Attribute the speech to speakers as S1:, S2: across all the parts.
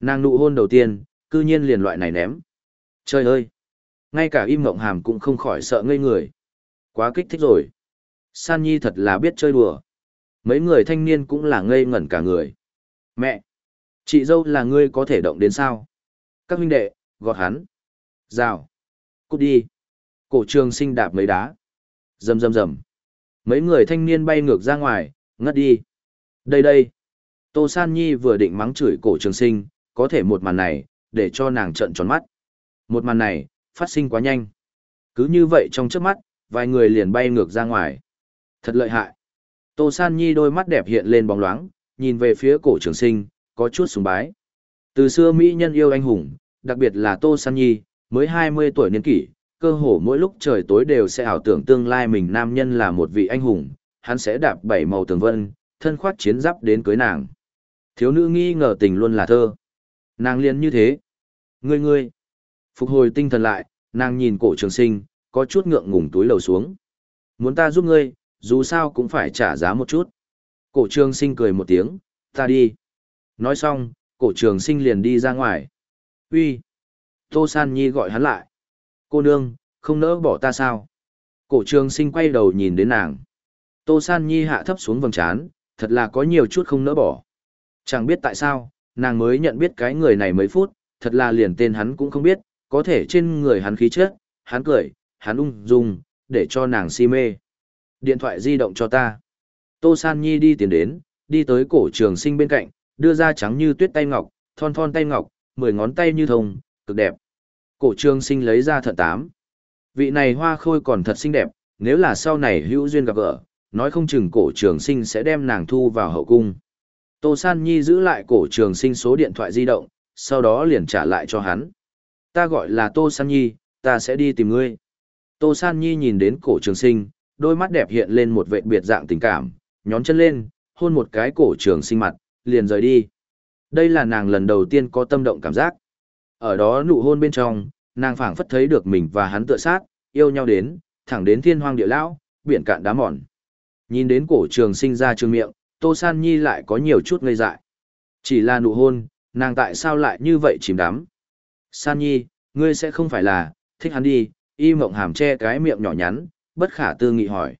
S1: Nàng nụ hôn đầu tiên, cư nhiên liền loại này ném. Trời ơi! Ngay cả im mộng hàm cũng không khỏi sợ ngây người. Quá kích thích rồi. San Nhi thật là biết chơi đùa. Mấy người thanh niên cũng là ngây ngẩn cả người. Mẹ! Chị dâu là ngươi có thể động đến sao? Các huynh đệ, gọt hắn. Rào. Cút đi. Cổ trường sinh đạp mấy đá. Rầm rầm rầm. Mấy người thanh niên bay ngược ra ngoài, ngất đi. Đây đây. Tô San Nhi vừa định mắng chửi cổ trường sinh, có thể một màn này, để cho nàng trợn tròn mắt. Một màn này, phát sinh quá nhanh. Cứ như vậy trong trước mắt, vài người liền bay ngược ra ngoài. Thật lợi hại. Tô San Nhi đôi mắt đẹp hiện lên bóng loáng, nhìn về phía cổ trường sinh, có chút sùng bái. Từ xưa Mỹ nhân yêu anh hùng, đặc biệt là Tô San Nhi, mới 20 tuổi niên kỷ, cơ hồ mỗi lúc trời tối đều sẽ ảo tưởng tương lai mình nam nhân là một vị anh hùng, hắn sẽ đạp bảy màu tường vân, thân khoát chiến giáp đến cưới nàng. Thiếu nữ nghi ngờ tình luôn là thơ. Nàng liền như thế. Ngươi ngươi. Phục hồi tinh thần lại, nàng nhìn cổ trường sinh, có chút ngượng ngùng túi lầu xuống. Muốn ta giúp ngươi, dù sao cũng phải trả giá một chút. Cổ trường sinh cười một tiếng, ta đi. Nói xong, cổ trường sinh liền đi ra ngoài. Uy, Tô San Nhi gọi hắn lại. Cô nương, không nỡ bỏ ta sao? Cổ trường sinh quay đầu nhìn đến nàng. Tô San Nhi hạ thấp xuống vầng trán, thật là có nhiều chút không nỡ bỏ. Chẳng biết tại sao, nàng mới nhận biết cái người này mấy phút, thật là liền tên hắn cũng không biết, có thể trên người hắn khí chất, hắn cười, hắn ung dung, để cho nàng si mê. Điện thoại di động cho ta. Tô San Nhi đi tiến đến, đi tới cổ trường sinh bên cạnh, đưa ra trắng như tuyết tay ngọc, thon thon tay ngọc, mười ngón tay như thông, cực đẹp. Cổ trường sinh lấy ra thận tám. Vị này hoa khôi còn thật xinh đẹp, nếu là sau này hữu duyên gặp gỡ, nói không chừng cổ trường sinh sẽ đem nàng thu vào hậu cung. Tô San Nhi giữ lại cổ trường sinh số điện thoại di động, sau đó liền trả lại cho hắn. Ta gọi là Tô San Nhi, ta sẽ đi tìm ngươi. Tô San Nhi nhìn đến cổ trường sinh, đôi mắt đẹp hiện lên một vệ biệt dạng tình cảm, nhón chân lên, hôn một cái cổ trường sinh mặt, liền rời đi. Đây là nàng lần đầu tiên có tâm động cảm giác. Ở đó nụ hôn bên trong, nàng phảng phất thấy được mình và hắn tựa sát, yêu nhau đến, thẳng đến thiên hoang địa lão, biển cạn đá mòn. Nhìn đến cổ trường sinh ra trường miệng, Tô San Nhi lại có nhiều chút ngây dại. Chỉ là nụ hôn, nàng tại sao lại như vậy chìm đắm? San Nhi, ngươi sẽ không phải là, thích hắn đi, y mộng hàm che cái miệng nhỏ nhắn, bất khả tư nghị hỏi.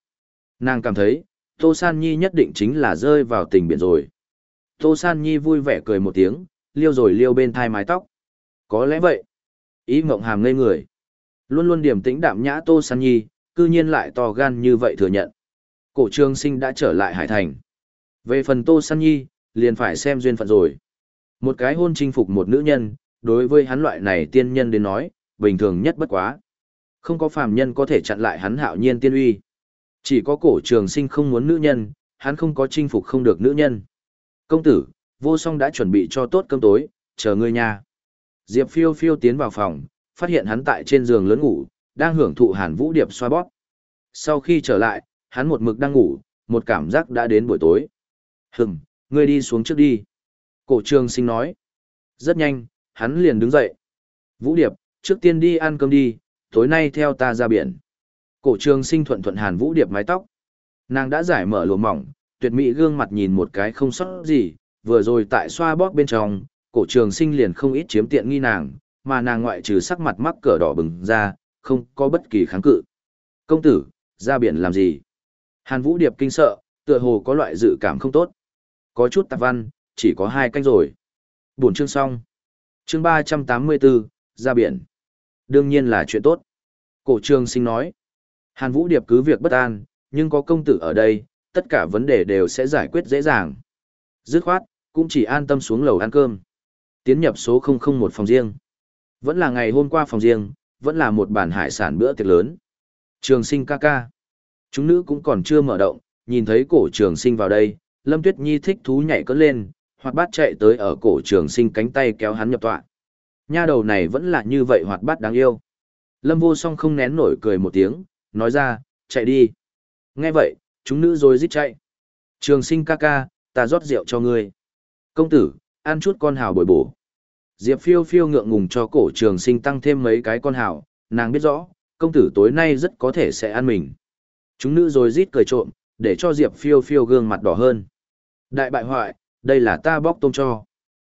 S1: Nàng cảm thấy, Tô San Nhi nhất định chính là rơi vào tình biển rồi. Tô San Nhi vui vẻ cười một tiếng, liêu rồi liêu bên thai mái tóc. Có lẽ vậy. Ý mộng hàm ngây người. Luôn luôn điềm tĩnh đạm nhã Tô San Nhi, cư nhiên lại to gan như vậy thừa nhận. Cổ trương sinh đã trở lại Hải Thành. Về phần Tô San Nhi, liền phải xem duyên phận rồi. Một cái hôn chinh phục một nữ nhân, đối với hắn loại này tiên nhân đến nói, bình thường nhất bất quá. Không có phàm nhân có thể chặn lại hắn hạo nhiên tiên uy. Chỉ có cổ trường sinh không muốn nữ nhân, hắn không có chinh phục không được nữ nhân. Công tử, vô song đã chuẩn bị cho tốt cơm tối, chờ ngươi nha. Diệp phiêu phiêu tiến vào phòng, phát hiện hắn tại trên giường lớn ngủ, đang hưởng thụ hàn vũ điệp xoa bóp. Sau khi trở lại, hắn một mực đang ngủ, một cảm giác đã đến buổi tối. Hừm, ngươi đi xuống trước đi. Cổ trường sinh nói. Rất nhanh, hắn liền đứng dậy. Vũ điệp, trước tiên đi ăn cơm đi, tối nay theo ta ra biển. Cổ trường sinh thuận thuận hàn vũ điệp mái tóc. Nàng đã giải mở lùa mỏng, tuyệt mỹ gương mặt nhìn một cái không sót gì, vừa rồi tại xoa bóp bên trong, cổ trường sinh liền không ít chiếm tiện nghi nàng, mà nàng ngoại trừ sắc mặt mắc cỡ đỏ bừng ra, không có bất kỳ kháng cự. Công tử, ra biển làm gì? Hàn Vũ Điệp kinh sợ, tựa hồ có loại dự cảm không tốt. Có chút tạp văn, chỉ có hai canh rồi. Buổi chương xong. Chương 384, ra biển. Đương nhiên là chuyện tốt. Cổ trường sinh nói. Hàn Vũ Điệp cứ việc bất an, nhưng có công tử ở đây, tất cả vấn đề đều sẽ giải quyết dễ dàng. Dứt khoát, cũng chỉ an tâm xuống lầu ăn cơm. Tiến nhập số 001 phòng riêng. Vẫn là ngày hôm qua phòng riêng, vẫn là một bản hải sản bữa tiệc lớn. Trường sinh ca ca. Chúng nữ cũng còn chưa mở động, nhìn thấy cổ trường sinh vào đây, Lâm Tuyết Nhi thích thú nhảy cất lên, hoạt bát chạy tới ở cổ trường sinh cánh tay kéo hắn nhập tọa. Nha đầu này vẫn là như vậy hoạt bát đáng yêu. Lâm vô song không nén nổi cười một tiếng, nói ra, chạy đi. Nghe vậy, chúng nữ rồi rít chạy. Trường sinh ca ca, ta rót rượu cho ngươi. Công tử, ăn chút con hào bồi bổ. Diệp phiêu phiêu ngượng ngùng cho cổ trường sinh tăng thêm mấy cái con hào, nàng biết rõ, công tử tối nay rất có thể sẽ ăn mình. Chúng nữ rồi rít cười trộm, để cho Diệp phiêu phiêu gương mặt đỏ hơn. Đại bại hoại, đây là ta bóc tôm cho.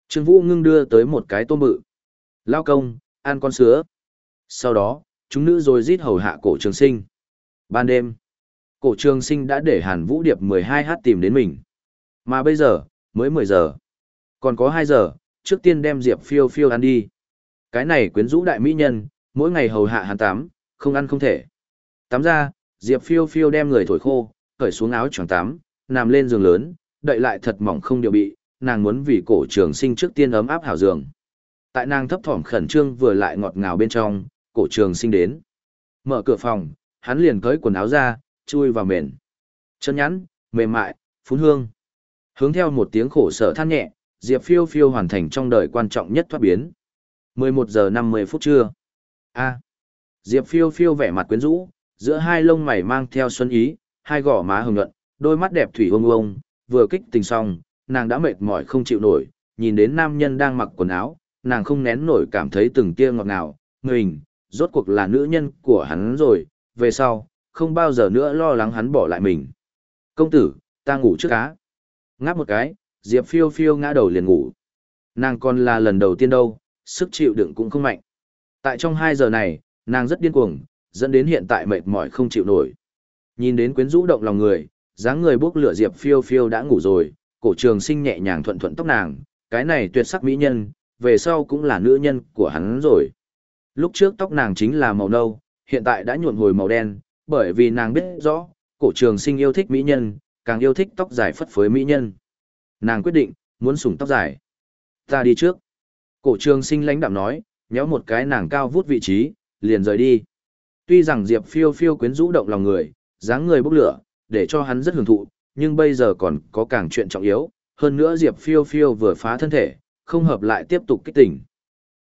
S1: Trương Vũ ngưng đưa tới một cái tôm bự. Lao công, ăn con sứa. Sau đó, chúng nữ rồi rít hầu hạ cổ trường sinh. Ban đêm, cổ trường sinh đã để Hàn Vũ Điệp 12h tìm đến mình. Mà bây giờ, mới 10 giờ. Còn có 2 giờ, trước tiên đem Diệp phiêu phiêu ăn đi. Cái này quyến rũ đại mỹ nhân, mỗi ngày hầu hạ hắn tắm, không ăn không thể. Tắm ra, Diệp phiêu phiêu đem người thổi khô, cởi xuống áo choàng tắm, nằm lên giường lớn, đậy lại thật mỏng không điều bị, nàng muốn vì cổ trường sinh trước tiên ấm áp hảo giường. Tại nàng thấp thỏm khẩn trương vừa lại ngọt ngào bên trong, cổ trường sinh đến. Mở cửa phòng, hắn liền cởi quần áo ra, chui vào mền. Chân nhắn, mềm mại, phun hương. Hướng theo một tiếng khổ sở than nhẹ, Diệp Phiêu Phiêu hoàn thành trong đời quan trọng nhất thoát biến. 11 giờ 50 phút trưa. A. Diệp Phiêu Phiêu vẻ mặt quyến rũ, giữa hai lông mày mang theo xuân ý, hai gò má hồng nhuận, đôi mắt đẹp thủy ung ung, vừa kích tình xong, nàng đã mệt mỏi không chịu nổi, nhìn đến nam nhân đang mặc quần áo, nàng không nén nổi cảm thấy từng tia ngọt ngào, mình, rốt cuộc là nữ nhân của hắn rồi, về sau, không bao giờ nữa lo lắng hắn bỏ lại mình. Công tử, ta ngủ trước cá. Ngáp một cái, Diệp phiêu phiêu ngã đầu liền ngủ. Nàng còn là lần đầu tiên đâu, sức chịu đựng cũng không mạnh. Tại trong hai giờ này, nàng rất điên cuồng, dẫn đến hiện tại mệt mỏi không chịu nổi. Nhìn đến quyến rũ động lòng người, dáng người bốc lửa Diệp phiêu phiêu đã ngủ rồi, cổ trường sinh nhẹ nhàng thuận thuận tóc nàng, cái này tuyệt sắc mỹ nhân, về sau cũng là nữ nhân của hắn rồi. Lúc trước tóc nàng chính là màu nâu, hiện tại đã nhuộm hồi màu đen, bởi vì nàng biết rõ, cổ trường sinh yêu thích mỹ nhân, càng yêu thích tóc dài phất phới mỹ nhân. Nàng quyết định, muốn sủng tóc dài. Ta đi trước. Cổ trường sinh lãnh đạm nói, nhéo một cái nàng cao vút vị trí, liền rời đi. Tuy rằng Diệp phiêu phiêu quyến rũ động lòng người, dáng người bốc lửa, để cho hắn rất hưởng thụ, nhưng bây giờ còn có càng chuyện trọng yếu, hơn nữa Diệp phiêu phiêu vừa phá thân thể, không hợp lại tiếp tục kích tỉnh.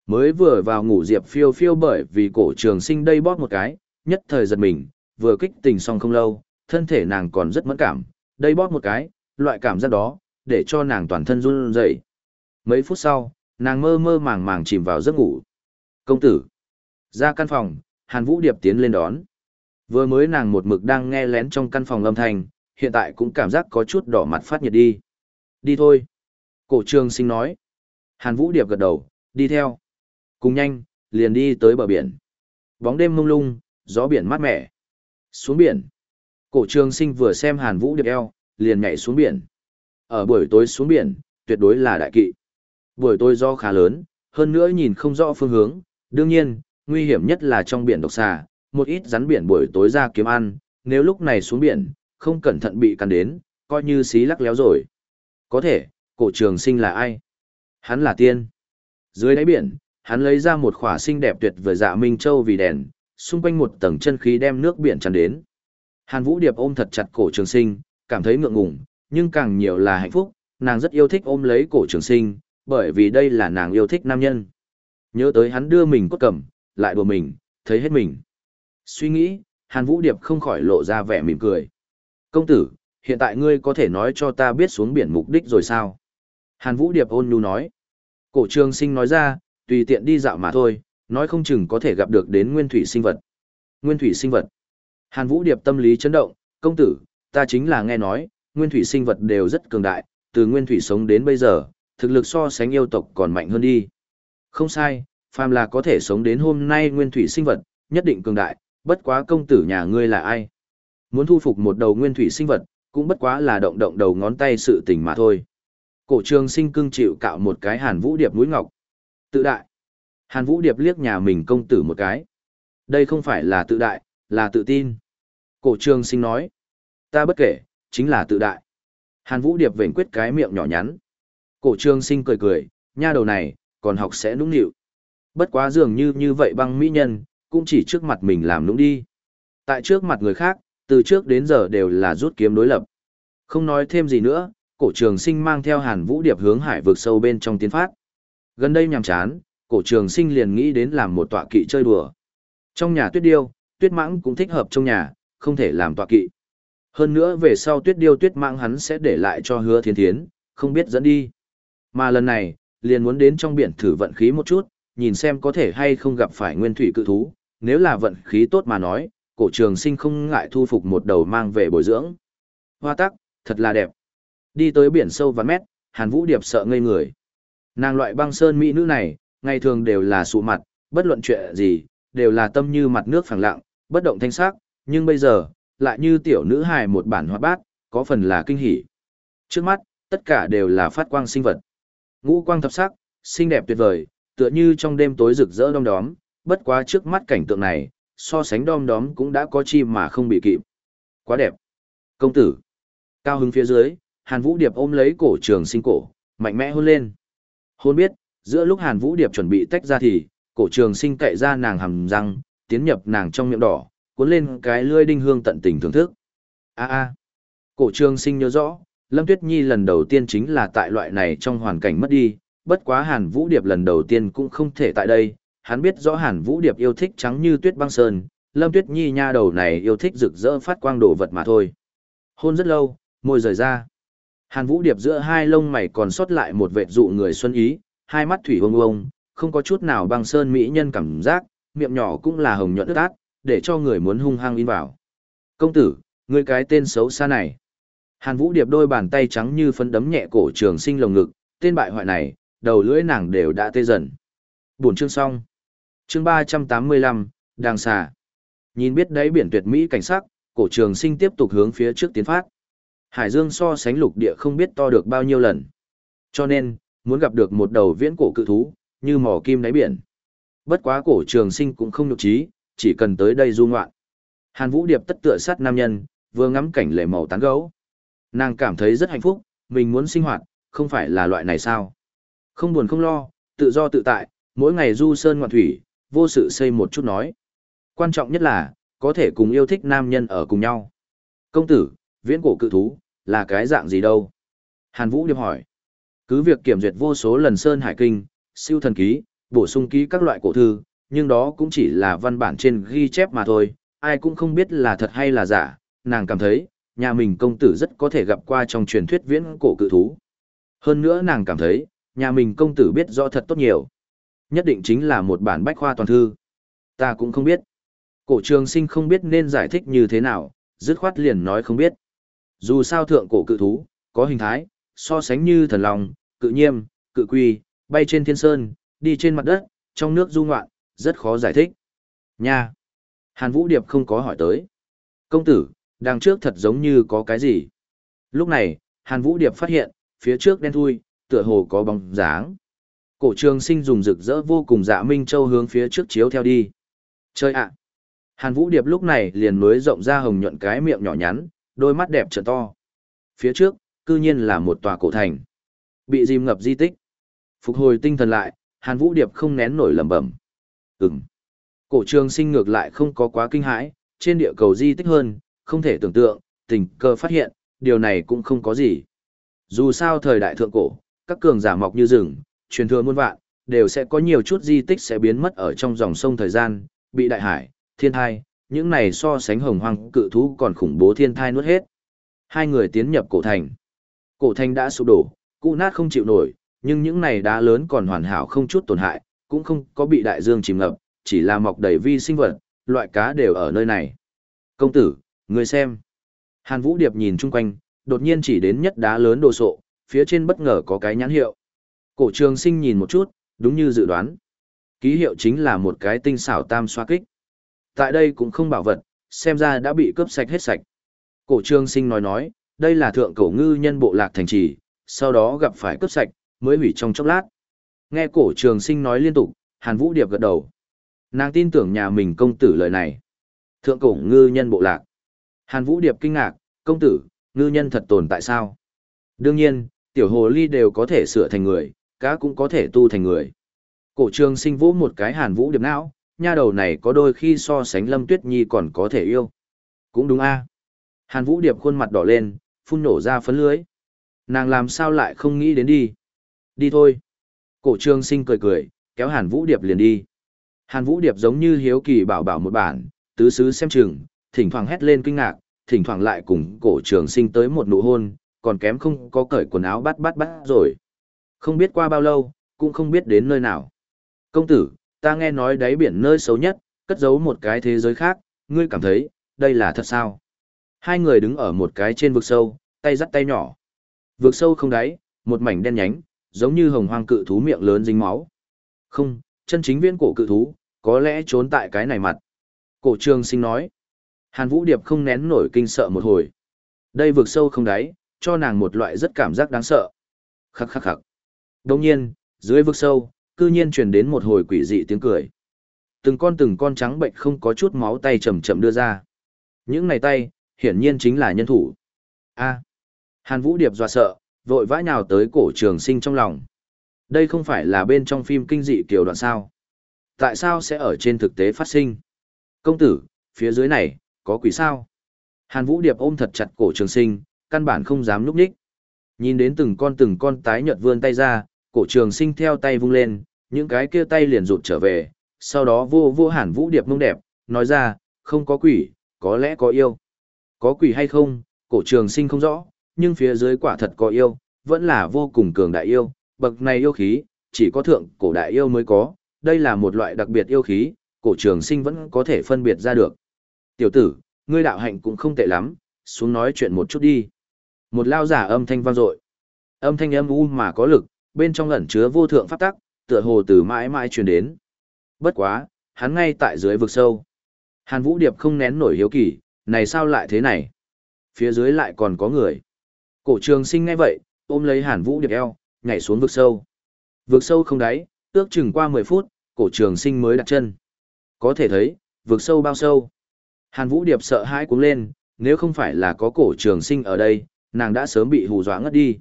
S1: Mới vừa vào ngủ Diệp phiêu phiêu bởi vì cổ trường sinh đây bóp một cái, nhất thời giật mình, vừa kích tình xong không lâu, thân thể nàng còn rất mẫn cảm, đây bóp một cái, loại cảm giác đó, để cho nàng toàn thân run rẩy. Mấy phút sau, nàng mơ mơ màng màng chìm vào giấc ngủ. Công tử. Ra căn phòng, Hàn Vũ Điệp tiến lên đón. Vừa mới nàng một mực đang nghe lén trong căn phòng âm thanh, hiện tại cũng cảm giác có chút đỏ mặt phát nhiệt đi. Đi thôi. Cổ trường sinh nói. Hàn Vũ Điệp gật đầu, đi theo. Cùng nhanh, liền đi tới bờ biển. Bóng đêm mông lung, gió biển mát mẻ. Xuống biển. Cổ trường sinh vừa xem Hàn Vũ Điệp eo, liền nhảy xuống biển. Ở buổi tối xuống biển, tuyệt đối là đại kỵ. Buổi tối do khá lớn, hơn nữa nhìn không rõ phương hướng, đương nhiên, nguy hiểm nhất là trong biển độc xà, một ít rắn biển buổi tối ra kiếm ăn, nếu lúc này xuống biển, không cẩn thận bị cắn đến, coi như xí lắc léo rồi. Có thể, cổ trường sinh là ai? Hắn là tiên. Dưới đáy biển, hắn lấy ra một khỏa xinh đẹp tuyệt vời dạ minh châu vì đèn, xung quanh một tầng chân khí đem nước biển tràn đến. Hàn Vũ Điệp ôm thật chặt cổ trường sinh, cảm thấy ngượng ngùng, nhưng càng nhiều là hạnh phúc, nàng rất yêu thích ôm lấy cổ trường sinh, bởi vì đây là nàng yêu thích nam nhân. Nhớ tới hắn đưa mình cốt cầm, lại đùa mình, thấy hết mình. Suy nghĩ, Hàn Vũ Điệp không khỏi lộ ra vẻ mỉm cười. Công tử, hiện tại ngươi có thể nói cho ta biết xuống biển mục đích rồi sao? Hàn Vũ Điệp ôn nhu nói. Cổ trường sinh nói ra, tùy tiện đi dạo mà thôi, nói không chừng có thể gặp được đến nguyên thủy sinh vật. Nguyên thủy sinh vật. Hàn Vũ Điệp tâm lý chấn động, công tử, ta chính là nghe nói, nguyên thủy sinh vật đều rất cường đại, từ nguyên thủy sống đến bây giờ, thực lực so sánh yêu tộc còn mạnh hơn đi. Không sai, phàm là có thể sống đến hôm nay nguyên thủy sinh vật, nhất định cường đại, bất quá công tử nhà ngươi là ai? Muốn thu phục một đầu nguyên thủy sinh vật, cũng bất quá là động động đầu ngón tay sự tình mà thôi. Cổ trường sinh cưng chịu cạo một cái hàn vũ điệp mũi ngọc. Tự đại. Hàn vũ điệp liếc nhà mình công tử một cái. Đây không phải là tự đại, là tự tin. Cổ trường sinh nói. Ta bất kể, chính là tự đại. Hàn vũ điệp vểnh quyết cái miệng nhỏ nhắn. Cổ trường sinh cười cười, nha đầu này, còn học sẽ nũng nịu. Bất quá dường như như vậy băng mỹ nhân, cũng chỉ trước mặt mình làm nũng đi. Tại trước mặt người khác, từ trước đến giờ đều là rút kiếm đối lập. Không nói thêm gì nữa, cổ trường sinh mang theo hàn vũ điệp hướng hải vực sâu bên trong tiến phát. Gần đây nhàm chán, cổ trường sinh liền nghĩ đến làm một tọa kỵ chơi đùa. Trong nhà tuyết điêu, tuyết mãng cũng thích hợp trong nhà, không thể làm tọa kỵ. Hơn nữa về sau tuyết điêu tuyết mãng hắn sẽ để lại cho hứa thiên thiến, không biết dẫn đi. Mà lần này, liền muốn đến trong biển thử vận khí một chút, nhìn xem có thể hay không gặp phải nguyên thủy cự thú, nếu là vận khí tốt mà nói, cổ trường sinh không ngại thu phục một đầu mang về bồi dưỡng. Hoa tắc, thật là đẹp. Đi tới biển sâu vạn mét, Hàn Vũ Điệp sợ ngây người. Nàng loại băng sơn mỹ nữ này, ngày thường đều là sụ mặt, bất luận chuyện gì, đều là tâm như mặt nước phẳng lặng, bất động thanh sắc, nhưng bây giờ, lại như tiểu nữ hài một bản hoa bát, có phần là kinh hỉ. Trước mắt, tất cả đều là phát quang sinh vật. Ngũ quang thập sắc, xinh đẹp tuyệt vời, tựa như trong đêm tối rực rỡ đom đóm, bất quá trước mắt cảnh tượng này, so sánh đom đóm cũng đã có chi mà không bị kịp. Quá đẹp. Công tử. Cao hứng phía dưới, Hàn Vũ Điệp ôm lấy cổ trường sinh cổ, mạnh mẽ hôn lên. Hôn biết, giữa lúc Hàn Vũ Điệp chuẩn bị tách ra thì, cổ trường sinh cậy ra nàng hầm răng, tiến nhập nàng trong miệng đỏ, cuốn lên cái lưỡi đinh hương tận tình thưởng thức. A a. Cổ trường sinh nhớ rõ, Lâm Tuyết Nhi lần đầu tiên chính là tại loại này trong hoàn cảnh mất đi, bất quá Hàn Vũ Điệp lần đầu tiên cũng không thể tại đây, hắn biết rõ Hàn Vũ Điệp yêu thích trắng như tuyết băng sơn, Lâm Tuyết Nhi nha đầu này yêu thích rực rỡ phát quang đồ vật mà thôi. Hôn rất lâu, môi rời ra. Hàn Vũ Điệp giữa hai lông mày còn sót lại một vệt dụ người xuân ý, hai mắt thủy ông ông, không có chút nào băng sơn mỹ nhân cảm giác, miệng nhỏ cũng là hồng nhuận ướt át, để cho người muốn hung hăng in vào. Công tử, ngươi cái tên xấu xa này. Hàn Vũ Điệp đôi bàn tay trắng như phấn đấm nhẹ cổ trường sinh lồng ngực, tên bại hoại này, đầu lưỡi nàng đều đã tê dần. Buổi chương xong. Chương 385, Đàng xà. Nhìn biết đấy biển tuyệt mỹ cảnh sắc, cổ trường sinh tiếp tục hướng phía trước tiến phát. Hải dương so sánh lục địa không biết to được bao nhiêu lần. Cho nên, muốn gặp được một đầu viễn cổ cự thú, như mỏ kim đáy biển. Bất quá cổ trường sinh cũng không nhục trí, chỉ cần tới đây du ngoạn. Hàn Vũ Điệp tất tựa sát nam nhân, vừa ngắm cảnh lệ màu tán gấu. Nàng cảm thấy rất hạnh phúc, mình muốn sinh hoạt, không phải là loại này sao. Không buồn không lo, tự do tự tại, mỗi ngày du sơn ngoạn thủy, vô sự xây một chút nói. Quan trọng nhất là, có thể cùng yêu thích nam nhân ở cùng nhau. Công tử, viễn cổ cự thú, là cái dạng gì đâu? Hàn Vũ điệp hỏi. Cứ việc kiểm duyệt vô số lần Sơn Hải Kinh, siêu thần ký, bổ sung ký các loại cổ thư, nhưng đó cũng chỉ là văn bản trên ghi chép mà thôi, ai cũng không biết là thật hay là giả, nàng cảm thấy, nhà mình công tử rất có thể gặp qua trong truyền thuyết viễn cổ cự thú. Hơn nữa nàng cảm thấy, nhà mình công tử biết rõ thật tốt nhiều. Nhất định chính là một bản bách khoa toàn thư. Ta cũng không biết. Cổ trường sinh không biết nên giải thích như thế nào, dứt khoát liền nói không biết. Dù sao thượng cổ cự thú, có hình thái, so sánh như thần long, cự nhiêm, cự quy, bay trên thiên sơn, đi trên mặt đất, trong nước du ngoạn, rất khó giải thích. Nha! Hàn Vũ Điệp không có hỏi tới. Công tử, đằng trước thật giống như có cái gì. Lúc này, Hàn Vũ Điệp phát hiện, phía trước đen thui, tựa hồ có bóng dáng. Cổ trường sinh dùng rực rỡ vô cùng dạ Minh Châu hướng phía trước chiếu theo đi. Chơi ạ! Hàn Vũ Điệp lúc này liền mới rộng ra hồng nhuận cái miệng nhỏ nhắn, đôi mắt đẹp trợ to. Phía trước, cư nhiên là một tòa cổ thành. Bị dìm ngập di tích. Phục hồi tinh thần lại, Hàn Vũ Điệp không nén nổi lẩm bẩm. Ừm. Cổ trường sinh ngược lại không có quá kinh hãi, trên địa cầu di tích hơn, không thể tưởng tượng, tình cờ phát hiện, điều này cũng không có gì. Dù sao thời đại thượng cổ, các cường giả mọc như rừng, truyền thừa muôn vạn, đều sẽ có nhiều chút di tích sẽ biến mất ở trong dòng sông thời gian, bị đại hải, thiên thai, những này so sánh hồng hoang cự thú còn khủng bố thiên thai nuốt hết. Hai người tiến nhập cổ thành. Cổ thành đã sụp đổ, cụ nát không chịu nổi, nhưng những này đá lớn còn hoàn hảo không chút tổn hại, cũng không có bị đại dương chìm ngập, chỉ là mọc đầy vi sinh vật, loại cá đều ở nơi này. Công tử, người xem. Hàn Vũ Điệp nhìn chung quanh, đột nhiên chỉ đến nhất đá lớn đồ sộ, phía trên bất ngờ có cái nhãn hiệu. Cổ trường sinh nhìn một chút, đúng như dự đoán. Ký hiệu chính là một cái tinh xảo tam xoa kích. Tại đây cũng không bảo vật, xem ra đã bị cướp sạch hết sạch. Cổ trường sinh nói nói, đây là thượng cổ ngư nhân bộ lạc thành trì, sau đó gặp phải cướp sạch, mới hủy trong chốc lát. Nghe cổ trường sinh nói liên tục, Hàn Vũ Điệp gật đầu. Nàng tin tưởng nhà mình công tử lời này. Thượng cổ ngư nhân bộ lạc. Hàn Vũ Điệp kinh ngạc, công tử, ngư nhân thật tồn tại sao? Đương nhiên, tiểu hồ ly đều có thể sửa thành người, cá cũng có thể tu thành người. Cổ trường sinh vũ một cái Hàn Vũ Điệp não, nha đầu này có đôi khi so sánh Lâm Tuyết Nhi còn có thể yêu. Cũng đúng a. Hàn Vũ Điệp khuôn mặt đỏ lên, phun nổ ra phấn lưới. Nàng làm sao lại không nghĩ đến đi. Đi thôi. Cổ trường sinh cười cười, kéo Hàn Vũ Điệp liền đi. Hàn Vũ Điệp giống như hiếu kỳ bảo bảo một bản, tứ xứ xem chừng, thỉnh thoảng hét lên kinh ngạc, thỉnh thoảng lại cùng cổ trường sinh tới một nụ hôn, còn kém không có cởi quần áo bắt bắt bắt rồi. Không biết qua bao lâu, cũng không biết đến nơi nào. Công tử, ta nghe nói đáy biển nơi xấu nhất, cất giấu một cái thế giới khác, ngươi cảm thấy, đây là thật sao? Hai người đứng ở một cái trên vực sâu, tay dắt tay nhỏ. Vực sâu không đáy, một mảnh đen nhánh, giống như hồng hoang cự thú miệng lớn dính máu. Không, chân chính viên cổ cự thú, có lẽ trốn tại cái này mặt. Cổ trường sinh nói. Hàn Vũ Điệp không nén nổi kinh sợ một hồi. Đây vực sâu không đáy, cho nàng một loại rất cảm giác đáng sợ. Khắc khắc khắc. Đồng nhiên, dưới vực sâu, cư nhiên truyền đến một hồi quỷ dị tiếng cười. Từng con từng con trắng bệnh không có chút máu tay chậm chậm đưa ra. Những này tay, hiển nhiên chính là nhân thủ. A. Hàn Vũ Điệp dọa sợ, vội vã nhào tới cổ trường sinh trong lòng. Đây không phải là bên trong phim kinh dị kiểu đoạn sao. Tại sao sẽ ở trên thực tế phát sinh? Công tử, phía dưới này, có quỷ sao? Hàn Vũ Điệp ôm thật chặt cổ trường sinh, căn bản không dám núp đích. Nhìn đến từng con từng con tái nhợt vươn tay ra, cổ trường sinh theo tay vung lên, những cái kia tay liền rụt trở về, sau đó vô vô Hàn Vũ Điệp mông đẹp, nói ra, không có quỷ, có lẽ có yêu. Có quỷ hay không, cổ trường sinh không rõ, nhưng phía dưới quả thật có yêu, vẫn là vô cùng cường đại yêu, bậc này yêu khí, chỉ có thượng cổ đại yêu mới có, đây là một loại đặc biệt yêu khí, cổ trường sinh vẫn có thể phân biệt ra được. Tiểu tử, ngươi đạo hạnh cũng không tệ lắm, xuống nói chuyện một chút đi. Một lao giả âm thanh vang dội. Âm thanh âm u mà có lực, bên trong ẩn chứa vô thượng pháp tắc, tựa hồ từ mãi mãi truyền đến. Bất quá, hắn ngay tại dưới vực sâu. Hàn Vũ Điệp không nén nổi hiếu kỳ, này sao lại thế này? Phía dưới lại còn có người. Cổ trường sinh ngay vậy, ôm lấy Hàn Vũ Điệp eo, nhảy xuống vực sâu. Vực sâu không đáy, ước chừng qua 10 phút, cổ trường sinh mới đặt chân. Có thể thấy, vực sâu bao sâu. Hàn Vũ Điệp sợ hãi cuống lên, nếu không phải là có cổ trường sinh ở đây, nàng đã sớm bị hù dọa ngất đi.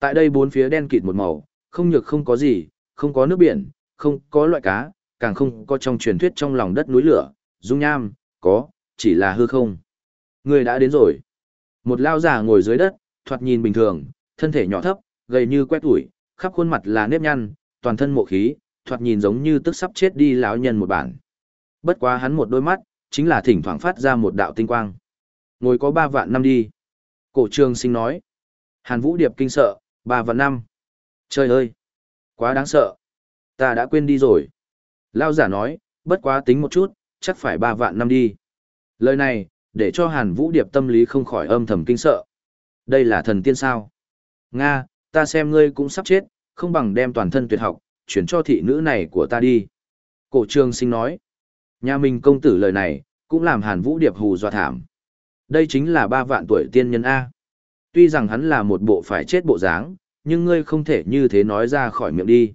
S1: Tại đây bốn phía đen kịt một màu, không nhược không có gì, không có nước biển, không có loại cá, càng không có trong truyền thuyết trong lòng đất núi lửa, dung nham, có, chỉ là hư không. Người đã đến rồi. Một lao giả ngồi dưới đất, thoạt nhìn bình thường, thân thể nhỏ thấp, gầy như quét ủi, khắp khuôn mặt là nếp nhăn, toàn thân mộ khí, thoạt nhìn giống như tức sắp chết đi lão nhân một bản. Bất quá hắn một đôi mắt, chính là thỉnh thoảng phát ra một đạo tinh quang. Ngồi có ba vạn năm đi. Cổ trường sinh nói. Hàn Vũ Điệp kinh sợ, ba vạn năm. Trời ơi! Quá đáng sợ. Ta đã quên đi rồi. Lao giả nói, bất quá tính một chút, chắc phải ba vạn năm đi. Lời này, để cho Hàn Vũ Điệp tâm lý không khỏi âm thầm kinh sợ. Đây là thần tiên sao? Nga, ta xem ngươi cũng sắp chết, không bằng đem toàn thân tuyệt học, chuyển cho thị nữ này của ta đi. Cổ trường sinh nói. Nhà mình công tử lời này, cũng làm Hàn Vũ Điệp hù dọa thảm. Đây chính là ba vạn tuổi tiên nhân A. Tuy rằng hắn là một bộ phải chết bộ dáng, nhưng ngươi không thể như thế nói ra khỏi miệng đi.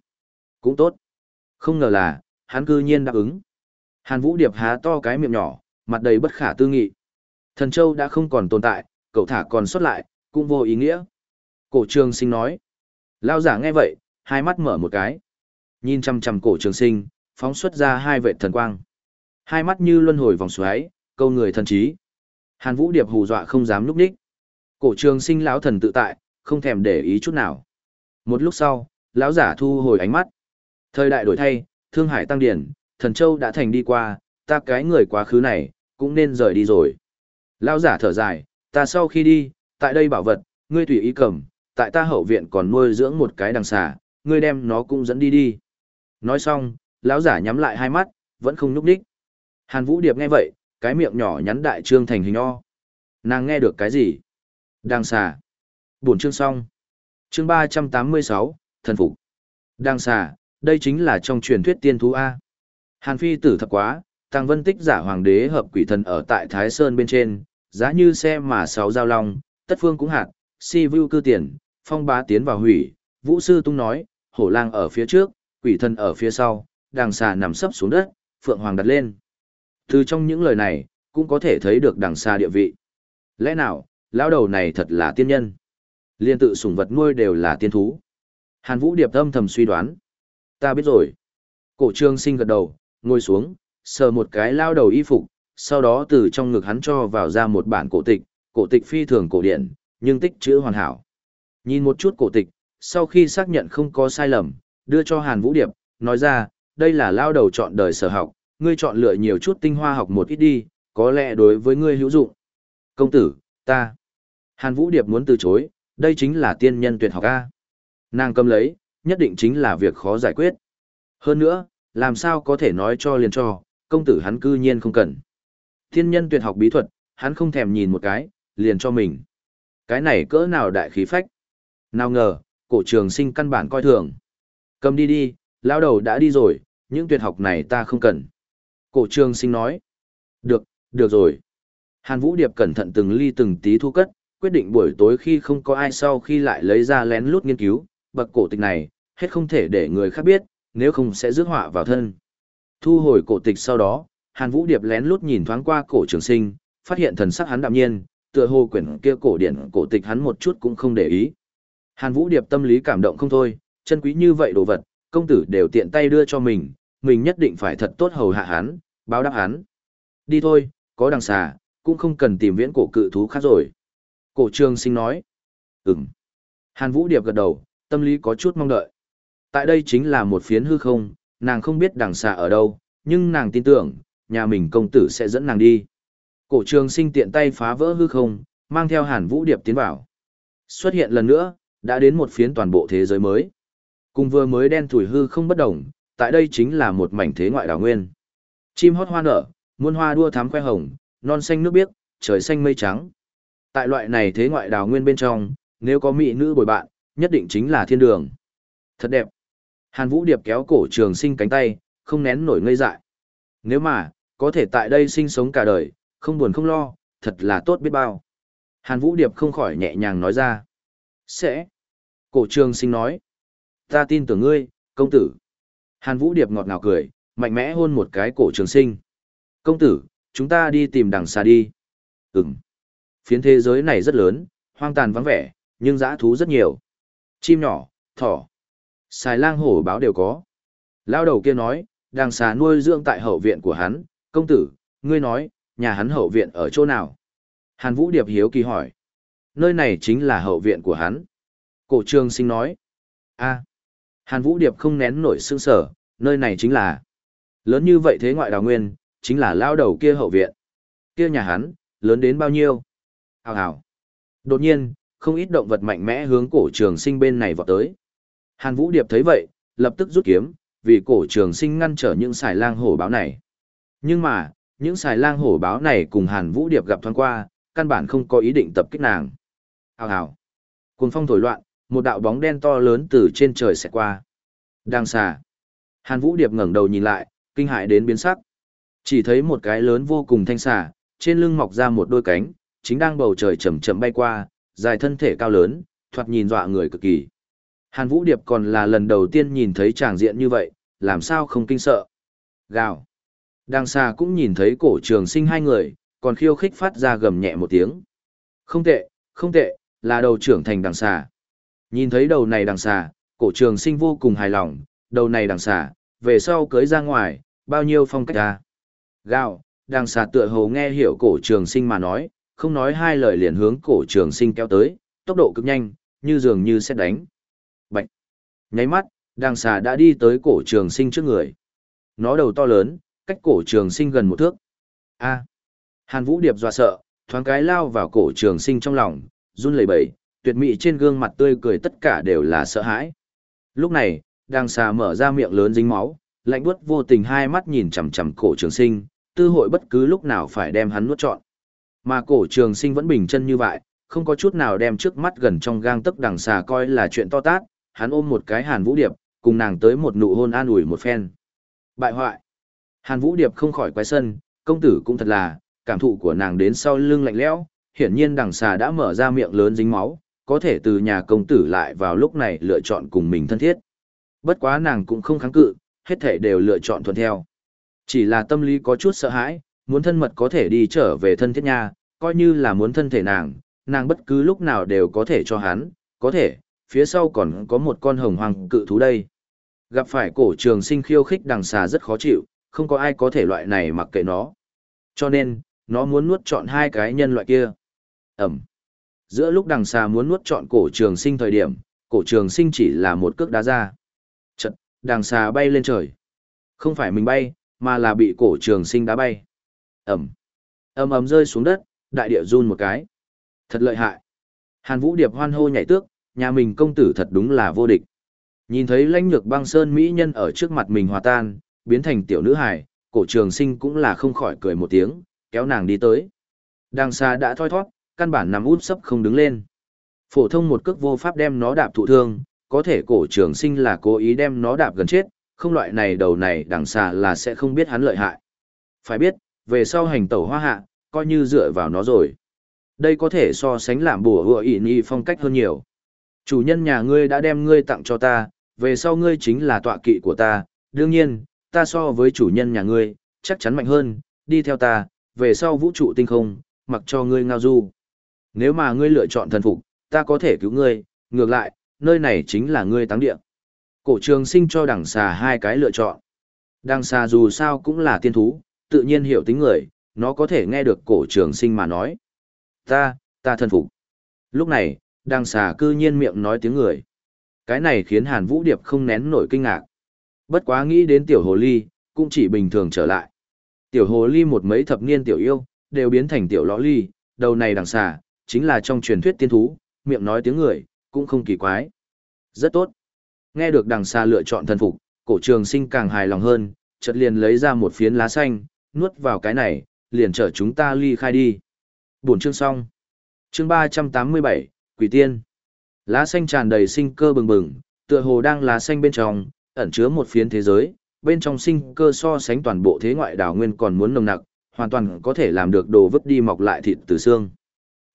S1: Cũng tốt. Không ngờ là, hắn cư nhiên đáp ứng. Hàn Vũ Điệp há to cái miệng nhỏ, mặt đầy bất khả tư nghị. Thần Châu đã không còn tồn tại, cậu thả còn xuất lại, cũng vô ý nghĩa. Cổ trường sinh nói. Lao giả nghe vậy, hai mắt mở một cái. Nhìn chăm chăm cổ trường sinh, phóng xuất ra hai vệ thần quang. Hai mắt như luân hồi vòng xoáy, câu người thần trí. Hàn Vũ Điệp hù dọa không dám núp đích. Cổ trường sinh lão thần tự tại, không thèm để ý chút nào. Một lúc sau, lão giả thu hồi ánh mắt. Thời đại đổi thay, Thương Hải tăng điển, Thần Châu đã thành đi qua, ta cái người quá khứ này, cũng nên rời đi rồi. Lão giả thở dài, ta sau khi đi, tại đây bảo vật, ngươi tùy ý cầm, tại ta hậu viện còn nuôi dưỡng một cái đằng xà, ngươi đem nó cũng dẫn đi đi. Nói xong, lão giả nhắm lại hai mắt, vẫn không nhúc đích. Hàn Vũ Điệp nghe vậy, cái miệng nhỏ nhắn đại trương thành hình o. Nàng nghe được cái gì? Đằng xà. Buổi chương xong. Chương ba trăm tám mươi sáu, thần phục. Đằng xà, đây chính là trong truyền thuyết tiên thú A. Hàn Phi tử thật quá, Tăng Vân Tích giả hoàng đế hợp quỷ thần ở tại Thái Sơn bên trên, giá như xe mà sáu giao long, tất phương cũng hạt, si vưu cư tiền, phong bá tiến vào hủy, vũ sư tung nói, hổ lang ở phía trước, quỷ thần ở phía sau, đằng xà nằm sấp xuống đất, phượng hoàng đặt lên. Từ trong những lời này, cũng có thể thấy được đằng xa địa vị. Lẽ nào, lão đầu này thật là tiên nhân? Liên tự sủng vật nuôi đều là tiên thú. Hàn Vũ Điệp âm thầm suy đoán. Ta biết rồi. Cổ trương sinh gật đầu, ngồi xuống, sờ một cái lao đầu y phục, sau đó từ trong ngực hắn cho vào ra một bản cổ tịch, cổ tịch phi thường cổ điển, nhưng tích chữ hoàn hảo. Nhìn một chút cổ tịch, sau khi xác nhận không có sai lầm, đưa cho Hàn Vũ Điệp, nói ra, đây là lao đầu chọn đời sở học, ngươi chọn lựa nhiều chút tinh hoa học một ít đi, có lẽ đối với ngươi hữu dụng. Công tử, ta. Hàn Vũ Điệp muốn từ chối, đây chính là tiên nhân tuyệt học A. Nàng cầm lấy, nhất định chính là việc khó giải quyết. Hơn nữa, làm sao có thể nói cho liền cho, công tử hắn cư nhiên không cần. Tiên nhân tuyệt học bí thuật, hắn không thèm nhìn một cái, liền cho mình. Cái này cỡ nào đại khí phách. Nào ngờ, cổ trường sinh căn bản coi thường. Cầm đi đi, lão đầu đã đi rồi, những tuyệt học này ta không cần. Cổ trường sinh nói. Được, được rồi. Hàn Vũ Điệp cẩn thận từng ly từng tí thu cất, quyết định buổi tối khi không có ai sau khi lại lấy ra lén lút nghiên cứu, bậc cổ tịch này, hết không thể để người khác biết, nếu không sẽ rước họa vào thân. Thu hồi cổ tịch sau đó, Hàn Vũ Điệp lén lút nhìn thoáng qua cổ trường sinh, phát hiện thần sắc hắn đạm nhiên, tựa hồ quyển kia cổ điển cổ tịch hắn một chút cũng không để ý. Hàn Vũ Điệp tâm lý cảm động không thôi, chân quý như vậy đồ vật, công tử đều tiện tay đưa cho mình, mình nhất định phải thật tốt hầu hạ hắn, báo đáp hắn. Đi thôi, có đằng xà, cũng không cần tìm viễn cổ cự thú khác rồi. Cổ trường sinh nói. Ừm. Hàn Vũ Điệp gật đầu, tâm lý có chút mong đợi. Tại đây chính là một phiến hư không, nàng không biết đằng xà ở đâu, nhưng nàng tin tưởng, nhà mình công tử sẽ dẫn nàng đi. Cổ trường sinh tiện tay phá vỡ hư không, mang theo Hàn Vũ Điệp tiến vào. Xuất hiện lần nữa, đã đến một phiến toàn bộ thế giới mới. Cùng vừa mới đen thủi hư không bất đồng, tại đây chính là một mảnh thế ngoại đảo nguyên. Chim hót hoa nở, muôn hoa đua thắm khoe hồng, non xanh nước biếc, trời xanh mây trắng. Tại loại này thế ngoại đảo nguyên bên trong, nếu có mỹ nữ bồi bạn, nhất định chính là thiên đường. Thật đẹp. Hàn Vũ Điệp kéo cổ trường sinh cánh tay, không nén nổi ngây dại. Nếu mà, có thể tại đây sinh sống cả đời, không buồn không lo, thật là tốt biết bao. Hàn Vũ Điệp không khỏi nhẹ nhàng nói ra. Sẽ. Cổ trường sinh nói. Ta tin tưởng ngươi, công tử. Hàn Vũ Điệp ngọt ngào cười, mạnh mẽ hôn một cái cổ trường sinh. Công tử, chúng ta đi tìm đằng xa đi. Ừm. Phiến thế giới này rất lớn, hoang tàn vắng vẻ, nhưng dã thú rất nhiều. Chim nhỏ, thỏ, xài lang hổ báo đều có. Lao đầu kia nói, đằng xà nuôi dưỡng tại hậu viện của hắn, công tử, ngươi nói, nhà hắn hậu viện ở chỗ nào? Hàn Vũ Điệp hiếu kỳ hỏi. Nơi này chính là hậu viện của hắn. Cổ trường sinh nói. a Hàn Vũ Điệp không nén nổi sương sở, nơi này chính là. Lớn như vậy thế ngoại đào nguyên, chính là lao đầu kia hậu viện. Kia nhà hắn, lớn đến bao nhiêu? Hào hào. Đột nhiên, không ít động vật mạnh mẽ hướng cổ trường sinh bên này vọt tới. Hàn Vũ Điệp thấy vậy, lập tức rút kiếm, vì cổ trường sinh ngăn trở những xài lang hổ báo này. Nhưng mà, những xài lang hổ báo này cùng Hàn Vũ Điệp gặp thoáng qua, căn bản không có ý định tập kích nàng. Hào hào. Cuồng phong thổi loạn, một đạo bóng đen to lớn từ trên trời sẽ qua. Đang xà. Hàn Vũ Điệp ngẩng đầu nhìn lại, kinh hại đến biến sắc. Chỉ thấy một cái lớn vô cùng thanh xà, trên lưng mọc ra một đôi cánh, chính đang bầu trời chậm chậm bay qua, dài thân thể cao lớn, thoạt nhìn dọa người cực kỳ. Hàn Vũ Điệp còn là lần đầu tiên nhìn thấy tràng diện như vậy, làm sao không kinh sợ. Gào. Đang xa cũng nhìn thấy cổ trường sinh hai người, còn khiêu khích phát ra gầm nhẹ một tiếng. Không tệ, không tệ, là đầu trưởng thành đằng xà. Nhìn thấy đầu này đằng xà, cổ trường sinh vô cùng hài lòng, đầu này đằng xà, về sau cưới ra ngoài, bao nhiêu phong cách ra. Gào, đằng xà tựa hồ nghe hiểu cổ trường sinh mà nói, không nói hai lời liền hướng cổ trường sinh kéo tới, tốc độ cực nhanh, như dường như xét đánh. Bạch! Nháy mắt, đằng xà đã đi tới cổ trường sinh trước người. Nó đầu to lớn, cách cổ trường sinh gần một thước. A! Hàn Vũ Điệp dọa sợ, thoáng cái lao vào cổ trường sinh trong lòng, run lẩy bẩy, tuyệt mỹ trên gương mặt tươi cười tất cả đều là sợ hãi. Lúc này, đằng xà mở ra miệng lớn dính máu, lạnh buốt vô tình hai mắt nhìn chằm chằm cổ trường sinh, tư hội bất cứ lúc nào phải đem hắn nuốt trọn. Mà cổ trường sinh vẫn bình chân như vậy, không có chút nào đem trước mắt gần trong gang tấc đằng xà coi là chuyện to tát, hắn ôm một cái Hàn Vũ Điệp, cùng nàng tới một nụ hôn an ủi một phen. Bại hoại. Hàn Vũ Điệp không khỏi quái sân, công tử cũng thật là, cảm thụ của nàng đến sau lưng lạnh lẽo, hiển nhiên đằng xà đã mở ra miệng lớn dính máu, có thể từ nhà công tử lại vào lúc này lựa chọn cùng mình thân thiết. Bất quá nàng cũng không kháng cự, hết thể đều lựa chọn thuận theo. Chỉ là tâm lý có chút sợ hãi, muốn thân mật có thể đi trở về thân thiết nha, coi như là muốn thân thể nàng, nàng bất cứ lúc nào đều có thể cho hắn, có thể, phía sau còn có một con hồng hoàng cự thú đây. Gặp phải cổ trường sinh khiêu khích đằng xà rất khó chịu, không có ai có thể loại này mặc kệ nó. Cho nên, nó muốn nuốt chọn hai cái nhân loại kia. Ẩm. Giữa lúc đằng xà muốn nuốt chọn cổ trường sinh thời điểm, cổ trường sinh chỉ là một cước đá ra. Chật, đằng xà bay lên trời. Không phải mình bay, mà là bị cổ trường sinh đá bay. Ẩm. ầm ầm rơi xuống đất, đại địa run một cái. Thật lợi hại. Hàn Vũ Điệp hoan hô nhảy tước, nhà mình công tử thật đúng là vô địch. Nhìn thấy lãnh nhược băng sơn mỹ nhân ở trước mặt mình hòa tan, biến thành tiểu nữ hài, cổ trường sinh cũng là không khỏi cười một tiếng, kéo nàng đi tới. Đằng xa đã thoi thoát, căn bản nằm út sấp không đứng lên. Phổ thông một cước vô pháp đem nó đạp thụ thương, có thể cổ trường sinh là cố ý đem nó đạp gần chết, không loại này đầu này đằng xà là sẽ không biết hắn lợi hại. Phải biết, về sau hành tẩu hoa hạ, coi như dựa vào nó rồi. Đây có thể so sánh làm bùa hựa ỉ nhi phong cách hơn nhiều. Chủ nhân nhà ngươi đã đem ngươi tặng cho ta, về sau ngươi chính là tọa kỵ của ta, đương nhiên, ta so với chủ nhân nhà ngươi, chắc chắn mạnh hơn, đi theo ta, về sau vũ trụ tinh không, mặc cho ngươi ngao du. Nếu mà ngươi lựa chọn thần phục, ta có thể cứu ngươi, ngược lại, nơi này chính là ngươi táng địa. Cổ trường sinh cho đằng xà hai cái lựa chọn. Đằng xà dù sao cũng là tiên thú, tự nhiên hiểu tính người, nó có thể nghe được cổ trường sinh mà nói. Ta, ta thần phục. Lúc này, đằng xà cư nhiên miệng nói tiếng người. Cái này khiến Hàn Vũ Điệp không nén nổi kinh ngạc. Bất quá nghĩ đến tiểu hồ ly, cũng chỉ bình thường trở lại. Tiểu hồ ly một mấy thập niên tiểu yêu, đều biến thành tiểu lõ ly, đầu này đằng xà, chính là trong truyền thuyết tiên thú, miệng nói tiếng người, cũng không kỳ quái. Rất tốt. Nghe được đằng xa lựa chọn thần phục, cổ trường sinh càng hài lòng hơn, chợt liền lấy ra một phiến lá xanh, nuốt vào cái này, liền chở chúng ta ly khai đi. Buổi chương xong. Chương 387, Quỷ Tiên. Lá xanh tràn đầy sinh cơ bừng bừng, tựa hồ đang lá xanh bên trong, ẩn chứa một phiến thế giới, bên trong sinh cơ so sánh toàn bộ thế ngoại đảo nguyên còn muốn nồng nặc, hoàn toàn có thể làm được đồ vứt đi mọc lại thịt từ xương.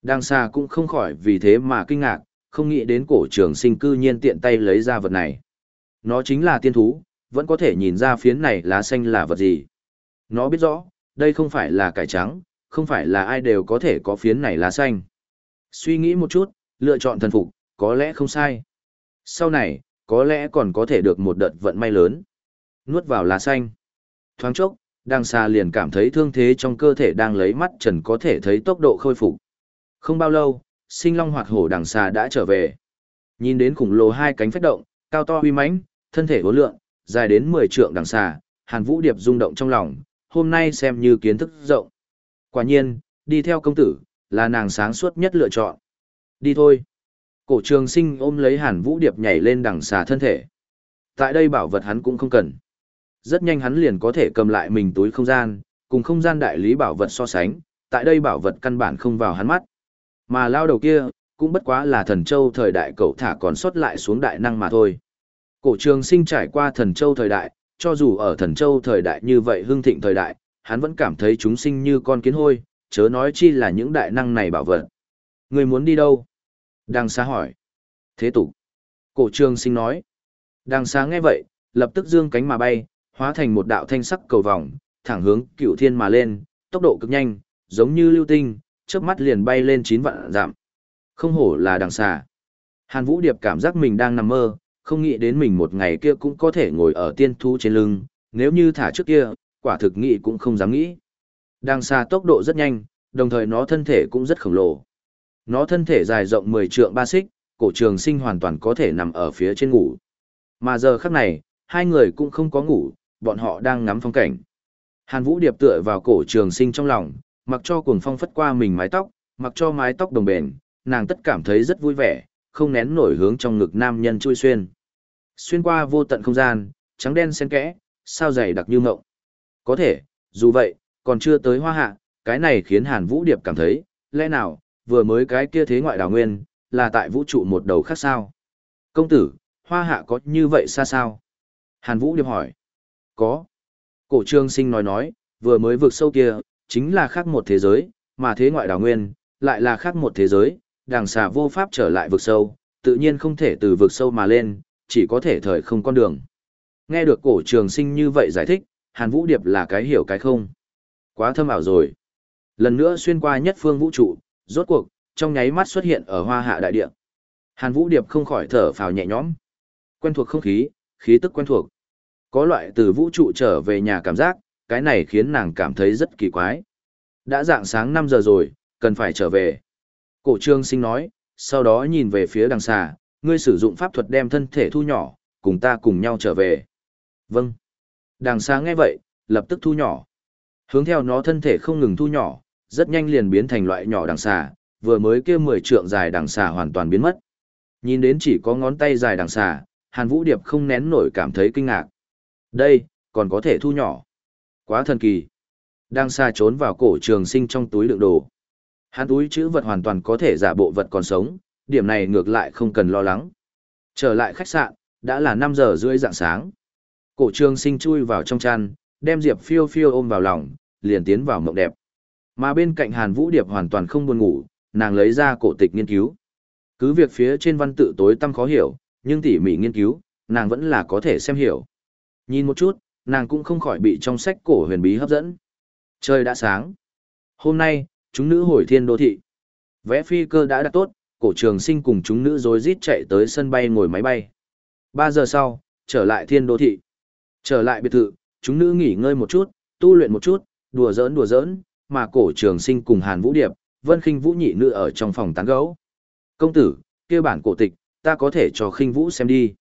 S1: Đang xa cũng không khỏi vì thế mà kinh ngạc, không nghĩ đến cổ trường sinh cư nhiên tiện tay lấy ra vật này. Nó chính là tiên thú, vẫn có thể nhìn ra phiến này lá xanh là vật gì. Nó biết rõ, đây không phải là cải trắng, không phải là ai đều có thể có phiến này lá xanh. Suy nghĩ một chút, lựa chọn thần phục, có lẽ không sai. Sau này, có lẽ còn có thể được một đợt vận may lớn. Nuốt vào lá xanh. Thoáng chốc, đang xa liền cảm thấy thương thế trong cơ thể đang lấy mắt trần có thể thấy tốc độ khôi phục. Không bao lâu, sinh long hoạt hổ đằng xà đã trở về. Nhìn đến khủng lồ hai cánh phách động, cao to uy mãnh, thân thể vô lượng, dài đến 10 trượng đằng xà, Hàn Vũ Điệp rung động trong lòng, hôm nay xem như kiến thức rộng. Quả nhiên, đi theo công tử, là nàng sáng suốt nhất lựa chọn. Đi thôi. Cổ trường sinh ôm lấy Hàn Vũ Điệp nhảy lên đằng xà thân thể. Tại đây bảo vật hắn cũng không cần. Rất nhanh hắn liền có thể cầm lại mình túi không gian, cùng không gian đại lý bảo vật so sánh, tại đây bảo vật căn bản không vào hắn mắt. Mà lao đầu kia, cũng bất quá là thần châu thời đại cậu thả còn sót lại xuống đại năng mà thôi. Cổ trường sinh trải qua thần châu thời đại, cho dù ở thần châu thời đại như vậy hưng thịnh thời đại, hắn vẫn cảm thấy chúng sinh như con kiến hôi, chớ nói chi là những đại năng này bảo vật. Người muốn đi đâu? Đằng xa hỏi. Thế tục. Cổ trường sinh nói. Đằng xa nghe vậy, lập tức dương cánh mà bay, hóa thành một đạo thanh sắc cầu vòng, thẳng hướng cựu thiên mà lên, tốc độ cực nhanh, giống như lưu tinh, chớp mắt liền bay lên chín vạn giảm. Không hổ là đằng xà. Hàn Vũ Điệp cảm giác mình đang nằm mơ, không nghĩ đến mình một ngày kia cũng có thể ngồi ở tiên thú trên lưng, nếu như thả trước kia, quả thực nghĩ cũng không dám nghĩ. Đằng xà tốc độ rất nhanh, đồng thời nó thân thể cũng rất khổng lồ. Nó thân thể dài rộng 10 trượng ba xích, cổ trường sinh hoàn toàn có thể nằm ở phía trên ngủ. Mà giờ khắc này, hai người cũng không có ngủ, bọn họ đang ngắm phong cảnh. Hàn Vũ Điệp tựa vào cổ trường sinh trong lòng, mặc cho cuồng phong phất qua mình mái tóc, mặc cho mái tóc đồng bền, nàng tất cảm thấy rất vui vẻ, không nén nổi hướng trong ngực nam nhân chui xuyên. Xuyên qua vô tận không gian, trắng đen xen kẽ, sao dày đặc như mộng. Có thể, dù vậy, còn chưa tới hoa hạ, cái này khiến Hàn Vũ Điệp cảm thấy, lẽ nào, vừa mới cái kia thế ngoại đào nguyên, là tại vũ trụ một đầu khác sao? Công tử, hoa hạ có như vậy xa sao? Hàn Vũ Điệp hỏi. Có. Cổ trương sinh nói nói, vừa mới vượt sâu kia, chính là khác một thế giới, mà thế ngoại đảo nguyên, lại là khác một thế giới, đàng xà vô pháp trở lại vực sâu, tự nhiên không thể từ vực sâu mà lên, chỉ có thể thời không con đường. Nghe được cổ trường sinh như vậy giải thích, Hàn Vũ Điệp là cái hiểu cái không. Quá thâm ảo rồi. Lần nữa xuyên qua nhất phương vũ trụ, rốt cuộc, trong nháy mắt xuất hiện ở hoa hạ đại địa. Hàn Vũ Điệp không khỏi thở phào nhẹ nhõm. Quen thuộc không khí, khí tức quen thuộc. Có loại từ vũ trụ trở về nhà cảm giác, cái này khiến nàng cảm thấy rất kỳ quái. Đã dạng sáng 5 giờ rồi, cần phải trở về. Cổ trương sinh nói, sau đó nhìn về phía đằng xà, ngươi sử dụng pháp thuật đem thân thể thu nhỏ, cùng ta cùng nhau trở về. Vâng. Đằng xà nghe vậy, lập tức thu nhỏ. Hướng theo nó thân thể không ngừng thu nhỏ, rất nhanh liền biến thành loại nhỏ đằng xà, vừa mới kia 10 trượng dài đằng xà hoàn toàn biến mất. Nhìn đến chỉ có ngón tay dài đằng xà, Hàn Vũ Điệp không nén nổi cảm thấy kinh ngạc. Đây, còn có thể thu nhỏ. Quá thần kỳ. Đang xa trốn vào cổ trường sinh trong túi đựng đồ. Hắn túi chữ vật hoàn toàn có thể giả bộ vật còn sống, điểm này ngược lại không cần lo lắng. Trở lại khách sạn, đã là 5 giờ rưỡi dạng sáng. Cổ trường sinh chui vào trong chăn, đem Diệp phiêu phiêu ôm vào lòng, liền tiến vào mộng đẹp. Mà bên cạnh Hàn Vũ Điệp hoàn toàn không buồn ngủ, nàng lấy ra cổ tịch nghiên cứu. Cứ việc phía trên văn tự tối tăm khó hiểu, nhưng tỉ mỉ nghiên cứu, nàng vẫn là có thể xem hiểu. Nhìn một chút, nàng cũng không khỏi bị trong sách cổ huyền bí hấp dẫn. Trời đã sáng. Hôm nay, chúng nữ hồi thiên đô thị. Vẽ phi cơ đã đặt tốt, cổ trường sinh cùng chúng nữ rối rít chạy tới sân bay ngồi máy bay. Ba giờ sau, trở lại thiên đô thị. Trở lại biệt thự, chúng nữ nghỉ ngơi một chút, tu luyện một chút, đùa giỡn đùa giỡn, mà cổ trường sinh cùng Hàn Vũ Điệp, Vân Khinh Vũ nhị nữ ở trong phòng tán gẫu. Công tử, kia bản cổ tịch, ta có thể cho Khinh Vũ xem đi.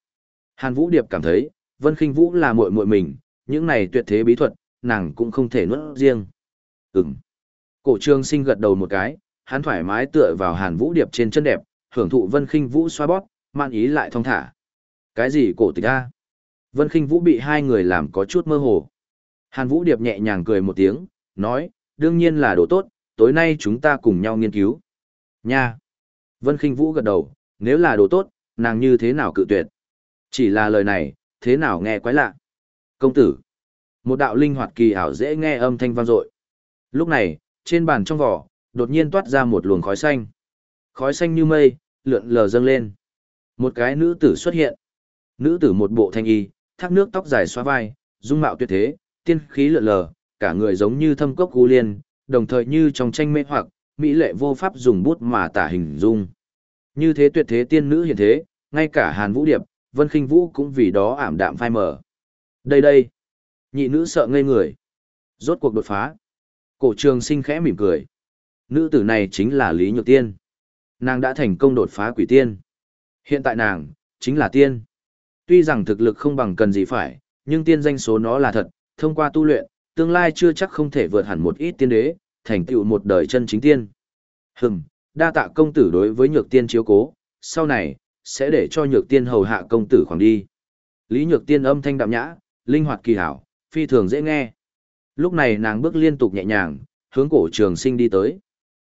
S1: Hàn Vũ Điệp cảm thấy, Vân Khinh Vũ là muội muội mình, những này tuyệt thế bí thuật, nàng cũng không thể nuốt riêng. Ừm. Cổ Trương sinh gật đầu một cái, hắn thoải mái tựa vào Hàn Vũ Điệp trên chân đẹp, hưởng thụ Vân Khinh Vũ xoa bóp, man ý lại thong thả. Cái gì cổ tịch a? Vân Khinh Vũ bị hai người làm có chút mơ hồ. Hàn Vũ Điệp nhẹ nhàng cười một tiếng, nói, đương nhiên là đồ tốt, tối nay chúng ta cùng nhau nghiên cứu. Nha! Vân Kinh Vũ gật đầu, nếu là đồ tốt, nàng như thế nào cự tuyệt. Chỉ là lời này, thế nào nghe quái lạ. Công tử! Một đạo linh hoạt kỳ ảo dễ nghe âm thanh vang dội. Lúc này, trên bàn trong vỏ, đột nhiên toát ra một luồng khói xanh. Khói xanh như mây, lượn lờ dâng lên. Một cái nữ tử xuất hiện. Nữ tử một bộ thanh y, thác nước tóc dài xóa vai, dung mạo tuyệt thế, tiên khí lượn lờ, cả người giống như thâm cốc gu liên, đồng thời như trong tranh mê hoặc, mỹ lệ vô pháp dùng bút mà tả hình dung. Như thế tuyệt thế tiên nữ hiện thế, ngay cả Hàn Vũ Điệp, Vân Khinh Vũ cũng vì đó ảm đạm phai mờ. Đây đây, nhị nữ sợ ngây người. Rốt cuộc đột phá. Cổ trường sinh khẽ mỉm cười. Nữ tử này chính là Lý Nhược Tiên. Nàng đã thành công đột phá quỷ tiên. Hiện tại nàng, chính là tiên. Tuy rằng thực lực không bằng cần gì phải, nhưng tiên danh số nó là thật, thông qua tu luyện, tương lai chưa chắc không thể vượt hẳn một ít tiên đế, thành tựu một đời chân chính tiên. Hừm, đa tạ công tử đối với nhược tiên chiếu cố, sau này, sẽ để cho nhược tiên hầu hạ công tử khoảng đi. Lý nhược tiên âm thanh đạm nhã, linh hoạt kỳ hảo, phi thường dễ nghe. Lúc này nàng bước liên tục nhẹ nhàng, hướng cổ trường sinh đi tới.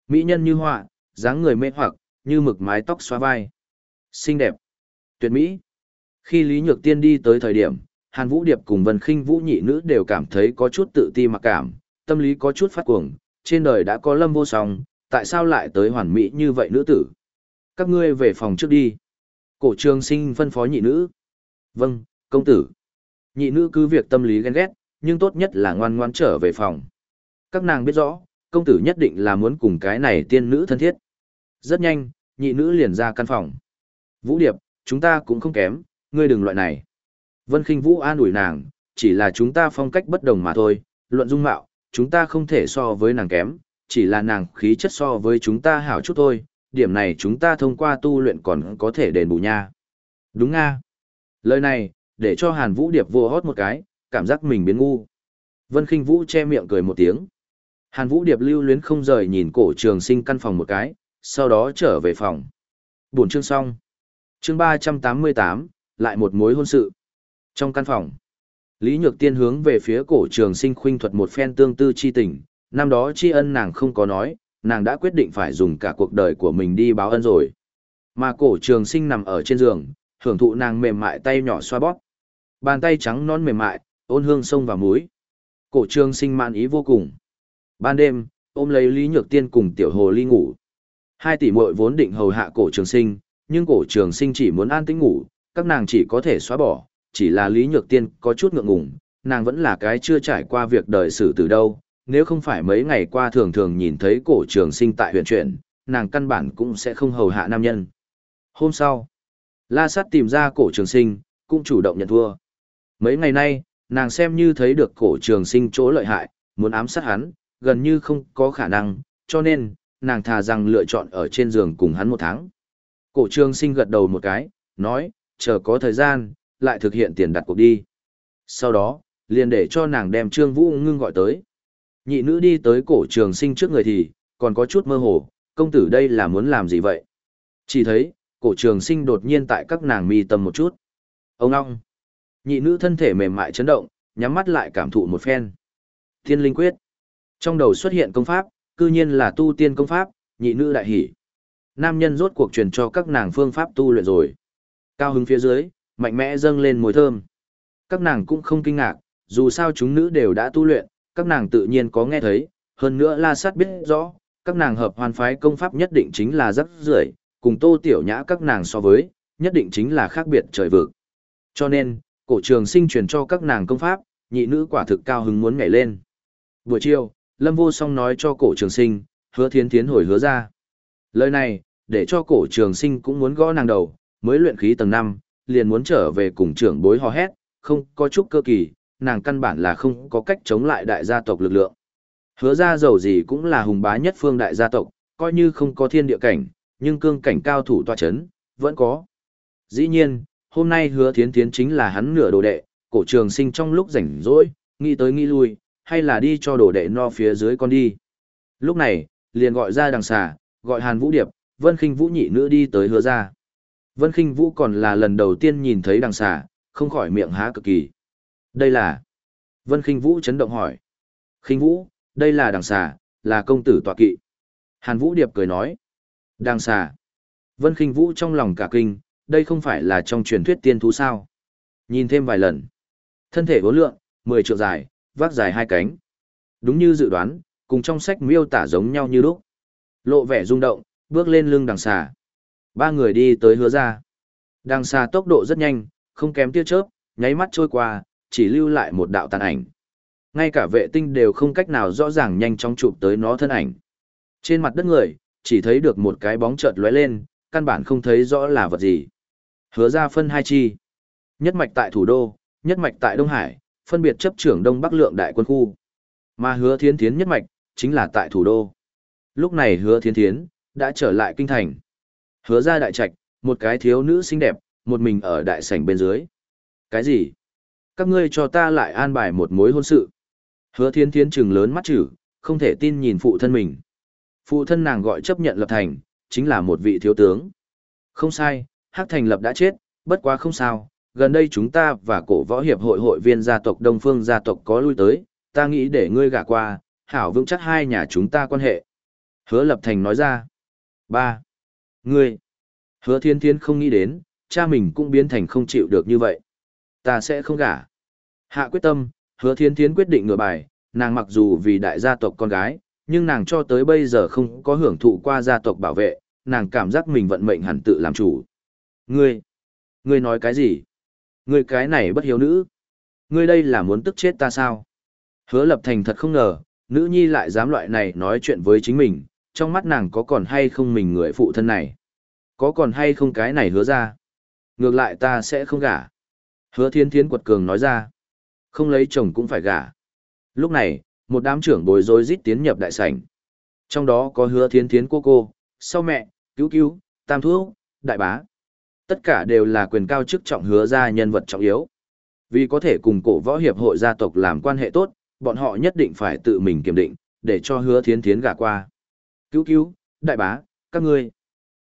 S1: Mỹ nhân như họa, dáng người mê hoặc, như mực mái tóc xóa vai. Xinh đẹp, tuyệt mỹ. Khi Lý Nhược Tiên đi tới thời điểm, Hàn Vũ Điệp cùng Vân Khinh Vũ nhị nữ đều cảm thấy có chút tự ti mặc cảm, tâm lý có chút phát cuồng, trên đời đã có lâm vô song, tại sao lại tới hoàn mỹ như vậy nữ tử? Các ngươi về phòng trước đi. Cổ trường sinh phân phó nhị nữ. Vâng, công tử. Nhị nữ cứ việc tâm lý ghen ghét, nhưng tốt nhất là ngoan ngoan trở về phòng. Các nàng biết rõ, công tử nhất định là muốn cùng cái này tiên nữ thân thiết. Rất nhanh, nhị nữ liền ra căn phòng. Vũ Điệp, chúng ta cũng không kém, ngươi đừng loại này. Vân Kinh Vũ an ủi nàng, chỉ là chúng ta phong cách bất đồng mà thôi, luận dung mạo, chúng ta không thể so với nàng kém, chỉ là nàng khí chất so với chúng ta hảo chút thôi, điểm này chúng ta thông qua tu luyện còn có thể đền bù nha. Đúng nga. Lời này, để cho Hàn Vũ Điệp vô hót một cái, cảm giác mình biến ngu. Vân Kinh Vũ che miệng cười một tiếng. Hàn Vũ Điệp lưu luyến không rời nhìn cổ trường sinh căn phòng một cái, sau đó trở về phòng. Buổi chương xong. Chương 388, lại một mối hôn sự. Trong căn phòng, Lý Nhược Tiên hướng về phía cổ trường sinh khuynh thuật một phen tương tư chi tình, năm đó tri ân nàng không có nói, nàng đã quyết định phải dùng cả cuộc đời của mình đi báo ân rồi. Mà cổ trường sinh nằm ở trên giường, hưởng thụ nàng mềm mại tay nhỏ xoa bóp. Bàn tay trắng non mềm mại, ôn hương sông vào mũi. Cổ trường sinh man ý vô cùng. Ban đêm, ôm lấy Lý Nhược Tiên cùng tiểu hồ ly ngủ. Hai tỷ muội vốn định hầu hạ cổ trường sinh, nhưng cổ trường sinh chỉ muốn an tĩnh ngủ, các nàng chỉ có thể xóa bỏ, chỉ là Lý Nhược Tiên có chút ngượng ngùng, nàng vẫn là cái chưa trải qua việc đời xử từ đâu, nếu không phải mấy ngày qua thường thường nhìn thấy cổ trường sinh tại huyện chuyển, nàng căn bản cũng sẽ không hầu hạ nam nhân. Hôm sau, La Sát tìm ra cổ trường sinh, cũng chủ động nhận thua. Mấy ngày nay, nàng xem như thấy được cổ trường sinh chỗ lợi hại, muốn ám sát hắn, gần như không có khả năng, cho nên, nàng thà rằng lựa chọn ở trên giường cùng hắn một tháng. Cổ trường sinh gật đầu một cái, nói, chờ có thời gian, lại thực hiện tiền đặt cuộc đi. Sau đó, liền để cho nàng đem Trương Vũ ngưng gọi tới. Nhị nữ đi tới cổ trường sinh trước người thì, còn có chút mơ hồ, công tử đây là muốn làm gì vậy? Chỉ thấy, cổ trường sinh đột nhiên tại các nàng mi tâm một chút. Ông ong! Nhị nữ thân thể mềm mại chấn động, nhắm mắt lại cảm thụ một phen. Thiên linh quyết. Trong đầu xuất hiện công pháp, cư nhiên là tu tiên công pháp, nhị nữ đại hỉ. Nam nhân rốt cuộc truyền cho các nàng phương pháp tu luyện rồi. Cao hứng phía dưới, mạnh mẽ dâng lên mùi thơm. Các nàng cũng không kinh ngạc, dù sao chúng nữ đều đã tu luyện, các nàng tự nhiên có nghe thấy, hơn nữa La Sát biết rõ, các nàng hợp hoàn phái công pháp nhất định chính là rất rưởi, cùng Tô Tiểu Nhã các nàng so với, nhất định chính là khác biệt trời vực. Cho nên, cổ trường sinh truyền cho các nàng công pháp, nhị nữ quả thực cao hứng muốn nhảy lên. Buổi chiều, Lâm Vô Song nói cho cổ trường sinh, hứa thiến thiến hồi hứa ra. Lời này, để cho cổ trường sinh cũng muốn gõ nàng đầu, mới luyện khí tầng 5, liền muốn trở về cùng trưởng bối hò hét, không có chút cơ kỳ, nàng căn bản là không có cách chống lại đại gia tộc lực lượng. Hứa ra giàu gì cũng là hùng bá nhất phương đại gia tộc, coi như không có thiên địa cảnh, nhưng cương cảnh cao thủ tòa chấn, vẫn có. Dĩ nhiên, hôm nay hứa thiến thiến chính là hắn nửa đồ đệ, cổ trường sinh trong lúc rảnh rỗi, nghĩ tới nghĩ lui, hay là đi cho đồ đệ no phía dưới con đi. Lúc này, liền gọi ra đằng xà, gọi Hàn Vũ Điệp, Vân Kinh Vũ nhị nữ đi tới hứa ra. Vân Kinh Vũ còn là lần đầu tiên nhìn thấy đằng xà, không khỏi miệng há cực kỳ. Đây là... Vân Kinh Vũ chấn động hỏi. Kinh Vũ, đây là đằng xà, là công tử tọa kỵ. Hàn Vũ Điệp cười nói. Đằng xà. Vân Kinh Vũ trong lòng cả kinh, đây không phải là trong truyền thuyết tiên thú sao. Nhìn thêm vài lần. Thân thể vô lượng, 10 trượng dài, vác dài hai cánh. Đúng như dự đoán, cùng trong sách miêu tả giống nhau như lúc. Lộ vẻ rung động, bước lên lưng đằng xà. Ba người đi tới hứa ra. Đằng xà tốc độ rất nhanh, không kém tia chớp, nháy mắt trôi qua, chỉ lưu lại một đạo tàn ảnh. Ngay cả vệ tinh đều không cách nào rõ ràng nhanh chóng chụp tới nó thân ảnh. Trên mặt đất người, chỉ thấy được một cái bóng chợt lóe lên, căn bản không thấy rõ là vật gì. Hứa ra phân hai chi. Nhất mạch tại thủ đô, nhất mạch tại Đông Hải, phân biệt chấp trưởng Đông Bắc lượng đại quân khu. Mà hứa thiến thiến nhất mạch, chính là tại thủ đô. Lúc này hứa thiến thiến, đã trở lại kinh thành. Hứa ra đại trạch, một cái thiếu nữ xinh đẹp, một mình ở đại sảnh bên dưới. Cái gì? Các ngươi cho ta lại an bài một mối hôn sự. Hứa thiến thiến trừng lớn mắt chữ, không thể tin nhìn phụ thân mình. Phụ thân nàng gọi chấp nhận lập thành, chính là một vị thiếu tướng. Không sai, Hắc Thành Lập đã chết, bất quá không sao, gần đây chúng ta và cổ võ hiệp hội hội viên gia tộc Đông Phương gia tộc có lui tới, ta nghĩ để ngươi gả qua, hảo vững chắc hai nhà chúng ta quan hệ. Hứa Lập Thành nói ra. ba Ngươi. Hứa Thiên Thiên không nghĩ đến, cha mình cũng biến thành không chịu được như vậy. Ta sẽ không gả. Hạ quyết tâm, Hứa Thiên Thiên quyết định ngửa bài, nàng mặc dù vì đại gia tộc con gái, nhưng nàng cho tới bây giờ không có hưởng thụ qua gia tộc bảo vệ, nàng cảm giác mình vận mệnh hẳn tự làm chủ. Ngươi, ngươi nói cái gì? Ngươi cái này bất hiếu nữ. Ngươi đây là muốn tức chết ta sao? Hứa lập thành thật không ngờ, nữ nhi lại dám loại này nói chuyện với chính mình, trong mắt nàng có còn hay không mình người phụ thân này? Có còn hay không cái này hứa ra? Ngược lại ta sẽ không gả. Hứa thiên thiến quật cường nói ra. Không lấy chồng cũng phải gả. Lúc này, một đám trưởng bồi rối rít tiến nhập đại sảnh. Trong đó có hứa thiên thiến cô cô, sau mẹ, cứu cứu, tam thuốc, đại bá. Tất cả đều là quyền cao chức trọng hứa ra nhân vật trọng yếu. Vì có thể cùng cổ võ hiệp hội gia tộc làm quan hệ tốt, bọn họ nhất định phải tự mình kiểm định, để cho hứa thiến thiến gả qua. Cứu cứu, đại bá, các ngươi.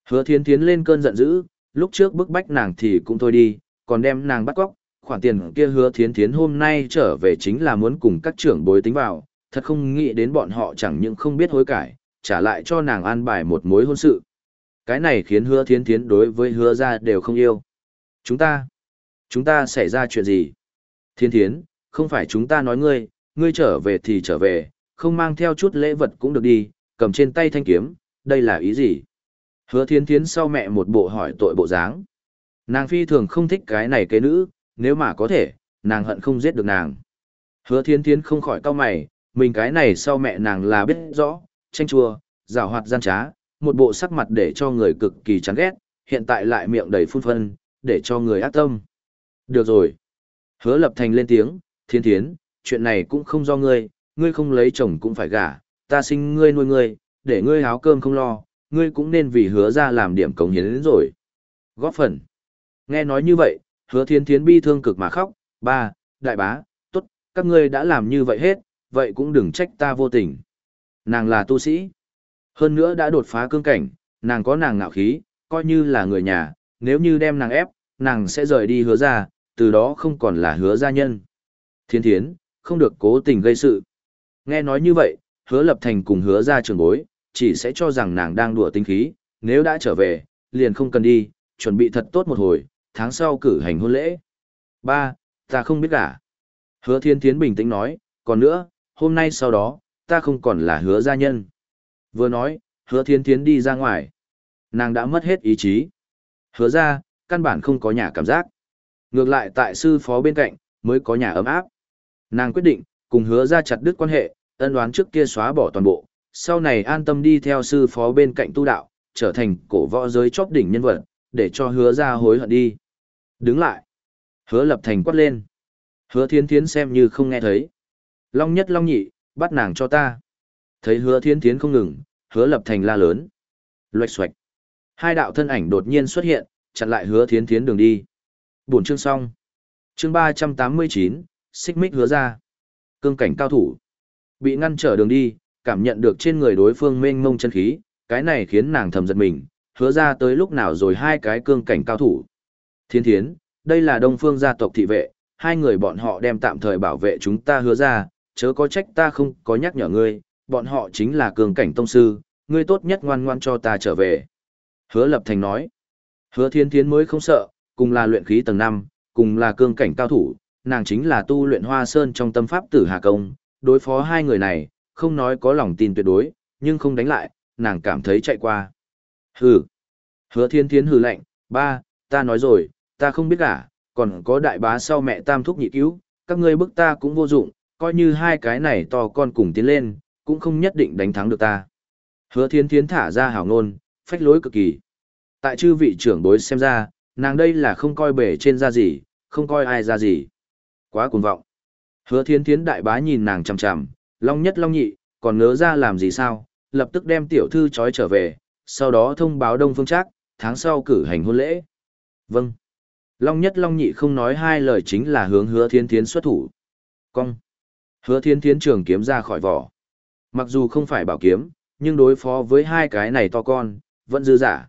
S1: Hứa thiến thiến lên cơn giận dữ, lúc trước bức bách nàng thì cũng thôi đi, còn đem nàng bắt cóc, khoản tiền kia hứa thiến thiến hôm nay trở về chính là muốn cùng các trưởng bối tính vào, thật không nghĩ đến bọn họ chẳng những không biết hối cải, trả lại cho nàng an bài một mối hôn sự. Cái này khiến hứa thiến thiến đối với hứa ra đều không yêu. Chúng ta, chúng ta xảy ra chuyện gì? Thiên thiến, không phải chúng ta nói ngươi, ngươi trở về thì trở về, không mang theo chút lễ vật cũng được đi, cầm trên tay thanh kiếm, đây là ý gì? Hứa thiến thiến sau mẹ một bộ hỏi tội bộ dáng. Nàng phi thường không thích cái này cái nữ, nếu mà có thể, nàng hận không giết được nàng. Hứa thiến thiến không khỏi cau mày, mình cái này sau mẹ nàng là biết rõ, tranh chua, rào hoạt gian trá, một bộ sắc mặt để cho người cực kỳ chán ghét, hiện tại lại miệng đầy phun phân, để cho người ác tâm. Được rồi. Hứa lập thành lên tiếng, thiên thiến, chuyện này cũng không do ngươi, ngươi không lấy chồng cũng phải gả, ta sinh ngươi nuôi ngươi, để ngươi háo cơm không lo, ngươi cũng nên vì hứa ra làm điểm cống hiến đến rồi. Góp phần. Nghe nói như vậy, hứa thiên thiến bi thương cực mà khóc, ba, đại bá, tốt, các ngươi đã làm như vậy hết, vậy cũng đừng trách ta vô tình. Nàng là tu sĩ. Hơn nữa đã đột phá cương cảnh, nàng có nàng ngạo khí, coi như là người nhà, nếu như đem nàng ép, nàng sẽ rời đi hứa ra, từ đó không còn là hứa gia nhân. Thiên thiến, không được cố tình gây sự. Nghe nói như vậy, hứa lập thành cùng hứa ra trường bối, chỉ sẽ cho rằng nàng đang đùa tinh khí, nếu đã trở về, liền không cần đi, chuẩn bị thật tốt một hồi, tháng sau cử hành hôn lễ. Ba, ta không biết cả. Hứa thiên thiến bình tĩnh nói, còn nữa, hôm nay sau đó, ta không còn là hứa gia nhân. Vừa nói, hứa thiên thiến đi ra ngoài. Nàng đã mất hết ý chí. Hứa ra, căn bản không có nhà cảm giác. Ngược lại tại sư phó bên cạnh, mới có nhà ấm áp. Nàng quyết định, cùng hứa ra chặt đứt quan hệ, ân đoán trước kia xóa bỏ toàn bộ, sau này an tâm đi theo sư phó bên cạnh tu đạo, trở thành cổ võ giới chóp đỉnh nhân vật, để cho hứa ra hối hận đi. Đứng lại. Hứa lập thành quát lên. Hứa thiên thiến xem như không nghe thấy. Long nhất long nhị, bắt nàng cho ta. Thấy hứa thiên thiến không ngừng, hứa lập thành la lớn. Loạch xoạch. Hai đạo thân ảnh đột nhiên xuất hiện, chặn lại hứa thiến thiến đường đi. Buổi chương xong. Chương ba trăm tám mươi chín, xích mích hứa ra. Cương cảnh cao thủ. Bị ngăn trở đường đi, cảm nhận được trên người đối phương mênh mông chân khí, cái này khiến nàng thầm giật mình, hứa ra tới lúc nào rồi hai cái cương cảnh cao thủ. Thiên thiến, đây là đông phương gia tộc thị vệ, hai người bọn họ đem tạm thời bảo vệ chúng ta hứa ra, chớ có trách ta không có nhắc nhở ngươi, bọn họ chính là cường cảnh tông sư, ngươi tốt nhất ngoan ngoan cho ta trở về. Hứa Lập Thành nói, hứa thiên thiến mới không sợ, cùng là luyện khí tầng 5, cùng là cường cảnh cao thủ, nàng chính là tu luyện hoa sơn trong tâm pháp tử hà công, đối phó hai người này, không nói có lòng tin tuyệt đối, nhưng không đánh lại, nàng cảm thấy chạy qua. Hừ. Hứa thiên thiến hừ lạnh, ba, ta nói rồi, ta không biết cả, còn có đại bá sau mẹ tam thúc nhị cứu, các ngươi bức ta cũng vô dụng, coi như hai cái này to con cùng tiến lên, cũng không nhất định đánh thắng được ta. Hứa thiên thiến thả ra hảo ngôn, phách lối cực kỳ. Tại chư vị trưởng bối xem ra, nàng đây là không coi bể trên ra gì, không coi ai ra gì. Quá cuồng vọng. Hứa thiên thiến đại bá nhìn nàng chằm chằm, long nhất long nhị, còn nỡ ra làm gì sao, lập tức đem tiểu thư trói trở về, sau đó thông báo đông phương trác, tháng sau cử hành hôn lễ. Vâng. Long nhất long nhị không nói hai lời chính là hướng hứa thiên thiến xuất thủ. Cong. Hứa thiên thiến trường kiếm ra khỏi vỏ. Mặc dù không phải bảo kiếm, nhưng đối phó với hai cái này to con, vẫn dư giả.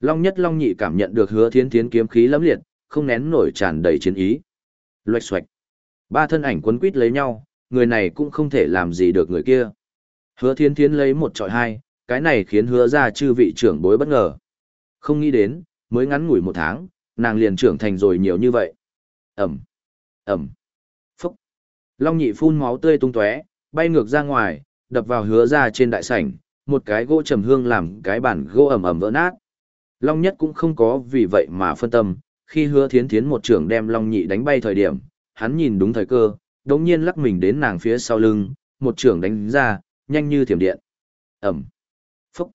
S1: Long nhất long nhị cảm nhận được hứa Thiến thiến kiếm khí lẫm liệt, không nén nổi tràn đầy chiến ý. Loạch xoạch. Ba thân ảnh quấn quít lấy nhau, người này cũng không thể làm gì được người kia. Hứa Thiến thiến lấy một trọi hai, cái này khiến hứa ra chư vị trưởng bối bất ngờ. Không nghĩ đến, mới ngắn ngủi một tháng, nàng liền trưởng thành rồi nhiều như vậy. Ẩm, Ẩm, Phúc. Long nhị phun máu tươi tung tóe, bay ngược ra ngoài, đập vào hứa ra trên đại sảnh, một cái gỗ trầm hương làm cái bản gỗ ẩm ẩm vỡ nát. Long nhất cũng không có vì vậy mà phân tâm, khi hứa thiến thiến một trưởng đem Long nhị đánh bay thời điểm, hắn nhìn đúng thời cơ, đống nhiên lắc mình đến nàng phía sau lưng, một trưởng đánh ra, nhanh như thiểm điện. Ẩm. Phúc.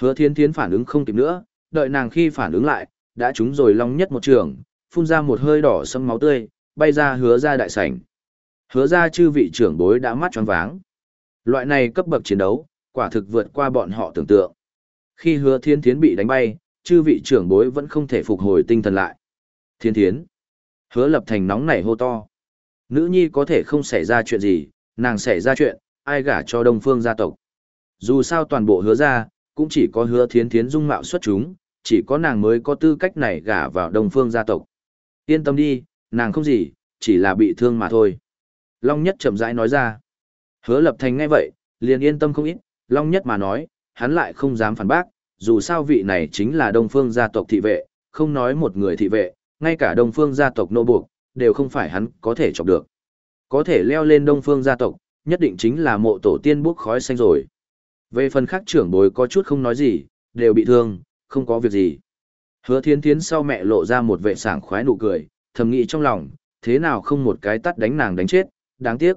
S1: Hứa thiến thiến phản ứng không kịp nữa, đợi nàng khi phản ứng lại, đã trúng rồi long nhất một trưởng phun ra một hơi đỏ sâm máu tươi, bay ra hứa ra đại sảnh. Hứa ra chư vị trưởng bối đã mắt tròn váng. Loại này cấp bậc chiến đấu, quả thực vượt qua bọn họ tưởng tượng. Khi hứa thiên thiến bị đánh bay, chư vị trưởng bối vẫn không thể phục hồi tinh thần lại. Thiên thiến. Hứa lập thành nóng nảy hô to. Nữ nhi có thể không xảy ra chuyện gì, nàng xảy ra chuyện, ai gả cho đông phương gia tộc. Dù sao toàn bộ hứa ra, cũng chỉ có hứa thiến thiến dung mạo xuất chúng, chỉ có nàng mới có tư cách này gả vào đông phương gia tộc. Yên tâm đi, nàng không gì, chỉ là bị thương mà thôi. Long Nhất chậm rãi nói ra. Hứa lập thành ngay vậy, liền yên tâm không ít, Long Nhất mà nói, hắn lại không dám phản bác, dù sao vị này chính là đông phương gia tộc thị vệ, không nói một người thị vệ, ngay cả đông phương gia tộc nô buộc, đều không phải hắn có thể chọc được. Có thể leo lên đông phương gia tộc, nhất định chính là mộ tổ tiên bốc khói xanh rồi. Về phần khác trưởng bối có chút không nói gì, đều bị thương, không có việc gì. Hứa thiên thiến sau mẹ lộ ra một vệ sảng khoái nụ cười, thầm nghĩ trong lòng, thế nào không một cái tắt đánh nàng đánh chết, đáng tiếc.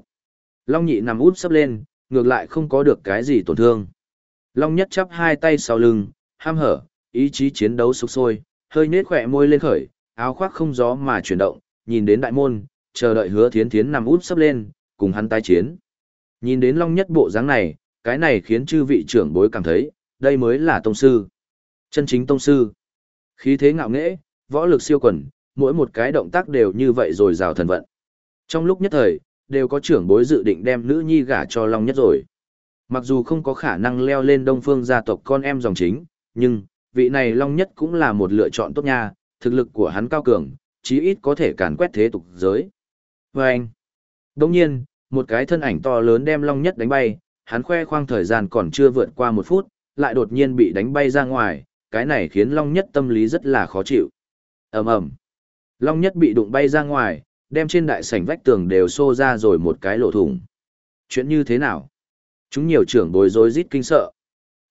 S1: Long nhị nằm út sấp lên, ngược lại không có được cái gì tổn thương. Long nhất chắp hai tay sau lưng, ham hở, ý chí chiến đấu sục sôi, hơi nết khỏe môi lên khởi, áo khoác không gió mà chuyển động, nhìn đến đại môn, chờ đợi hứa thiến thiến nằm út sấp lên, cùng hắn tái chiến. Nhìn đến long nhất bộ dáng này, cái này khiến chư vị trưởng bối cảm thấy, đây mới là tông sư. Chân chính tông sư. Khí thế ngạo nghễ, võ lực siêu quần, mỗi một cái động tác đều như vậy rồi rào thần vận. Trong lúc nhất thời, đều có trưởng bối dự định đem nữ nhi gả cho Long Nhất rồi. Mặc dù không có khả năng leo lên đông phương gia tộc con em dòng chính, nhưng, vị này Long Nhất cũng là một lựa chọn tốt nha, thực lực của hắn cao cường, chí ít có thể càn quét thế tục giới. Và anh, đồng nhiên, một cái thân ảnh to lớn đem Long Nhất đánh bay, hắn khoe khoang thời gian còn chưa vượt qua một phút, lại đột nhiên bị đánh bay ra ngoài, cái này khiến Long Nhất tâm lý rất là khó chịu. ầm ầm long nhất bị đụng bay ra ngoài đem trên đại sảnh vách tường đều xô ra rồi một cái lỗ thủng. Chuyện như thế nào? Chúng nhiều trưởng bối rối rít kinh sợ.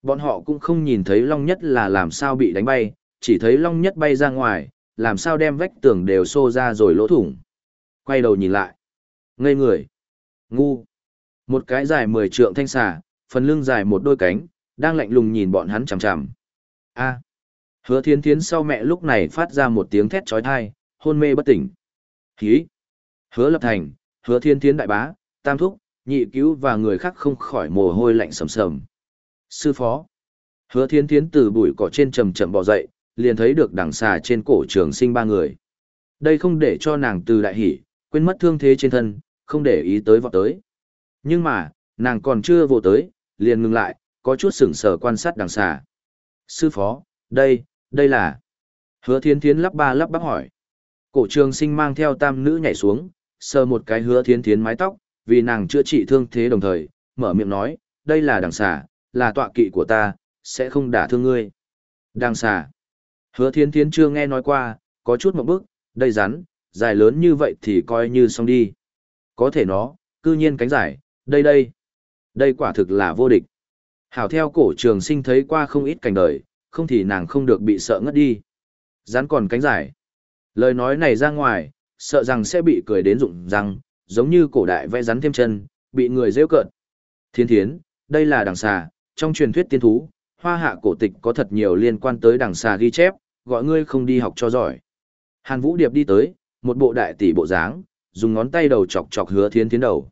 S1: Bọn họ cũng không nhìn thấy long nhất là làm sao bị đánh bay chỉ thấy long nhất bay ra ngoài làm sao đem vách tường đều xô ra rồi lỗ thủng. Quay đầu nhìn lại. Ngây người. Ngu. Một cái dài mười trượng thanh xà phần lưng dài một đôi cánh đang lạnh lùng nhìn bọn hắn chằm chằm. A. Hứa thiên thiến sau mẹ lúc này phát ra một tiếng thét trói thai, hôn mê bất tỉnh. Hí! Hứa lập thành, hứa thiên thiến đại bá, tam thúc, nhị cứu và người khác không khỏi mồ hôi lạnh sầm sầm. Sư phó! Hứa thiên thiến từ bụi cỏ trên trầm chậm bò dậy, liền thấy được đằng xà trên cổ trường sinh ba người. Đây không để cho nàng từ đại hỉ, quên mất thương thế trên thân, không để ý tới vọt tới. Nhưng mà, nàng còn chưa vô tới, liền ngừng lại, có chút sững sờ quan sát đằng xà. Sư phó, đây, đây là... Hứa thiên thiến lắp ba lắp bắp hỏi. Cổ trường sinh mang theo tam nữ nhảy xuống, sờ một cái hứa thiến thiến mái tóc, vì nàng chữa trị thương thế đồng thời, mở miệng nói, đây là đằng xà, là tọa kỵ của ta, sẽ không đả thương ngươi. Đằng xà. Hứa thiến thiến chưa nghe nói qua, có chút một bước, đây rắn, dài lớn như vậy thì coi như xong đi. Có thể nó, cư nhiên cánh dài, đây đây. Đây quả thực là vô địch. Hảo theo cổ trường sinh thấy qua không ít cảnh đời, không thì nàng không được bị sợ ngất đi. Rắn còn cánh dài. Lời nói này ra ngoài, sợ rằng sẽ bị cười đến rụng răng, giống như cổ đại vẽ rắn thêm chân, bị người rêu cợt. Thiên thiến, đây là đằng xà, trong truyền thuyết tiên thú, hoa hạ cổ tịch có thật nhiều liên quan tới đằng xà ghi chép, gọi ngươi không đi học cho giỏi. Hàn Vũ Điệp đi tới, một bộ đại tỷ bộ dáng, dùng ngón tay đầu chọc chọc hứa thiên thiến đầu.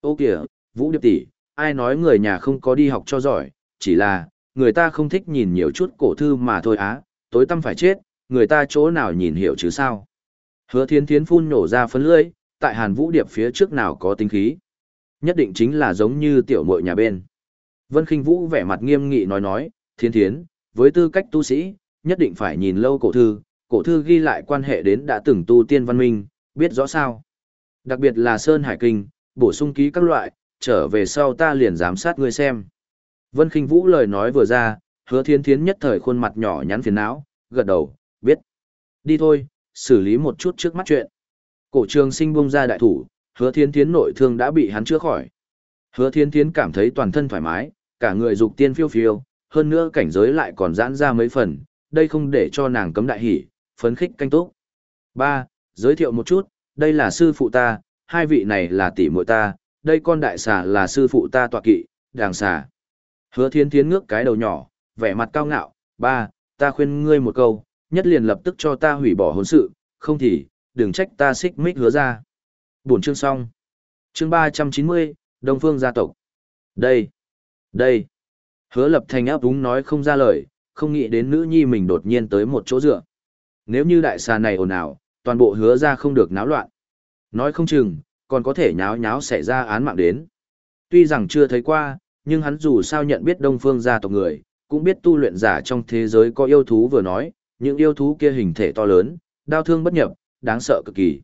S1: Ô kìa, Vũ Điệp tỷ, ai nói người nhà không có đi học cho giỏi, chỉ là, người ta không thích nhìn nhiều chút cổ thư mà thôi á, tối tâm phải chết, người ta chỗ nào nhìn hiểu chứ sao. Hứa thiến thiến phun nổ ra phấn lưỡi, tại hàn vũ điệp phía trước nào có tính khí. Nhất định chính là giống như tiểu muội nhà bên. Vân khinh vũ vẻ mặt nghiêm nghị nói nói, thiên thiến, với tư cách tu sĩ, nhất định phải nhìn lâu cổ thư, cổ thư ghi lại quan hệ đến đã từng tu tiên văn minh, biết rõ sao. Đặc biệt là Sơn Hải Kinh, bổ sung ký các loại, trở về sau ta liền giám sát ngươi xem. Vân Kinh Vũ lời nói vừa ra, hứa thiên thiến nhất thời khuôn mặt nhỏ nhắn phiền não, gật đầu. Đi thôi, xử lý một chút trước mắt chuyện. Cổ trường sinh bung ra đại thủ, hứa thiên thiến nội thương đã bị hắn chữa khỏi. Hứa thiên thiến cảm thấy toàn thân thoải mái, cả người dục tiên phiêu phiêu, hơn nữa cảnh giới lại còn giãn ra mấy phần, đây không để cho nàng cấm đại hỉ, phấn khích canh tốt. Ba, Giới thiệu một chút, đây là sư phụ ta, hai vị này là tỷ muội ta, đây con đại xà là sư phụ ta tọa kỵ, đàng xà. Hứa thiên thiến ngước cái đầu nhỏ, vẻ mặt cao ngạo, ba, ta khuyên ngươi một câu, nhất liền lập tức cho ta hủy bỏ hôn sự, không thì, đừng trách ta xích mích hứa ra. Buổi chương xong. Chương 390, Đông Phương gia tộc. Đây, đây. Hứa lập thành áp đúng nói không ra lời, không nghĩ đến nữ nhi mình đột nhiên tới một chỗ dựa. Nếu như đại xà này ồn ào, toàn bộ hứa ra không được náo loạn. Nói không chừng, còn có thể nháo nháo xảy ra án mạng đến. Tuy rằng chưa thấy qua, nhưng hắn dù sao nhận biết đông phương gia tộc người, cũng biết tu luyện giả trong thế giới có yêu thú vừa nói, những yêu thú kia hình thể to lớn, đau thương bất nhập, đáng sợ cực kỳ.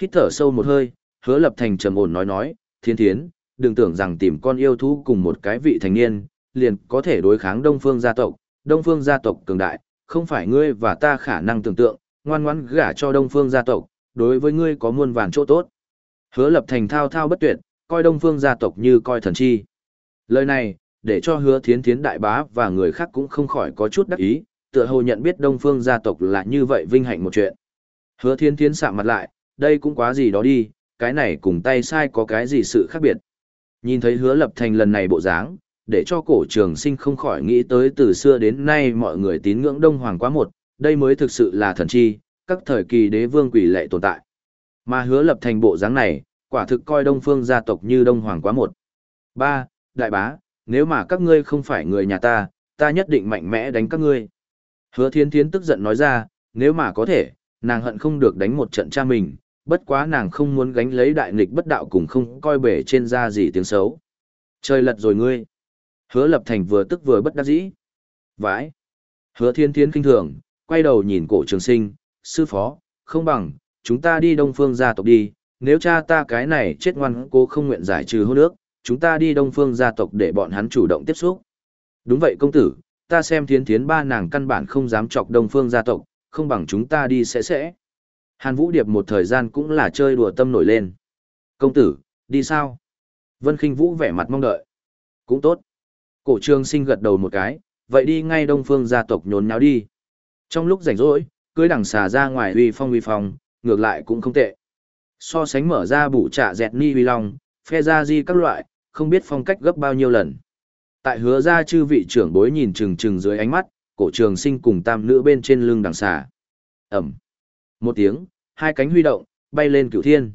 S1: Hít thở sâu một hơi, hứa lập thành trầm ổn nói nói, thiên thiến, đừng tưởng rằng tìm con yêu thú cùng một cái vị thành niên, liền có thể đối kháng đông phương gia tộc, đông phương gia tộc cường đại, không phải ngươi và ta khả năng tưởng tượng, ngoan ngoãn gả cho đông phương gia tộc, đối với ngươi có muôn vàn chỗ tốt. Hứa lập thành thao thao bất tuyệt, coi đông phương gia tộc như coi thần chi. Lời này, để cho hứa thiến thiến đại bá và người khác cũng không khỏi có chút đắc ý, tựa hồ nhận biết đông phương gia tộc là như vậy vinh hạnh một chuyện. Hứa thiến thiến sạm mặt lại, đây cũng quá gì đó đi, cái này cùng tay sai có cái gì sự khác biệt. Nhìn thấy hứa lập thành lần này bộ dáng, để cho cổ trường sinh không khỏi nghĩ tới từ xưa đến nay mọi người tín ngưỡng đông hoàng quá một, đây mới thực sự là thần chi, các thời kỳ đế vương quỷ lệ tồn tại. Mà hứa lập thành bộ dáng này, quả thực coi đông phương gia tộc như đông hoàng quá một. ba đại bá, nếu mà các ngươi không phải người nhà ta, ta nhất định mạnh mẽ đánh các ngươi. Hứa thiên thiến tức giận nói ra, nếu mà có thể, nàng hận không được đánh một trận cha mình, bất quá nàng không muốn gánh lấy đại nghịch bất đạo cùng không coi bể trên da gì tiếng xấu. Trời lật rồi ngươi. Hứa lập thành vừa tức vừa bất đắc dĩ. Vãi. Hứa thiên thiến kinh thường, quay đầu nhìn cổ trường sinh, sư phó, không bằng, chúng ta đi đông phương gia tộc đi, nếu cha ta cái này chết ngoan cô không nguyện giải trừ hôn nước. chúng ta đi đông phương gia tộc để bọn hắn chủ động tiếp xúc. Đúng vậy công tử, ta xem thiến thiến ba nàng căn bản không dám chọc đông phương gia tộc, không bằng chúng ta đi sẽ sẽ. Hàn Vũ Điệp một thời gian cũng là chơi đùa tâm nổi lên. Công tử, đi sao? Vân Kinh Vũ vẻ mặt mong đợi. Cũng tốt. Cổ Trương sinh gật đầu một cái, vậy đi ngay đông phương gia tộc nhốn nháo đi. Trong lúc rảnh rỗi, cưới đằng xà ra ngoài uy phong uy phong, ngược lại cũng không tệ. So sánh mở ra bụ trạ dẹt ni uy long, phe ra di các loại, không biết phong cách gấp bao nhiêu lần. Tại hứa ra chư vị trưởng bối nhìn trừng trừng dưới ánh mắt, cổ trường sinh cùng tam nữ bên trên lưng đằng xà. Ẩm. Một tiếng, hai cánh huy động, bay lên cửu thiên.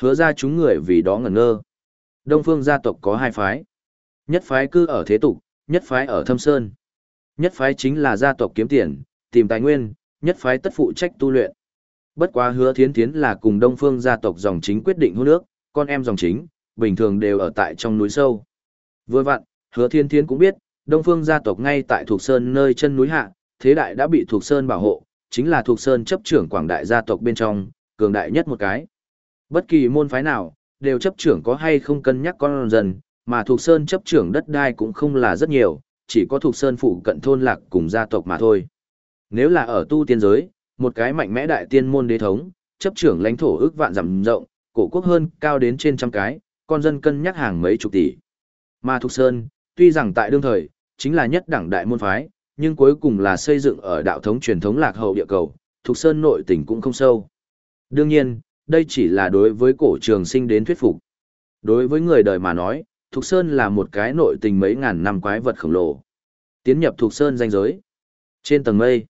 S1: Hứa ra chúng người vì đó ngẩn ngơ. Đông phương gia tộc có hai phái. Nhất phái cư ở thế tục, nhất phái ở thâm sơn. Nhất phái chính là gia tộc kiếm tiền, tìm tài nguyên, nhất phái tất phụ trách tu luyện. Bất quá hứa thiến thiến là cùng đông phương gia tộc dòng chính quyết định hôn nước, con em dòng chính, bình thường đều ở tại trong núi sâu. Vừa vặn, hứa thiên thiến cũng biết, đông phương gia tộc ngay tại thuộc sơn nơi chân núi hạ, thế đại đã bị thuộc sơn bảo hộ, chính là thuộc sơn chấp trưởng quảng đại gia tộc bên trong, cường đại nhất một cái. Bất kỳ môn phái nào, đều chấp trưởng có hay không cân nhắc con dân mà thuộc sơn chấp trưởng đất đai cũng không là rất nhiều, chỉ có thuộc sơn phụ cận thôn lạc cùng gia tộc mà thôi. Nếu là ở tu tiên giới, một cái mạnh mẽ đại tiên môn đế thống, chấp trưởng lãnh thổ ước vạn dặm rộng, cổ quốc hơn cao đến trên trăm cái, con dân cân nhắc hàng mấy chục tỷ. Mà Thục Sơn, tuy rằng tại đương thời, chính là nhất đẳng đại môn phái, nhưng cuối cùng là xây dựng ở đạo thống truyền thống lạc hậu địa cầu, thuộc Sơn nội tình cũng không sâu. Đương nhiên, đây chỉ là đối với cổ trường sinh đến thuyết phục. Đối với người đời mà nói, thuộc Sơn là một cái nội tình mấy ngàn năm quái vật khổng lồ. Tiến nhập thuộc Sơn danh giới. Trên tầng mây,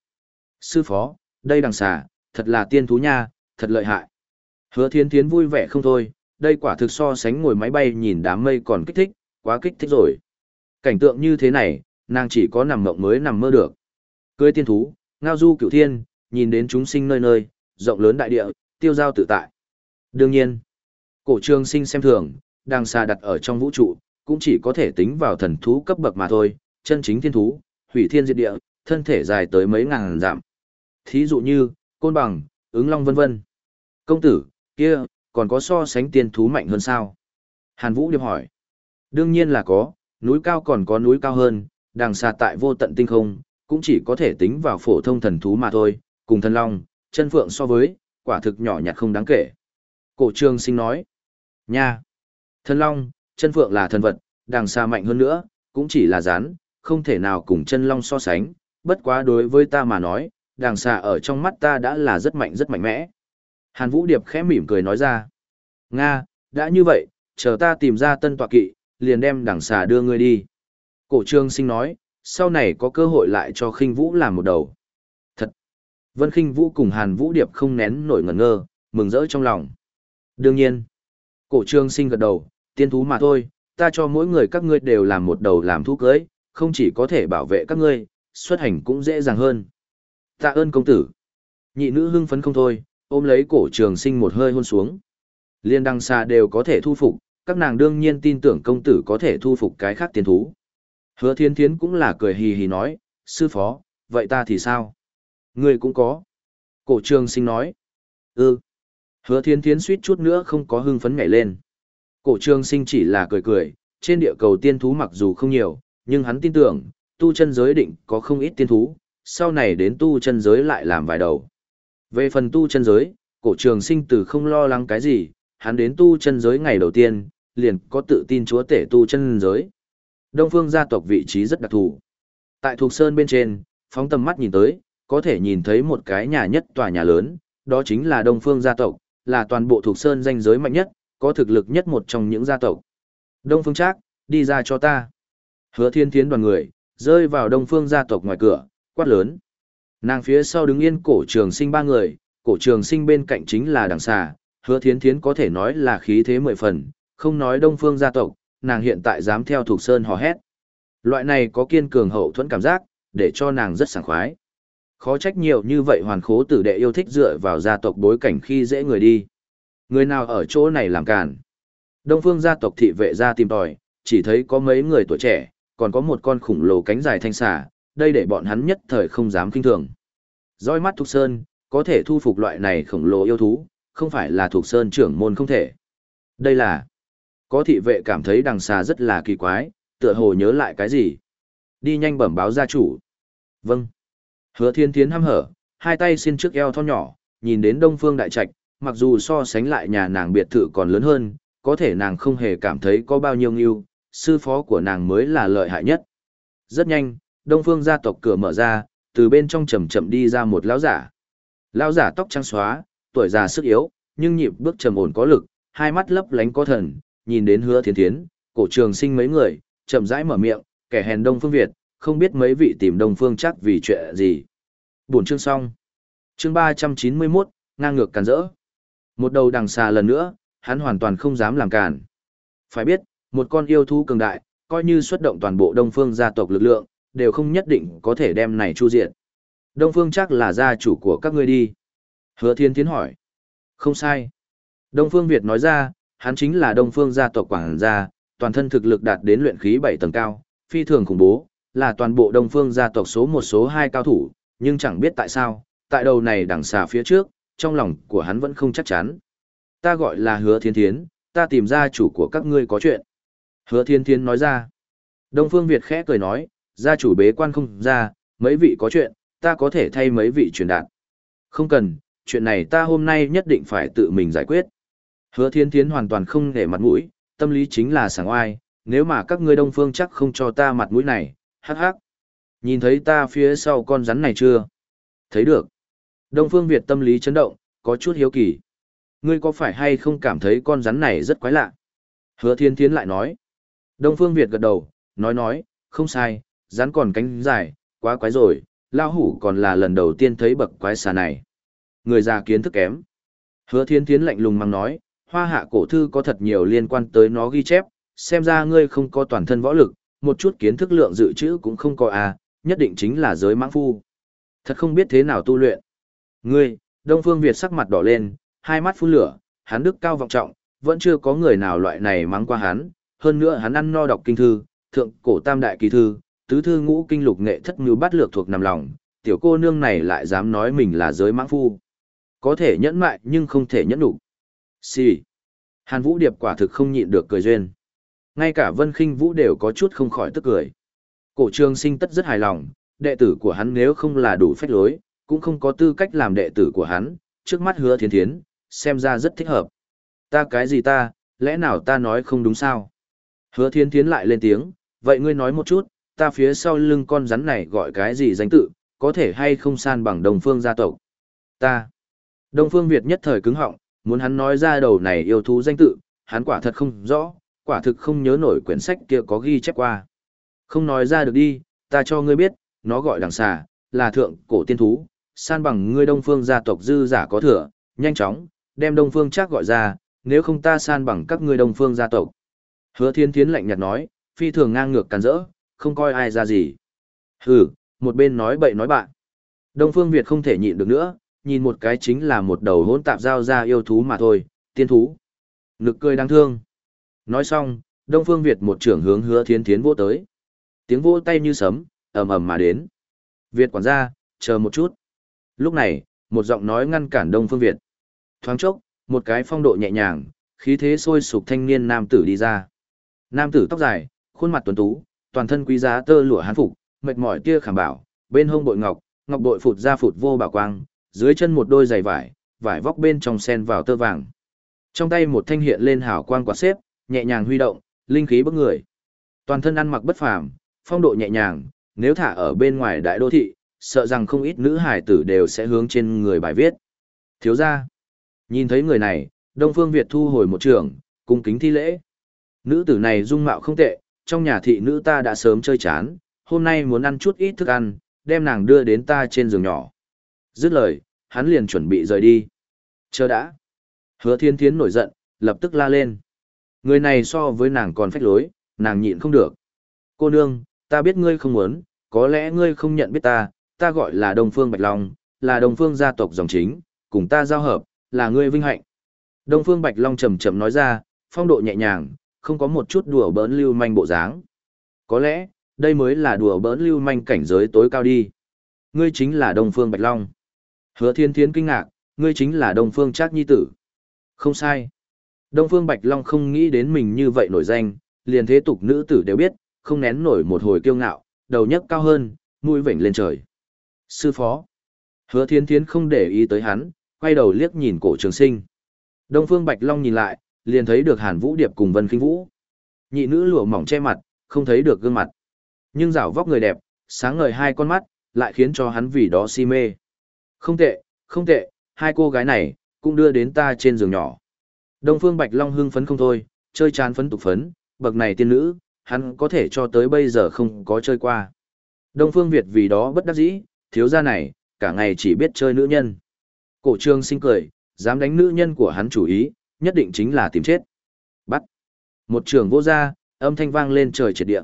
S1: sư phó, đây đằng xà, thật là tiên thú nha, thật lợi hại. Hứa thiên thiến vui vẻ không thôi, đây quả thực so sánh ngồi máy bay nhìn đám mây còn kích thích, quá kích thích rồi. Cảnh tượng như thế này, nàng chỉ có nằm mộng mới nằm mơ được. Cưới tiên thú, ngao du cửu thiên, nhìn đến chúng sinh nơi nơi, rộng lớn đại địa, tiêu giao tự tại. Đương nhiên, cổ trường sinh xem thường, đang xa đặt ở trong vũ trụ, cũng chỉ có thể tính vào thần thú cấp bậc mà thôi, chân chính thiên thú, hủy thiên diệt địa, thân thể dài tới mấy ngàn dặm. Thí dụ như, côn bằng, ứng long vân vân. Công tử, kia, còn có so sánh tiên thú mạnh hơn sao? Hàn Vũ điệp hỏi. Đương nhiên là có, núi cao còn có núi cao hơn, đằng xa tại vô tận tinh không, cũng chỉ có thể tính vào phổ thông thần thú mà thôi, cùng thần long, chân phượng so với, quả thực nhỏ nhặt không đáng kể. Cổ trường sinh nói. Nha! Thần long, chân phượng là thần vật, đằng xa mạnh hơn nữa, cũng chỉ là rán, không thể nào cùng chân long so sánh, bất quá đối với ta mà nói, đằng xa ở trong mắt ta đã là rất mạnh rất mạnh mẽ. Hàn Vũ Điệp khẽ mỉm cười nói ra. Nga, đã như vậy, chờ ta tìm ra tân tọa kỵ, liền đem đằng xà đưa ngươi đi. Cổ trương sinh nói, sau này có cơ hội lại cho khinh vũ làm một đầu. Thật! Vân khinh vũ cùng Hàn Vũ Điệp không nén nổi ngẩn ngơ, mừng rỡ trong lòng. Đương nhiên, cổ trương sinh gật đầu, tiên thú mà thôi, ta cho mỗi người các ngươi đều làm một đầu làm thú cưới, không chỉ có thể bảo vệ các ngươi, xuất hành cũng dễ dàng hơn. Tạ ơn công tử. Nhị nữ hưng phấn không thôi, ôm lấy cổ trường sinh một hơi hôn xuống. Liên đăng xa đều có thể thu phục, các nàng đương nhiên tin tưởng công tử có thể thu phục cái khác tiến thú. Hứa thiên thiến cũng là cười hì hì nói, sư phó, vậy ta thì sao? Người cũng có. Cổ trường sinh nói, ừ. Hứa thiên thiến suýt chút nữa không có hưng phấn nhảy lên. Cổ trường sinh chỉ là cười cười, trên địa cầu tiên thú mặc dù không nhiều, nhưng hắn tin tưởng, tu chân giới định có không ít tiên thú, sau này đến tu chân giới lại làm vài đầu. Về phần tu chân giới, cổ trường sinh từ không lo lắng cái gì, hắn đến tu chân giới ngày đầu tiên, liền có tự tin chúa tể tu chân giới. Đông phương gia tộc vị trí rất đặc thù. Tại thuộc sơn bên trên, phóng tầm mắt nhìn tới, có thể nhìn thấy một cái nhà nhất tòa nhà lớn, đó chính là Đông phương gia tộc, là toàn bộ thuộc sơn danh giới mạnh nhất, có thực lực nhất một trong những gia tộc. Đông phương Trác, đi ra cho ta. Hứa thiên thiến đoàn người, rơi vào đông phương gia tộc ngoài cửa, quát lớn. Nàng phía sau đứng yên cổ trường sinh ba người, cổ trường sinh bên cạnh chính là đằng xà, hứa thiến thiến có thể nói là khí thế mười phần, không nói đông phương gia tộc, nàng hiện tại dám theo thuộc sơn hò hét. Loại này có kiên cường hậu thuẫn cảm giác, để cho nàng rất sảng khoái. Khó trách nhiều như vậy hoàn khố tử đệ yêu thích dựa vào gia tộc bối cảnh khi dễ người đi. Người nào ở chỗ này làm cản. Đông phương gia tộc thị vệ ra tìm tòi, chỉ thấy có mấy người tuổi trẻ, còn có một con khủng lồ cánh dài thanh xà, đây để bọn hắn nhất thời không dám kinh thường. Roi mắt Thục Sơn, có thể thu phục loại này khổng lồ yêu thú, không phải là Thục Sơn trưởng môn không thể. Đây là... Có thị vệ cảm thấy đằng xà rất là kỳ quái, tựa hồ nhớ lại cái gì. Đi nhanh bẩm báo gia chủ. Vâng. Hứa thiên thiến hăm hở, hai tay xin trước eo thon nhỏ, nhìn đến đông phương đại trạch, mặc dù so sánh lại nhà nàng biệt thự còn lớn hơn, có thể nàng không hề cảm thấy có bao nhiêu nghiêu, sư phó của nàng mới là lợi hại nhất. Rất nhanh, đông phương gia tộc cửa mở ra, từ bên trong chậm chậm đi ra một lão giả. Lão giả tóc trắng xóa, tuổi già sức yếu, nhưng nhịp bước trầm ổn có lực, hai mắt lấp lánh có thần, nhìn đến hứa thiên thiến, cổ trường sinh mấy người, chậm rãi mở miệng, kẻ hèn đông phương Việt, không biết mấy vị tìm đông phương chắc vì chuyện gì. Buổi chương xong. Chương 391, ngang ngược càn rỡ. Một đầu đằng xà lần nữa, hắn hoàn toàn không dám làm càn. Phải biết, một con yêu thú cường đại, coi như xuất động toàn bộ đông phương gia tộc lực lượng, đều không nhất định có thể đem này chu diệt. Đông phương chắc là gia chủ của các ngươi đi. Hứa thiên tiến hỏi. Không sai. Đông phương Việt nói ra, hắn chính là đông phương gia tộc quảng gia, toàn thân thực lực đạt đến luyện khí 7 tầng cao, phi thường khủng bố, là toàn bộ đông phương gia tộc số một số hai cao thủ, nhưng chẳng biết tại sao, tại đầu này đằng xà phía trước, trong lòng của hắn vẫn không chắc chắn. Ta gọi là hứa thiên thiến, ta tìm ra chủ của các ngươi có chuyện. Hứa thiên thiến nói ra. Đông phương Việt khẽ cười nói, gia chủ bế quan không ra, mấy vị có chuyện, ta có thể thay mấy vị truyền đạt. Không cần, chuyện này ta hôm nay nhất định phải tự mình giải quyết. Hứa thiên thiến hoàn toàn không để mặt mũi, tâm lý chính là sảng oai, nếu mà các ngươi đông phương chắc không cho ta mặt mũi này, hắc hắc. Nhìn thấy ta phía sau con rắn này chưa? Thấy được. Đông phương Việt tâm lý chấn động, có chút hiếu kỳ. Ngươi có phải hay không cảm thấy con rắn này rất quái lạ? Hứa thiên thiến lại nói. Đông phương Việt gật đầu, nói nói, không sai, rắn còn cánh dài, quá quái rồi, lao hủ còn là lần đầu tiên thấy bậc quái xà này. Người già kiến thức kém. Hứa thiên thiến lạnh lùng mang nói, hoa hạ cổ thư có thật nhiều liên quan tới nó ghi chép, xem ra ngươi không có toàn thân võ lực, một chút kiến thức lượng dự trữ cũng không có à, nhất định chính là giới mãng phu. Thật không biết thế nào tu luyện. Ngươi, Đông Phương Việt sắc mặt đỏ lên, hai mắt phun lửa, hắn đức cao vọng trọng, vẫn chưa có người nào loại này mắng qua hắn, hơn nữa hắn ăn no đọc kinh thư, thượng cổ tam đại kỳ thư, tứ thư ngũ kinh lục nghệ thất như bát lược thuộc nằm lòng, tiểu cô nương này lại dám nói mình là giới mãng phu. Có thể nhẫn mại nhưng không thể nhẫn đủ. Xì. Hàn Vũ Điệp quả thực không nhịn được cười duyên. Ngay cả Vân Khinh Vũ đều có chút không khỏi tức cười. Cổ trường sinh tất rất hài lòng, đệ tử của hắn nếu không là đủ phách lối, cũng không có tư cách làm đệ tử của hắn, trước mắt hứa thiên thiến, xem ra rất thích hợp. Ta cái gì ta, lẽ nào ta nói không đúng sao? Hứa thiên thiến lại lên tiếng, vậy ngươi nói một chút, ta phía sau lưng con rắn này gọi cái gì danh tự, có thể hay không san bằng đồng phương gia tộc? Ta. Đông phương Việt nhất thời cứng họng, muốn hắn nói ra đầu này yêu thú danh tự, hắn quả thật không rõ, quả thực không nhớ nổi quyển sách kia có ghi chép qua. Không nói ra được đi, ta cho ngươi biết, nó gọi đằng xà, là thượng cổ tiên thú, san bằng ngươi đông phương gia tộc dư giả có thừa, nhanh chóng, đem đông phương chắc gọi ra, nếu không ta san bằng các ngươi đông phương gia tộc. Hứa thiên thiến lạnh nhạt nói, phi thường ngang ngược càn rỡ, không coi ai ra gì. Hừ, một bên nói bậy nói bạn. Đông phương Việt không thể nhịn được nữa, nhìn một cái chính là một đầu hỗn tạp giao ra yêu thú mà thôi, tiên thú. Nực cười đáng thương. Nói xong, Đông Phương Việt một trưởng hướng hứa thiên thiến vỗ tới. Tiếng vỗ tay như sấm, ầm ầm mà đến. Việt quản gia, chờ một chút. Lúc này, một giọng nói ngăn cản Đông Phương Việt. Thoáng chốc, một cái phong độ nhẹ nhàng, khí thế sôi sục thanh niên nam tử đi ra. Nam tử tóc dài, khuôn mặt tuấn tú, toàn thân quý giá tơ lụa hán phục, mệt mỏi tia khảm bảo, bên hông bội ngọc, ngọc bội phụt ra phụt vô bảo quang, dưới chân một đôi giày vải, vải vóc bên trong sen vào tơ vàng. Trong tay một thanh hiện lên hào quang quạt xếp, nhẹ nhàng huy động, linh khí bức người. Toàn thân ăn mặc bất phàm, phong độ nhẹ nhàng, nếu thả ở bên ngoài đại đô thị, sợ rằng không ít nữ hải tử đều sẽ hướng trên người bài viết. Thiếu gia, nhìn thấy người này, Đông Phương Việt thu hồi một trường, cung kính thi lễ. Nữ tử này dung mạo không tệ, trong nhà thị nữ ta đã sớm chơi chán, hôm nay muốn ăn chút ít thức ăn, đem nàng đưa đến ta trên giường nhỏ. Dứt lời, hắn liền chuẩn bị rời đi. Chờ đã. Hứa thiên thiến nổi giận, lập tức la lên. Người này so với nàng còn phách lối, nàng nhịn không được. Cô nương, ta biết ngươi không muốn, có lẽ ngươi không nhận biết ta, ta gọi là Đông Phương Bạch Long, là Đông Phương gia tộc dòng chính, cùng ta giao hợp, là ngươi vinh hạnh. Đông Phương Bạch Long trầm trầm nói ra, phong độ nhẹ nhàng, không có một chút đùa bỡn lưu manh bộ dáng. Có lẽ, đây mới là đùa bỡn lưu manh cảnh giới tối cao đi. Ngươi chính là Đông Phương Bạch Long. Hứa Thiên Thiến kinh ngạc, ngươi chính là Đông Phương Trác Nhi tử. Không sai. Đông Phương Bạch Long không nghĩ đến mình như vậy nổi danh, liền thế tục nữ tử đều biết, không nén nổi một hồi kiêu ngạo, đầu nhấc cao hơn, mũi vểnh lên trời. Sư phó. Hứa Thiên thiến không để ý tới hắn, quay đầu liếc nhìn cổ trường sinh. Đông Phương Bạch Long nhìn lại, liền thấy được Hàn Vũ Điệp cùng Vân Kinh Vũ. Nhị nữ lụa mỏng che mặt, không thấy được gương mặt. Nhưng rảo vóc người đẹp, sáng ngời hai con mắt, lại khiến cho hắn vì đó si mê. Không tệ, không tệ, hai cô gái này, cũng đưa đến ta trên giường nhỏ. Đông Phương Bạch Long hưng phấn không thôi, chơi chán phấn tục phấn, bậc này tiên nữ, hắn có thể cho tới bây giờ không có chơi qua. Đông Phương Việt vì đó bất đắc dĩ, thiếu gia này, cả ngày chỉ biết chơi nữ nhân. Cổ trương sinh cười, dám đánh nữ nhân của hắn chủ ý, nhất định chính là tìm chết. Bắt. Một trường vô ra, âm thanh vang lên trời triệt địa.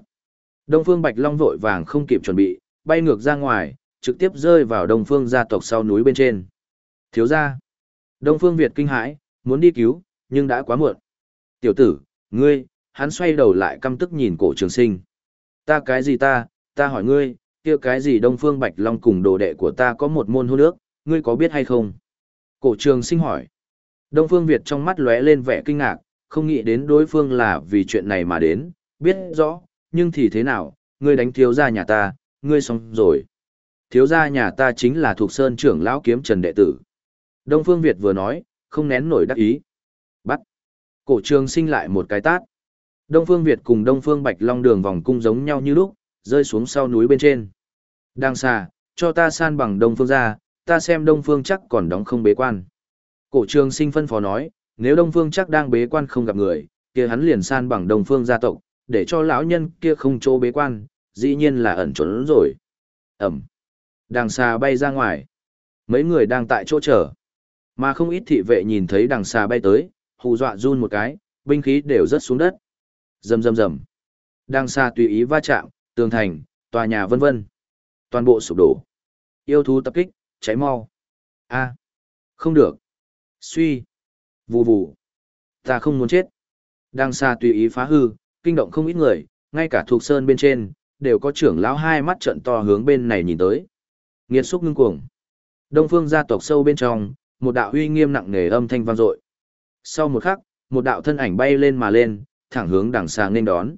S1: Đông Phương Bạch Long vội vàng không kịp chuẩn bị, bay ngược ra ngoài, trực tiếp rơi vào Đông Phương gia tộc sau núi bên trên. Thiếu gia. Đông Phương Việt kinh hãi, muốn đi cứu, nhưng đã quá muộn. Tiểu tử, ngươi, hắn xoay đầu lại căm tức nhìn cổ trường sinh. Ta cái gì ta, ta hỏi ngươi, kia cái gì Đông Phương Bạch Long cùng đồ đệ của ta có một môn hôn nước, ngươi có biết hay không? Cổ trường sinh hỏi. Đông Phương Việt trong mắt lóe lên vẻ kinh ngạc, không nghĩ đến đối phương là vì chuyện này mà đến, biết rõ, nhưng thì thế nào, ngươi đánh thiếu gia nhà ta, ngươi xong rồi. Thiếu gia nhà ta chính là thuộc sơn trưởng lão kiếm trần đệ tử. Đông Phương Việt vừa nói, không nén nổi đắc ý. Bắt. Cổ trường sinh lại một cái tát. Đông Phương Việt cùng Đông Phương Bạch Long đường vòng cung giống nhau như lúc, rơi xuống sau núi bên trên. Đang xa, cho ta san bằng Đông Phương ra, ta xem Đông Phương chắc còn đóng không bế quan. Cổ trường sinh phân phó nói, nếu Đông Phương chắc đang bế quan không gặp người, kia hắn liền san bằng Đông Phương gia tộc, để cho lão nhân kia không chỗ bế quan, dĩ nhiên là ẩn trốn rồi. Ẩm. Đằng xa bay ra ngoài. Mấy người đang tại chỗ chờ. Mà không ít thị vệ nhìn thấy đằng xa bay tới, hù dọa run một cái, binh khí đều rớt xuống đất. Rầm rầm rầm. Đằng xa tùy ý va chạm, tường thành, tòa nhà vân vân. Toàn bộ sụp đổ. Yêu thú tập kích, cháy mau. A. Không được. Suy. Vù vù. Ta không muốn chết. Đằng xa tùy ý phá hư, kinh động không ít người, ngay cả thuộc sơn bên trên, đều có trưởng lão hai mắt trận to hướng bên này nhìn tới. Nghiệt xúc ngưng cuồng. Đông phương gia tộc sâu bên trong, một đạo uy nghiêm nặng nề âm thanh vang dội. Sau một khắc, một đạo thân ảnh bay lên mà lên, thẳng hướng đằng xa nên đón.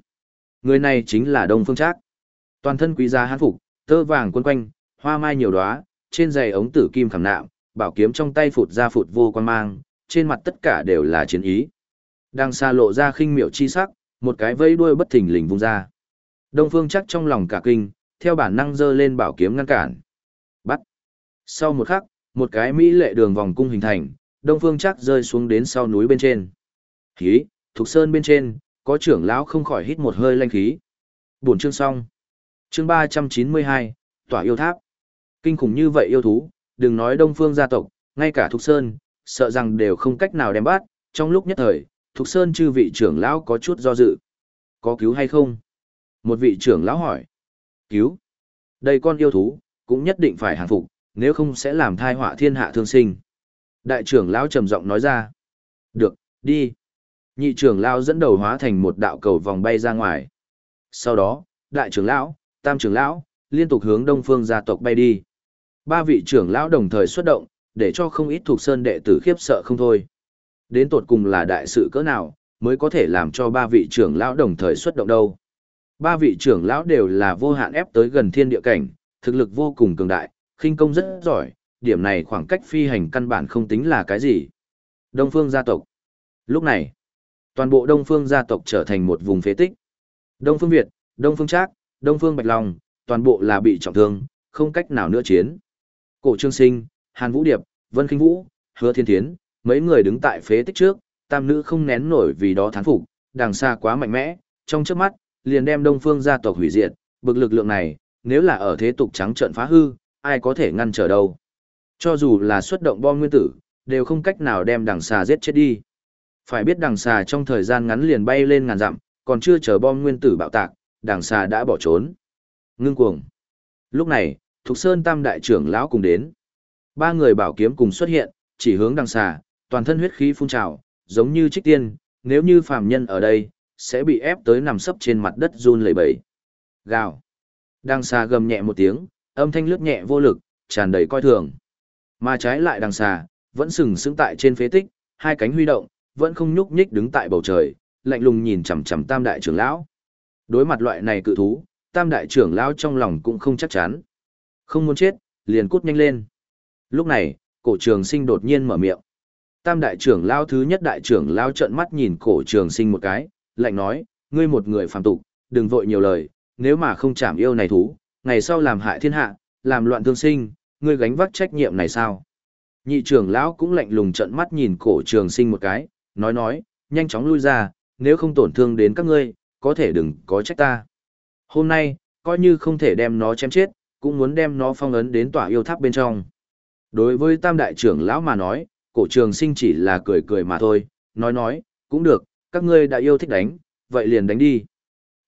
S1: Người này chính là Đông Phương Trác. Toàn thân quý gia hán phục, tơ vàng quấn quanh, hoa mai nhiều đóa, trên giày ống tử kim khảm nạm, bảo kiếm trong tay phụt ra phụt vô quan mang, trên mặt tất cả đều là chiến ý. Đang xa lộ ra khinh miệu chi sắc, một cái vây đuôi bất thình lình vung ra. Đông Phương chắc trong lòng cả kinh, theo bản năng giơ lên bảo kiếm ngăn cản. Sau một khắc, một cái mỹ lệ đường vòng cung hình thành, Đông Phương chắc rơi xuống đến sau núi bên trên. Khí, Thục Sơn bên trên, có trưởng lão không khỏi hít một hơi lanh khí. Buổi chương xong. Chương 392, Tỏa yêu tháp. Kinh khủng như vậy yêu thú, đừng nói Đông Phương gia tộc, ngay cả Thục Sơn, sợ rằng đều không cách nào đem bắt, trong lúc nhất thời, Thục Sơn chư vị trưởng lão có chút do dự. Có cứu hay không? Một vị trưởng lão hỏi. Cứu. Đây con yêu thú, cũng nhất định phải hàng phục, nếu không sẽ làm thai họa thiên hạ thương sinh. Đại trưởng lão trầm giọng nói ra. Được, đi. Nhị trưởng lão dẫn đầu hóa thành một đạo cầu vòng bay ra ngoài. Sau đó, đại trưởng lão, tam trưởng lão, liên tục hướng đông phương gia tộc bay đi. Ba vị trưởng lão đồng thời xuất động, để cho không ít thuộc sơn đệ tử khiếp sợ không thôi. Đến tột cùng là đại sự cỡ nào, mới có thể làm cho ba vị trưởng lão đồng thời xuất động đâu. Ba vị trưởng lão đều là vô hạn ép tới gần thiên địa cảnh, thực lực vô cùng cường đại, khinh công rất giỏi, điểm này khoảng cách phi hành căn bản không tính là cái gì. Đông phương gia tộc. Lúc này, toàn bộ Đông phương gia tộc trở thành một vùng phế tích. Đông phương Việt, Đông phương Trác, Đông phương Bạch Long, toàn bộ là bị trọng thương, không cách nào nữa chiến. Cổ Trương Sinh, Hàn Vũ Điệp, Vân Kinh Vũ, Hứa Thiên Thiến, mấy người đứng tại phế tích trước, tam nữ không nén nổi vì đó thán phục, đằng xa quá mạnh mẽ, trong chớp mắt, liền đem Đông Phương gia tộc hủy diệt, bực lực lượng này, nếu là ở thế tục trắng trợn phá hư, ai có thể ngăn trở đâu. Cho dù là xuất động bom nguyên tử, đều không cách nào đem đằng xà giết chết đi. Phải biết đằng xà trong thời gian ngắn liền bay lên ngàn dặm, còn chưa chờ bom nguyên tử bạo tạc, đằng xà đã bỏ trốn. Ngưng cuồng. Lúc này, Thục Sơn Tam Đại trưởng lão cùng đến. Ba người bảo kiếm cùng xuất hiện, chỉ hướng đằng xà, toàn thân huyết khí phun trào, giống như trích tiên, nếu như phàm nhân ở đây, sẽ bị ép tới nằm sấp trên mặt đất run lẩy bẩy. Gào. Đằng xà gầm nhẹ một tiếng, âm thanh lướt nhẹ vô lực, tràn đầy coi thường. Mà trái lại đằng xà, vẫn sừng sững tại trên phế tích, hai cánh huy động, vẫn không nhúc nhích đứng tại bầu trời, lạnh lùng nhìn chằm chằm Tam đại trưởng lão. Đối mặt loại này cự thú, Tam đại trưởng lão trong lòng cũng không chắc chắn. Không muốn chết, liền cút nhanh lên. Lúc này, cổ trường sinh đột nhiên mở miệng. Tam đại trưởng lão thứ nhất đại trưởng lão trợn mắt nhìn cổ trường sinh một cái, lạnh nói, ngươi một người phàm tục, đừng vội nhiều lời, nếu mà không chạm yêu này thú, ngày sau làm hại thiên hạ, làm loạn thương sinh, ngươi gánh vác trách nhiệm này sao? Nhị trưởng lão cũng lạnh lùng trợn mắt nhìn cổ trường sinh một cái, nói nói, nhanh chóng lui ra, nếu không tổn thương đến các ngươi, có thể đừng có trách ta. Hôm nay, coi như không thể đem nó chém chết, cũng muốn đem nó phong ấn đến tỏa yêu tháp bên trong. Đối với tam đại trưởng lão mà nói, cổ trường sinh chỉ là cười cười mà thôi, nói nói, cũng được, các ngươi đã yêu thích đánh, vậy liền đánh đi.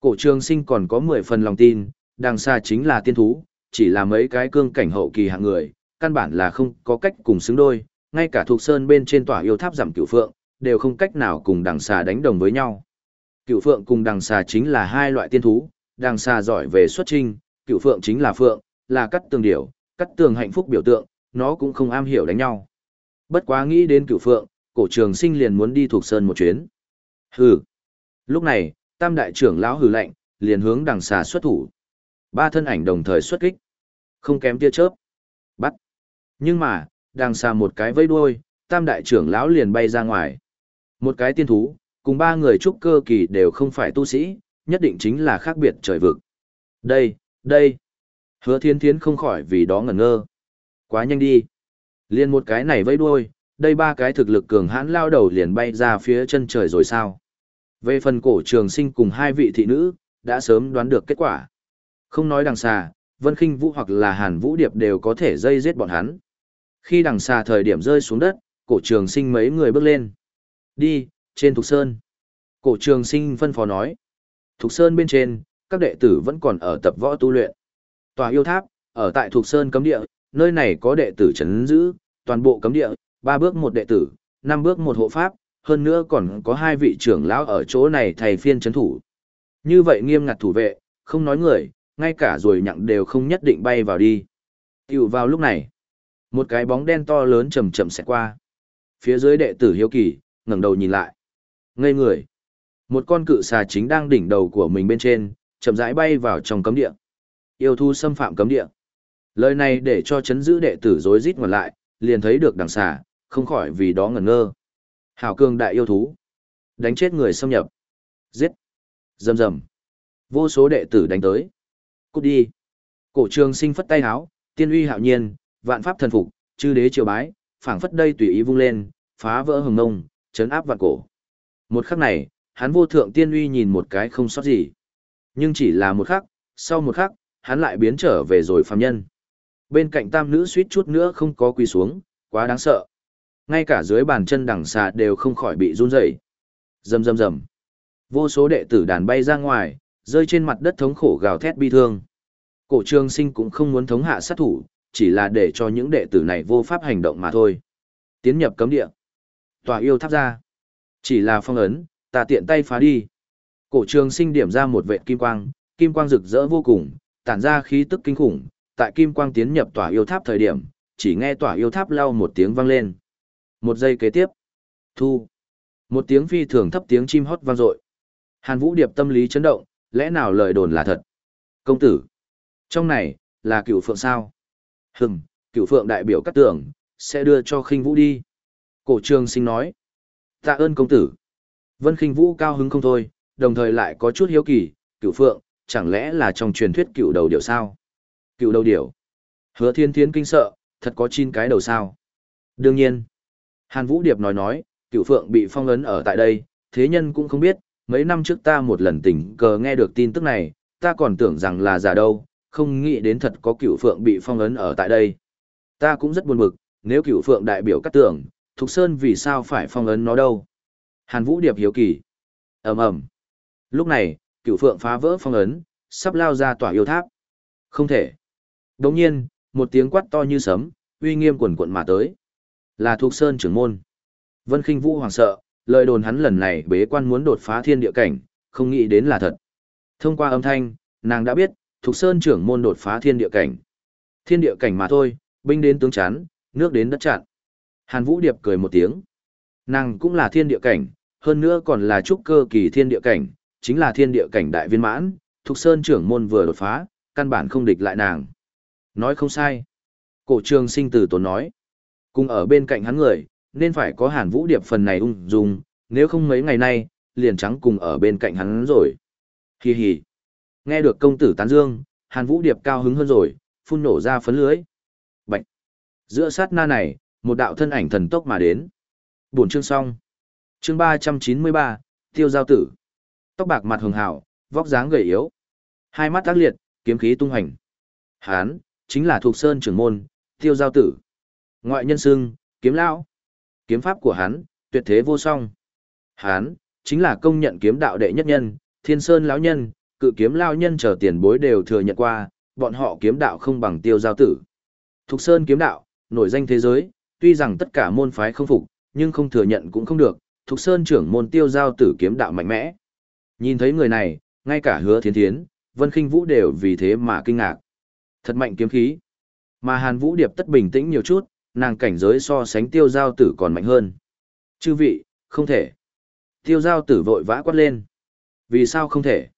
S1: Cổ trường sinh còn có 10 phần lòng tin, đằng xa chính là tiên thú, chỉ là mấy cái cương cảnh hậu kỳ hạng người, căn bản là không có cách cùng xứng đôi, ngay cả thuộc sơn bên trên tòa yêu tháp giảm cửu phượng, đều không cách nào cùng đằng xà đánh đồng với nhau. Cửu phượng cùng đằng xà chính là hai loại tiên thú, đằng xà giỏi về xuất trinh, cửu phượng chính là phượng, là cắt tường điểu, cắt tường hạnh phúc biểu tượng, nó cũng không am hiểu đánh nhau. Bất quá nghĩ đến cửu phượng, cổ trường sinh liền muốn đi thuộc sơn một chuyến. Hừ. Lúc này, tam đại trưởng lão hừ lạnh, liền hướng đằng xà xuất thủ. Ba thân ảnh đồng thời xuất kích. Không kém tia chớp. Bắt. Nhưng mà, đang xa một cái vây đuôi, tam đại trưởng lão liền bay ra ngoài. Một cái tiên thú, cùng ba người trúc cơ kỳ đều không phải tu sĩ, nhất định chính là khác biệt trời vực. Đây, đây. Hứa thiên thiến không khỏi vì đó ngẩn ngơ. Quá nhanh đi. Liền một cái này vây đuôi, đây ba cái thực lực cường hãn lao đầu liền bay ra phía chân trời rồi sao. Về phần cổ trường sinh cùng hai vị thị nữ, đã sớm đoán được kết quả. Không nói đằng xa, Vân Kinh Vũ hoặc là Hàn Vũ Điệp đều có thể dây giết bọn hắn. Khi đằng xa thời điểm rơi xuống đất, cổ trường sinh mấy người bước lên. Đi, trên Thục Sơn. Cổ trường sinh phân phó nói. Thục Sơn bên trên, các đệ tử vẫn còn ở tập võ tu luyện. Tòa yêu tháp, ở tại Thục Sơn cấm địa, nơi này có đệ tử chấn giữ, toàn bộ cấm địa, ba bước một đệ tử, năm bước một hộ pháp, hơn nữa còn có hai vị trưởng lão ở chỗ này thầy phiên chấn thủ. Như vậy nghiêm ngặt thủ vệ, không nói người, ngay cả rồi nhặng đều không nhất định bay vào đi. Tiểu vào lúc này, một cái bóng đen to lớn chậm chậm sẽ qua. Phía dưới đệ tử hiếu kỳ, ngẩng đầu nhìn lại. Ngây người. Một con cự xà chính đang đỉnh đầu của mình bên trên, chậm rãi bay vào trong cấm địa. Yêu thu xâm phạm cấm địa. Lời này để cho chấn giữ đệ tử rối rít ngoặt lại, liền thấy được đằng xà, không khỏi vì đó ngẩn ngơ. Hảo cường đại yêu thú. Đánh chết người xâm nhập. Giết. Dầm dầm. Vô số đệ tử đánh tới. Cút đi. Cổ trường sinh phất tay háo, tiên uy hạo nhiên, vạn pháp thần phục, chư đế triều bái, phảng phất đây tùy ý vung lên, phá vỡ hồng ngông, chấn áp vạn cổ. Một khắc này, hắn vô thượng tiên uy nhìn một cái không sót gì. Nhưng chỉ là một khắc, sau một khắc, hắn lại biến trở về rồi phàm nhân. Bên cạnh tam nữ suýt chút nữa không có quỳ xuống, quá đáng sợ. Ngay cả dưới bàn chân đằng xà đều không khỏi bị run rẩy. Rầm rầm rầm. Vô số đệ tử đàn bay ra ngoài, rơi trên mặt đất thống khổ gào thét bi thương. Cổ trường sinh cũng không muốn thống hạ sát thủ, chỉ là để cho những đệ tử này vô pháp hành động mà thôi. Tiến nhập cấm địa. Tòa yêu tháp ra. Chỉ là phong ấn, ta tiện tay phá đi. Cổ trường sinh điểm ra một vệt kim quang, kim quang rực rỡ vô cùng, tản ra khí tức kinh khủng. Tại kim quang tiến nhập tòa yêu tháp thời điểm, chỉ nghe tòa yêu tháp lau một tiếng vang lên. Một giây kế tiếp. Thu. Một tiếng phi thường thấp tiếng chim hót vang dội. Hàn Vũ Điệp tâm lý chấn động, lẽ nào lời đồn là thật? Công tử. Trong này, là cựu phượng sao? Hừm, cựu phượng đại biểu cắt tưởng, sẽ đưa cho khinh vũ đi. Cổ trường sinh nói. Tạ ơn công tử. Vân khinh vũ cao hứng không thôi, đồng thời lại có chút hiếu kỳ, cựu phượng, chẳng lẽ là trong truyền thuyết cựu đầu điểu sao? Cựu đầu điểu. Hứa thiên thiến kinh sợ, thật có chín cái đầu sao? Đương nhiên. Hàn Vũ Điệp nói nói, cựu phượng bị phong ấn ở tại đây, thế nhân cũng không biết, mấy năm trước ta một lần tình cờ nghe được tin tức này, ta còn tưởng rằng là giả đâu, không nghĩ đến thật có cựu phượng bị phong ấn ở tại đây. Ta cũng rất buồn bực, nếu cựu phượng đại biểu cắt tưởng, Thục Sơn vì sao phải phong ấn nó đâu? Hàn Vũ Điệp hiếu kỳ. ầm ầm. Lúc này, cựu phượng phá vỡ phong ấn, sắp lao ra tỏa yêu tháp. Không thể. Đồng nhiên, một tiếng quát to như sấm, uy nghiêm quần quận mà tới. Là Thục Sơn trưởng môn. Vân Kinh Vũ hoàng sợ, lời đồn hắn lần này bế quan muốn đột phá thiên địa cảnh, không nghĩ đến là thật. Thông qua âm thanh, nàng đã biết, Thục Sơn trưởng môn đột phá thiên địa cảnh. Thiên địa cảnh mà thôi, binh đến tướng chán, nước đến đất chặn. Hàn Vũ Điệp cười một tiếng. Nàng cũng là thiên địa cảnh, hơn nữa còn là trúc cơ kỳ thiên địa cảnh, chính là thiên địa cảnh đại viên mãn, Thục Sơn trưởng môn vừa đột phá, căn bản không địch lại nàng. Nói không sai. Cổ trường sinh tử tốn nói. Cùng ở bên cạnh hắn người, nên phải có Hàn Vũ Điệp phần này ung dung, nếu không mấy ngày nay, liền trắng cùng ở bên cạnh hắn rồi. Hi hi. Nghe được công tử tán dương, Hàn Vũ Điệp cao hứng hơn rồi, phun nổ ra phấn lưới. Bạch. Giữa sát na này, một đạo thân ảnh thần tốc mà đến. Buổi chương xong. Chương 393, Tiêu Giao Tử. Tóc bạc mặt hường hào, vóc dáng gầy yếu. Hai mắt tác liệt, kiếm khí tung hành. Hán, chính là thuộc sơn trưởng môn, Tiêu Giao Tử. Ngoại nhân xưng, kiếm lão. Kiếm pháp của hắn, tuyệt thế vô song. hắn chính là công nhận kiếm đạo đệ nhất nhân, Thiên Sơn lão nhân, cự kiếm lao nhân chờ tiền bối đều thừa nhận qua, bọn họ kiếm đạo không bằng Tiêu Giao Tử. Thục Sơn kiếm đạo, nổi danh thế giới, tuy rằng tất cả môn phái không phục, nhưng không thừa nhận cũng không được, Thục Sơn trưởng môn Tiêu Giao Tử kiếm đạo mạnh mẽ. Nhìn thấy người này, ngay cả Hứa Thiến Thiến, Vân Khinh Vũ đều vì thế mà kinh ngạc. Thật mạnh kiếm khí. Mà Hàn Vũ Điệp tất bình tĩnh nhiều chút, nàng cảnh giới so sánh Tiêu Giao Tử còn mạnh hơn. Chư vị, không thể. Tiêu Giao Tử vội vã quát lên. Vì sao không thể?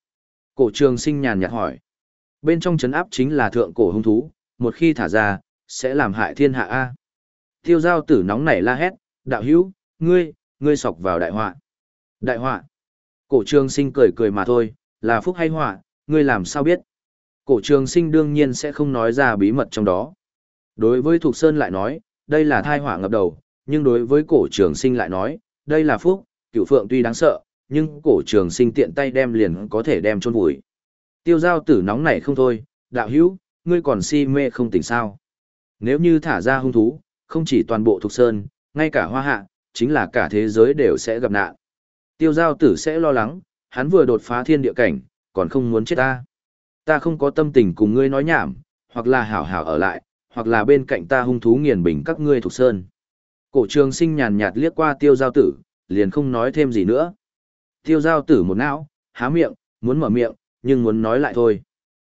S1: Cổ trường sinh nhàn nhạt hỏi. Bên trong chấn áp chính là thượng cổ hung thú, một khi thả ra, sẽ làm hại thiên hạ A. Tiêu giao tử nóng nảy la hét, đạo hữu, ngươi, ngươi sọc vào đại họa. Đại họa. Cổ trường sinh cười cười mà thôi, là phúc hay họa, ngươi làm sao biết. Cổ trường sinh đương nhiên sẽ không nói ra bí mật trong đó. Đối với Thục Sơn lại nói, đây là thai họa ngập đầu, nhưng đối với cổ trường sinh lại nói, đây là phúc, cựu phượng tuy đáng sợ, nhưng cổ trường sinh tiện tay đem liền có thể đem chôn vùi. Tiêu giao tử nóng này không thôi, đạo hữu, ngươi còn si mê không tỉnh sao. Nếu như thả ra hung thú, không chỉ toàn bộ thuộc sơn, ngay cả hoa hạ, chính là cả thế giới đều sẽ gặp nạn. Tiêu giao tử sẽ lo lắng, hắn vừa đột phá thiên địa cảnh, còn không muốn chết ta. Ta không có tâm tình cùng ngươi nói nhảm, hoặc là hảo hảo ở lại, hoặc là bên cạnh ta hung thú nghiền bình các ngươi thuộc sơn. Cổ trường sinh nhàn nhạt liếc qua tiêu giao tử, liền không nói thêm gì nữa. Tiêu giao tử một não, há miệng, muốn mở miệng, nhưng muốn nói lại thôi.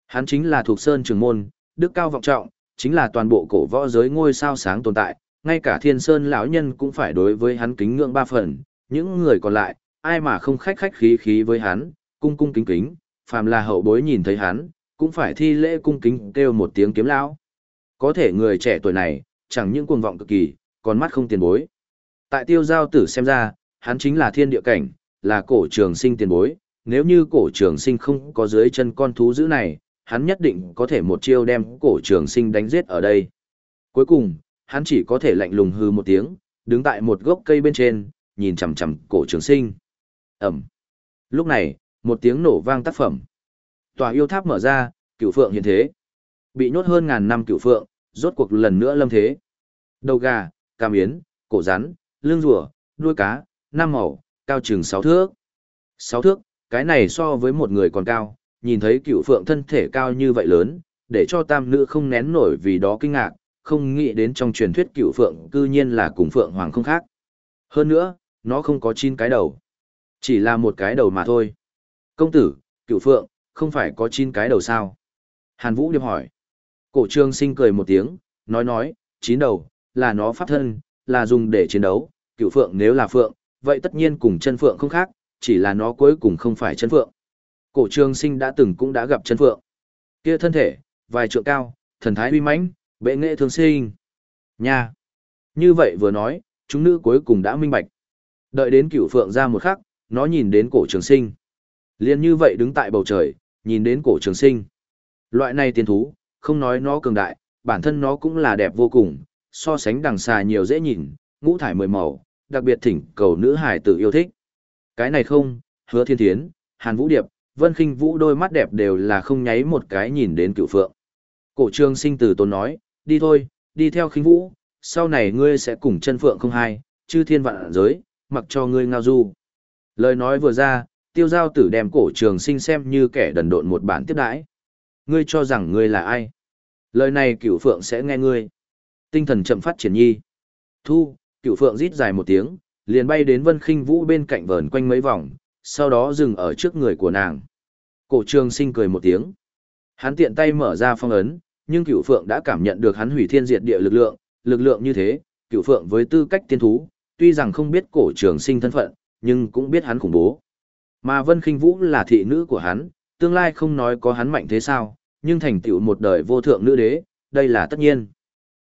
S1: Hắn chính là thuộc sơn trường môn, đức cao vọng trọng, chính là toàn bộ cổ võ giới ngôi sao sáng tồn tại, ngay cả thiên sơn lão nhân cũng phải đối với hắn kính ngưỡng ba phần, những người còn lại, ai mà không khách khách khí khí với hắn, cung cung kính kính, phàm là hậu bối nhìn thấy hắn, cũng phải thi lễ cung kính kêu một tiếng kiếm lão. Có thể người trẻ tuổi này, chẳng những cuồng vọng cực kỳ, còn mắt không tiền bối. Tại tiêu giao tử xem ra, hắn chính là thiên địa cảnh, là cổ trường sinh tiền bối, nếu như cổ trường sinh không có dưới chân con thú dữ này, hắn nhất định có thể một chiêu đem cổ trường sinh đánh giết ở đây. Cuối cùng, hắn chỉ có thể lạnh lùng hư một tiếng, đứng tại một gốc cây bên trên, nhìn chằm chằm cổ trường sinh. Ẩm. Lúc này, một tiếng nổ vang tác phẩm. Tòa yêu tháp mở ra, cựu phượng hiện thế. Bị nhốt hơn ngàn năm cựu phượng, rốt cuộc lần nữa lâm thế. Đầu gà, cam yến, cổ rắn, lưng rùa, đuôi cá, năm màu, cao chừng sáu thước. Sáu thước, cái này so với một người còn cao, nhìn thấy cựu phượng thân thể cao như vậy lớn, để cho tam nữ không nén nổi vì đó kinh ngạc, không nghĩ đến trong truyền thuyết cựu phượng cư nhiên là cùng phượng hoàng không khác. Hơn nữa, nó không có chín cái đầu, chỉ là một cái đầu mà thôi. Công tử, cựu phượng, không phải có chín cái đầu sao? Hàn Vũ điệp hỏi. Cổ trương sinh cười một tiếng, nói nói, chín đầu, là nó pháp thân, là dùng để chiến đấu, cựu phượng nếu là phượng, vậy tất nhiên cùng chân phượng không khác, chỉ là nó cuối cùng không phải chân phượng. Cổ trường sinh đã từng cũng đã gặp chân phượng. Kia thân thể, vài trượng cao, thần thái uy mãnh, bệ nghệ thường sinh. Nha! Như vậy vừa nói, chúng nữ cuối cùng đã minh bạch. Đợi đến Cựu phượng ra một khắc, nó nhìn đến cổ trường sinh. liền như vậy đứng tại bầu trời, nhìn đến cổ trường sinh. Loại này tiền thú, không nói nó cường đại, bản thân nó cũng là đẹp vô cùng, so sánh đằng xà nhiều dễ nhìn, ngũ thải mười màu, đặc biệt thỉnh cầu nữ hải tử yêu thích. Cái này không, hứa thiên thiến, hàn vũ điệp, vân khinh vũ đôi mắt đẹp đều là không nháy một cái nhìn đến cựu phượng. Cổ trương sinh từ tốn nói, đi thôi, đi theo khinh vũ, sau này ngươi sẽ cùng chân phượng không hai, chư thiên vạn giới, mặc cho ngươi ngao du. Lời nói vừa ra, tiêu giao tử đem cổ trường sinh xem như kẻ đần độn một bản tiếp đãi. Ngươi cho rằng ngươi là ai? Lời này cựu phượng sẽ nghe ngươi. Tinh thần chậm phát triển nhi. Thu, cựu phượng rít dài một tiếng, liền bay đến vân khinh vũ bên cạnh vờn quanh mấy vòng, sau đó dừng ở trước người của nàng. Cổ trường sinh cười một tiếng. Hắn tiện tay mở ra phong ấn, nhưng cựu phượng đã cảm nhận được hắn hủy thiên diệt địa lực lượng, lực lượng như thế, cựu phượng với tư cách tiên thú, tuy rằng không biết cổ trường sinh thân phận, nhưng cũng biết hắn khủng bố. Mà Vân Khinh Vũ là thị nữ của hắn, tương lai không nói có hắn mạnh thế sao, nhưng thành tựu một đời vô thượng nữ đế, đây là tất nhiên.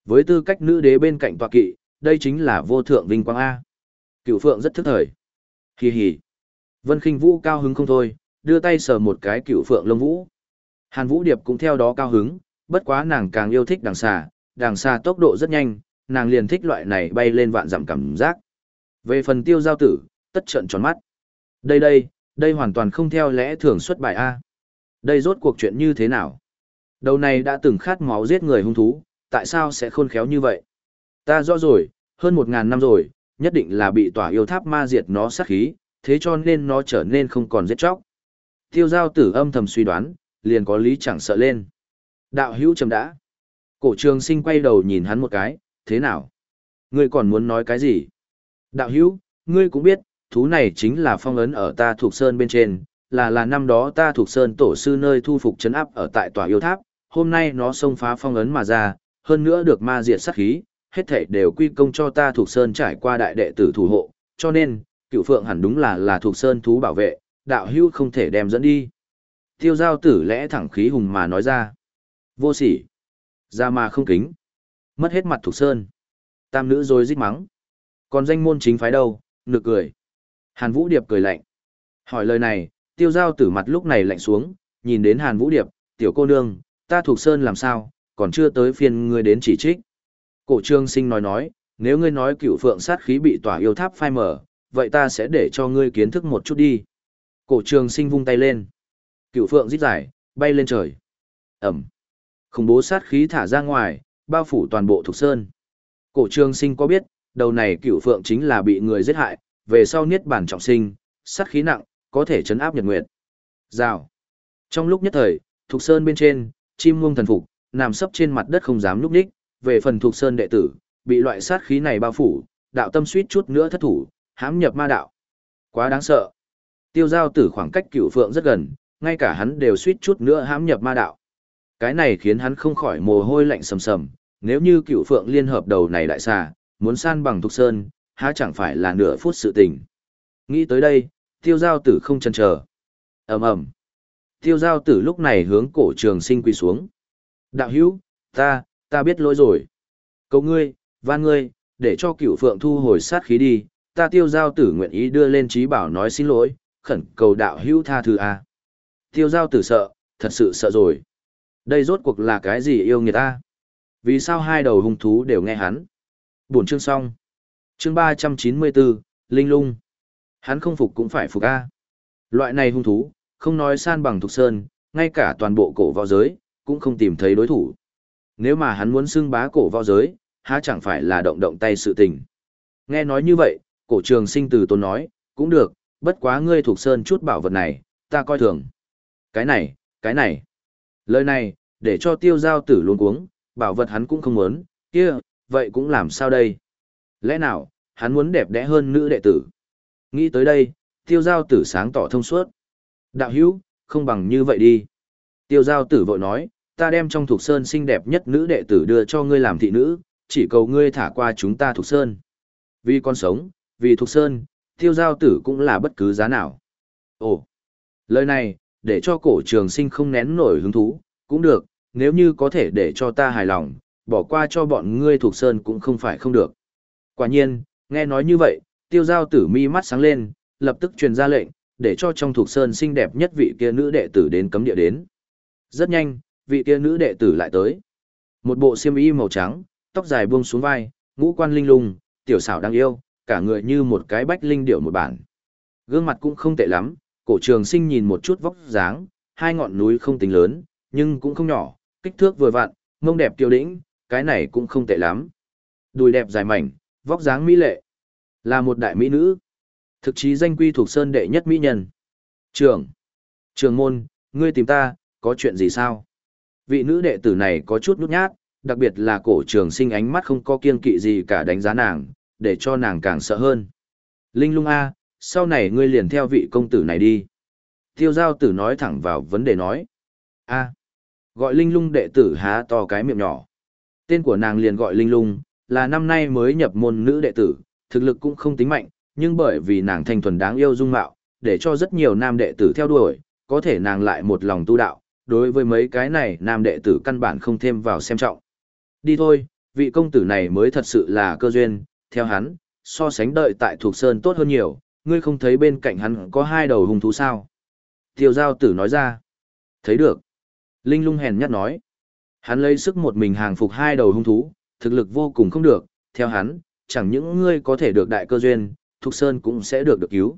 S1: Với tư cách nữ đế bên cạnh tọa kỵ, đây chính là vô thượng vinh quang A. Cựu phượng rất thức thời. Hì hì. Vân khinh vũ cao hứng không thôi, đưa tay sờ một cái cựu phượng lông vũ. Hàn vũ điệp cũng theo đó cao hứng, bất quá nàng càng yêu thích đằng xà, đằng xà tốc độ rất nhanh, nàng liền thích loại này bay lên vạn dặm cảm giác. Về phần tiêu giao tử, tất trận tròn mắt. Đây đây, đây hoàn toàn không theo lẽ thường xuất bài A. Đây rốt cuộc chuyện như thế nào? Đầu này đã từng khát máu giết người hung thú, tại sao sẽ khôn khéo như vậy? Ta rõ rồi, hơn một ngàn năm rồi, nhất định là bị tỏa yêu tháp ma diệt nó sát khí, thế cho nên nó trở nên không còn giết chóc. Tiêu giao tử âm thầm suy đoán, liền có lý chẳng sợ lên. Đạo hữu trầm đã. Cổ trường sinh quay đầu nhìn hắn một cái, thế nào? Ngươi còn muốn nói cái gì? Đạo hữu, ngươi cũng biết, thú này chính là phong ấn ở ta thuộc sơn bên trên, là là năm đó ta thuộc sơn tổ sư nơi thu phục chấn áp ở tại tòa yêu tháp, hôm nay nó xông phá phong ấn mà ra, hơn nữa được ma diệt sát khí, hết thảy đều quy công cho ta thuộc sơn trải qua đại đệ tử thủ hộ, cho nên, cựu phượng hẳn đúng là là thuộc sơn thú bảo vệ, đạo hữu không thể đem dẫn đi. Tiêu giao tử lẽ thẳng khí hùng mà nói ra. Vô sỉ. Ra mà không kính. Mất hết mặt thuộc sơn. Tam nữ rồi rít mắng. Còn danh môn chính phái đâu, nực cười. Hàn Vũ Điệp cười lạnh. Hỏi lời này, tiêu giao tử mặt lúc này lạnh xuống, nhìn đến Hàn Vũ Điệp, tiểu cô nương, ta thuộc sơn làm sao, còn chưa tới phiên ngươi đến chỉ trích. Cổ trương sinh nói nói, nếu ngươi nói cựu phượng sát khí bị tỏa yêu tháp phai mở, vậy ta sẽ để cho ngươi kiến thức một chút đi. Cổ trường sinh vung tay lên. Cựu phượng rít giải, bay lên trời. Ẩm. Khủng bố sát khí thả ra ngoài, bao phủ toàn bộ thuộc sơn. Cổ trường sinh có biết, đầu này cựu phượng chính là bị người giết hại, về sau niết bản trọng sinh, sát khí nặng, có thể chấn áp nhật nguyệt. Rào. Trong lúc nhất thời, thuộc sơn bên trên, chim muông thần phục, nằm sấp trên mặt đất không dám núp đích, về phần thuộc sơn đệ tử, bị loại sát khí này bao phủ, đạo tâm suýt chút nữa thất thủ, hãm nhập ma đạo. Quá đáng sợ. Tiêu giao tử khoảng cách cựu phượng rất gần, ngay cả hắn đều suýt chút nữa hãm nhập ma đạo. Cái này khiến hắn không khỏi mồ hôi lạnh sầm sầm, nếu như cựu phượng liên hợp đầu này đại xà, muốn san bằng thục sơn, há chẳng phải là nửa phút sự tình. Nghĩ tới đây, tiêu giao tử không chần chờ. ầm ầm Tiêu giao tử lúc này hướng cổ trường sinh quỳ xuống. Đạo hữu, ta, ta biết lỗi rồi. Cầu ngươi, van ngươi, để cho cửu phượng thu hồi sát khí đi, ta tiêu giao tử nguyện ý đưa lên trí bảo nói xin lỗi, khẩn cầu đạo hữu tha thứ a. Tiêu giao tử sợ, thật sự sợ rồi. Đây rốt cuộc là cái gì yêu người ta? Vì sao hai đầu hung thú đều nghe hắn? buồn chương xong. Chương ba trăm chín mươi bốn Linh Lung. Hắn không phục cũng phải phục a. Loại này hung thú, không nói san bằng thuộc sơn, ngay cả toàn bộ cổ võ giới, cũng không tìm thấy đối thủ. Nếu mà hắn muốn xưng bá cổ võ giới, há chẳng phải là động động tay sự tình. Nghe nói như vậy, cổ trường sinh từ tôn nói, cũng được, bất quá ngươi thuộc sơn chút bảo vật này, ta coi thường. Cái này, cái này. Lời này, để cho tiêu giao tử luôn cuống, bảo vật hắn cũng không muốn, kia, vậy cũng làm sao đây? Lẽ nào, hắn muốn đẹp đẽ hơn nữ đệ tử? Nghĩ tới đây, tiêu giao tử sáng tỏ thông suốt. Đạo hữu, không bằng như vậy đi. Tiêu giao tử vội nói, ta đem trong thuộc sơn xinh đẹp nhất nữ đệ tử đưa cho ngươi làm thị nữ, chỉ cầu ngươi thả qua chúng ta thuộc sơn. Vì con sống, vì thuộc sơn, tiêu giao tử cũng là bất cứ giá nào. Ồ, lời này, để cho cổ trường sinh không nén nổi hứng thú, cũng được, nếu như có thể để cho ta hài lòng, bỏ qua cho bọn ngươi thuộc sơn cũng không phải không được. Quả nhiên, nghe nói như vậy, tiêu giao tử mi mắt sáng lên, lập tức truyền ra lệnh, để cho trong thuộc sơn xinh đẹp nhất vị kia nữ đệ tử đến cấm địa đến. Rất nhanh, vị kia nữ đệ tử lại tới. Một bộ xiêm y màu trắng, tóc dài buông xuống vai, ngũ quan linh lung, tiểu xảo đáng yêu, cả người như một cái bách linh điệu một bản. Gương mặt cũng không tệ lắm, cổ trường sinh nhìn một chút vóc dáng, hai ngọn núi không tính lớn, nhưng cũng không nhỏ, kích thước vừa vặn, mông đẹp tiêu đĩnh, cái này cũng không tệ lắm. Đùi đẹp dài mảnh, vóc dáng mỹ lệ. Là một đại mỹ nữ. Thực chí danh quy thuộc sơn đệ nhất mỹ nhân. Trường. Trường môn, ngươi tìm ta, có chuyện gì sao? Vị nữ đệ tử này có chút nút nhát, đặc biệt là cổ trường sinh ánh mắt không có kiên kỵ gì cả đánh giá nàng, để cho nàng càng sợ hơn. Linh lung A, sau này ngươi liền theo vị công tử này đi. Tiêu giao tử nói thẳng vào vấn đề nói. A, gọi linh lung đệ tử há to cái miệng nhỏ. Tên của nàng liền gọi linh lung, là năm nay mới nhập môn nữ đệ tử, thực lực cũng không tính mạnh, nhưng bởi vì nàng thanh thuần đáng yêu dung mạo, để cho rất nhiều nam đệ tử theo đuổi, có thể nàng lại một lòng tu đạo, đối với mấy cái này nam đệ tử căn bản không thêm vào xem trọng. Đi thôi, vị công tử này mới thật sự là cơ duyên, theo hắn, so sánh đợi tại thuộc sơn tốt hơn nhiều, ngươi không thấy bên cạnh hắn có hai đầu hung thú sao? Tiêu giao tử nói ra. Thấy được. Linh lung hèn nhát nói. Hắn lấy sức một mình hàng phục hai đầu hung thú, thực lực vô cùng không được, theo hắn, chẳng những ngươi có thể được đại cơ duyên, Thục Sơn cũng sẽ được được cứu.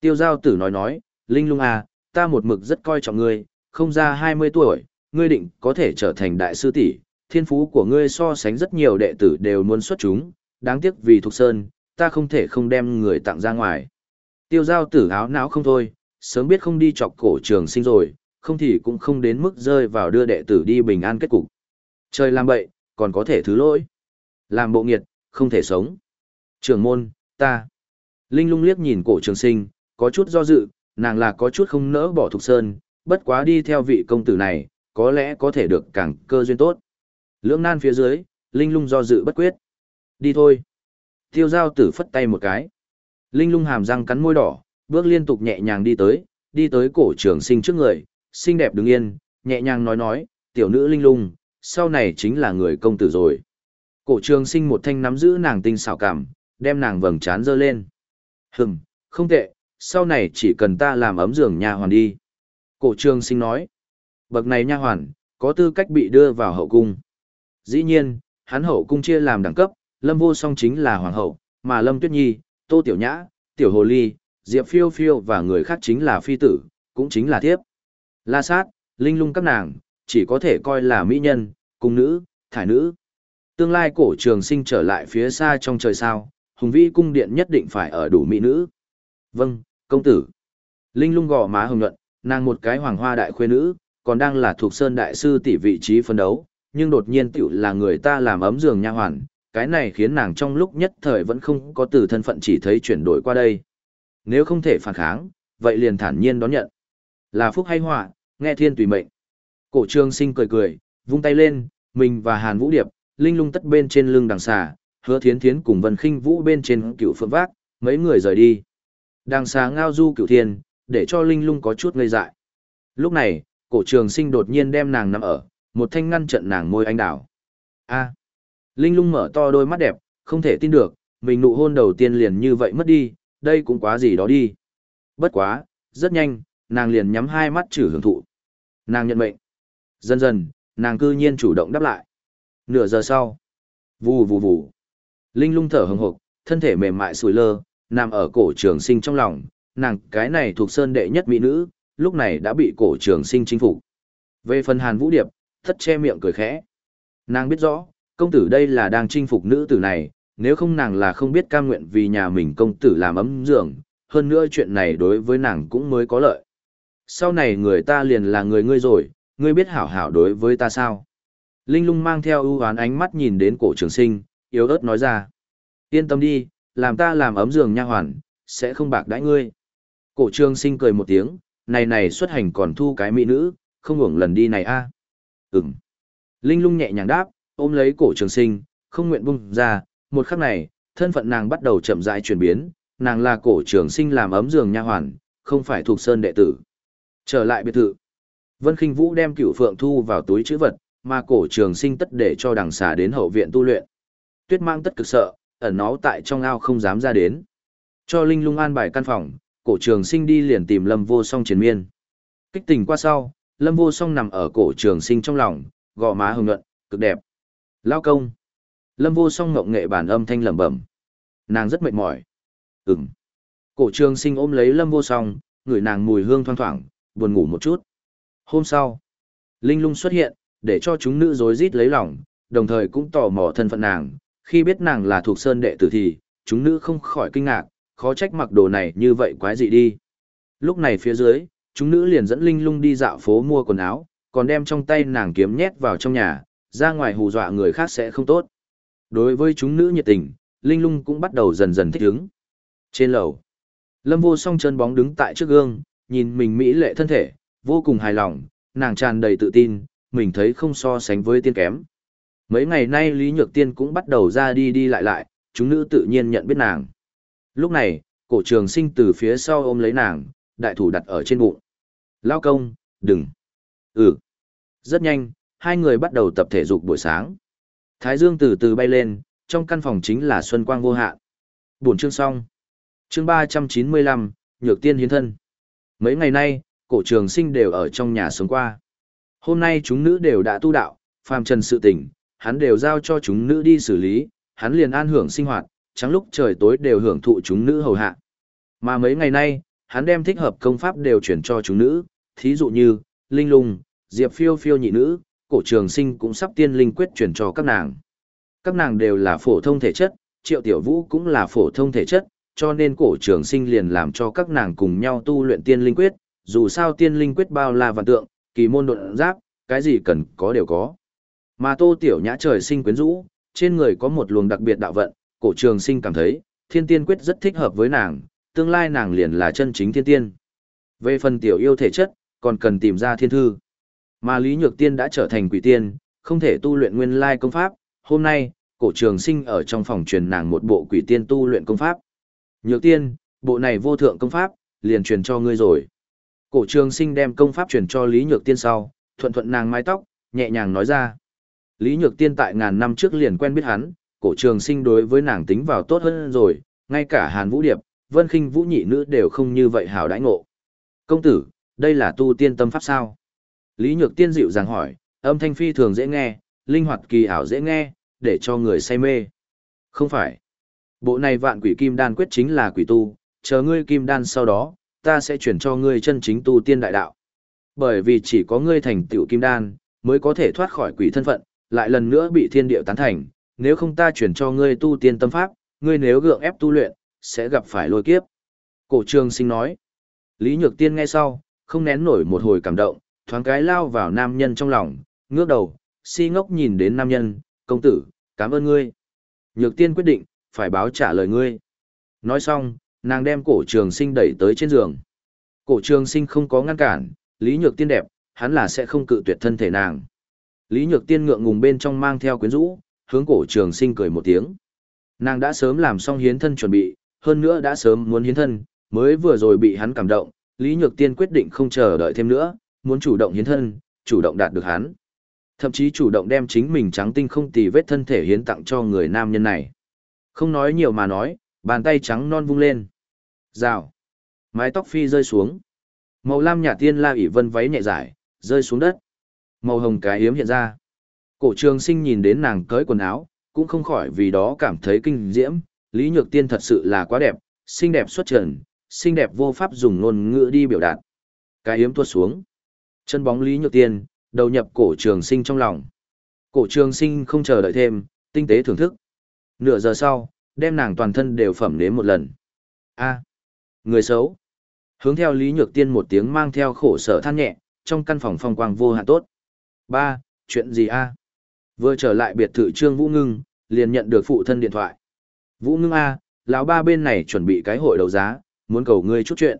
S1: Tiêu giao tử nói nói, Linh lung à, ta một mực rất coi trọng ngươi, không ra 20 tuổi, ngươi định có thể trở thành đại sư tỷ, thiên phú của ngươi so sánh rất nhiều đệ tử đều muốn xuất chúng, đáng tiếc vì Thục Sơn, ta không thể không đem người tặng ra ngoài. Tiêu giao tử áo não không thôi, sớm biết không đi chọc cổ trường sinh rồi, không thì cũng không đến mức rơi vào đưa đệ tử đi bình an kết cục. Trời làm bậy, còn có thể thứ lỗi. Làm bộ nghiệt, không thể sống. Trường môn, ta. Linh lung liếc nhìn cổ trường sinh, có chút do dự, nàng là có chút không nỡ bỏ thục sơn, bất quá đi theo vị công tử này, có lẽ có thể được càng cơ duyên tốt. Lưỡng nan phía dưới, Linh lung do dự bất quyết. Đi thôi. Tiêu giao tử phất tay một cái. Linh lung hàm răng cắn môi đỏ, bước liên tục nhẹ nhàng đi tới, đi tới cổ trường sinh trước người, xinh đẹp đứng yên, nhẹ nhàng nói nói, tiểu nữ linh lung, sau này chính là người công tử rồi. Cổ trường sinh một thanh nắm giữ nàng tinh xảo cảm, đem nàng vầng trán dơ lên. Hừm, không tệ, sau này chỉ cần ta làm ấm giường nha hoàn đi. Cổ trường sinh nói, bậc này nha hoàn, có tư cách bị đưa vào hậu cung. Dĩ nhiên, hắn hậu cung chia làm đẳng cấp, lâm vô song chính là hoàng hậu, mà lâm tuyết nhi, tô tiểu nhã, tiểu hồ ly, diệp phiêu phiêu và người khác chính là phi tử, cũng chính là thiếp. La sát, linh lung các nàng, chỉ có thể coi là mỹ nhân, cung nữ, thải nữ. Tương lai cổ trường sinh trở lại phía xa trong trời sao, hùng vĩ cung điện nhất định phải ở đủ mỹ nữ. Vâng, công tử. Linh lung gò má hồng nhuận, nàng một cái hoàng hoa đại khuê nữ, còn đang là thuộc sơn đại sư tỷ vị trí phân đấu, nhưng đột nhiên tiểu là người ta làm ấm giường nha hoàn, cái này khiến nàng trong lúc nhất thời vẫn không có từ thân phận chỉ thấy chuyển đổi qua đây. Nếu không thể phản kháng, vậy liền thản nhiên đón nhận. Là phúc hay họa, nghe thiên tùy mệnh. Cổ Trường sinh cười cười, vung tay lên, mình và Hàn Vũ Điệp, linh lung tất bên trên lưng đằng xà, hứa thiến thiến cùng vân khinh vũ bên trên cựu phượng vác, mấy người rời đi. Đằng xà ngao du cựu thiên, để cho linh lung có chút ngây dại. Lúc này, cổ trường sinh đột nhiên đem nàng nằm ở, một thanh ngăn trận nàng môi anh đảo. A. Linh lung mở to đôi mắt đẹp, không thể tin được, mình nụ hôn đầu tiên liền như vậy mất đi, đây cũng quá gì đó đi. Bất quá, rất nhanh, nàng liền nhắm hai mắt trừ hưởng thụ. Nàng nhận mệnh. Dần dần, nàng cư nhiên chủ động đáp lại. Nửa giờ sau, vù vù vù. Linh lung thở hừng hực, thân thể mềm mại sùi lơ, nằm ở cổ trường sinh trong lòng, nàng cái này thuộc sơn đệ nhất mỹ nữ, lúc này đã bị cổ trường sinh chinh phục. Về phần Hàn Vũ Điệp, thất che miệng cười khẽ. Nàng biết rõ, công tử đây là đang chinh phục nữ tử này, nếu không nàng là không biết cam nguyện vì nhà mình công tử làm ấm giường, hơn nữa chuyện này đối với nàng cũng mới có lợi. Sau này người ta liền là người ngươi rồi, ngươi biết hảo hảo đối với ta sao? Linh lung mang theo ưu hoán ánh mắt nhìn đến cổ trường sinh, yếu ớt nói ra. Yên tâm đi, làm ta làm ấm giường nha hoàn, sẽ không bạc đãi ngươi. Cổ trường sinh cười một tiếng, này này xuất hành còn thu cái mỹ nữ, không hưởng lần đi này a à? Ừm. Linh lung nhẹ nhàng đáp, ôm lấy cổ trường sinh, không nguyện bung ra, một khắc này, thân phận nàng bắt đầu chậm rãi chuyển biến, nàng là cổ trường sinh làm ấm giường nha hoàn, không phải thuộc sơn đệ tử. Trở lại biệt thự, Vân Kinh Vũ đem cửu phượng thu vào túi chữ vật, mà cổ trường sinh tất để cho đằng xà đến hậu viện tu luyện. Tuyết mang tất cực sợ, ẩn nó tại trong ao không dám ra đến. Cho Linh lung an bài căn phòng, cổ trường sinh đi liền tìm Lâm vô song triền miên. Kích tình qua sau, Lâm vô song nằm ở cổ trường sinh trong lòng, gò má hồng nhuận, cực đẹp. Lao công. Lâm vô song ngọng nghệ bản âm thanh lẩm bẩm. Nàng rất mệt mỏi. Ừm. Cổ trường sinh ôm lấy lâm vô song, ngửi nàng mùi hương thoang thoảng, buồn ngủ một chút. Hôm sau, Linh lung xuất hiện, để cho chúng nữ rối rít lấy lòng, đồng thời cũng tò mò thân phận nàng. Khi biết nàng là thuộc sơn đệ tử thì, chúng nữ không khỏi kinh ngạc, khó trách mặc đồ này như vậy quái dị đi. Lúc này phía dưới, chúng nữ liền dẫn Linh lung đi dạo phố mua quần áo, còn đem trong tay nàng kiếm nhét vào trong nhà, ra ngoài hù dọa người khác sẽ không tốt. Đối với chúng nữ nhiệt tình, Linh lung cũng bắt đầu dần dần thích ứng. Trên lầu, Lâm vô song chân bóng đứng tại trước gương, nhìn mình mỹ lệ thân thể, vô cùng hài lòng, nàng tràn đầy tự tin, mình thấy không so sánh với tiên kém. Mấy ngày nay Lý Nhược Tiên cũng bắt đầu ra đi đi lại lại, chúng nữ tự nhiên nhận biết nàng. Lúc này, cổ trường sinh từ phía sau ôm lấy nàng, đại thủ đặt ở trên bụng. Lao công, đừng. Ừ. Rất nhanh, hai người bắt đầu tập thể dục buổi sáng. Thái dương từ từ bay lên, trong căn phòng chính là xuân quang vô hạn. Buổi chương xong. Chương 395, Nhược Tiên hiến thân. Mấy ngày nay, cổ trường sinh đều ở trong nhà sống qua. Hôm nay chúng nữ đều đã tu đạo, phàm trần sự tình, hắn đều giao cho chúng nữ đi xử lý, hắn liền an hưởng sinh hoạt, trắng lúc trời tối đều hưởng thụ chúng nữ hầu hạ. Mà mấy ngày nay, hắn đem thích hợp công pháp đều chuyển cho chúng nữ, thí dụ như, Linh Lung, Diệp Phiêu Phiêu nhị nữ, cổ trường sinh cũng sắp tiên linh quyết chuyển cho các nàng. Các nàng đều là phổ thông thể chất, triệu tiểu vũ cũng là phổ thông thể chất, cho nên cổ trường sinh liền làm cho các nàng cùng nhau tu luyện tiên linh quyết, dù sao tiên linh quyết bao la vạn tượng, kỳ môn độn giáp, cái gì cần có đều có. Mà tô tiểu nhã trời sinh quyến rũ, trên người có một luồng đặc biệt đạo vận, cổ trường sinh cảm thấy, thiên tiên quyết rất thích hợp với nàng, tương lai nàng liền là chân chính thiên tiên. Về phần tiểu yêu thể chất, còn cần tìm ra thiên thư. Mà Lý Nhược Tiên đã trở thành quỷ tiên, không thể tu luyện nguyên lai công pháp, hôm nay, cổ trường sinh ở trong phòng truyền nàng một bộ quỷ tiên tu luyện công pháp. Nhược Tiên, bộ này vô thượng công pháp, liền truyền cho ngươi rồi. Cổ trường sinh đem công pháp truyền cho Lý Nhược Tiên sau, thuận thuận nàng mái tóc, nhẹ nhàng nói ra. Lý Nhược Tiên tại ngàn năm trước liền quen biết hắn, cổ trường sinh đối với nàng tính vào tốt hơn rồi, ngay cả Hàn Vũ Điệp, Vân Kinh Vũ nhị nữ đều không như vậy hảo đãi ngộ. Công tử, đây là tu tiên tâm pháp sao? Lý Nhược Tiên dịu dàng hỏi, âm thanh phi thường dễ nghe, linh hoạt kỳ ảo dễ nghe, để cho người say mê. Không phải. Bộ này vạn quỷ kim đan quyết chính là quỷ tu, chờ ngươi kim đan sau đó, ta sẽ chuyển cho ngươi chân chính tu tiên đại đạo. Bởi vì chỉ có ngươi thành tựu kim đan, mới có thể thoát khỏi quỷ thân phận, lại lần nữa bị thiên điệu tán thành, nếu không ta chuyển cho ngươi tu tiên tâm pháp, ngươi nếu gượng ép tu luyện, sẽ gặp phải lôi kiếp. Cổ trường sinh nói. Lý Nhược Tiên nghe sau, không nén nổi một hồi cảm động, thoáng cái lao vào nam nhân trong lòng, ngước đầu, si ngốc nhìn đến nam nhân, công tử, cảm ơn ngươi. Nhược Tiên quyết định, phải báo trả lời ngươi. Nói xong, nàng đem cổ trường sinh đẩy tới trên giường. Cổ trường sinh không có ngăn cản, Lý Nhược Tiên đẹp, hắn là sẽ không cự tuyệt thân thể nàng. Lý Nhược Tiên ngượng ngùng bên trong mang theo quyến rũ, hướng cổ trường sinh cười một tiếng. Nàng đã sớm làm xong hiến thân chuẩn bị, hơn nữa đã sớm muốn hiến thân, mới vừa rồi bị hắn cảm động, Lý Nhược Tiên quyết định không chờ đợi thêm nữa, muốn chủ động hiến thân, chủ động đạt được hắn. Thậm chí chủ động đem chính mình trắng tinh không tì vết thân thể hiến tặng cho người nam nhân này. Không nói nhiều mà nói, bàn tay trắng non vung lên. Rào. Mái tóc phi rơi xuống. Màu lam nhà tiên la ỉ vân váy nhẹ giải, rơi xuống đất. Màu hồng cái hiếm hiện ra. Cổ trường sinh nhìn đến nàng cởi quần áo, cũng không khỏi vì đó cảm thấy kinh diễm. Lý Nhược Tiên thật sự là quá đẹp, xinh đẹp xuất trần, xinh đẹp vô pháp dùng ngôn ngữ đi biểu đạt. Cái hiếm tuột xuống. Chân bóng Lý Nhược Tiên, đầu nhập cổ trường sinh trong lòng. Cổ trường sinh không chờ đợi thêm, tinh tế thưởng thức. Nửa giờ sau, đem nàng toàn thân đều phẩm nếm một lần. A, người xấu. Hướng theo Lý Nhược Tiên một tiếng mang theo khổ sở than nhẹ, trong căn phòng phong quang vô hạn tốt. Ba, chuyện gì a? Vừa trở lại biệt thự Trương Vũ Ngưng, liền nhận được phụ thân điện thoại. Vũ Ngưng a, lão ba bên này chuẩn bị cái hội đấu giá, muốn cầu ngươi chút chuyện.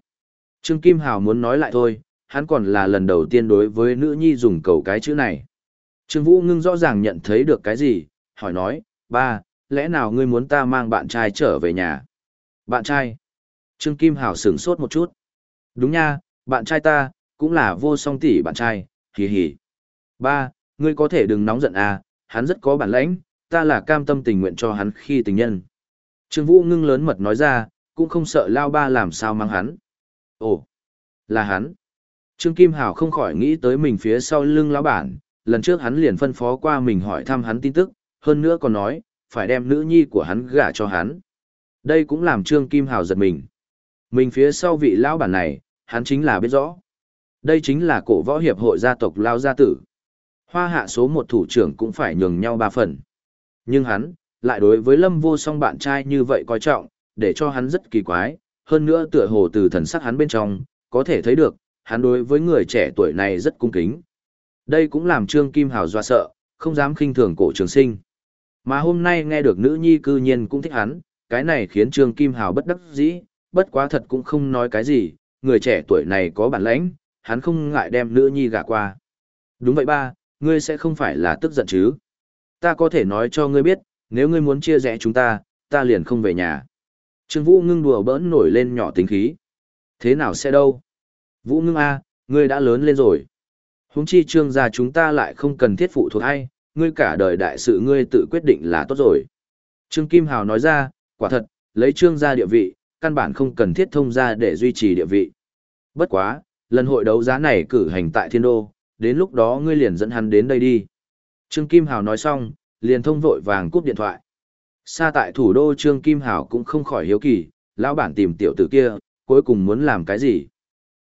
S1: Trương Kim Hào muốn nói lại thôi, hắn còn là lần đầu tiên đối với nữ nhi dùng cầu cái chữ này. Trương Vũ ngưng rõ ràng nhận thấy được cái gì, hỏi nói, ba, lẽ nào ngươi muốn ta mang bạn trai trở về nhà? Bạn trai? Trương Kim Hảo sửng sốt một chút. Đúng nha, bạn trai ta, cũng là vô song tỷ bạn trai, hì hì. Ba, ngươi có thể đừng nóng giận à, hắn rất có bản lãnh, ta là cam tâm tình nguyện cho hắn khi tình nhân. Trương Vũ ngưng lớn mật nói ra, cũng không sợ lao ba làm sao mang hắn. Ồ, là hắn. Trương Kim Hảo không khỏi nghĩ tới mình phía sau lưng lão bản, lần trước hắn liền phân phó qua mình hỏi thăm hắn tin tức, hơn nữa còn nói, phải đem nữ nhi của hắn gả cho hắn. Đây cũng làm Trương Kim hào giật mình. Mình phía sau vị lão bản này, hắn chính là biết rõ. Đây chính là cổ võ hiệp hội gia tộc Lao Gia Tử. Hoa hạ số một thủ trưởng cũng phải nhường nhau ba phần. Nhưng hắn, lại đối với Lâm vô song bạn trai như vậy coi trọng, để cho hắn rất kỳ quái, hơn nữa tựa hồ từ thần sắc hắn bên trong, có thể thấy được, hắn đối với người trẻ tuổi này rất cung kính. Đây cũng làm Trương Kim Hào doa sợ, không dám khinh thường cổ trường sinh. Mà hôm nay nghe được nữ nhi cư nhiên cũng thích hắn, cái này khiến Trương Kim Hào bất đắc dĩ, bất quá thật cũng không nói cái gì, người trẻ tuổi này có bản lãnh, hắn không ngại đem nữ nhi gả qua. Đúng vậy ba, ngươi sẽ không phải là tức giận chứ. Ta có thể nói cho ngươi biết, nếu ngươi muốn chia rẽ chúng ta, ta liền không về nhà. Trương Vũ ngưng đùa bỡn nổi lên nhỏ tính khí. Thế nào sẽ đâu? Vũ ngưng A, ngươi đã lớn lên rồi. Huống chi trương gia chúng ta lại không cần thiết phụ thuộc ai, ngươi cả đời đại sự ngươi tự quyết định là tốt rồi. Trương Kim Hào nói ra, quả thật, lấy trương gia địa vị, căn bản không cần thiết thông gia để duy trì địa vị. Bất quá, lần hội đấu giá này cử hành tại thiên đô, đến lúc đó ngươi liền dẫn hắn đến đây đi. Trương Kim Hào nói xong, liền thông vội vàng cúp điện thoại. Xa tại thủ đô Trương Kim Hào cũng không khỏi hiếu kỳ, lão bản tìm tiểu tử kia, cuối cùng muốn làm cái gì.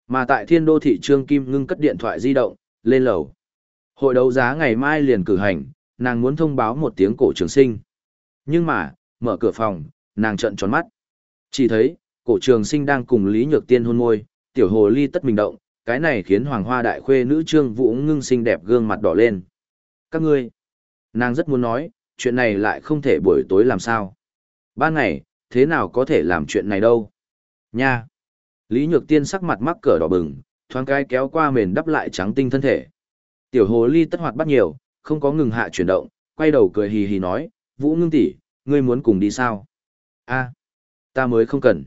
S1: Mà tại thiên đô thị Trương Kim ngưng cất điện thoại di động, lên lầu. Hội đấu giá ngày mai liền cử hành, nàng muốn thông báo một tiếng cổ trường sinh. Nhưng mà, mở cửa phòng, nàng trợn tròn mắt. Chỉ thấy, cổ trường sinh đang cùng Lý Nhược Tiên hôn môi, tiểu hồ ly tất mình động, cái này khiến hoàng hoa đại khuê nữ trương vũ ngưng xinh đẹp gương mặt đỏ lên. Các ngươi, nàng rất muốn nói, chuyện này lại không thể buổi tối làm sao. Ban ngày, thế nào có thể làm chuyện này đâu. Nha. Lý Nhược Tiên sắc mặt mắc cỡ đỏ bừng, thoáng cái kéo qua mền đắp lại trắng tinh thân thể. Tiểu hồ ly tất hoạt bắt nhiều, không có ngừng hạ chuyển động, quay đầu cười hì hì nói, Vũ ngưng tỷ, ngươi muốn cùng đi sao? a ta mới không cần.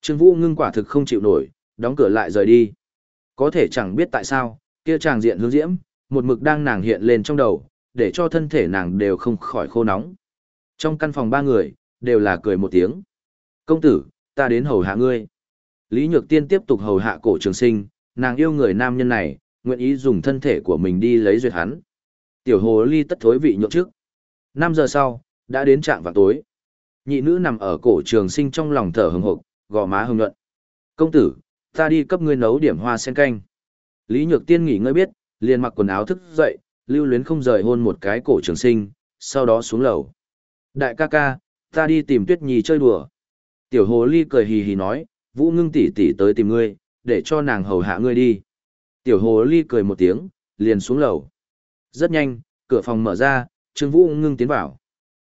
S1: Trương Vũ ngưng quả thực không chịu nổi, đóng cửa lại rời đi. Có thể chẳng biết tại sao, kia chàng diện hướng diễm, một mực đang nàng hiện lên trong đầu, để cho thân thể nàng đều không khỏi khô nóng. Trong căn phòng ba người, đều là cười một tiếng. Công tử, ta đến hầu hạ ngươi. Lý Nhược Tiên tiếp tục hầu hạ cổ trường sinh, nàng yêu người nam nhân này, nguyện ý dùng thân thể của mình đi lấy duyệt hắn. Tiểu hồ ly tất thối vị nhượng trước. 5 giờ sau, đã đến trạng vào tối. Nhị nữ nằm ở cổ trường sinh trong lòng thở hừng hực, gò má hưng nhuận. Công tử, ta đi cấp ngươi nấu điểm hoa sen canh. Lý Nhược Tiên nghỉ ngơi biết, liền mặc quần áo thức dậy, lưu luyến không rời hôn một cái cổ trường sinh, sau đó xuống lầu. Đại ca ca, ta đi tìm Tuyết Nhi chơi đùa. Tiểu hồ ly cười hì hì nói, Vũ ngưng tỷ tỷ tới tìm ngươi, để cho nàng hầu hạ ngươi đi. Tiểu hồ ly cười một tiếng, liền xuống lầu. Rất nhanh, cửa phòng mở ra, Trương Vũ ngưng tiến vào.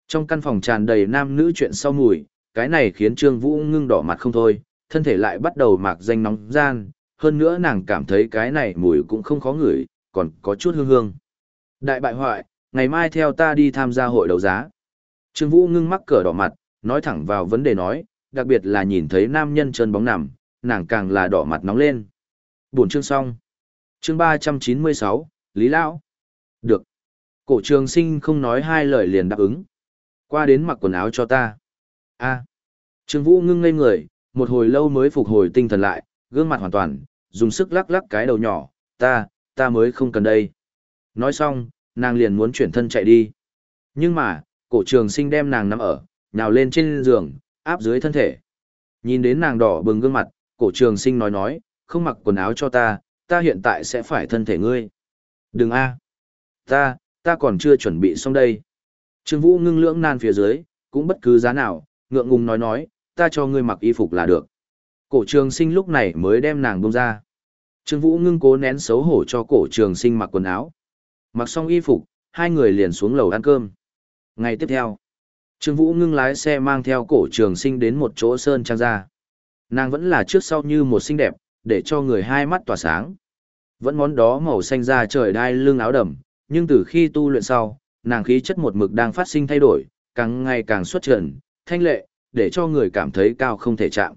S1: Trong căn phòng tràn đầy nam nữ chuyện sau mùi, cái này khiến Trương Vũ ngưng đỏ mặt không thôi, thân thể lại bắt đầu mạc danh nóng gian, hơn nữa nàng cảm thấy cái này mùi cũng không khó ngửi, còn có chút hương hương. Đại bại hoại, ngày mai theo ta đi tham gia hội đấu giá. Trương Vũ ngưng mắc cửa đỏ mặt, nói thẳng vào vấn đề nói, đặc biệt là nhìn thấy nam nhân chân bóng nằm, nàng càng là đỏ mặt nóng lên. Buồn chương xong. Chương 396, Lý Lão. Được. Cổ trường sinh không nói hai lời liền đáp ứng. Qua đến mặc quần áo cho ta. a Trương Vũ ngưng ngây người, một hồi lâu mới phục hồi tinh thần lại, gương mặt hoàn toàn, dùng sức lắc lắc cái đầu nhỏ, ta, ta mới không cần đây. Nói xong, nàng liền muốn chuyển thân chạy đi. Nhưng mà, cổ trường sinh đem nàng nằm ở, nhào lên trên giường, áp dưới thân thể. Nhìn đến nàng đỏ bừng gương mặt, cổ trường sinh nói nói, không mặc quần áo cho ta, ta hiện tại sẽ phải thân thể ngươi. Đừng a, Ta, ta còn chưa chuẩn bị xong đây. Trương Vũ ngưng lưỡng nan phía dưới, cũng bất cứ giá nào, ngượng ngùng nói nói, ta cho ngươi mặc y phục là được. Cổ trường sinh lúc này mới đem nàng bông ra. Trương Vũ ngưng cố nén xấu hổ cho cổ trường sinh mặc quần áo. Mặc xong y phục, hai người liền xuống lầu ăn cơm. Ngày tiếp theo, Trương Vũ ngưng lái xe mang theo cổ trường sinh đến một chỗ sơn trang ra. Nàng vẫn là trước sau như một xinh đẹp, để cho người hai mắt tỏa sáng. Vẫn món đó màu xanh da trời đai lưng áo đầm, nhưng từ khi tu luyện sau, nàng khí chất một mực đang phát sinh thay đổi, càng ngày càng xuất trần, thanh lệ, để cho người cảm thấy cao không thể chạm.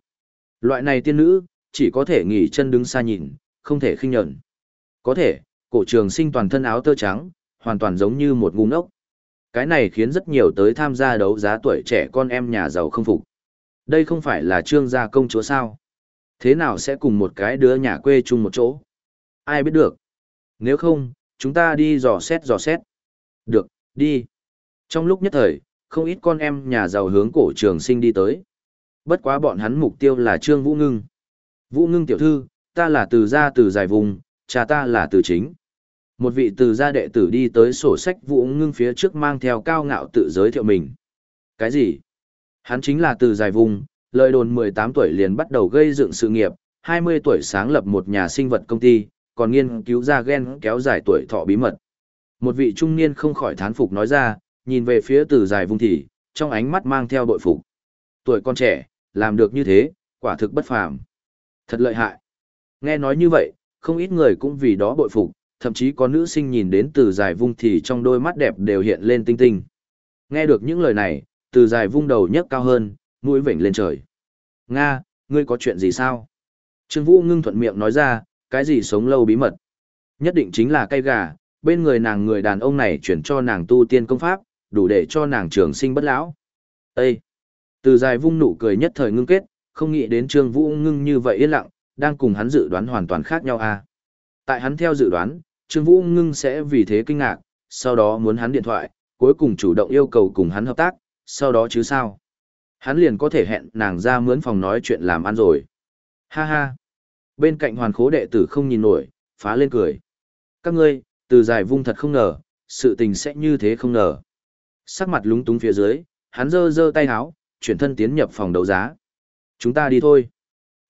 S1: Loại này tiên nữ, chỉ có thể nghỉ chân đứng xa nhìn, không thể khinh nhẫn. Có thể, cổ trường sinh toàn thân áo tơ trắng, hoàn toàn giống như một ngu ngốc. Cái này khiến rất nhiều tới tham gia đấu giá tuổi trẻ con em nhà giàu không phục. Đây không phải là trương gia công chúa sao? Thế nào sẽ cùng một cái đứa nhà quê chung một chỗ? Ai biết được? Nếu không, chúng ta đi dò xét dò xét. Được, đi. Trong lúc nhất thời, không ít con em nhà giàu hướng cổ trường sinh đi tới. Bất quá bọn hắn mục tiêu là Trương Vũ Ngưng. Vũ Ngưng tiểu thư, ta là từ gia từ dài vùng, cha ta là từ chính. Một vị từ gia đệ tử đi tới sổ sách Vũ Ngưng phía trước mang theo cao ngạo tự giới thiệu mình. Cái gì? Hắn chính là từ dài vùng, lời đồn 18 tuổi liền bắt đầu gây dựng sự nghiệp, 20 tuổi sáng lập một nhà sinh vật công ty, còn nghiên cứu ra gen kéo dài tuổi thọ bí mật. Một vị trung niên không khỏi thán phục nói ra, nhìn về phía từ dài Vung thì, trong ánh mắt mang theo bội phục. Tuổi con trẻ, làm được như thế, quả thực bất phàm. Thật lợi hại. Nghe nói như vậy, không ít người cũng vì đó bội phục, thậm chí có nữ sinh nhìn đến từ dài vung thì trong đôi mắt đẹp đều hiện lên tinh tinh. Nghe được những lời này, từ dài vung đầu nhấc cao hơn, mũi vểnh lên trời. Nga, ngươi có chuyện gì sao? Trương Vũ ngưng thuận miệng nói ra, cái gì sống lâu bí mật? Nhất định chính là cây gà, bên người nàng người đàn ông này chuyển cho nàng tu tiên công pháp, đủ để cho nàng trường sinh bất lão. Ê! Từ dài vung nụ cười nhất thời ngưng kết, không nghĩ đến Trương Vũ ngưng như vậy yên lặng, đang cùng hắn dự đoán hoàn toàn khác nhau à. Tại hắn theo dự đoán, Trương Vũ ngưng sẽ vì thế kinh ngạc, sau đó muốn hắn điện thoại, cuối cùng chủ động yêu cầu cùng hắn hợp tác, sau đó chứ sao. Hắn liền có thể hẹn nàng ra mướn phòng nói chuyện làm ăn rồi. Ha ha! Bên cạnh hoàn khố đệ tử không nhìn nổi, phá lên cười. Các ngươi, từ dài vung thật không ngờ, sự tình sẽ như thế không ngờ. Sắc mặt lúng túng phía dưới, hắn giơ giơ tay háo, chuyển thân tiến nhập phòng đấu giá. Chúng ta đi thôi.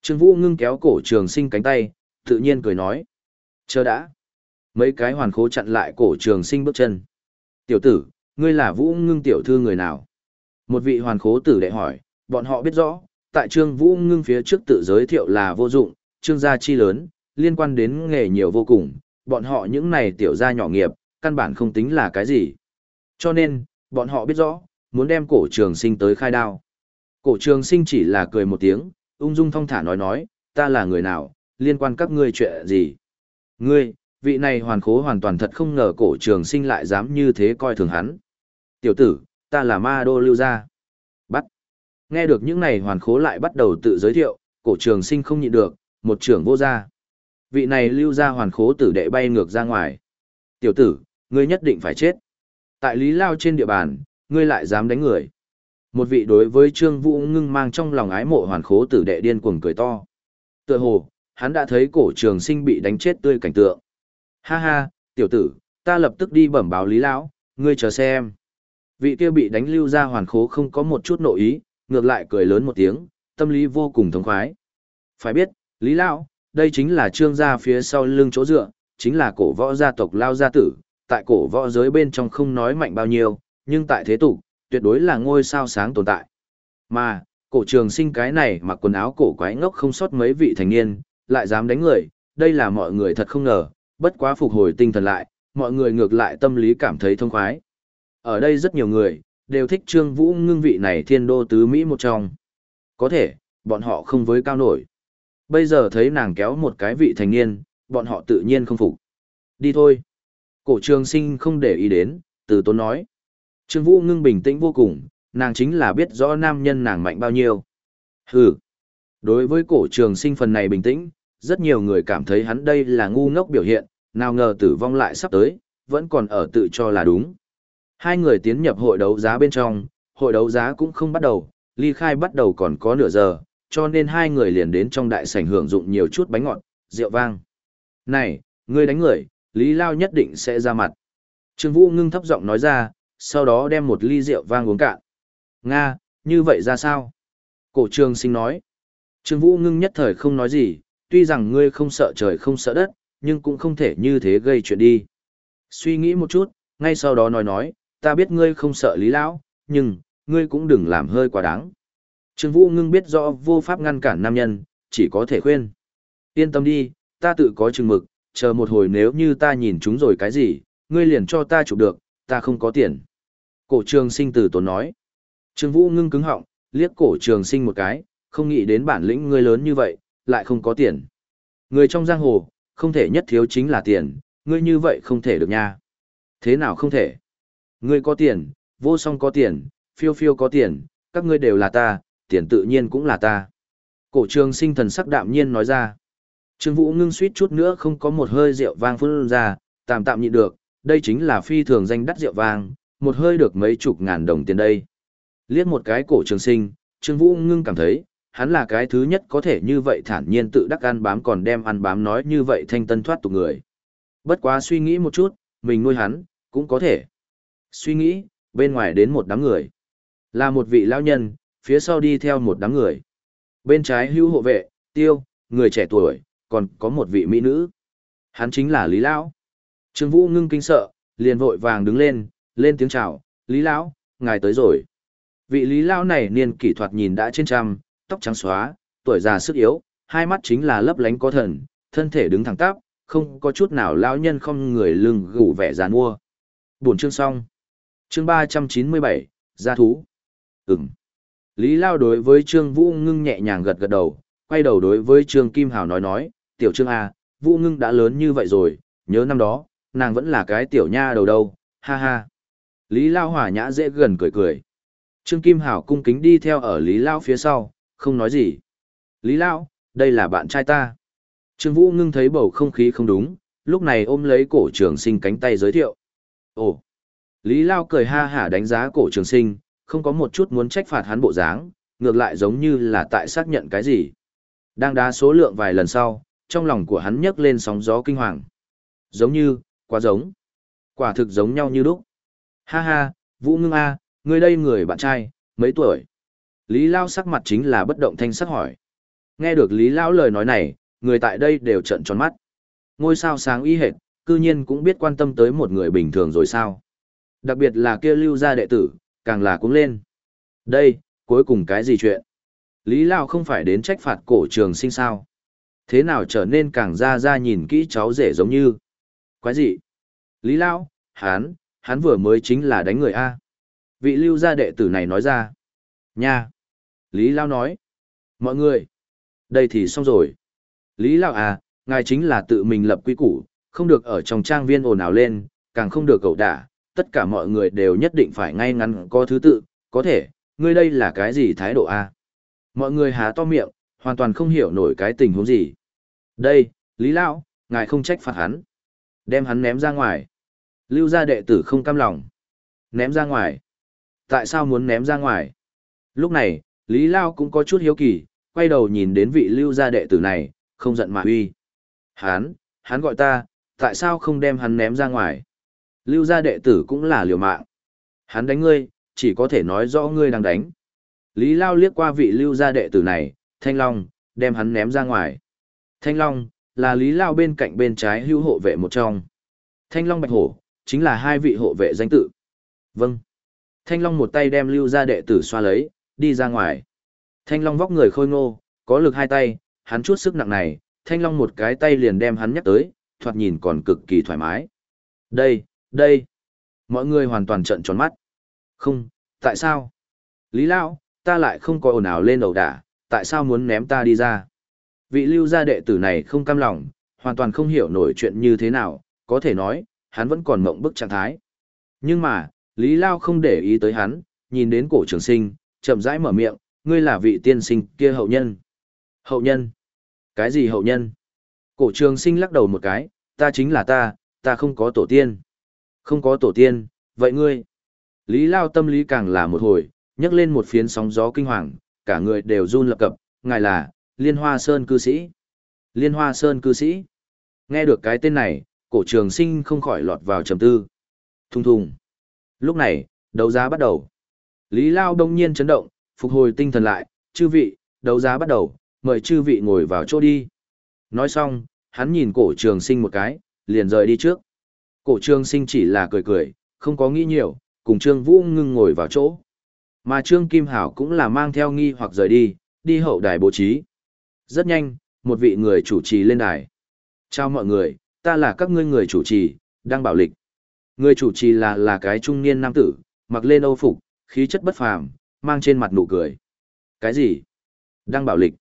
S1: Trương Vũ ngưng kéo cổ trường sinh cánh tay, tự nhiên cười nói. Chờ đã. Mấy cái hoàn khố chặn lại cổ trường sinh bước chân. Tiểu tử, ngươi là Vũ ngưng tiểu thư người nào? Một vị hoàn khố tử đệ hỏi, bọn họ biết rõ, tại Trương Vũ ngưng phía trước tự giới thiệu là vô dụng, trương gia chi lớn, liên quan đến nghề nhiều vô cùng, bọn họ những này tiểu gia nhỏ nghiệp, căn bản không tính là cái gì. Cho nên, bọn họ biết rõ, muốn đem cổ trường sinh tới khai đao. Cổ trường sinh chỉ là cười một tiếng, ung dung thong thả nói nói, ta là người nào, liên quan các ngươi chuyện gì. Ngươi, vị này hoàn khố hoàn toàn thật không ngờ cổ trường sinh lại dám như thế coi thường hắn. Tiểu tử, ta là ma đô lưu gia. Bắt. Nghe được những này hoàn khố lại bắt đầu tự giới thiệu, cổ trường sinh không nhịn được, một trưởng vô gia. Vị này lưu gia hoàn khố tử đệ bay ngược ra ngoài. Tiểu tử, ngươi nhất định phải chết. Tại Lý Lao trên địa bàn, ngươi lại dám đánh người. Một vị đối với Trương Vũ ngưng mang trong lòng ái mộ hoàn khố tử đệ điên cuồng cười to. Tựa hồ, hắn đã thấy cổ trường sinh bị đánh chết tươi cảnh tượng. Ha ha, tiểu tử, ta lập tức đi bẩm báo Lý Lão, ngươi chờ xem. Vị kia bị đánh lưu ra hoàn khố không có một chút nội ý, ngược lại cười lớn một tiếng, tâm lý vô cùng thống khoái. Phải biết, Lý Lão, đây chính là trương gia phía sau lưng chỗ dựa, chính là cổ võ gia tộc Lao gia tử, tại cổ võ giới bên trong không nói mạnh bao nhiêu, nhưng tại thế tục, tuyệt đối là ngôi sao sáng tồn tại. Mà, cổ trường sinh cái này mặc quần áo cổ quái ngốc không sót mấy vị thành niên, lại dám đánh người, đây là mọi người thật không ngờ, bất quá phục hồi tinh thần lại, mọi người ngược lại tâm lý cảm thấy thông khoái. Ở đây rất nhiều người, đều thích Trương Vũ ngưng vị này thiên đô tứ Mỹ một trong. Có thể, bọn họ không với cao nổi. Bây giờ thấy nàng kéo một cái vị thành niên, bọn họ tự nhiên không phục. Đi thôi. Cổ trường sinh không để ý đến, từ tốn nói. Trương Vũ ngưng bình tĩnh vô cùng, nàng chính là biết rõ nam nhân nàng mạnh bao nhiêu. Hừ. Đối với cổ trường sinh phần này bình tĩnh, rất nhiều người cảm thấy hắn đây là ngu ngốc biểu hiện, nào ngờ tử vong lại sắp tới, vẫn còn ở tự cho là đúng. Hai người tiến nhập hội đấu giá bên trong, hội đấu giá cũng không bắt đầu, ly khai bắt đầu còn có nửa giờ, cho nên hai người liền đến trong đại sảnh hưởng dụng nhiều chút bánh ngọt, rượu vang. Này, ngươi đánh người, Lý Lao nhất định sẽ ra mặt. Trương Vũ ngưng thấp giọng nói ra, sau đó đem một ly rượu vang uống cạn. Nga, như vậy ra sao? Cổ trường sinh nói. Trương Vũ ngưng nhất thời không nói gì, tuy rằng ngươi không sợ trời không sợ đất, nhưng cũng không thể như thế gây chuyện đi. Suy nghĩ một chút, ngay sau đó nói nói, ta biết ngươi không sợ Lý Lão, nhưng, ngươi cũng đừng làm hơi quá đáng. Trương Vũ ngưng biết rõ vô pháp ngăn cản nam nhân, chỉ có thể khuyên. Yên tâm đi, ta tự có chừng mực, chờ một hồi nếu như ta nhìn chúng rồi cái gì, ngươi liền cho ta chụp được, ta không có tiền. Cổ trường sinh từ tốn nói. Trương Vũ ngưng cứng họng, liếc cổ trường sinh một cái, không nghĩ đến bản lĩnh ngươi lớn như vậy, lại không có tiền. Người trong giang hồ, không thể nhất thiếu chính là tiền, ngươi như vậy không thể được nha. Thế nào không thể? Ngươi có tiền, vô song có tiền, phiêu phiêu có tiền, các ngươi đều là ta, tiền tự nhiên cũng là ta. Cổ trường sinh thần sắc đạm nhiên nói ra. Trương Vũ ngưng suýt chút nữa không có một hơi rượu vang phun ra, tạm tạm nhịn được, đây chính là phi thường danh đắt rượu vang, một hơi được mấy chục ngàn đồng tiền đây. Liếc một cái cổ trường sinh, Trương Vũ ngưng cảm thấy, hắn là cái thứ nhất có thể như vậy thản nhiên tự đắc ăn bám còn đem ăn bám nói như vậy thanh tân thoát tục người. Bất quá suy nghĩ một chút, mình nuôi hắn, cũng có thể. Suy nghĩ, bên ngoài đến một đám người. Là một vị lão nhân, phía sau đi theo một đám người. Bên trái hữu hộ vệ, tiêu, người trẻ tuổi, còn có một vị mỹ nữ. Hắn chính là Lý Lão. Trương Vũ ngưng kinh sợ, liền vội vàng đứng lên, lên tiếng chào, Lý Lão, ngài tới rồi. Vị Lý Lão này niên kỷ thuật nhìn đã trên trăm, tóc trắng xóa, tuổi già sức yếu, hai mắt chính là lấp lánh có thần, thân thể đứng thẳng tắp, không có chút nào lão nhân không người lưng gủ vẻ giàn mua. Buồn chương xong. Chương 397, gia thú. ừng Lý Lao đối với Trương Vũ Ngưng nhẹ nhàng gật gật đầu, quay đầu đối với Trương Kim Hào nói nói, tiểu Trương A, Vũ Ngưng đã lớn như vậy rồi, nhớ năm đó, nàng vẫn là cái tiểu nha đầu đâu, ha ha. Lý Lao hỏa nhã dễ gần cười cười. Trương Kim Hảo cung kính đi theo ở Lý Lao phía sau, không nói gì. Lý Lao, đây là bạn trai ta. Trương Vũ ngưng thấy bầu không khí không đúng, lúc này ôm lấy cổ trường sinh cánh tay giới thiệu. Ồ! Lý Lao cười ha hả đánh giá cổ trường sinh, không có một chút muốn trách phạt hắn bộ dáng, ngược lại giống như là tại xác nhận cái gì. Đang đá số lượng vài lần sau, trong lòng của hắn nhấc lên sóng gió kinh hoàng. Giống như, quá giống. Quả thực giống nhau như đúc. Ha ha, Vũ Ngưng A, người đây người bạn trai, mấy tuổi? Lý Lao sắc mặt chính là bất động thanh sắc hỏi. Nghe được Lý Lao lời nói này, người tại đây đều trợn tròn mắt. Ngôi sao sáng y hệt, cư nhiên cũng biết quan tâm tới một người bình thường rồi sao. Đặc biệt là kia lưu gia đệ tử, càng là cũng lên. Đây, cuối cùng cái gì chuyện? Lý Lao không phải đến trách phạt cổ trường sinh sao? Thế nào trở nên càng ra ra nhìn kỹ cháu rể giống như? Quái gì? Lý Lao, hắn, hắn vừa mới chính là đánh người A. Vị lưu gia đệ tử này nói ra. Nha! Lý Lao nói. Mọi người! Đây thì xong rồi. Lý Lao à, ngài chính là tự mình lập quy củ, không được ở trong trang viên ồn ào lên, càng không được cậu đả, tất cả mọi người đều nhất định phải ngay ngắn có thứ tự, có thể, ngươi đây là cái gì thái độ a? Mọi người há to miệng, hoàn toàn không hiểu nổi cái tình huống gì. Đây, Lý Lão, ngài không trách phạt hắn. Đem hắn ném ra ngoài. Lưu gia đệ tử không cam lòng. Ném ra ngoài. Tại sao muốn ném ra ngoài? Lúc này, Lý Lao cũng có chút hiếu kỳ, quay đầu nhìn đến vị lưu gia đệ tử này, không giận mà uy. Hắn, hắn gọi ta, tại sao không đem hắn ném ra ngoài? Lưu gia đệ tử cũng là liều mạng. Hắn đánh ngươi, chỉ có thể nói rõ ngươi đang đánh. Lý Lao liếc qua vị lưu gia đệ tử này, Thanh Long, đem hắn ném ra ngoài. Thanh Long, là Lý Lao bên cạnh bên trái hưu hộ vệ một trong. Thanh Long Bạch Hổ, chính là hai vị hộ vệ danh tự. Vâng. Thanh Long một tay đem lưu gia đệ tử xoa lấy, đi ra ngoài. Thanh Long vóc người khôi ngô, có lực hai tay, hắn chút sức nặng này, Thanh Long một cái tay liền đem hắn nhắc tới, thoạt nhìn còn cực kỳ thoải mái. Đây, đây. Mọi người hoàn toàn trợn tròn mắt. Không, tại sao? Lý Lão, ta lại không có ồn ào lên đầu đả, tại sao muốn ném ta đi ra? Vị lưu gia đệ tử này không cam lòng, hoàn toàn không hiểu nổi chuyện như thế nào, có thể nói, hắn vẫn còn mộng bức trạng thái. Nhưng mà, Lý Lao không để ý tới hắn, nhìn đến cổ trường sinh, chậm rãi mở miệng, ngươi là vị tiên sinh kia hậu nhân. Hậu nhân? Cái gì hậu nhân? Cổ trường sinh lắc đầu một cái, ta chính là ta, ta không có tổ tiên. Không có tổ tiên, vậy ngươi? Lý Lao tâm lý càng là một hồi, nhấc lên một phiến sóng gió kinh hoàng, cả người đều run lập cập, ngài là, Liên Hoa Sơn cư sĩ. Liên Hoa Sơn cư sĩ. Nghe được cái tên này, cổ trường sinh không khỏi lọt vào trầm tư. Thùng thùng. Lúc này, đấu giá bắt đầu. Lý Lao đông nhiên chấn động, phục hồi tinh thần lại, chư vị, đấu giá bắt đầu, mời chư vị ngồi vào chỗ đi. Nói xong, hắn nhìn cổ trường sinh một cái, liền rời đi trước. Cổ Trương sinh chỉ là cười cười, không có nghĩ nhiều, cùng Trương Vũ ngưng ngồi vào chỗ. Mà Trương Kim Hảo cũng là mang theo nghi hoặc rời đi, đi hậu đài bố trí. Rất nhanh, một vị người chủ trì lên đài. Chào mọi người, ta là các ngươi người chủ trì, đang bảo lịch. Người chủ trì là là cái trung niên nam tử, mặc lên âu phục, khí chất bất phàm, mang trên mặt nụ cười. Cái gì? Đang bảo lịch.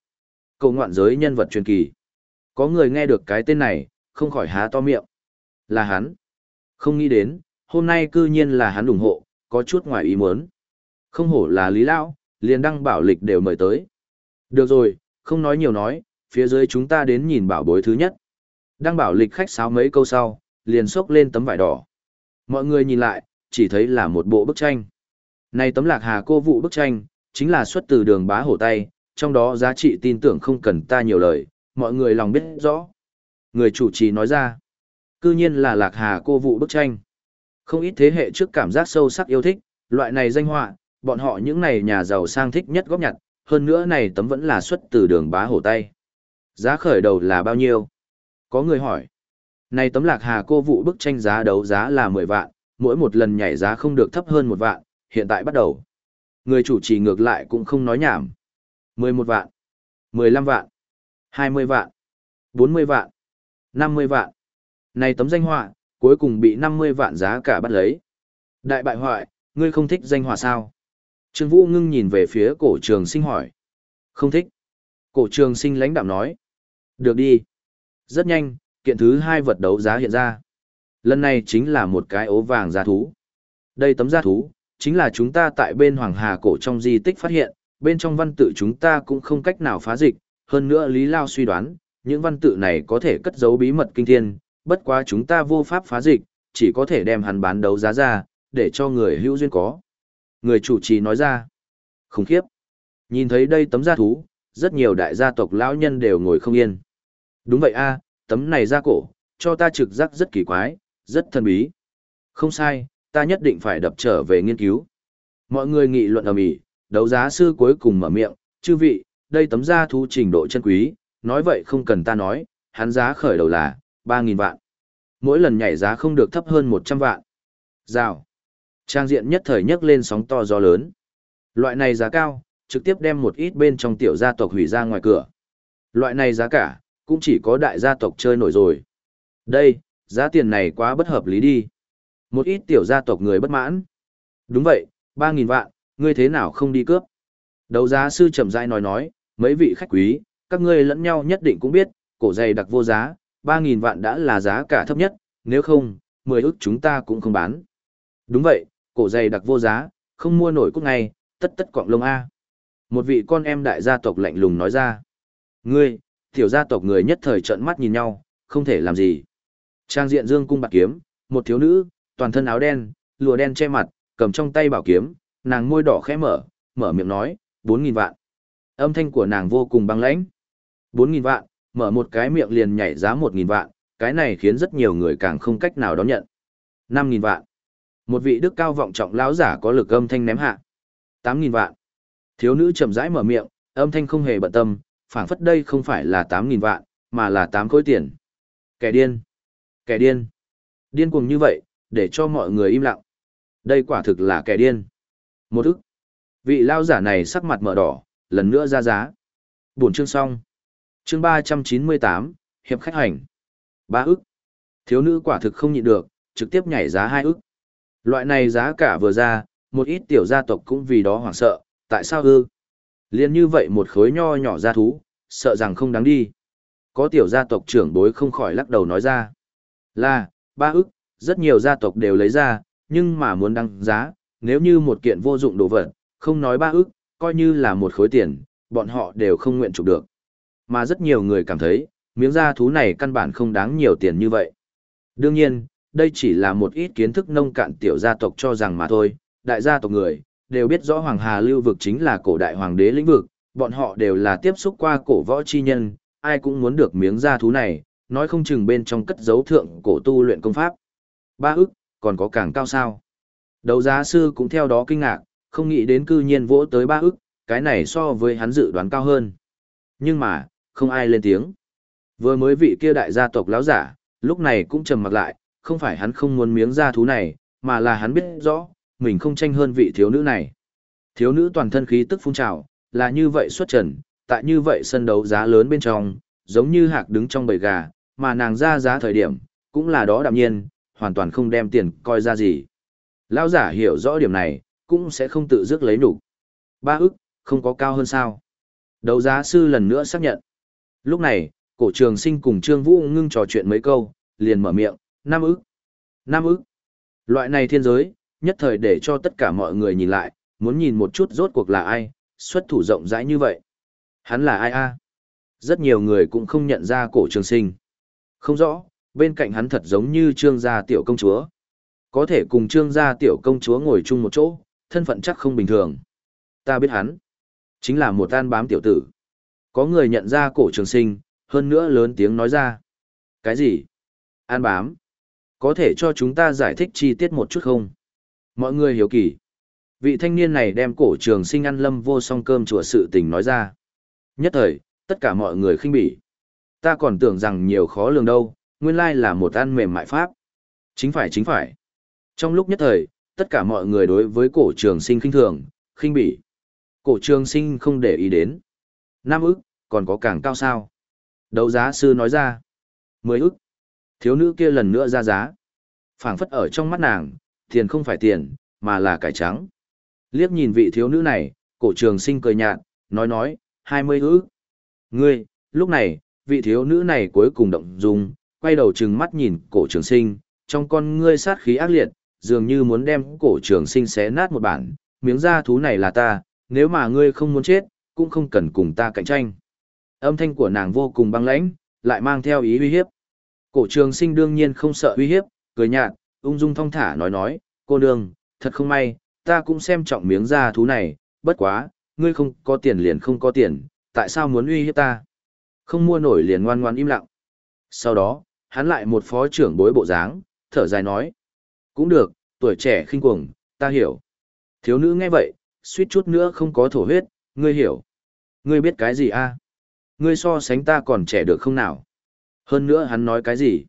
S1: Cầu ngoạn giới nhân vật truyền kỳ. Có người nghe được cái tên này, không khỏi há to miệng. Là hắn. Không nghĩ đến, hôm nay cư nhiên là hắn ủng hộ, có chút ngoài ý muốn. Không hổ là Lý Lão, liền đăng bảo lịch đều mời tới. Được rồi, không nói nhiều nói, phía dưới chúng ta đến nhìn bảo bối thứ nhất. Đăng bảo lịch khách sáo mấy câu sau, liền xốc lên tấm vải đỏ. Mọi người nhìn lại, chỉ thấy là một bộ bức tranh. Này tấm lạc hà cô vụ bức tranh, chính là xuất từ đường bá hổ tay, trong đó giá trị tin tưởng không cần ta nhiều lời, mọi người lòng biết rõ. Người chủ trì nói ra, cư nhiên là lạc hà cô vụ bức tranh. Không ít thế hệ trước cảm giác sâu sắc yêu thích, loại này danh họa, bọn họ những này nhà giàu sang thích nhất góp nhặt, hơn nữa này tấm vẫn là xuất từ đường bá hổ tay. Giá khởi đầu là bao nhiêu? Có người hỏi. Này tấm lạc hà cô vụ bức tranh giá đấu giá là 10 vạn, mỗi một lần nhảy giá không được thấp hơn một vạn, hiện tại bắt đầu. Người chủ trì ngược lại cũng không nói nhảm. 11 vạn, 15 vạn, 20 vạn, 40 vạn, 50 vạn. Này tấm danh họa, cuối cùng bị 50 vạn giá cả bắt lấy. Đại bại hoại, ngươi không thích danh họa sao? Trương Vũ ngưng nhìn về phía cổ trường sinh hỏi. Không thích. Cổ trường sinh lãnh đạm nói. Được đi. Rất nhanh, kiện thứ hai vật đấu giá hiện ra. Lần này chính là một cái ố vàng gia thú. Đây tấm gia thú, chính là chúng ta tại bên Hoàng Hà cổ trong di tích phát hiện, bên trong văn tự chúng ta cũng không cách nào phá dịch, hơn nữa Lý Lao suy đoán, những văn tự này có thể cất giấu bí mật kinh thiên, bất quá chúng ta vô pháp phá dịch, chỉ có thể đem hắn bán đấu giá ra, để cho người hữu duyên có. Người chủ trì nói ra, khủng khiếp. Nhìn thấy đây tấm gia thú, rất nhiều đại gia tộc lão nhân đều ngồi không yên. Đúng vậy a, tấm này da cổ, cho ta trực giác rất kỳ quái, rất thần bí. Không sai, ta nhất định phải đập trở về nghiên cứu. Mọi người nghị luận ầm ĩ, đấu giá sư cuối cùng mở miệng, chư vị, đây tấm da thú trình độ chân quý, nói vậy không cần ta nói, hắn giá khởi đầu là 3.000 vạn. Mỗi lần nhảy giá không được thấp hơn 100 vạn. Rào. Trang diện nhất thời nhất lên sóng to gió lớn. Loại này giá cao, trực tiếp đem một ít bên trong tiểu gia tộc hủy ra ngoài cửa. Loại này giá cả, cũng chỉ có đại gia tộc chơi nổi rồi. Đây, giá tiền này quá bất hợp lý đi. Một ít tiểu gia tộc người bất mãn. Đúng vậy, 3.000 vạn, ngươi thế nào không đi cướp? Đấu giá sư chậm rãi nói nói, mấy vị khách quý, các ngươi lẫn nhau nhất định cũng biết, cổ giày đặc vô giá, 3.000 vạn đã là giá cả thấp nhất, nếu không, 10 ức chúng ta cũng không bán. Đúng vậy, cổ giày đặc vô giá, không mua nổi cúc ngay, tất tất quạng lông A. Một vị con em đại gia tộc lạnh lùng nói ra. Ngươi, tiểu gia tộc người nhất thời trợn mắt nhìn nhau, không thể làm gì. Trang diện dương cung bạc kiếm, một thiếu nữ, toàn thân áo đen, lụa đen che mặt, cầm trong tay bảo kiếm, nàng môi đỏ khẽ mở, mở miệng nói, 4.000 vạn. Âm thanh của nàng vô cùng băng lãnh. 4.000 vạn, mở một cái miệng liền nhảy giá 1.000 vạn, cái này khiến rất nhiều người càng không cách nào đón nhận. 5.000 vạn. Một vị đức cao vọng trọng lão giả có lực âm thanh ném hạ. 8.000 vạn. Thiếu nữ chậm rãi mở miệng, âm thanh không hề bận tâm, phảng phất đây không phải là 8.000 vạn, mà là 8 khối tiền. Kẻ điên. Kẻ điên. Điên cuồng như vậy, để cho mọi người im lặng. Đây quả thực là kẻ điên. Một ức. Vị lao giả này sắc mặt mở đỏ, lần nữa ra giá. Buồn chương xong. Chương 398, hiệp khách hành. Ba ức. Thiếu nữ quả thực không nhịn được, trực tiếp nhảy giá hai ức. Loại này giá cả vừa ra, một ít tiểu gia tộc cũng vì đó hoảng sợ, tại sao ư? Liên như vậy một khối nho nhỏ gia thú, sợ rằng không đáng đi. Có tiểu gia tộc trưởng bối không khỏi lắc đầu nói ra. Là, ba ức, rất nhiều gia tộc đều lấy ra, nhưng mà muốn đăng giá, nếu như một kiện vô dụng đồ vật, không nói ba ức, coi như là một khối tiền, bọn họ đều không nguyện chụp được. Mà rất nhiều người cảm thấy, miếng da thú này căn bản không đáng nhiều tiền như vậy. Đương nhiên, đây chỉ là một ít kiến thức nông cạn tiểu gia tộc cho rằng mà thôi, đại gia tộc người, đều biết rõ Hoàng Hà lưu vực chính là cổ đại hoàng đế lĩnh vực, bọn họ đều là tiếp xúc qua cổ võ chi nhân, ai cũng muốn được miếng da thú này, nói không chừng bên trong cất dấu thượng cổ tu luyện công pháp. Ba ức, còn có càng cao sao. Đấu giá sư cũng theo đó kinh ngạc, không nghĩ đến cư nhiên vỗ tới ba ức, cái này so với hắn dự đoán cao hơn. Nhưng mà, không ai lên tiếng. Vừa mới vị kia đại gia tộc lão giả, lúc này cũng trầm mặc lại, không phải hắn không muốn miếng da thú này, mà là hắn biết rõ, mình không tranh hơn vị thiếu nữ này. Thiếu nữ toàn thân khí tức phun trào, là như vậy xuất trần, tại như vậy sân đấu giá lớn bên trong, giống như hạc đứng trong bầy gà, mà nàng ra giá thời điểm, cũng là đó đạm nhiên, hoàn toàn không đem tiền coi ra gì. Lão giả hiểu rõ điểm này, cũng sẽ không tự dứt lấy nụ. Ba ức, không có cao hơn sao. Đấu giá sư lần nữa xác nhận. Lúc này, cổ trường sinh cùng Trương Vũ ngưng trò chuyện mấy câu, liền mở miệng, năm ức. Năm ức. Loại này thiên giới, nhất thời để cho tất cả mọi người nhìn lại, muốn nhìn một chút rốt cuộc là ai, xuất thủ rộng rãi như vậy. Hắn là ai a? Rất nhiều người cũng không nhận ra cổ trường sinh. Không rõ, bên cạnh hắn thật giống như trương gia tiểu công chúa. Có thể cùng trương gia tiểu công chúa ngồi chung một chỗ, thân phận chắc không bình thường. Ta biết hắn. Chính là một tan bám tiểu tử. Có người nhận ra cổ trường sinh, hơn nữa lớn tiếng nói ra. Cái gì? An bám. Có thể cho chúng ta giải thích chi tiết một chút không? Mọi người hiểu kỳ. Vị thanh niên này đem cổ trường sinh ăn lâm vô song cơm chùa sự tình nói ra. Nhất thời, tất cả mọi người khinh bỉ. Ta còn tưởng rằng nhiều khó lường đâu, nguyên lai là một ăn mềm mại pháp. Chính phải chính phải. Trong lúc nhất thời, tất cả mọi người đối với cổ trường sinh khinh thường, khinh bỉ. Cổ trường sinh không để ý đến. nam ức, còn có càng cao sao. Đấu giá sư nói ra. Mười ức. Thiếu nữ kia lần nữa ra giá. phảng phất ở trong mắt nàng, tiền không phải tiền, mà là cải trắng. Liếc nhìn vị thiếu nữ này, cổ trường sinh cười nhạt, nói nói, hai mươi ức. Ngươi, lúc này, vị thiếu nữ này cuối cùng động dung, quay đầu trừng mắt nhìn cổ trường sinh, trong con ngươi sát khí ác liệt, dường như muốn đem cổ trường sinh xé nát một bản, miếng da thú này là ta, nếu mà ngươi không muốn chết, cũng không cần cùng ta cạnh tranh. Âm thanh của nàng vô cùng băng lãnh, lại mang theo ý uy hiếp. Cổ trường sinh đương nhiên không sợ uy hiếp, cười nhạt, ung dung thong thả nói nói, cô nương, thật không may, ta cũng xem trọng miếng da thú này, bất quá, ngươi không có tiền liền không có tiền, tại sao muốn uy hiếp ta? Không mua nổi liền ngoan ngoan im lặng. Sau đó, hắn lại một phó trưởng bối bộ dáng, thở dài nói. Cũng được, tuổi trẻ khinh cuồng, ta hiểu. Thiếu nữ nghe vậy, suýt chút nữa không có thổ huyết, ngươi hiểu. Ngươi biết cái gì a? Ngươi so sánh ta còn trẻ được không nào? Hơn nữa hắn nói cái gì?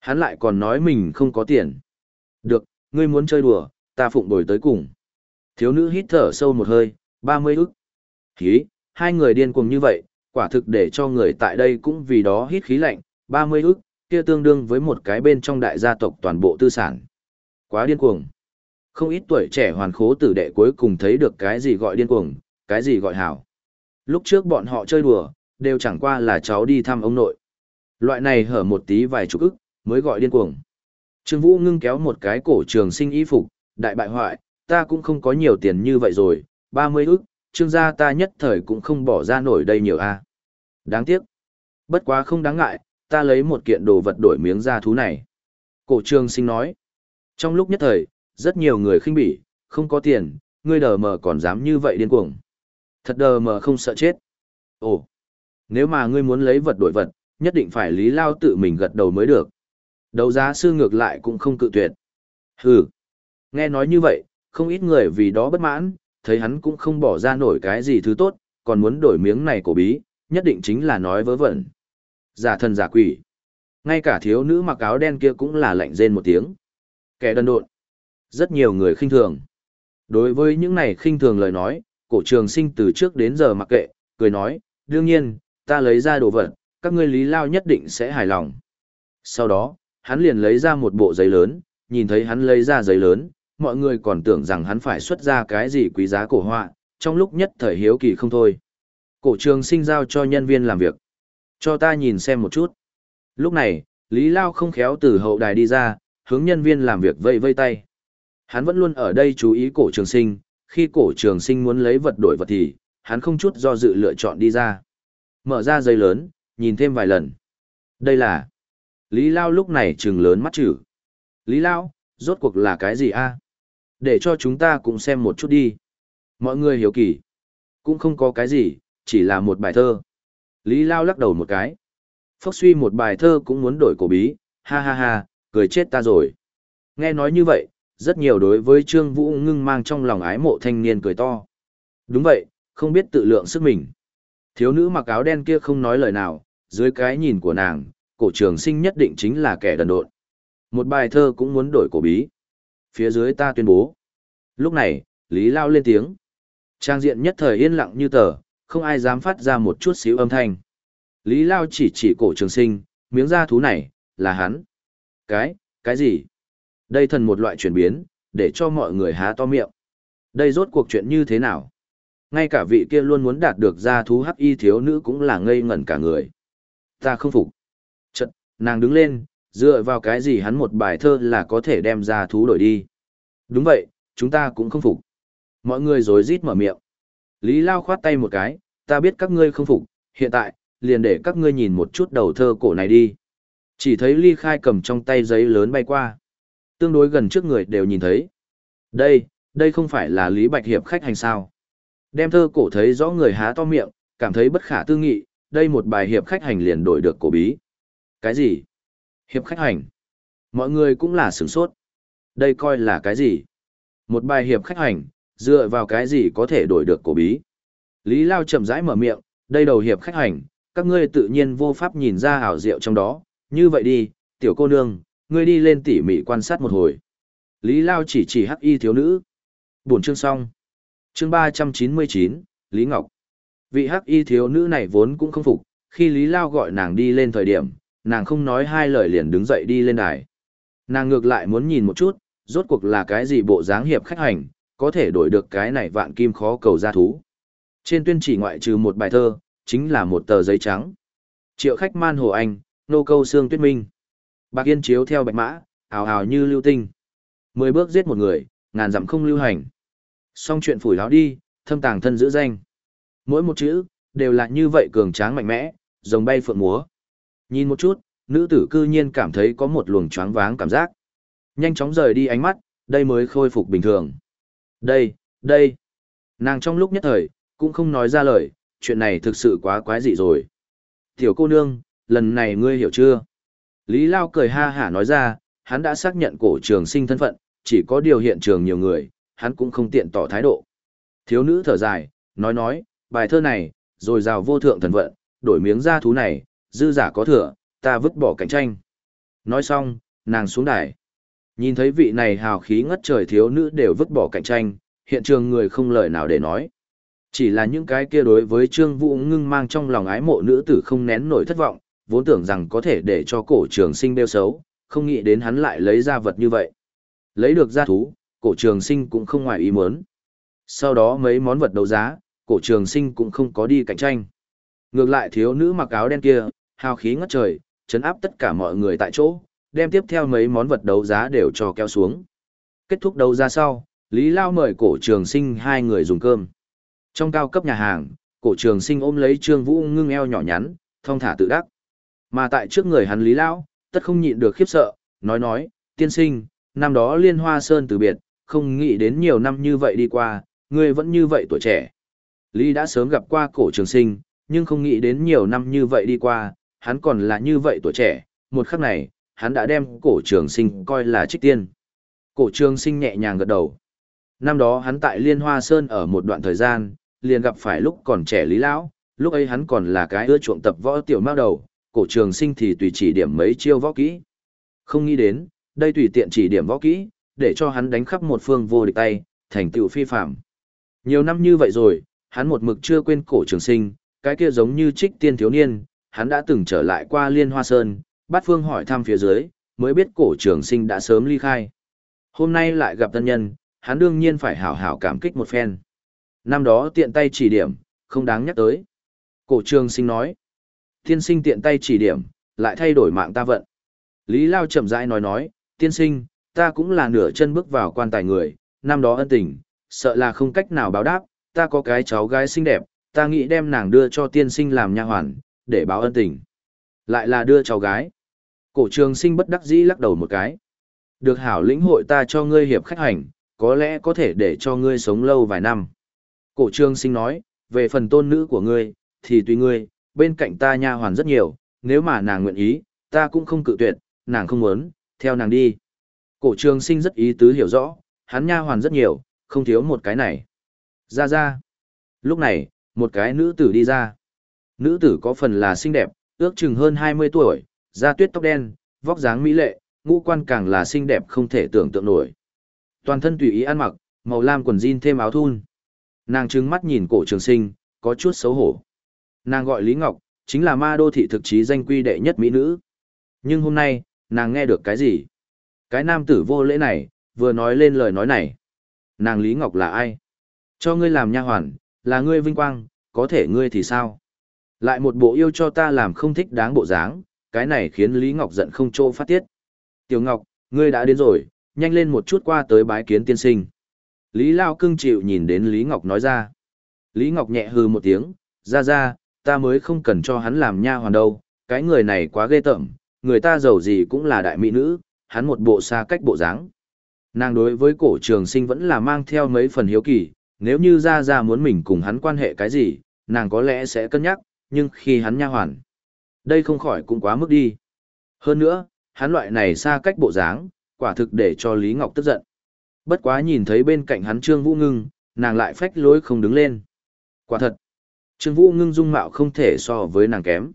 S1: Hắn lại còn nói mình không có tiền. Được, ngươi muốn chơi đùa, ta phụng bồi tới cùng. Thiếu nữ hít thở sâu một hơi, ba mươi ức. Hí, hai người điên cuồng như vậy, quả thực để cho người tại đây cũng vì đó hít khí lạnh, ba mươi ức, kia tương đương với một cái bên trong đại gia tộc toàn bộ tư sản. Quá điên cuồng. Không ít tuổi trẻ hoàn khố tử đệ cuối cùng thấy được cái gì gọi điên cuồng, cái gì gọi hảo. Lúc trước bọn họ chơi đùa, đều chẳng qua là cháu đi thăm ông nội. Loại này hở một tí vài chục ức, mới gọi điên cuồng. Trương Vũ ngưng kéo một cái cổ trường sinh y phục, đại bại hoại, ta cũng không có nhiều tiền như vậy rồi, 30 ức, trương gia ta nhất thời cũng không bỏ ra nổi đây nhiều a. À. Đáng tiếc. Bất quá không đáng ngại, ta lấy một kiện đồ vật đổi miếng da thú này. Cổ trường sinh nói. Trong lúc nhất thời, rất nhiều người khinh bỉ, không có tiền, ngươi đờ mờ còn dám như vậy điên cuồng. Thật đờ mờ không sợ chết. Ồ, nếu mà ngươi muốn lấy vật đổi vật, nhất định phải lý lao tự mình gật đầu mới được. Đấu giá sư ngược lại cũng không cự tuyệt. Hừ. Nghe nói như vậy, không ít người vì đó bất mãn, thấy hắn cũng không bỏ ra nổi cái gì thứ tốt, còn muốn đổi miếng này cổ bí, nhất định chính là nói vớ vẩn. Giả thần giả quỷ. Ngay cả thiếu nữ mặc áo đen kia cũng là lạnh rên một tiếng. Kẻ đần độn. Rất nhiều người khinh thường. Đối với những này khinh thường lời nói, cổ trường sinh từ trước đến giờ mặc kệ, cười nói, đương nhiên, ta lấy ra đồ vật, các ngươi lý lao nhất định sẽ hài lòng. Sau đó, hắn liền lấy ra một bộ giấy lớn, nhìn thấy hắn lấy ra giấy lớn, mọi người còn tưởng rằng hắn phải xuất ra cái gì quý giá cổ họa, trong lúc nhất thời hiếu kỳ không thôi. Cổ trường sinh giao cho nhân viên làm việc. Cho ta nhìn xem một chút. Lúc này, Lý Lao không khéo từ hậu đài đi ra, hướng nhân viên làm việc vây vây tay. Hắn vẫn luôn ở đây chú ý cổ trường sinh, khi cổ trường sinh muốn lấy vật đổi vật thì, hắn không chút do dự lựa chọn đi ra. Mở ra giấy lớn, nhìn thêm vài lần. Đây là... Lý Lao lúc này trừng lớn mắt chữ. Lý Lao, rốt cuộc là cái gì a? Để cho chúng ta cũng xem một chút đi. Mọi người hiểu kỳ. Cũng không có cái gì, chỉ là một bài thơ. Lý Lao lắc đầu một cái. Phốc suy một bài thơ cũng muốn đổi cổ bí, ha ha ha, cười chết ta rồi. Nghe nói như vậy, rất nhiều đối với Trương Vũ ngưng mang trong lòng ái mộ thanh niên cười to. Đúng vậy, không biết tự lượng sức mình. Thiếu nữ mặc áo đen kia không nói lời nào, dưới cái nhìn của nàng, cổ trường sinh nhất định chính là kẻ đần độn. Một bài thơ cũng muốn đổi cổ bí. Phía dưới ta tuyên bố. Lúc này, Lý Lao lên tiếng. Trang diện nhất thời yên lặng như tờ, không ai dám phát ra một chút xíu âm thanh. Lý Lao chỉ chỉ cổ trường sinh, miếng da thú này, là hắn. Cái, cái gì? Đây thần một loại chuyển biến, để cho mọi người há to miệng. Đây rốt cuộc chuyện như thế nào? Ngay cả vị kia luôn muốn đạt được gia thú hắc y thiếu nữ cũng là ngây ngẩn cả người. Ta không phục. Chật, nàng đứng lên, dựa vào cái gì hắn một bài thơ là có thể đem ra thú đổi đi. Đúng vậy, chúng ta cũng không phục. Mọi người rối rít mở miệng. Lý Lao khoát tay một cái, ta biết các ngươi không phục, hiện tại, liền để các ngươi nhìn một chút đầu thơ cổ này đi. Chỉ thấy Ly Khai cầm trong tay giấy lớn bay qua. Tương đối gần trước người đều nhìn thấy. Đây, đây không phải là Lý Bạch Hiệp khách hành sao. Đem thơ cổ thấy rõ người há to miệng, cảm thấy bất khả tư nghị, đây một bài hiệp khách hành liền đổi được cổ bí. Cái gì? Hiệp khách hành. Mọi người cũng là sửng sốt. Đây coi là cái gì? Một bài hiệp khách hành, dựa vào cái gì có thể đổi được cổ bí? Lý Lao chậm rãi mở miệng, đây đầu hiệp khách hành, các ngươi tự nhiên vô pháp nhìn ra ảo diệu trong đó. Như vậy đi, tiểu cô nương, ngươi đi lên tỉ mỉ quan sát một hồi. Lý Lao chỉ chỉ hắc y thiếu nữ. Buồn chương xong. Chương ba trăm chín mươi chín Lý Ngọc. Vị hắc y thiếu nữ này vốn cũng không phục, khi Lý Lao gọi nàng đi lên thời điểm, nàng không nói hai lời liền đứng dậy đi lên đài. Nàng ngược lại muốn nhìn một chút, rốt cuộc là cái gì bộ dáng hiệp khách hành, có thể đổi được cái này vạn kim khó cầu ra thú. Trên tuyên chỉ ngoại trừ một bài thơ, chính là một tờ giấy trắng. Triệu khách man hồ anh, nô câu xương tuyết minh. Bạc yên chiếu theo bạch mã, ào ào như lưu tinh. Mười bước giết một người, ngàn dặm không lưu hành. Xong chuyện phủi láo đi, thâm tàng thân giữ danh. Mỗi một chữ, đều là như vậy cường tráng mạnh mẽ, rồng bay phượng múa. Nhìn một chút, nữ tử cư nhiên cảm thấy có một luồng choáng váng cảm giác. Nhanh chóng rời đi ánh mắt, đây mới khôi phục bình thường. Đây, đây. Nàng trong lúc nhất thời, cũng không nói ra lời, chuyện này thực sự quá quái dị rồi. Tiểu cô nương, lần này ngươi hiểu chưa? Lý Lao cười ha hả nói ra, hắn đã xác nhận cổ trường sinh thân phận, chỉ có điều hiện trường nhiều người, hắn cũng không tiện tỏ thái độ. Thiếu nữ thở dài, nói nói, bài thơ này, rồi rào vô thượng thần vận, đổi miếng ra thú này, dư giả có thừa, ta vứt bỏ cạnh tranh. Nói xong, nàng xuống đài. Nhìn thấy vị này hào khí ngất trời thiếu nữ đều vứt bỏ cạnh tranh, hiện trường người không lời nào để nói. Chỉ là những cái kia đối với Trương Vũ ngưng mang trong lòng ái mộ nữ tử không nén nổi thất vọng, vốn tưởng rằng có thể để cho cổ trường sinh đeo xấu, không nghĩ đến hắn lại lấy ra vật như vậy. Lấy được gia thú, cổ trường sinh cũng không ngoài ý muốn. Sau đó mấy món vật đấu giá, cổ trường sinh cũng không có đi cạnh tranh. Ngược lại thiếu nữ mặc áo đen kia, hào khí ngất trời, chấn áp tất cả mọi người tại chỗ, đem tiếp theo mấy món vật đấu giá đều cho kéo xuống. Kết thúc đấu giá sau, Lý Lao mời cổ trường sinh hai người dùng cơm. Trong cao cấp nhà hàng, cổ trường sinh ôm lấy Trương Vũ ngưng eo nhỏ nhắn, thong thả tự đắc. Mà tại trước người hắn Lý Lao, tất không nhịn được khiếp sợ, nói nói, tiên sinh, năm đó liên hoa sơn từ biệt, không nghĩ đến nhiều năm như vậy đi qua, ngươi vẫn như vậy tuổi trẻ. Lý đã sớm gặp qua cổ trường sinh, nhưng không nghĩ đến nhiều năm như vậy đi qua, hắn còn là như vậy tuổi trẻ, một khắc này, hắn đã đem cổ trường sinh coi là trích tiên. Cổ trường sinh nhẹ nhàng gật đầu. Năm đó hắn tại Liên Hoa Sơn ở một đoạn thời gian, liền gặp phải lúc còn trẻ Lý Lão, lúc ấy hắn còn là cái ưa chuộng tập võ tiểu mao đầu, cổ trường sinh thì tùy chỉ điểm mấy chiêu võ kỹ. Không nghĩ đến, đây tùy tiện chỉ điểm võ kỹ, để cho hắn đánh khắp một phương vô địch tay, thành tựu phi phạm. Nhiều năm như vậy rồi, hắn một mực chưa quên cổ trường sinh, cái kia giống như trích tiên thiếu niên, hắn đã từng trở lại qua Liên Hoa Sơn, bát phương hỏi thăm phía dưới, mới biết cổ trường sinh đã sớm ly khai. Hôm nay lại gặp thân nhân, hắn đương nhiên phải hảo hảo cảm kích một phen. Năm đó tiện tay chỉ điểm, không đáng nhắc tới. Cổ trường sinh nói, tiên sinh tiện tay chỉ điểm, lại thay đổi mạng ta vận. Lý Lao chậm rãi nói nói, tiên sinh, ta cũng là nửa chân bước vào quan tài người, năm đó ân tình, sợ là không cách nào báo đáp, ta có cái cháu gái xinh đẹp, ta nghĩ đem nàng đưa cho tiên sinh làm nha hoàn, để báo ân tình. Lại là đưa cháu gái. Cổ trường sinh bất đắc dĩ lắc đầu một cái. Được hảo lĩnh hội ta cho ngươi hiệp khách hành, có lẽ có thể để cho ngươi sống lâu vài năm. Cổ trường sinh nói, về phần tôn nữ của ngươi, thì tùy ngươi, bên cạnh ta nha hoàn rất nhiều, nếu mà nàng nguyện ý, ta cũng không cự tuyệt, nàng không muốn, theo nàng đi. Cổ trường sinh rất ý tứ hiểu rõ, hắn nha hoàn rất nhiều, không thiếu một cái này. Ra ra. Lúc này, một cái nữ tử đi ra. Nữ tử có phần là xinh đẹp, ước chừng hơn 20 tuổi, da tuyết tóc đen, vóc dáng mỹ lệ, ngũ quan càng là xinh đẹp không thể tưởng tượng nổi. Toàn thân tùy ý ăn mặc, màu lam quần jean thêm áo thun. Nàng trừng mắt nhìn cổ trường sinh, có chút xấu hổ. Nàng gọi Lý Ngọc, chính là ma đô thị thực chí danh quy đệ nhất mỹ nữ. Nhưng hôm nay, nàng nghe được cái gì? Cái nam tử vô lễ này, vừa nói lên lời nói này. Nàng Lý Ngọc là ai? Cho ngươi làm nha hoàn, là ngươi vinh quang, có thể ngươi thì sao? Lại một bộ yêu cho ta làm không thích đáng bộ dáng, cái này khiến Lý Ngọc giận không trô phát tiết. Tiểu Ngọc, ngươi đã đến rồi, nhanh lên một chút qua tới bái kiến tiên sinh. Lý Lao cưng chịu nhìn đến Lý Ngọc nói ra. Lý Ngọc nhẹ hư một tiếng, ra ra, ta mới không cần cho hắn làm nha hoàn đâu, cái người này quá ghê tởm, người ta giàu gì cũng là đại mỹ nữ, hắn một bộ xa cách bộ dáng. Nàng đối với cổ trường sinh vẫn là mang theo mấy phần hiếu kỳ, nếu như ra ra muốn mình cùng hắn quan hệ cái gì, nàng có lẽ sẽ cân nhắc, nhưng khi hắn nha hoàn, đây không khỏi cũng quá mức đi. Hơn nữa, hắn loại này xa cách bộ dáng, quả thực để cho Lý Ngọc tức giận. Bất quá nhìn thấy bên cạnh hắn Trương Vũ Ngưng, nàng lại phách lối không đứng lên. Quả thật, Trương Vũ Ngưng dung mạo không thể so với nàng kém.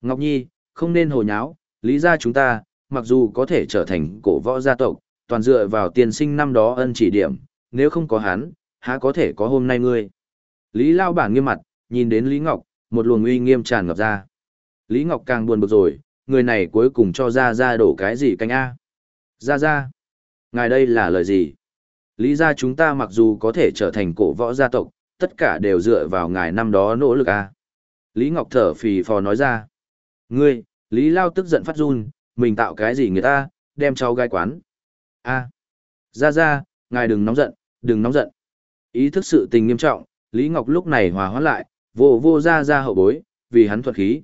S1: Ngọc Nhi, không nên hồ nháo, lý ra chúng ta, mặc dù có thể trở thành cổ võ gia tộc, toàn dựa vào tiền sinh năm đó ân chỉ điểm, nếu không có hắn, há có thể có hôm nay ngươi. Lý Lao bản nghiêm mặt, nhìn đến Lý Ngọc, một luồng uy nghiêm tràn ngập ra. Lý Ngọc càng buồn bực rồi, người này cuối cùng cho ra ra đổ cái gì canh A. Ra ra. Ngài đây là lời gì? Lý ra chúng ta mặc dù có thể trở thành cổ võ gia tộc, tất cả đều dựa vào ngài năm đó nỗ lực A. Lý Ngọc thở phì phò nói ra. Ngươi, Lý Lao tức giận phát run, mình tạo cái gì người ta, đem cháu gai quán. A. Ra ra, ngài đừng nóng giận, đừng nóng giận. Ý thức sự tình nghiêm trọng, Lý Ngọc lúc này hòa hoãn lại, vô vô ra ra hậu bối, vì hắn thuật khí.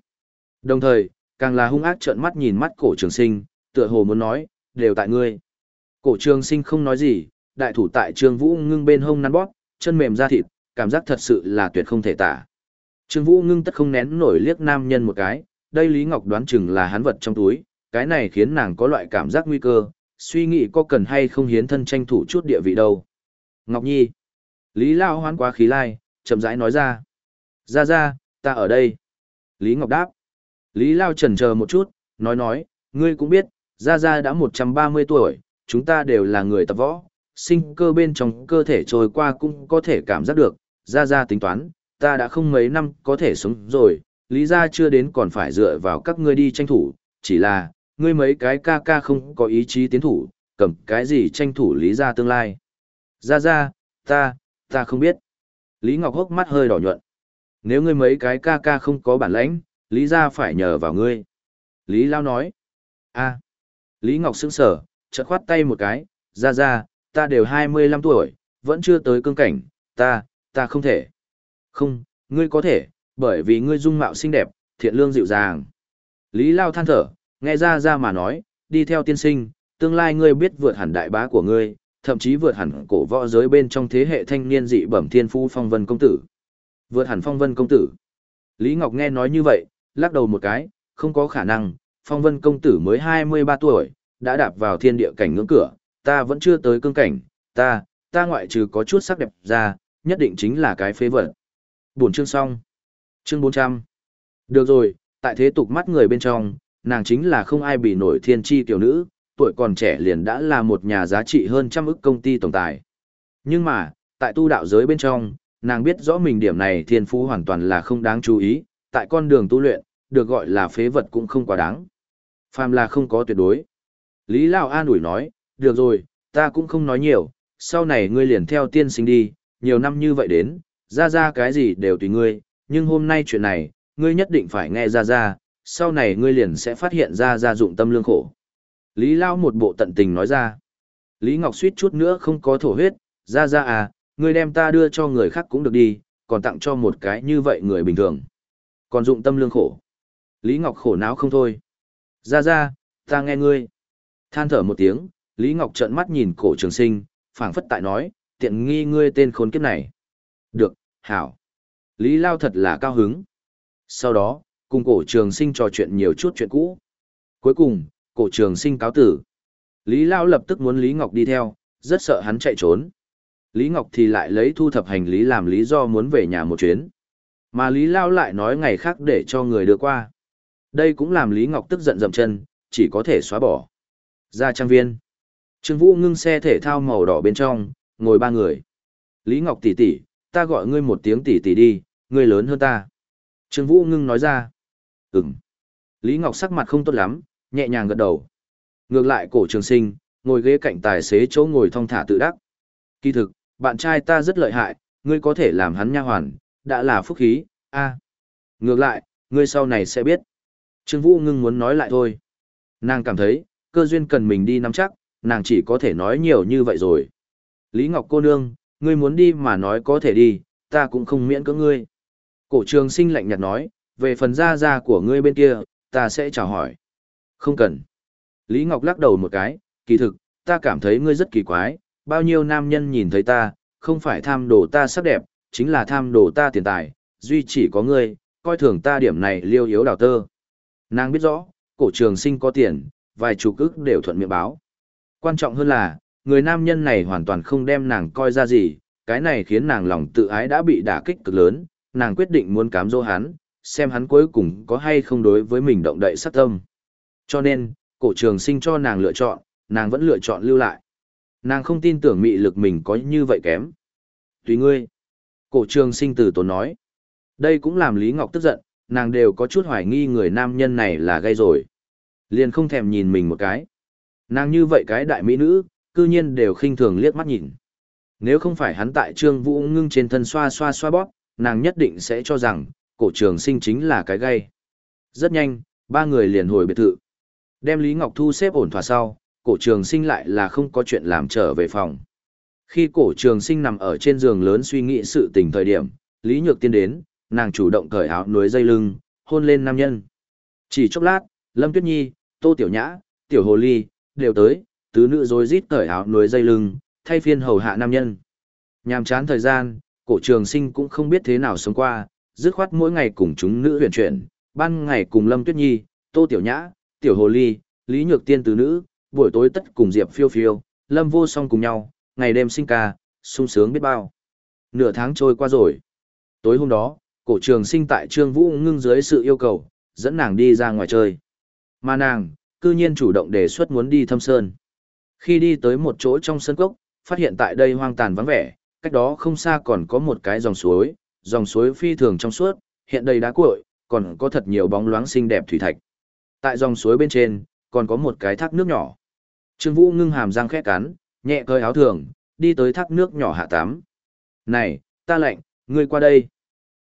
S1: Đồng thời, càng là hung ác trợn mắt nhìn mắt cổ trường sinh, tựa hồ muốn nói, đều tại ngươi. Cổ trường sinh không nói gì, đại thủ tại Trương Vũ ngưng bên hông nắn bóp, chân mềm da thịt, cảm giác thật sự là tuyệt không thể tả. Trương Vũ ngưng tất không nén nổi liếc nam nhân một cái, đây Lý Ngọc đoán chừng là hắn vật trong túi, cái này khiến nàng có loại cảm giác nguy cơ, suy nghĩ có cần hay không hiến thân tranh thủ chút địa vị đâu. Ngọc Nhi. Lý Lao hoán quá khí lai, chậm rãi nói ra. Ra ra, ta ở đây. Lý Ngọc đáp. Lý Lao trần chờ một chút, nói nói, ngươi cũng biết, ra ra đã 130 tuổi, chúng ta đều là người tập võ, sinh cơ bên trong cơ thể trôi qua cũng có thể cảm giác được, ra ra tính toán, ta đã không mấy năm có thể sống rồi, lý ra chưa đến còn phải dựa vào các ngươi đi tranh thủ, chỉ là, ngươi mấy cái ca ca không có ý chí tiến thủ, cầm cái gì tranh thủ lý ra tương lai. Ra ra, ta, ta không biết. Lý Ngọc hốc mắt hơi đỏ nhuận. Nếu ngươi mấy cái ca ca không có bản lãnh, Lý ra phải nhờ vào ngươi. Lý Lao nói. a Lý Ngọc sững sở, chợt khoát tay một cái, ra ra, ta đều 25 tuổi, vẫn chưa tới cương cảnh, ta, ta không thể. Không, ngươi có thể, bởi vì ngươi dung mạo xinh đẹp, thiện lương dịu dàng. Lý Lao than thở, nghe ra ra mà nói, đi theo tiên sinh, tương lai ngươi biết vượt hẳn đại bá của ngươi, thậm chí vượt hẳn cổ võ giới bên trong thế hệ thanh niên dị bẩm thiên phu phong vân công tử. Vượt hẳn phong vân công tử. Lý Ngọc nghe nói như vậy, lắc đầu một cái, không có khả năng, phong vân công tử mới 23 tuổi, đã đạp vào thiên địa cảnh ngưỡng cửa, ta vẫn chưa tới cương cảnh, ta, ta ngoại trừ có chút sắc đẹp ra, nhất định chính là cái phế vật. Buồn chương xong. Chương 400. Được rồi, tại thế tục mắt người bên trong, nàng chính là không ai bị nổi thiên chi tiểu nữ, tuổi còn trẻ liền đã là một nhà giá trị hơn trăm ức công ty tổng tài. Nhưng mà, tại tu đạo giới bên trong, nàng biết rõ mình điểm này thiên phú hoàn toàn là không đáng chú ý, tại con đường tu luyện, được gọi là phế vật cũng không quá đáng. Phàm là không có tuyệt đối. Lý Lao an ủi nói, được rồi, ta cũng không nói nhiều, sau này ngươi liền theo tiên sinh đi, nhiều năm như vậy đến, ra ra cái gì đều tùy ngươi, nhưng hôm nay chuyện này, ngươi nhất định phải nghe ra ra, sau này ngươi liền sẽ phát hiện ra gia dụng tâm lương khổ. Lý Lao một bộ tận tình nói ra. Lý Ngọc suýt chút nữa không có thổ huyết, ra ra à, ngươi đem ta đưa cho người khác cũng được đi, còn tặng cho một cái như vậy người bình thường. Còn dụng tâm lương khổ. Lý Ngọc khổ não không thôi. Ra ra, ta nghe ngươi. Than thở một tiếng, Lý Ngọc trợn mắt nhìn cổ trường sinh, phảng phất tại nói, tiện nghi ngươi tên khốn kiếp này. Được, hảo. Lý Lao thật là cao hứng. Sau đó, cùng cổ trường sinh trò chuyện nhiều chút chuyện cũ. Cuối cùng, cổ trường sinh cáo tử. Lý Lao lập tức muốn Lý Ngọc đi theo, rất sợ hắn chạy trốn. Lý Ngọc thì lại lấy thu thập hành lý làm lý do muốn về nhà một chuyến. Mà Lý Lao lại nói ngày khác để cho người đưa qua. Đây cũng làm Lý Ngọc tức giận dậm chân, chỉ có thể xóa bỏ. Ra trang viên. Trương Vũ ngưng xe thể thao màu đỏ bên trong, ngồi ba người. Lý Ngọc tỷ tỷ, ta gọi ngươi một tiếng tỷ tỷ đi, ngươi lớn hơn ta. Trương Vũ ngưng nói ra. Ừm. Lý Ngọc sắc mặt không tốt lắm, nhẹ nhàng gật đầu. Ngược lại cổ trường sinh, ngồi ghế cạnh tài xế chỗ ngồi thong thả tự đắc. Kỳ thực, bạn trai ta rất lợi hại, ngươi có thể làm hắn nha hoàn, đã là phúc khí, a. Ngược lại, ngươi sau này sẽ biết. Trương Vũ ngưng muốn nói lại thôi. Nàng cảm thấy, cơ duyên cần mình đi nắm chắc, nàng chỉ có thể nói nhiều như vậy rồi. Lý Ngọc cô nương, ngươi muốn đi mà nói có thể đi, ta cũng không miễn cưỡng ngươi. Cổ trường sinh lạnh nhạt nói, về phần gia gia của ngươi bên kia, ta sẽ chào hỏi. Không cần. Lý Ngọc lắc đầu một cái, kỳ thực, ta cảm thấy ngươi rất kỳ quái, bao nhiêu nam nhân nhìn thấy ta, không phải tham đồ ta sắc đẹp, chính là tham đồ ta tiền tài, duy chỉ có ngươi, coi thường ta điểm này liêu yếu đào tơ. Nàng biết rõ, cổ trường sinh có tiền, vài chục ức đều thuận miệng báo. Quan trọng hơn là, người nam nhân này hoàn toàn không đem nàng coi ra gì, cái này khiến nàng lòng tự ái đã bị đả kích cực lớn, nàng quyết định muốn cám dỗ hắn, xem hắn cuối cùng có hay không đối với mình động đậy sát tâm. Cho nên, cổ trường sinh cho nàng lựa chọn, nàng vẫn lựa chọn lưu lại. Nàng không tin tưởng mị lực mình có như vậy kém. Tùy ngươi. Cổ trường sinh từ tốn nói. Đây cũng làm Lý Ngọc tức giận, nàng đều có chút hoài nghi người nam nhân này là gây rồi. Liền không thèm nhìn mình một cái. Nàng như vậy cái đại mỹ nữ, cư nhiên đều khinh thường liếc mắt nhìn. Nếu không phải hắn tại trương vũ ngưng trên thân xoa xoa xoa bóp, nàng nhất định sẽ cho rằng, cổ trường sinh chính là cái gây. Rất nhanh, ba người liền hồi biệt thự. Đem Lý Ngọc Thu xếp ổn thỏa sau, cổ trường sinh lại là không có chuyện làm trở về phòng. Khi cổ trường sinh nằm ở trên giường lớn suy nghĩ sự tình thời điểm, Lý Nhược Tiên đến, nàng chủ động cởi áo núi dây lưng, hôn lên nam nhân. Chỉ chốc lát, Lâm Tuyết Nhi, Tô Tiểu Nhã, Tiểu Hồ Ly, đều tới, tứ nữ rồi rít cởi áo núi dây lưng, thay phiên hầu hạ nam nhân. Nhàm chán thời gian, cổ trường sinh cũng không biết thế nào sống qua, dứt khoát mỗi ngày cùng chúng nữ huyền chuyển, ban ngày cùng Lâm Tuyết Nhi, Tô Tiểu Nhã, Tiểu Hồ Ly, Lý Nhược Tiên tứ nữ, buổi tối tất cùng Diệp Phiêu Phiêu, Lâm Vô Song cùng nhau, ngày đêm sinh ca, sung sướng biết bao. Nửa tháng trôi qua rồi. Tối hôm đó, cổ trường sinh tại Trương Vũ ngưng dưới sự yêu cầu, dẫn nàng đi ra ngoài chơi. Mà nàng, cư nhiên chủ động đề xuất muốn đi thâm sơn. Khi đi tới một chỗ trong sân cốc, phát hiện tại đây hoang tàn vắng vẻ, cách đó không xa còn có một cái dòng suối, dòng suối phi thường trong suốt, hiện đầy đá cuội, còn có thật nhiều bóng loáng xinh đẹp thủy thạch. Tại dòng suối bên trên, còn có một cái thác nước nhỏ. Trương Vũ ngưng hàm răng khẽ cắn, nhẹ cởi áo thường, đi tới thác nước nhỏ hạ tắm. Này, ta lạnh, ngươi qua đây.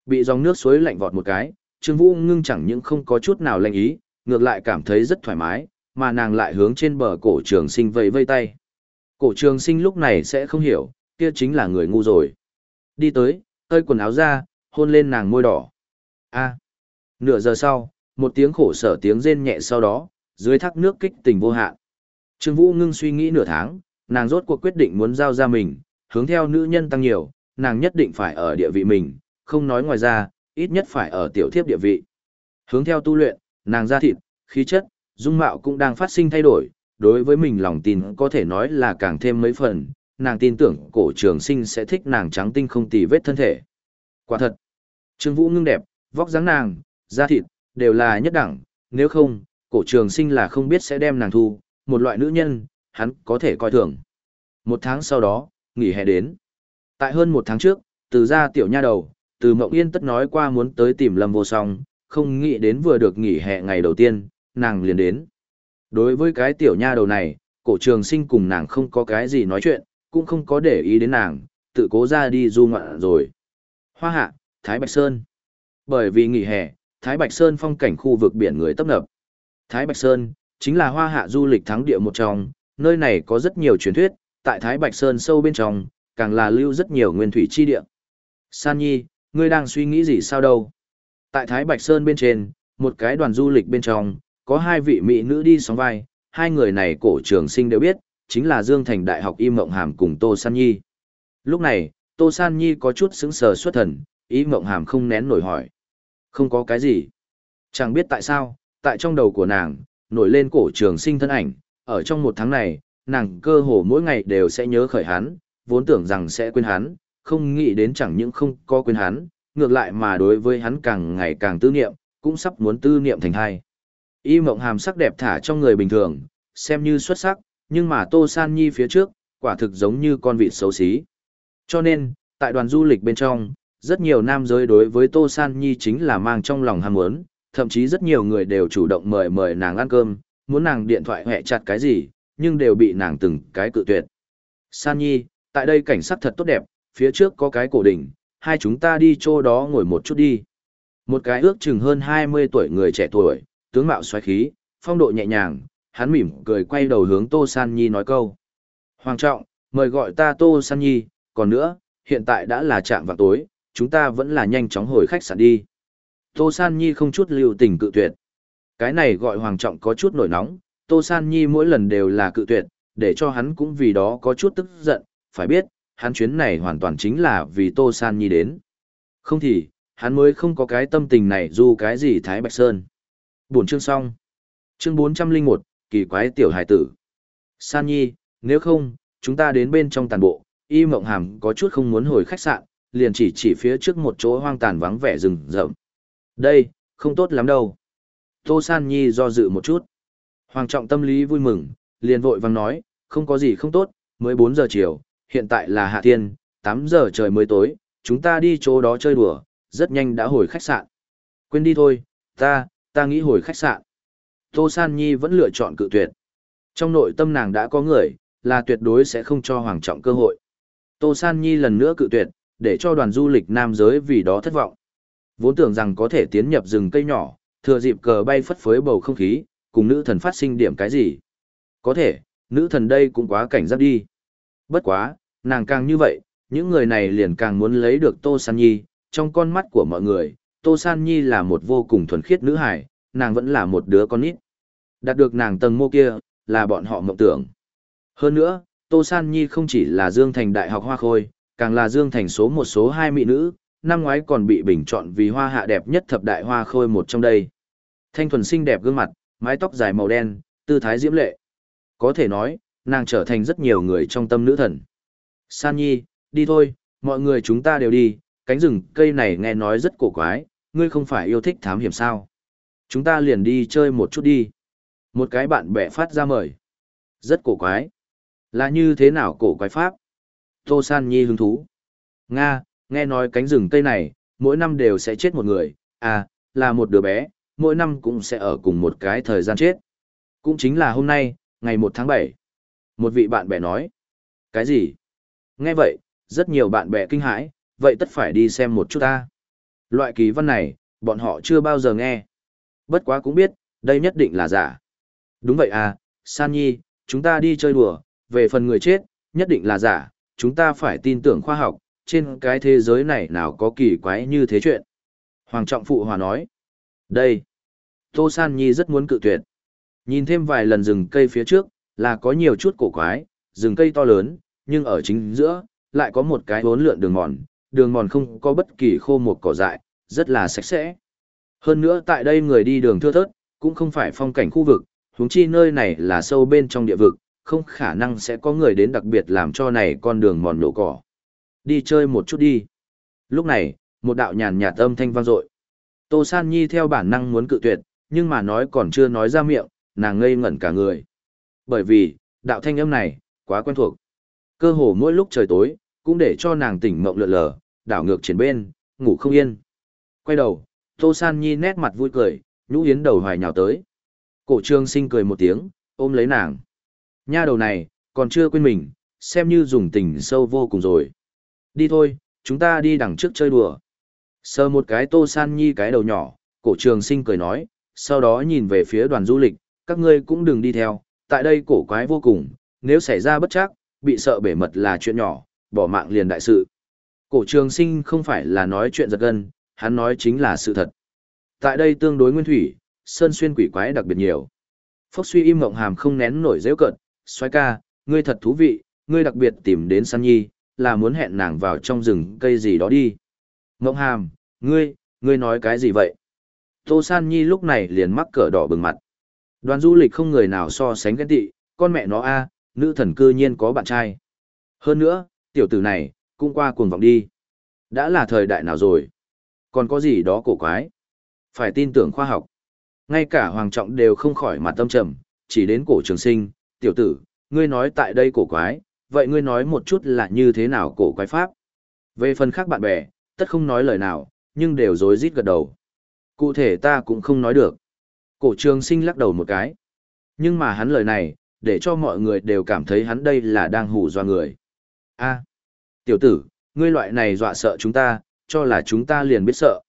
S1: Bị dòng nước suối lạnh vọt một cái, Trương Vũ ngưng chẳng những không có chút nào lạnh ý, ngược lại cảm thấy rất thoải mái, mà nàng lại hướng trên bờ cổ trường sinh vây vây tay. Cổ trường sinh lúc này sẽ không hiểu, kia chính là người ngu rồi. Đi tới, hơi quần áo ra, hôn lên nàng môi đỏ. a nửa giờ sau, một tiếng khổ sở tiếng rên nhẹ sau đó, dưới thác nước kích tình vô hạn. Trương Vũ ngưng suy nghĩ nửa tháng, nàng rốt cuộc quyết định muốn giao ra mình, hướng theo nữ nhân tăng nhiều, nàng nhất định phải ở địa vị mình, không nói ngoài ra, ít nhất phải ở tiểu thiếp địa vị. Hướng theo tu luyện, nàng ra thịt, khí chất, dung mạo cũng đang phát sinh thay đổi, đối với mình lòng tin có thể nói là càng thêm mấy phần, nàng tin tưởng cổ trường sinh sẽ thích nàng trắng tinh không tì vết thân thể. Quả thật, Trương Vũ ngưng đẹp, vóc dáng nàng, da thịt, đều là nhất đẳng, nếu không, cổ trường sinh là không biết sẽ đem nàng thu, một loại nữ nhân, hắn có thể coi thường. Một tháng sau đó, nghỉ hè đến. Tại hơn một tháng trước, từ ra tiểu nha đầu, từ mộng yên tất nói qua muốn tới tìm lâm vô song, không nghĩ đến vừa được nghỉ hè ngày đầu tiên, nàng liền đến. Đối với cái tiểu nha đầu này, cổ trường sinh cùng nàng không có cái gì nói chuyện, cũng không có để ý đến nàng, tự cố ra đi du ngoạn rồi. Hoa hạ, Thái Bạch Sơn. Bởi vì nghỉ hè, Thái Bạch Sơn phong cảnh khu vực biển người tấp nập. Thái Bạch Sơn, chính là hoa hạ du lịch thắng địa một trong, nơi này có rất nhiều truyền thuyết, tại Thái Bạch Sơn sâu bên trong, càng là lưu rất nhiều nguyên thủy chi địa. San Nhi, ngươi đang suy nghĩ gì sao đâu? Tại Thái Bạch Sơn bên trên, một cái đoàn du lịch bên trong, có hai vị mỹ nữ đi sóng vai, hai người này cổ trường sinh đều biết, chính là Dương Thành Đại học Y Mộng Hàm cùng Tô San Nhi. Lúc này, Tô San Nhi có chút sững sờ xuất thần, Y Mộng Hàm không nén nổi hỏi. Không có cái gì. Chẳng biết tại sao, tại trong đầu của nàng, nổi lên cổ trường sinh thân ảnh, ở trong một tháng này, nàng cơ hồ mỗi ngày đều sẽ nhớ khởi hắn, vốn tưởng rằng sẽ quên hắn, không nghĩ đến chẳng những không có quên hắn, ngược lại mà đối với hắn càng ngày càng tư niệm, cũng sắp muốn tư niệm thành hai. Y mộng hàm sắc đẹp thả trong người bình thường, xem như xuất sắc, nhưng mà Tô San Nhi phía trước, quả thực giống như con vịt xấu xí. Cho nên, tại đoàn du lịch bên trong, rất nhiều nam giới đối với Tô San Nhi chính là mang trong lòng ham muốn, thậm chí rất nhiều người đều chủ động mời mời nàng ăn cơm, muốn nàng điện thoại hẹ chặt cái gì, nhưng đều bị nàng từng cái cự tuyệt. San Nhi, tại đây cảnh sắc thật tốt đẹp, phía trước có cái cổ đỉnh, hai chúng ta đi chỗ đó ngồi một chút đi. Một cái ước chừng hơn 20 tuổi người trẻ tuổi, tướng mạo xoáy khí, phong độ nhẹ nhàng, hắn mỉm cười quay đầu hướng Tô San Nhi nói câu. Hoàng trọng, mời gọi ta Tô San Nhi, còn nữa, hiện tại đã là trạm vào tối, chúng ta vẫn là nhanh chóng hồi khách sạn đi. Tô San Nhi không chút lưu tình cự tuyệt. Cái này gọi Hoàng trọng có chút nổi nóng, Tô San Nhi mỗi lần đều là cự tuyệt, để cho hắn cũng vì đó có chút tức giận, phải biết, hắn chuyến này hoàn toàn chính là vì Tô San Nhi đến. Không thì, hắn mới không có cái tâm tình này dù cái gì Thái Bạch Sơn. Buổi chương xong. Chương 401, kỳ quái tiểu hải tử. San Nhi, nếu không, chúng ta đến bên trong tàn bộ, y mộng hàm có chút không muốn hồi khách sạn, liền chỉ chỉ phía trước một chỗ hoang tàn vắng vẻ rừng rậm. Đây, không tốt lắm đâu. Tô San Nhi do dự một chút. Hoàng trọng tâm lý vui mừng, liền vội vàng nói, không có gì không tốt, mới 4 giờ chiều, hiện tại là hạ tiên, 8 giờ trời mới tối, chúng ta đi chỗ đó chơi đùa, rất nhanh đã hồi khách sạn. Quên đi thôi, ta, ta nghĩ hồi khách sạn. Tô San Nhi vẫn lựa chọn cự tuyệt. Trong nội tâm nàng đã có người, là tuyệt đối sẽ không cho Hoàng Trọng cơ hội. Tô San Nhi lần nữa cự tuyệt, để cho đoàn du lịch nam giới vì đó thất vọng. Vốn tưởng rằng có thể tiến nhập rừng cây nhỏ, thừa dịp cờ bay phất phới bầu không khí, cùng nữ thần phát sinh điểm cái gì. Có thể, nữ thần đây cũng quá cảnh giác đi. Bất quá, nàng càng như vậy, những người này liền càng muốn lấy được Tô San Nhi, trong con mắt của mọi người, Tô San Nhi là một vô cùng thuần khiết nữ hải, nàng vẫn là một đứa con nít. Đạt được nàng tầng mô kia, là bọn họ mộng tưởng. Hơn nữa, Tô San Nhi không chỉ là Dương Thành Đại học Hoa Khôi, càng là Dương Thành số một số hai mỹ nữ, năm ngoái còn bị bình chọn vì hoa hạ đẹp nhất thập đại hoa khôi một trong đây. Thanh thuần xinh đẹp gương mặt, mái tóc dài màu đen, tư thái diễm lệ. Có thể nói, nàng trở thành rất nhiều người trong tâm nữ thần. San Nhi, đi thôi, mọi người chúng ta đều đi, cánh rừng cây này nghe nói rất cổ quái, ngươi không phải yêu thích thám hiểm sao. Chúng ta liền đi chơi một chút đi. Một cái bạn bè phát ra mời. Rất cổ quái. Là như thế nào cổ quái pháp? Tô San Nhi hứng thú. Nga, nghe nói cánh rừng cây này, mỗi năm đều sẽ chết một người, à, là một đứa bé, mỗi năm cũng sẽ ở cùng một cái thời gian chết. Cũng chính là hôm nay, ngày 1 tháng 7. Một vị bạn bè nói. Cái gì? Nghe vậy, rất nhiều bạn bè kinh hãi, vậy tất phải đi xem một chút ta. Loại kỳ văn này, bọn họ chưa bao giờ nghe. Bất quá cũng biết, đây nhất định là giả. Đúng vậy à, San Nhi, chúng ta đi chơi đùa, về phần người chết, nhất định là giả, chúng ta phải tin tưởng khoa học, trên cái thế giới này nào có kỳ quái như thế chuyện. Hoàng Trọng Phụ Hòa nói, đây, Tô San Nhi rất muốn cự tuyệt. Nhìn thêm vài lần rừng cây phía trước, là có nhiều chút cổ quái, rừng cây to lớn, nhưng ở chính giữa, lại có một cái bốn lượn đường mòn, đường mòn không có bất kỳ khô một cỏ dại, rất là sạch sẽ. Hơn nữa tại đây người đi đường thưa thớt, cũng không phải phong cảnh khu vực, huống chi nơi này là sâu bên trong địa vực, không khả năng sẽ có người đến đặc biệt làm cho này con đường mòn nổ cỏ. Đi chơi một chút đi. Lúc này, một đạo nhàn nhạt âm thanh vang dội. Tô San Nhi theo bản năng muốn cự tuyệt, nhưng mà nói còn chưa nói ra miệng, nàng ngây ngẩn cả người. Bởi vì, đạo thanh âm này, quá quen thuộc. Cơ hồ mỗi lúc trời tối, cũng để cho nàng tỉnh mộng lượn lờ, đảo ngược trên bên, ngủ không yên. Quay đầu, Tô San Nhi nét mặt vui cười, nhũ yến đầu hoài nhào tới. Cổ trương sinh cười một tiếng, ôm lấy nàng. Nha đầu này, còn chưa quên mình, xem như dùng tình sâu vô cùng rồi. Đi thôi, chúng ta đi đằng trước chơi đùa. Sờ một cái Tô San Nhi cái đầu nhỏ, cổ trường sinh cười nói, sau đó nhìn về phía đoàn du lịch, các ngươi cũng đừng đi theo, tại đây cổ quái vô cùng, nếu xảy ra bất chắc, bị sợ bể mật là chuyện nhỏ, bỏ mạng liền đại sự. Cổ trường sinh không phải là nói chuyện giật gân, hắn nói chính là sự thật. Tại đây tương đối nguyên thủy, sơn xuyên quỷ quái đặc biệt nhiều. Phốc suy im mộng hàm không nén nổi dễ cận, xoay ca, ngươi thật thú vị, ngươi đặc biệt tìm đến San Nhi, là muốn hẹn nàng vào trong rừng cây gì đó đi. Mộng hàm, ngươi, ngươi nói cái gì vậy? Tô San Nhi lúc này liền mắc cỡ đỏ bừng mặt. Đoàn du lịch không người nào so sánh ghen tị, con mẹ nó a, nữ thần cư nhiên có bạn trai. Hơn nữa, tiểu tử này, cũng qua cuồng vọng đi. Đã là thời đại nào rồi? Còn có gì đó cổ quái? Phải tin tưởng khoa học. Ngay cả Hoàng Trọng đều không khỏi mặt tâm trầm, chỉ đến cổ trường sinh, tiểu tử, ngươi nói tại đây cổ quái, vậy ngươi nói một chút là như thế nào cổ quái pháp? Về phần khác bạn bè, tất không nói lời nào, nhưng đều rối rít gật đầu. Cụ thể ta cũng không nói được. Cổ trường sinh lắc đầu một cái. Nhưng mà hắn lời này, để cho mọi người đều cảm thấy hắn đây là đang hù dọa người. a tiểu tử, ngươi loại này dọa sợ chúng ta, cho là chúng ta liền biết sợ.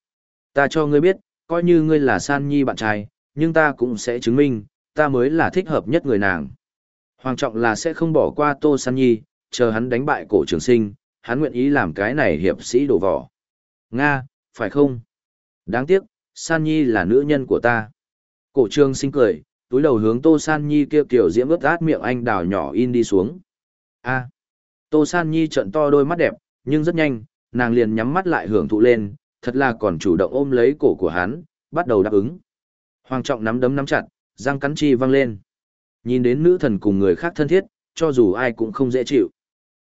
S1: Ta cho ngươi biết, coi như ngươi là san nhi bạn trai, nhưng ta cũng sẽ chứng minh, ta mới là thích hợp nhất người nàng. Hoàng trọng là sẽ không bỏ qua Tô San Nhi, chờ hắn đánh bại cổ trường sinh, hắn nguyện ý làm cái này hiệp sĩ đổ vỏ. Nga, phải không? Đáng tiếc, San Nhi là nữ nhân của ta. Cổ trường sinh cười, túi đầu hướng Tô San Nhi kia kiểu diễm ướt át miệng anh đào nhỏ in đi xuống. A. Tô San Nhi trận to đôi mắt đẹp, nhưng rất nhanh, nàng liền nhắm mắt lại hưởng thụ lên, thật là còn chủ động ôm lấy cổ của hắn, bắt đầu đáp ứng. Hoàng trọng nắm đấm nắm chặt, răng cắn chi văng lên. Nhìn đến nữ thần cùng người khác thân thiết, cho dù ai cũng không dễ chịu.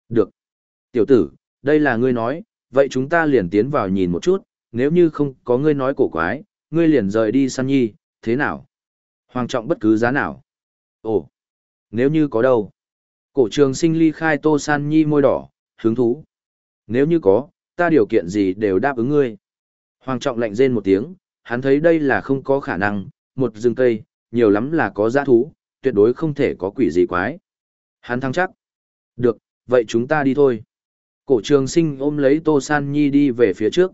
S1: Được. Tiểu tử, đây là ngươi nói, vậy chúng ta liền tiến vào nhìn một chút, nếu như không có ngươi nói cổ quái, ngươi liền rời đi săn nhi, thế nào? Hoàng trọng bất cứ giá nào. Ồ, nếu như có đâu. Cổ trường sinh ly khai tô san nhi môi đỏ, hứng thú. Nếu như có, ta điều kiện gì đều đáp ứng ngươi. Hoàng trọng lạnh rên một tiếng, hắn thấy đây là không có khả năng, một rừng cây, nhiều lắm là có giã thú, tuyệt đối không thể có quỷ gì quái. Hắn thắng chắc. Được, vậy chúng ta đi thôi. Cổ trường sinh ôm lấy Tô San Nhi đi về phía trước.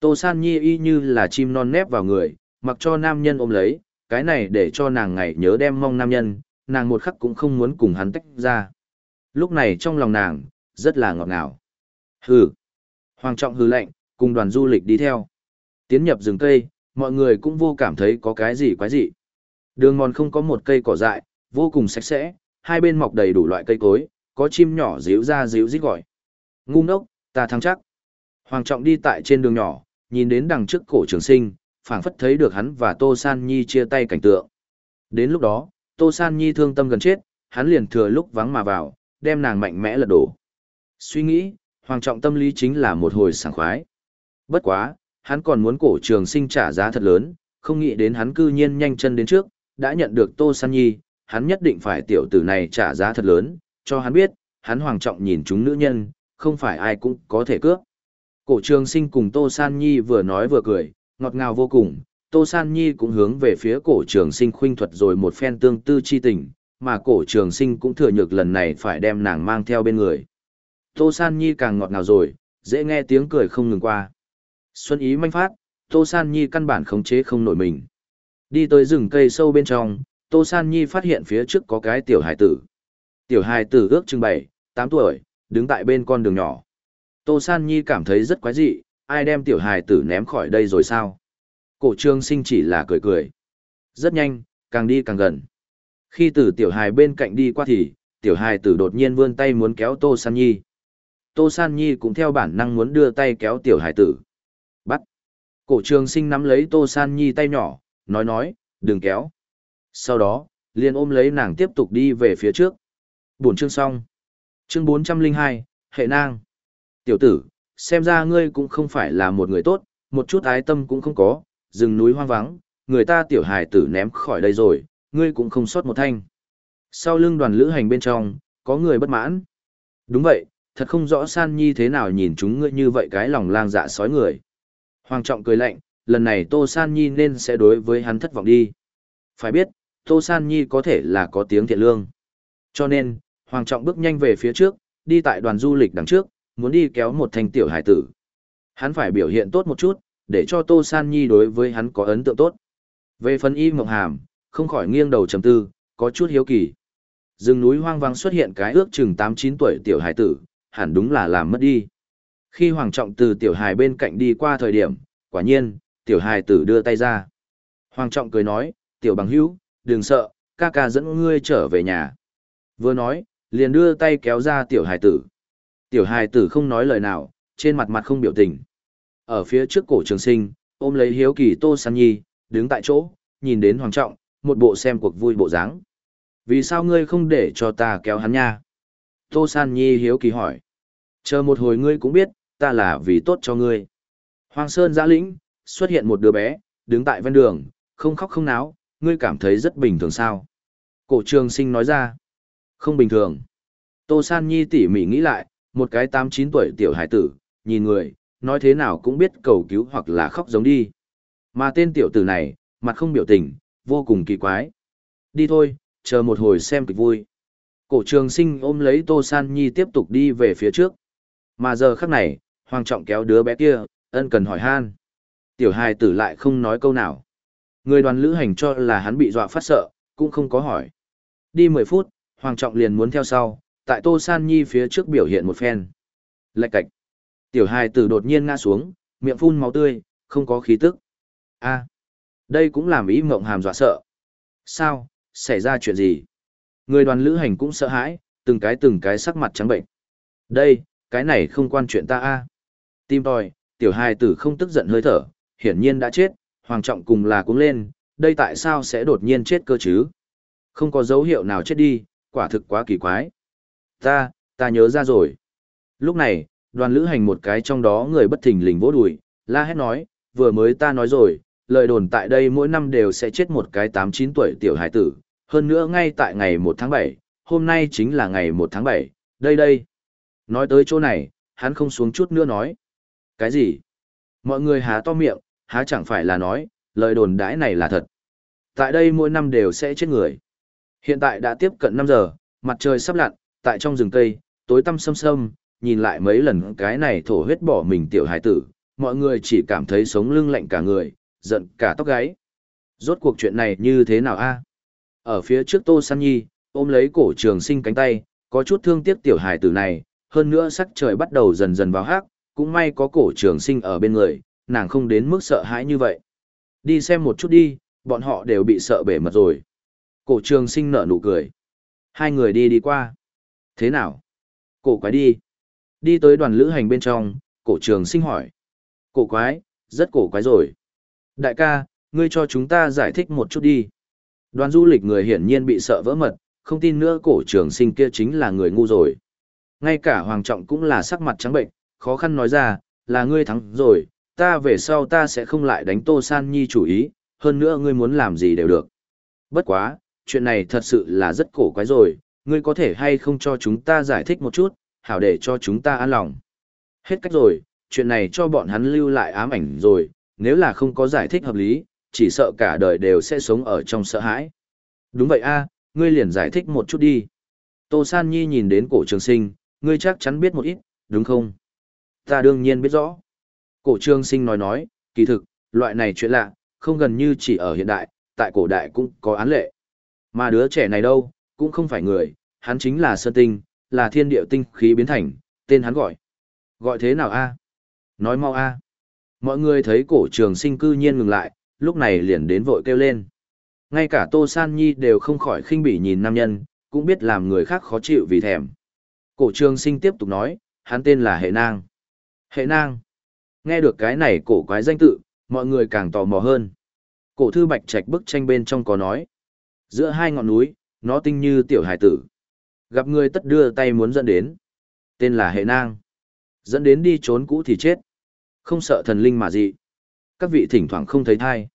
S1: Tô San Nhi y như là chim non nép vào người, mặc cho nam nhân ôm lấy, cái này để cho nàng ngày nhớ đem mong nam nhân, nàng một khắc cũng không muốn cùng hắn tách ra. Lúc này trong lòng nàng, rất là ngọt ngào. Hừ. Hoàng trọng hừ lạnh, cùng đoàn du lịch đi theo. Tiến nhập rừng cây, mọi người cũng vô cảm thấy có cái gì quái dị. Đường mòn không có một cây cỏ dại, vô cùng sạch sẽ, hai bên mọc đầy đủ loại cây cối, có chim nhỏ ríu ra ríu rít gọi. Ngu ngốc, ta thắng chắc. Hoàng trọng đi tại trên đường nhỏ, nhìn đến đằng trước cổ trường sinh, phảng phất thấy được hắn và Tô San Nhi chia tay cảnh tượng. Đến lúc đó, Tô San Nhi thương tâm gần chết, hắn liền thừa lúc vắng mà vào, đem nàng mạnh mẽ lật đổ. Suy nghĩ, Hoàng trọng tâm lý chính là một hồi sảng khoái. Bất quá, hắn còn muốn cổ trường sinh trả giá thật lớn, không nghĩ đến hắn cư nhiên nhanh chân đến trước, đã nhận được Tô San Nhi, hắn nhất định phải tiểu tử này trả giá thật lớn, cho hắn biết, hắn hoàng trọng nhìn chúng nữ nhân, không phải ai cũng có thể cướp. Cổ trường sinh cùng Tô San Nhi vừa nói vừa cười, ngọt ngào vô cùng, Tô San Nhi cũng hướng về phía cổ trường sinh khuynh thuật rồi một phen tương tư chi tình, mà cổ trường sinh cũng thừa nhược lần này phải đem nàng mang theo bên người. Tô San Nhi càng ngọt ngào rồi, dễ nghe tiếng cười không ngừng qua. Xuân ý manh phát, Tô San Nhi căn bản khống chế không nổi mình. Đi tới rừng cây sâu bên trong, Tô San Nhi phát hiện phía trước có cái tiểu hải tử. Tiểu hải tử ước chừng 7, 8 tuổi, đứng tại bên con đường nhỏ. Tô San Nhi cảm thấy rất quái dị, ai đem tiểu hải tử ném khỏi đây rồi sao? Cổ trương sinh chỉ là cười cười. Rất nhanh, càng đi càng gần. Khi từ tiểu hài bên cạnh đi qua thì, tiểu hài tử đột nhiên vươn tay muốn kéo Tô San Nhi. Tô San Nhi cũng theo bản năng muốn đưa tay kéo tiểu hài tử. Cổ trường sinh nắm lấy Tô San Nhi tay nhỏ, nói nói, đừng kéo. Sau đó, liền ôm lấy nàng tiếp tục đi về phía trước. Buổi chương xong. Chương 402, Hệ nang. Tiểu tử, xem ra ngươi cũng không phải là một người tốt, một chút ái tâm cũng không có, rừng núi hoang vắng, người ta tiểu hài tử ném khỏi đây rồi, ngươi cũng không sót một thanh. Sau lưng đoàn lữ hành bên trong, có người bất mãn. Đúng vậy, thật không rõ San Nhi thế nào nhìn chúng ngươi như vậy cái lòng lang dạ sói người. Hoàng trọng cười lạnh, lần này Tô San Nhi nên sẽ đối với hắn thất vọng đi. Phải biết, Tô San Nhi có thể là có tiếng thiện lương. Cho nên, Hoàng trọng bước nhanh về phía trước, đi tại đoàn du lịch đằng trước, muốn đi kéo một thanh tiểu hải tử. Hắn phải biểu hiện tốt một chút, để cho Tô San Nhi đối với hắn có ấn tượng tốt. Về phần y mộng hàm, không khỏi nghiêng đầu trầm tư, có chút hiếu kỳ. Rừng núi hoang vắng xuất hiện cái ước chừng 8-9 tuổi tiểu hải tử, hẳn đúng là làm mất đi. Khi Hoàng Trọng từ tiểu hài bên cạnh đi qua thời điểm, quả nhiên, tiểu hài tử đưa tay ra. Hoàng Trọng cười nói, tiểu bằng hữu, đừng sợ, ca ca dẫn ngươi trở về nhà. Vừa nói, liền đưa tay kéo ra tiểu hài tử. Tiểu hài tử không nói lời nào, trên mặt mặt không biểu tình. Ở phía trước cổ trường sinh, ôm lấy hiếu kỳ Tô San Nhi, đứng tại chỗ, nhìn đến Hoàng Trọng, một bộ xem cuộc vui bộ dáng. Vì sao ngươi không để cho ta kéo hắn nha? Tô San Nhi hiếu kỳ hỏi. Chờ một hồi ngươi cũng biết, ta là vì tốt cho ngươi. Hoàng Sơn giã lĩnh, xuất hiện một đứa bé, đứng tại ven đường, không khóc không náo, ngươi cảm thấy rất bình thường sao. Cổ trường sinh nói ra, không bình thường. Tô San Nhi tỉ mỉ nghĩ lại, một cái tám chín tuổi tiểu hải tử, nhìn người, nói thế nào cũng biết cầu cứu hoặc là khóc giống đi. Mà tên tiểu tử này, mặt không biểu tình, vô cùng kỳ quái. Đi thôi, chờ một hồi xem kịch vui. Cổ trường sinh ôm lấy Tô San Nhi tiếp tục đi về phía trước. Mà giờ khắc này, Hoàng Trọng kéo đứa bé kia, ân cần hỏi han. Tiểu hài tử lại không nói câu nào. Người đoàn lữ hành cho là hắn bị dọa phát sợ, cũng không có hỏi. Đi 10 phút, Hoàng Trọng liền muốn theo sau, tại Tô San Nhi phía trước biểu hiện một phen. Lạch cạch. Tiểu hài tử đột nhiên ngã xuống, miệng phun máu tươi, không có khí tức. a đây cũng làm ý mộng hàm dọa sợ. Sao, xảy ra chuyện gì? Người đoàn lữ hành cũng sợ hãi, từng cái từng cái sắc mặt trắng bệnh. Đây, cái này không quan chuyện ta a. Tim tòi, tiểu hài tử không tức giận hơi thở, hiển nhiên đã chết, hoàng trọng cùng là cũng lên, đây tại sao sẽ đột nhiên chết cơ chứ? Không có dấu hiệu nào chết đi, quả thực quá kỳ quái. Ta, ta nhớ ra rồi. Lúc này, đoàn lữ hành một cái trong đó người bất thình lình vỗ đùi, la hét nói, vừa mới ta nói rồi, lời đồn tại đây mỗi năm đều sẽ chết một cái 8-9 tuổi tiểu hải tử, hơn nữa ngay tại ngày 1 tháng 7, hôm nay chính là ngày 1 tháng 7, đây đây. Nói tới chỗ này, hắn không xuống chút nữa nói. Cái gì? Mọi người há to miệng, há chẳng phải là nói, lời đồn đãi này là thật. Tại đây mỗi năm đều sẽ chết người. Hiện tại đã tiếp cận 5 giờ, mặt trời sắp lặn, tại trong rừng cây, tối tăm sâm sâm, nhìn lại mấy lần cái này thổ huyết bỏ mình tiểu hải tử, mọi người chỉ cảm thấy sống lưng lạnh cả người, giận cả tóc gáy. Rốt cuộc chuyện này như thế nào a? Ở phía trước Tô San Nhi, ôm lấy cổ trường sinh cánh tay, có chút thương tiếc tiểu hải tử này, hơn nữa sắc trời bắt đầu dần dần vào hắc, cũng may có cổ trường sinh ở bên người, nàng không đến mức sợ hãi như vậy. Đi xem một chút đi, bọn họ đều bị sợ bể mật rồi. Cổ trường sinh nở nụ cười. Hai người đi đi qua. Thế nào? Cổ quái đi. Đi tới đoàn lữ hành bên trong, cổ trường sinh hỏi. Cổ quái, rất cổ quái rồi. Đại ca, ngươi cho chúng ta giải thích một chút đi. Đoàn du lịch người hiển nhiên bị sợ vỡ mật, không tin nữa cổ trường sinh kia chính là người ngu rồi. Ngay cả Hoàng Trọng cũng là sắc mặt trắng bệnh, khó khăn nói ra, là ngươi thắng rồi, ta về sau ta sẽ không lại đánh Tô San Nhi chủ ý, hơn nữa ngươi muốn làm gì đều được. Bất quá, chuyện này thật sự là rất cổ quái rồi, ngươi có thể hay không cho chúng ta giải thích một chút, hảo để cho chúng ta an lòng. Hết cách rồi, chuyện này cho bọn hắn lưu lại ám ảnh rồi, nếu là không có giải thích hợp lý, chỉ sợ cả đời đều sẽ sống ở trong sợ hãi. Đúng vậy a, ngươi liền giải thích một chút đi. Tô San Nhi nhìn đến cổ trường sinh, ngươi chắc chắn biết một ít, đúng không? Ta đương nhiên biết rõ. Cổ trường sinh nói nói, kỳ thực, loại này chuyện lạ, không gần như chỉ ở hiện đại, tại cổ đại cũng có án lệ. Mà đứa trẻ này đâu, cũng không phải người, hắn chính là sơn tinh, là thiên địa tinh khí biến thành, tên hắn gọi. Gọi thế nào a? Nói mau a. Mọi người thấy cổ trường sinh cư nhiên ngừng lại, lúc này liền đến vội kêu lên. Ngay cả Tô San Nhi đều không khỏi khinh bỉ nhìn nam nhân, cũng biết làm người khác khó chịu vì thèm. Cổ trường sinh tiếp tục nói, hắn tên là Hệ Nang. Hệ Nang. Nghe được cái này cổ quái danh tự, mọi người càng tò mò hơn. Cổ thư bạch trạch bức tranh bên trong có nói. Giữa hai ngọn núi, nó tinh như tiểu hải tử. Gặp người tất đưa tay muốn dẫn đến. Tên là Hệ Nang. Dẫn đến đi trốn cũ thì chết. Không sợ thần linh mà gì. Các vị thỉnh thoảng không thấy thai.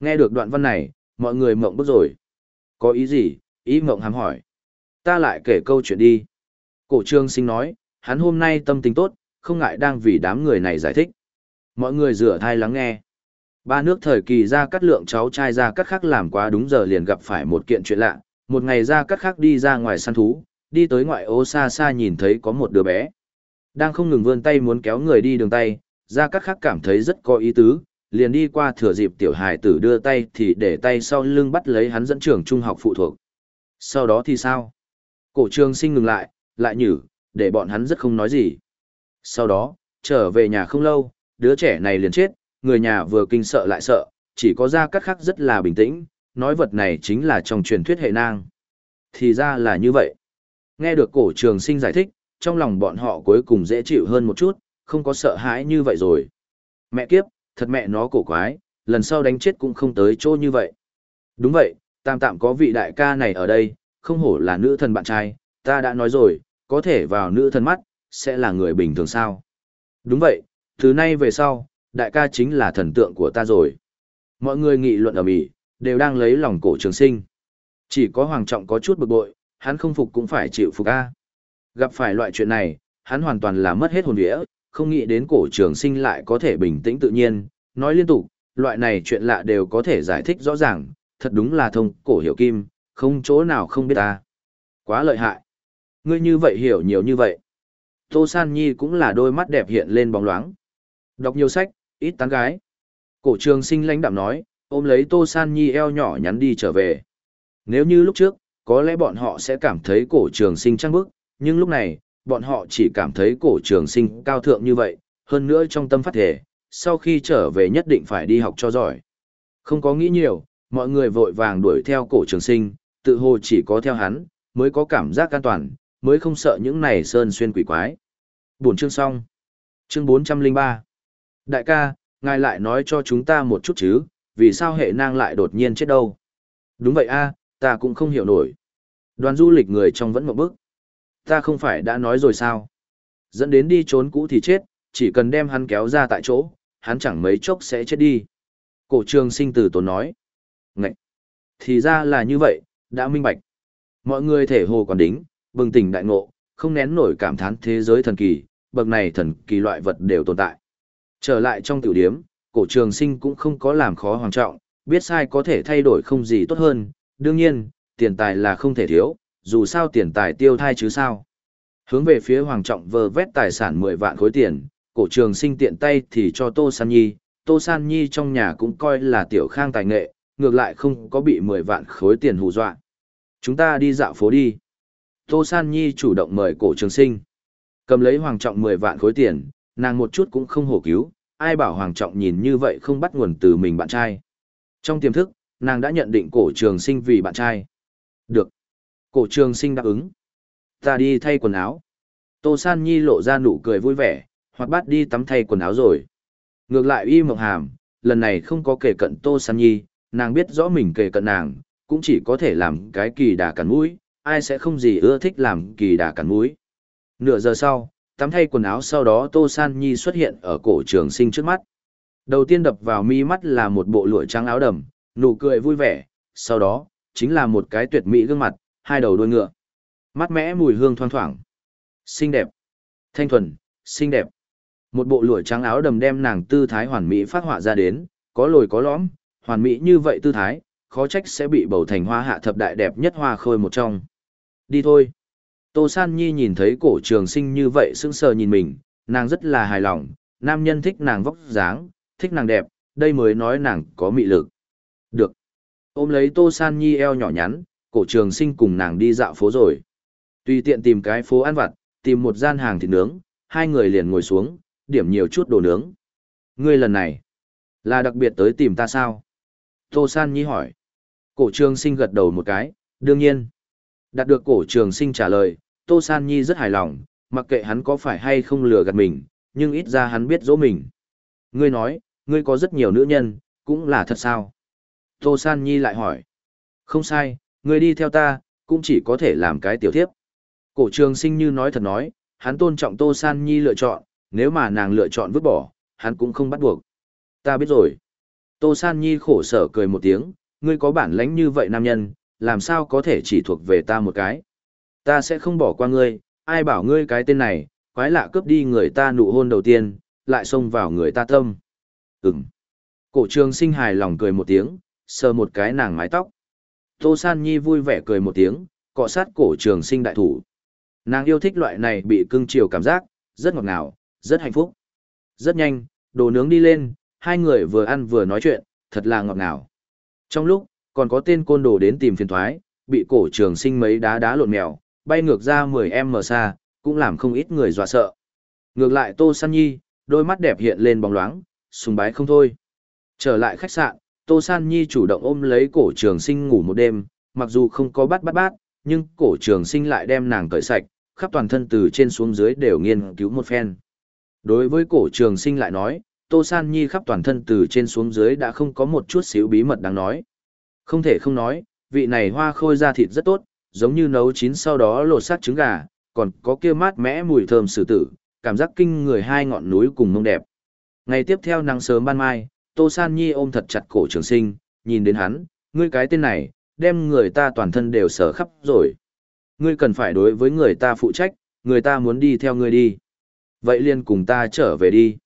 S1: Nghe được đoạn văn này, mọi người mộng bức rồi. Có ý gì? Ý mộng hàm hỏi. Ta lại kể câu chuyện đi. Cổ trương sinh nói, hắn hôm nay tâm tình tốt, không ngại đang vì đám người này giải thích. Mọi người rửa thai lắng nghe. Ba nước thời kỳ ra cắt lượng cháu trai ra cắt khác làm quá đúng giờ liền gặp phải một kiện chuyện lạ. Một ngày ra cắt khác đi ra ngoài săn thú, đi tới ngoại ô xa xa nhìn thấy có một đứa bé. Đang không ngừng vươn tay muốn kéo người đi đường tay, ra cắt khác cảm thấy rất có ý tứ, liền đi qua thừa dịp tiểu hài tử đưa tay thì để tay sau lưng bắt lấy hắn dẫn trường trung học phụ thuộc. Sau đó thì sao? Cổ trường sinh ngừng lại, lại nhử, để bọn hắn rất không nói gì. Sau đó, trở về nhà không lâu, đứa trẻ này liền chết, người nhà vừa kinh sợ lại sợ, chỉ có ra cắt khắc rất là bình tĩnh, nói vật này chính là trong truyền thuyết hệ nang. Thì ra là như vậy. Nghe được cổ trường sinh giải thích, trong lòng bọn họ cuối cùng dễ chịu hơn một chút, không có sợ hãi như vậy rồi. Mẹ kiếp, thật mẹ nó cổ quái, lần sau đánh chết cũng không tới chỗ như vậy. Đúng vậy, tam tạm có vị đại ca này ở đây, không hổ là nữ thần bạn trai, ta đã nói rồi, có thể vào nữ thần mắt, sẽ là người bình thường sao. Đúng vậy, từ nay về sau, đại ca chính là thần tượng của ta rồi. Mọi người nghị luận ở Mỹ, đều đang lấy lòng cổ trường sinh. Chỉ có Hoàng Trọng có chút bực bội, hắn không phục cũng phải chịu phục A. Gặp phải loại chuyện này, hắn hoàn toàn là mất hết hồn vía, không nghĩ đến cổ trường sinh lại có thể bình tĩnh tự nhiên, nói liên tục, loại này chuyện lạ đều có thể giải thích rõ ràng, thật đúng là thông cổ hiểu kim, không chỗ nào không biết ta. Quá lợi hại. Ngươi như vậy hiểu nhiều như vậy. Tô San Nhi cũng là đôi mắt đẹp hiện lên bóng loáng. Đọc nhiều sách, ít tán gái. Cổ trường sinh lãnh đạm nói, ôm lấy Tô San Nhi eo nhỏ nhắn đi trở về. Nếu như lúc trước, có lẽ bọn họ sẽ cảm thấy cổ trường sinh trăng bức, nhưng lúc này, bọn họ chỉ cảm thấy cổ trường sinh cao thượng như vậy, hơn nữa trong tâm phát thể, sau khi trở về nhất định phải đi học cho giỏi. Không có nghĩ nhiều, mọi người vội vàng đuổi theo cổ trường sinh, tự hồ chỉ có theo hắn, mới có cảm giác an toàn, mới không sợ những này sơn xuyên quỷ quái. Buổi chương xong. Chương 403. Đại ca, ngài lại nói cho chúng ta một chút chứ, vì sao hệ nang lại đột nhiên chết đâu? Đúng vậy a, ta cũng không hiểu nổi. Đoàn du lịch người trong vẫn một bức. Ta không phải đã nói rồi sao? Dẫn đến đi trốn cũ thì chết, chỉ cần đem hắn kéo ra tại chỗ, hắn chẳng mấy chốc sẽ chết đi. Cổ trường sinh từ tốn nói. Ngậy! Thì ra là như vậy, đã minh bạch. Mọi người thể hồ còn đính, bừng tỉnh đại ngộ, không nén nổi cảm thán thế giới thần kỳ, bậc này thần kỳ loại vật đều tồn tại. Trở lại trong tiểu điếm, cổ trường sinh cũng không có làm khó hoàng trọng, biết sai có thể thay đổi không gì tốt hơn, đương nhiên, tiền tài là không thể thiếu, dù sao tiền tài tiêu thai chứ sao. Hướng về phía hoàng trọng vờ vét tài sản 10 vạn khối tiền, cổ trường sinh tiện tay thì cho Tô San Nhi, Tô San Nhi trong nhà cũng coi là tiểu khang tài nghệ, ngược lại không có bị 10 vạn khối tiền hù dọa. Chúng ta đi dạo phố đi. Tô San Nhi chủ động mời cổ trường sinh. Cầm lấy Hoàng Trọng 10 vạn khối tiền, nàng một chút cũng không hổ cứu, ai bảo Hoàng Trọng nhìn như vậy không bắt nguồn từ mình bạn trai. Trong tiềm thức, nàng đã nhận định cổ trường sinh vì bạn trai. Được. Cổ trường sinh đáp ứng. Ta đi thay quần áo. Tô San Nhi lộ ra nụ cười vui vẻ, hoặc bắt đi tắm thay quần áo rồi. Ngược lại y mộng hàm, lần này không có kể cận Tô San Nhi, nàng biết rõ mình kể cận nàng, cũng chỉ có thể làm cái kỳ đà cắn mũi, ai sẽ không gì ưa thích làm kỳ đà cắn mũi. Nửa giờ sau, tắm thay quần áo sau đó Tô San Nhi xuất hiện ở cổ trường sinh trước mắt. Đầu tiên đập vào mi mắt là một bộ lụa trắng áo đầm, nụ cười vui vẻ, sau đó, chính là một cái tuyệt mỹ gương mặt, hai đầu đuôi ngựa. Mắt mẽ mùi hương thoang thoảng. Xinh đẹp. Thanh thuần, xinh đẹp. Một bộ lụa trắng áo đầm đem nàng tư thái hoàn mỹ phát họa ra đến, có lồi có lõm, hoàn mỹ như vậy tư thái, khó trách sẽ bị bầu thành hoa hạ thập đại đẹp nhất hoa khôi một trong. Đi thôi. Tô San Nhi nhìn thấy cổ trường sinh như vậy sững sờ nhìn mình, nàng rất là hài lòng, nam nhân thích nàng vóc dáng, thích nàng đẹp, đây mới nói nàng có mị lực. Được. Ôm lấy Tô San Nhi eo nhỏ nhắn, cổ trường sinh cùng nàng đi dạo phố rồi. Tùy tiện tìm cái phố ăn vặt, tìm một gian hàng thịt nướng, hai người liền ngồi xuống, điểm nhiều chút đồ nướng. Ngươi lần này, là đặc biệt tới tìm ta sao? Tô San Nhi hỏi. Cổ trường sinh gật đầu một cái, đương nhiên. Đạt được cổ trường sinh trả lời, Tô San Nhi rất hài lòng, mặc kệ hắn có phải hay không lừa gạt mình, nhưng ít ra hắn biết dỗ mình. Ngươi nói, ngươi có rất nhiều nữ nhân, cũng là thật sao? Tô San Nhi lại hỏi. Không sai, ngươi đi theo ta, cũng chỉ có thể làm cái tiểu thiếp. Cổ trường sinh như nói thật nói, hắn tôn trọng Tô San Nhi lựa chọn, nếu mà nàng lựa chọn vứt bỏ, hắn cũng không bắt buộc. Ta biết rồi. Tô San Nhi khổ sở cười một tiếng, ngươi có bản lãnh như vậy nam nhân, làm sao có thể chỉ thuộc về ta một cái. Ta sẽ không bỏ qua ngươi, ai bảo ngươi cái tên này, quái lạ cướp đi người ta nụ hôn đầu tiên, lại xông vào người ta tâm. Ừm. Cổ trường sinh hài lòng cười một tiếng, sờ một cái nàng mái tóc. Tô San Nhi vui vẻ cười một tiếng, cọ sát cổ trường sinh đại thủ. Nàng yêu thích loại này bị cưng chiều cảm giác, rất ngọt ngào, rất hạnh phúc. Rất nhanh, đồ nướng đi lên, hai người vừa ăn vừa nói chuyện, thật là ngọt ngào. Trong lúc, còn có tên côn đồ đến tìm phiền thoái, bị cổ trường sinh mấy đá đá lộn mèo, bay ngược ra 10m xa, cũng làm không ít người dọa sợ. Ngược lại Tô San Nhi, đôi mắt đẹp hiện lên bóng loáng, sùng bái không thôi. Trở lại khách sạn, Tô San Nhi chủ động ôm lấy cổ trường sinh ngủ một đêm, mặc dù không có bắt bắt bát, nhưng cổ trường sinh lại đem nàng cởi sạch, khắp toàn thân từ trên xuống dưới đều nghiên cứu một phen. Đối với cổ trường sinh lại nói, Tô San Nhi khắp toàn thân từ trên xuống dưới đã không có một chút xíu bí mật đáng nói. Không thể không nói, vị này hoa khôi ra thịt rất tốt, giống như nấu chín sau đó lột xác trứng gà, còn có kia mát mẽ mùi thơm sử tử, cảm giác kinh người hai ngọn núi cùng mông đẹp. Ngày tiếp theo nắng sớm ban mai, Tô San Nhi ôm thật chặt cổ trường sinh, nhìn đến hắn, ngươi cái tên này, đem người ta toàn thân đều sở khắp rồi. Ngươi cần phải đối với người ta phụ trách, người ta muốn đi theo ngươi đi. Vậy liền cùng ta trở về đi.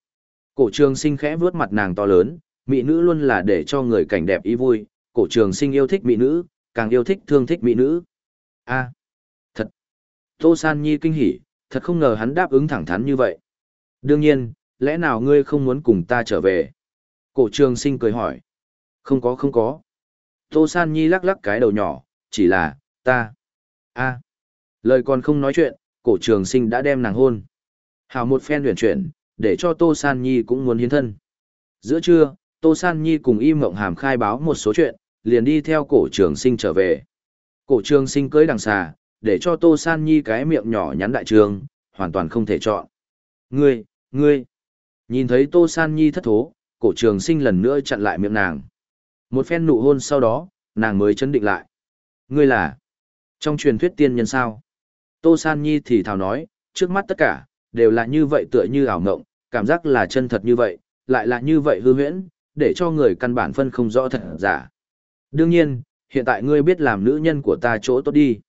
S1: Cổ trường sinh khẽ vuốt mặt nàng to lớn, mỹ nữ luôn là để cho người cảnh đẹp ý vui, cổ trường sinh yêu thích mỹ nữ, càng yêu thích thương thích mỹ nữ. a thật. Tô San Nhi kinh hỉ, thật không ngờ hắn đáp ứng thẳng thắn như vậy. Đương nhiên, lẽ nào ngươi không muốn cùng ta trở về? Cổ trường sinh cười hỏi. Không có không có. Tô San Nhi lắc lắc cái đầu nhỏ, chỉ là, ta. a Lời còn không nói chuyện, cổ trường sinh đã đem nàng hôn. Hào một phen luyện chuyển, để cho Tô San Nhi cũng muốn hiến thân. Giữa trưa, Tô San Nhi cùng Y Mộng Hàm khai báo một số chuyện, liền đi theo cổ trường sinh trở về. Cổ trường sinh cưới đằng xà, để cho Tô San Nhi cái miệng nhỏ nhắn đại trường, hoàn toàn không thể chọn. Ngươi, ngươi, nhìn thấy Tô San Nhi thất thố, cổ trường sinh lần nữa chặn lại miệng nàng. Một phen nụ hôn sau đó, nàng mới chấn định lại. Ngươi là, trong truyền thuyết tiên nhân sao? Tô San Nhi thì thào nói, trước mắt tất cả, đều là như vậy tựa như ảo ngộng, cảm giác là chân thật như vậy, lại là như vậy hư huyễn, để cho người căn bản phân không rõ thật giả. Đương nhiên, hiện tại ngươi biết làm nữ nhân của ta chỗ tốt đi.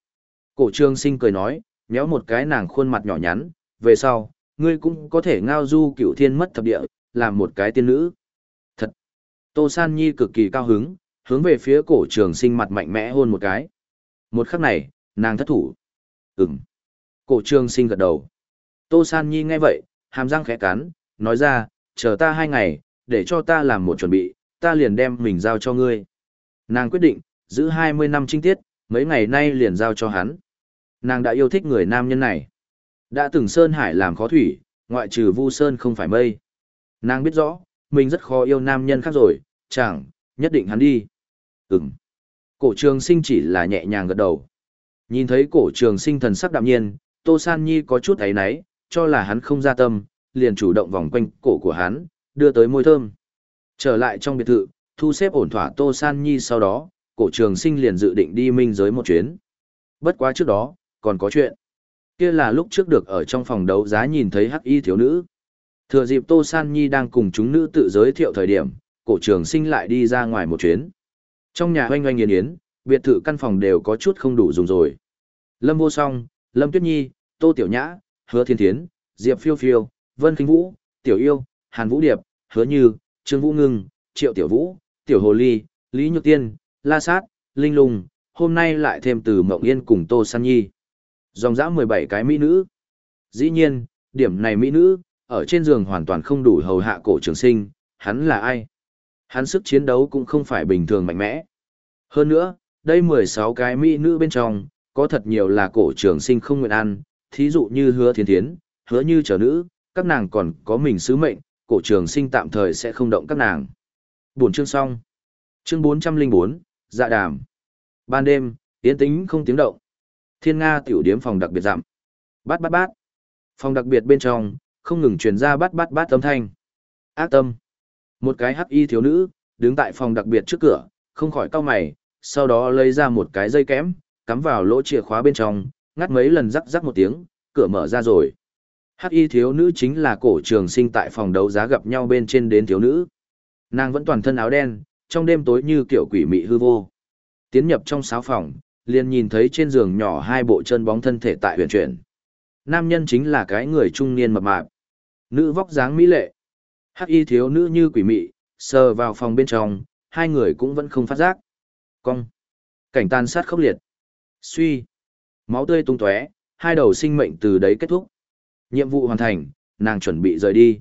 S1: Cổ trương sinh cười nói, nhéo một cái nàng khuôn mặt nhỏ nhắn, về sau, ngươi cũng có thể ngao du cửu thiên mất thập địa, làm một cái tiên nữ. Thật! Tô San Nhi cực kỳ cao hứng, hướng về phía cổ trường sinh mặt mạnh mẽ hôn một cái. Một khắc này, nàng thất thủ. Ừm. Cổ trường sinh gật đầu. Tô San Nhi nghe vậy, hàm răng khẽ cắn, nói ra, chờ ta hai ngày, để cho ta làm một chuẩn bị, ta liền đem mình giao cho ngươi. Nàng quyết định, giữ 20 năm trinh tiết, mấy ngày nay liền giao cho hắn. Nàng đã yêu thích người nam nhân này. Đã từng Sơn Hải làm khó thủy, ngoại trừ Vu Sơn không phải mây. Nàng biết rõ, mình rất khó yêu nam nhân khác rồi, chẳng, nhất định hắn đi. Ừm. Cổ trường sinh chỉ là nhẹ nhàng gật đầu. Nhìn thấy cổ trường sinh thần sắc đạm nhiên, Tô San Nhi có chút ấy náy, cho là hắn không ra tâm, liền chủ động vòng quanh cổ của hắn, đưa tới môi thơm. Trở lại trong biệt thự, thu xếp ổn thỏa Tô San Nhi sau đó, cổ trường sinh liền dự định đi minh giới một chuyến. Bất quá trước đó, còn có chuyện. Kia là lúc trước được ở trong phòng đấu giá nhìn thấy hắc y thiếu nữ. Thừa dịp Tô San Nhi đang cùng chúng nữ tự giới thiệu thời điểm, cổ trường sinh lại đi ra ngoài một chuyến. Trong nhà hoanh hoanh nghiền yến, biệt thự căn phòng đều có chút không đủ dùng rồi. Lâm vô song, Lâm Tuyết Nhi, Tô Tiểu Nhã, Hứa Thiên Thiến, Diệp Phiêu Phiêu, Vân Kinh Vũ, Tiểu Yêu, Hàn Vũ Điệp, Hứa Như, Trương Vũ Ngưng, Triệu Tiểu Vũ, Tiểu Hồ Ly, Lý Nhược Tiên, La Sát, Linh Lùng, hôm nay lại thêm từ Mộng Yên cùng Tô San Nhi. Dòng dã 17 cái mỹ nữ. Dĩ nhiên, điểm này mỹ nữ, ở trên giường hoàn toàn không đủ hầu hạ cổ trường sinh, hắn là ai? Hắn sức chiến đấu cũng không phải bình thường mạnh mẽ. Hơn nữa, đây 16 cái mỹ nữ bên trong, có thật nhiều là cổ trường sinh không nguyện ăn, thí dụ như hứa thiên thiến, hứa như trở nữ, các nàng còn có mình sứ mệnh, cổ trường sinh tạm thời sẽ không động các nàng. Buổi chương xong. Chương 404, dạ đàm. Ban đêm, yến tĩnh không tiếng động. Thiên Nga tiểu điếm phòng đặc biệt giảm. Bát bát bát. Phòng đặc biệt bên trong, không ngừng truyền ra bát bát bát âm thanh. Ác tâm. Một cái hắc y thiếu nữ, đứng tại phòng đặc biệt trước cửa, không khỏi cau mày, sau đó lấy ra một cái dây kẽm, cắm vào lỗ chìa khóa bên trong, ngắt mấy lần rắc rắc một tiếng, cửa mở ra rồi. Hắc y thiếu nữ chính là cổ trường sinh tại phòng đấu giá gặp nhau bên trên đến thiếu nữ. Nàng vẫn toàn thân áo đen, trong đêm tối như kiểu quỷ mị hư vô. Tiến nhập trong sáo phòng, liền nhìn thấy trên giường nhỏ hai bộ chân bóng thân thể tại huyền chuyển. Nam nhân chính là cái người trung niên mập mạp. Nữ vóc dáng mỹ lệ. Hắc y thiếu nữ như quỷ mị, sờ vào phòng bên trong, hai người cũng vẫn không phát giác. Cong. Cảnh tàn sát khốc liệt. Suy. Máu tươi tung tóe, hai đầu sinh mệnh từ đấy kết thúc. Nhiệm vụ hoàn thành, nàng chuẩn bị rời đi.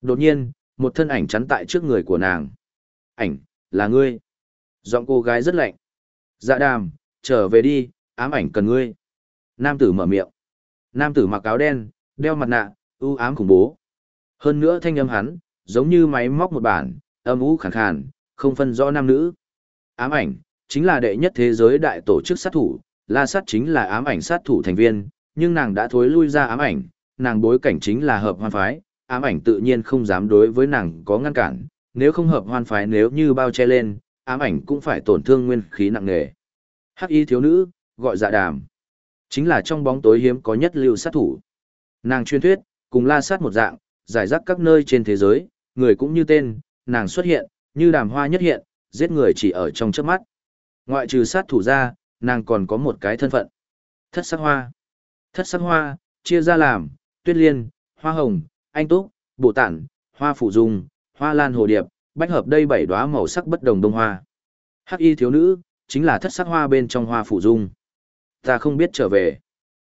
S1: Đột nhiên, một thân ảnh chắn tại trước người của nàng. Ảnh, là ngươi. Giọng cô gái rất lạnh. Dạ đàm, trở về đi, ám ảnh cần ngươi. Nam tử mở miệng. Nam tử mặc áo đen, đeo mặt nạ, ưu ám khủng bố. Hơn nữa thanh âm hắn, giống như máy móc một bản, âm ú khàn khàn, không phân rõ nam nữ. Ám ảnh, chính là đệ nhất thế giới đại tổ chức sát thủ, La Sát chính là ám ảnh sát thủ thành viên, nhưng nàng đã thối lui ra ám ảnh, nàng bối cảnh chính là hợp hoan phái, ám ảnh tự nhiên không dám đối với nàng có ngăn cản, nếu không hợp hoan phái nếu như bao che lên, ám ảnh cũng phải tổn thương nguyên khí nặng nề. Hắc y thiếu nữ, gọi dạ đàm. Chính là trong bóng tối hiếm có nhất lưu sát thủ. Nàng truyền thuyết, cùng la sát một dạng, giải rác các nơi trên thế giới, người cũng như tên, nàng xuất hiện, như đàm hoa nhất hiện, giết người chỉ ở trong chớp mắt. Ngoại trừ sát thủ ra, nàng còn có một cái thân phận. Thất sắc hoa. Thất sắc hoa, chia ra làm, tuyết liên, hoa hồng, anh túc, bồ tản, hoa phủ dung, hoa lan hồ điệp, bách hợp đây bảy đóa màu sắc bất đồng đông hoa. Hắc y thiếu nữ, chính là thất sắc hoa bên trong hoa phủ dung. Ta không biết trở về.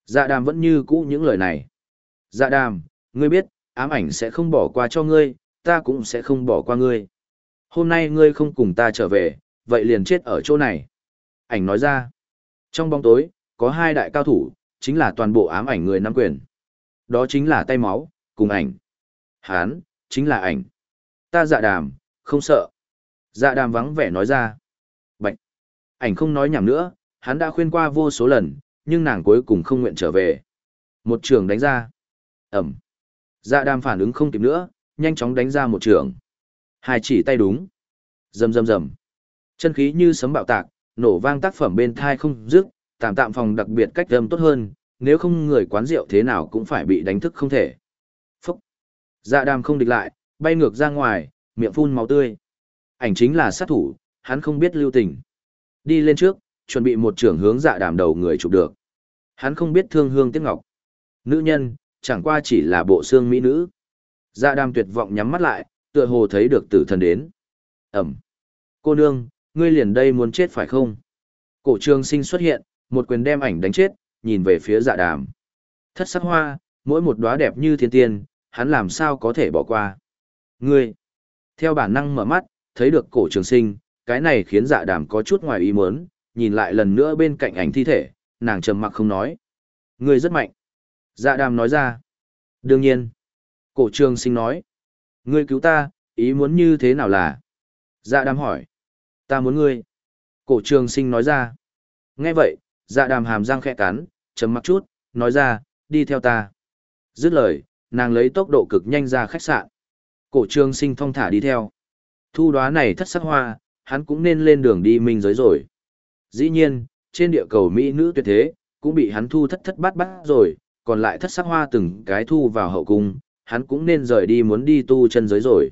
S1: Dạ đàm vẫn như cũ những lời này. Dạ đàm, ngươi biết, ám ảnh sẽ không bỏ qua cho ngươi, ta cũng sẽ không bỏ qua ngươi. Hôm nay ngươi không cùng ta trở về, vậy liền chết ở chỗ này. Ảnh nói ra. Trong bóng tối, có hai đại cao thủ, chính là toàn bộ ám ảnh người nắm quyền. Đó chính là tay máu, cùng ảnh. Hán, chính là ảnh. Ta dạ đàm, không sợ. Dạ đàm vắng vẻ nói ra. Bạch. Ảnh không nói nhảm nữa, hắn đã khuyên qua vô số lần, nhưng nàng cuối cùng không nguyện trở về. Một trường đánh ra. Ẩm. Dạ đàm phản ứng không kịp nữa, nhanh chóng đánh ra một trường. Hai chỉ tay đúng. Rầm rầm rầm. Chân khí như sấm bạo tạc, nổ vang tác phẩm bên thai không dứt, tạm tạm phòng đặc biệt cách âm tốt hơn, nếu không người quán rượu thế nào cũng phải bị đánh thức không thể. Dạ đàm không địch lại, bay ngược ra ngoài, miệng phun máu tươi. Ảnh chính là sát thủ, hắn không biết lưu tình. Đi lên trước, chuẩn bị một trưởng hướng dạ đàm đầu người chụp được. Hắn không biết thương hương tiếc ngọc. Nữ nhân, chẳng qua chỉ là bộ xương mỹ nữ. Dạ đàm tuyệt vọng nhắm mắt lại, tựa hồ thấy được tử thần đến. Ẩm! Cô nương, ngươi liền đây muốn chết phải không? Cổ trường sinh xuất hiện, một quyền đem ảnh đánh chết, nhìn về phía dạ đàm. Thất sắc hoa, mỗi một đóa đẹp như thiên tiên, hắn làm sao có thể bỏ qua. Ngươi, theo bản năng mở mắt, thấy được cổ trường sinh, cái này khiến dạ đàm có chút ngoài ý muốn, nhìn lại lần nữa bên cạnh ảnh thi thể, nàng trầm mặc không nói. Ngươi rất mạnh. Dạ đàm nói ra. Đương nhiên. Cổ trường sinh nói. Ngươi cứu ta, ý muốn như thế nào là? Dạ đàm hỏi. Ta muốn ngươi. Cổ trường sinh nói ra. Nghe vậy, dạ đàm hàm răng khẽ cắn, chấm mặc chút, nói ra, đi theo ta. Dứt lời, nàng lấy tốc độ cực nhanh ra khách sạn. Cổ trường sinh thong thả đi theo. Thu đoá này thất sắc hoa, hắn cũng nên lên đường đi minh giới rồi. Dĩ nhiên, trên địa cầu Mỹ nữ tuyệt thế, cũng bị hắn thu thất thất bát bát rồi, còn lại thất sắc hoa từng cái thu vào hậu cung, hắn cũng nên rời đi muốn đi tu chân giới rồi.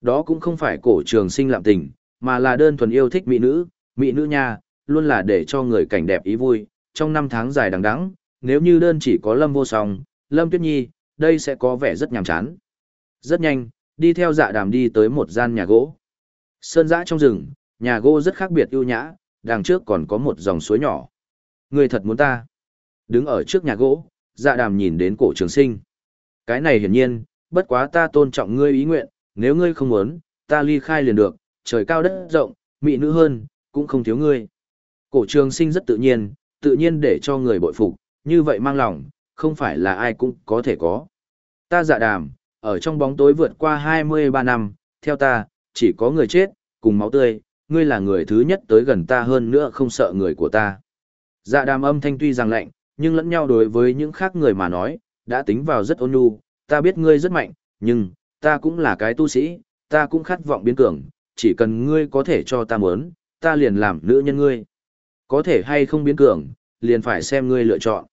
S1: Đó cũng không phải cổ trường sinh lạm tình, mà là đơn thuần yêu thích mỹ nữ, mỹ nữ nha, luôn là để cho người cảnh đẹp ý vui, trong năm tháng dài đằng đẵng, nếu như đơn chỉ có Lâm Vô Song, Lâm Tuyết Nhi, đây sẽ có vẻ rất nhàm chán. Rất nhanh, đi theo dạ đàm đi tới một gian nhà gỗ. Sơn dã trong rừng, nhà gỗ rất khác biệt ưu nhã, đằng trước còn có một dòng suối nhỏ. Người thật muốn ta. Đứng ở trước nhà gỗ, dạ đàm nhìn đến cổ trường sinh. Cái này hiển nhiên, bất quá ta tôn trọng ngươi ý nguyện, nếu ngươi không muốn, ta ly khai liền được, trời cao đất rộng, mỹ nữ hơn, cũng không thiếu ngươi. Cổ trường sinh rất tự nhiên, tự nhiên để cho người bội phục, như vậy mang lòng, không phải là ai cũng có thể có. Ta dạ đàm, ở trong bóng tối vượt qua 23 năm, theo ta, chỉ có người chết, cùng máu tươi, ngươi là người thứ nhất tới gần ta hơn nữa không sợ người của ta. Dạ đàm âm thanh tuy rằng lạnh, nhưng lẫn nhau đối với những khác người mà nói, đã tính vào rất ôn nhu, ta biết ngươi rất mạnh, nhưng, ta cũng là cái tu sĩ, ta cũng khát vọng biến cường, chỉ cần ngươi có thể cho ta muốn, ta liền làm nữ nhân ngươi. Có thể hay không biến cường, liền phải xem ngươi lựa chọn.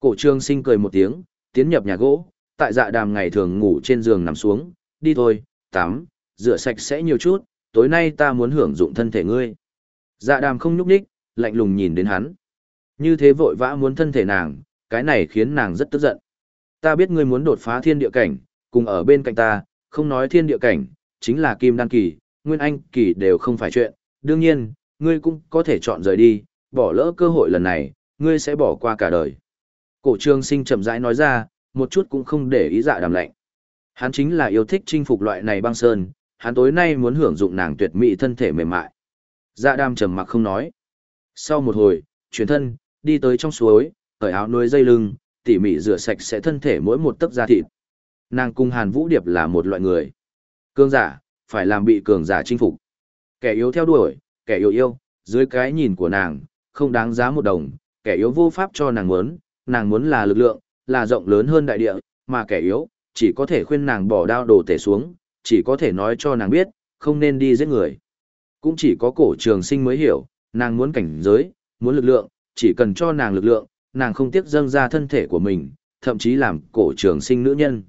S1: Cổ trương sinh cười một tiếng, tiến nhập nhà gỗ, tại dạ đàm ngày thường ngủ trên giường nằm xuống, đi thôi, tắm, rửa sạch sẽ nhiều chút, tối nay ta muốn hưởng dụng thân thể ngươi. Dạ đàm không nhúc nhích, lạnh lùng nhìn đến hắn. Như thế vội vã muốn thân thể nàng, cái này khiến nàng rất tức giận. Ta biết ngươi muốn đột phá thiên địa cảnh, cùng ở bên cạnh ta, không nói thiên địa cảnh, chính là kim đan kỳ, nguyên anh kỳ đều không phải chuyện. Đương nhiên, ngươi cũng có thể chọn rời đi, bỏ lỡ cơ hội lần này, ngươi sẽ bỏ qua cả đời. Cổ trường sinh chậm rãi nói ra, một chút cũng không để ý dạ đàm lạnh. Hắn chính là yêu thích chinh phục loại này băng sơn, hắn tối nay muốn hưởng dụng nàng tuyệt mỹ thân thể mềm mại. Dạ đàm trầm mặc không nói. Sau một hồi, chuyển thân, đi tới trong suối, cởi áo nuôi dây lưng, tỉ mỉ rửa sạch sẽ thân thể mỗi một tấc da thịt. Nàng cung Hàn Vũ Điệp là một loại người. Cường giả, phải làm bị cường giả chinh phục. Kẻ yếu theo đuổi, kẻ yêu yêu, dưới cái nhìn của nàng, không đáng giá một đồng, kẻ yếu vô pháp cho nàng muốn, nàng muốn là lực lượng, là rộng lớn hơn đại địa, mà kẻ yếu, chỉ có thể khuyên nàng bỏ đao đổ tể xuống, chỉ có thể nói cho nàng biết, không nên đi giết người. Cũng chỉ có cổ trường sinh mới hiểu, nàng muốn cảnh giới, muốn lực lượng, chỉ cần cho nàng lực lượng, nàng không tiếc dâng ra thân thể của mình, thậm chí làm cổ trường sinh nữ nhân.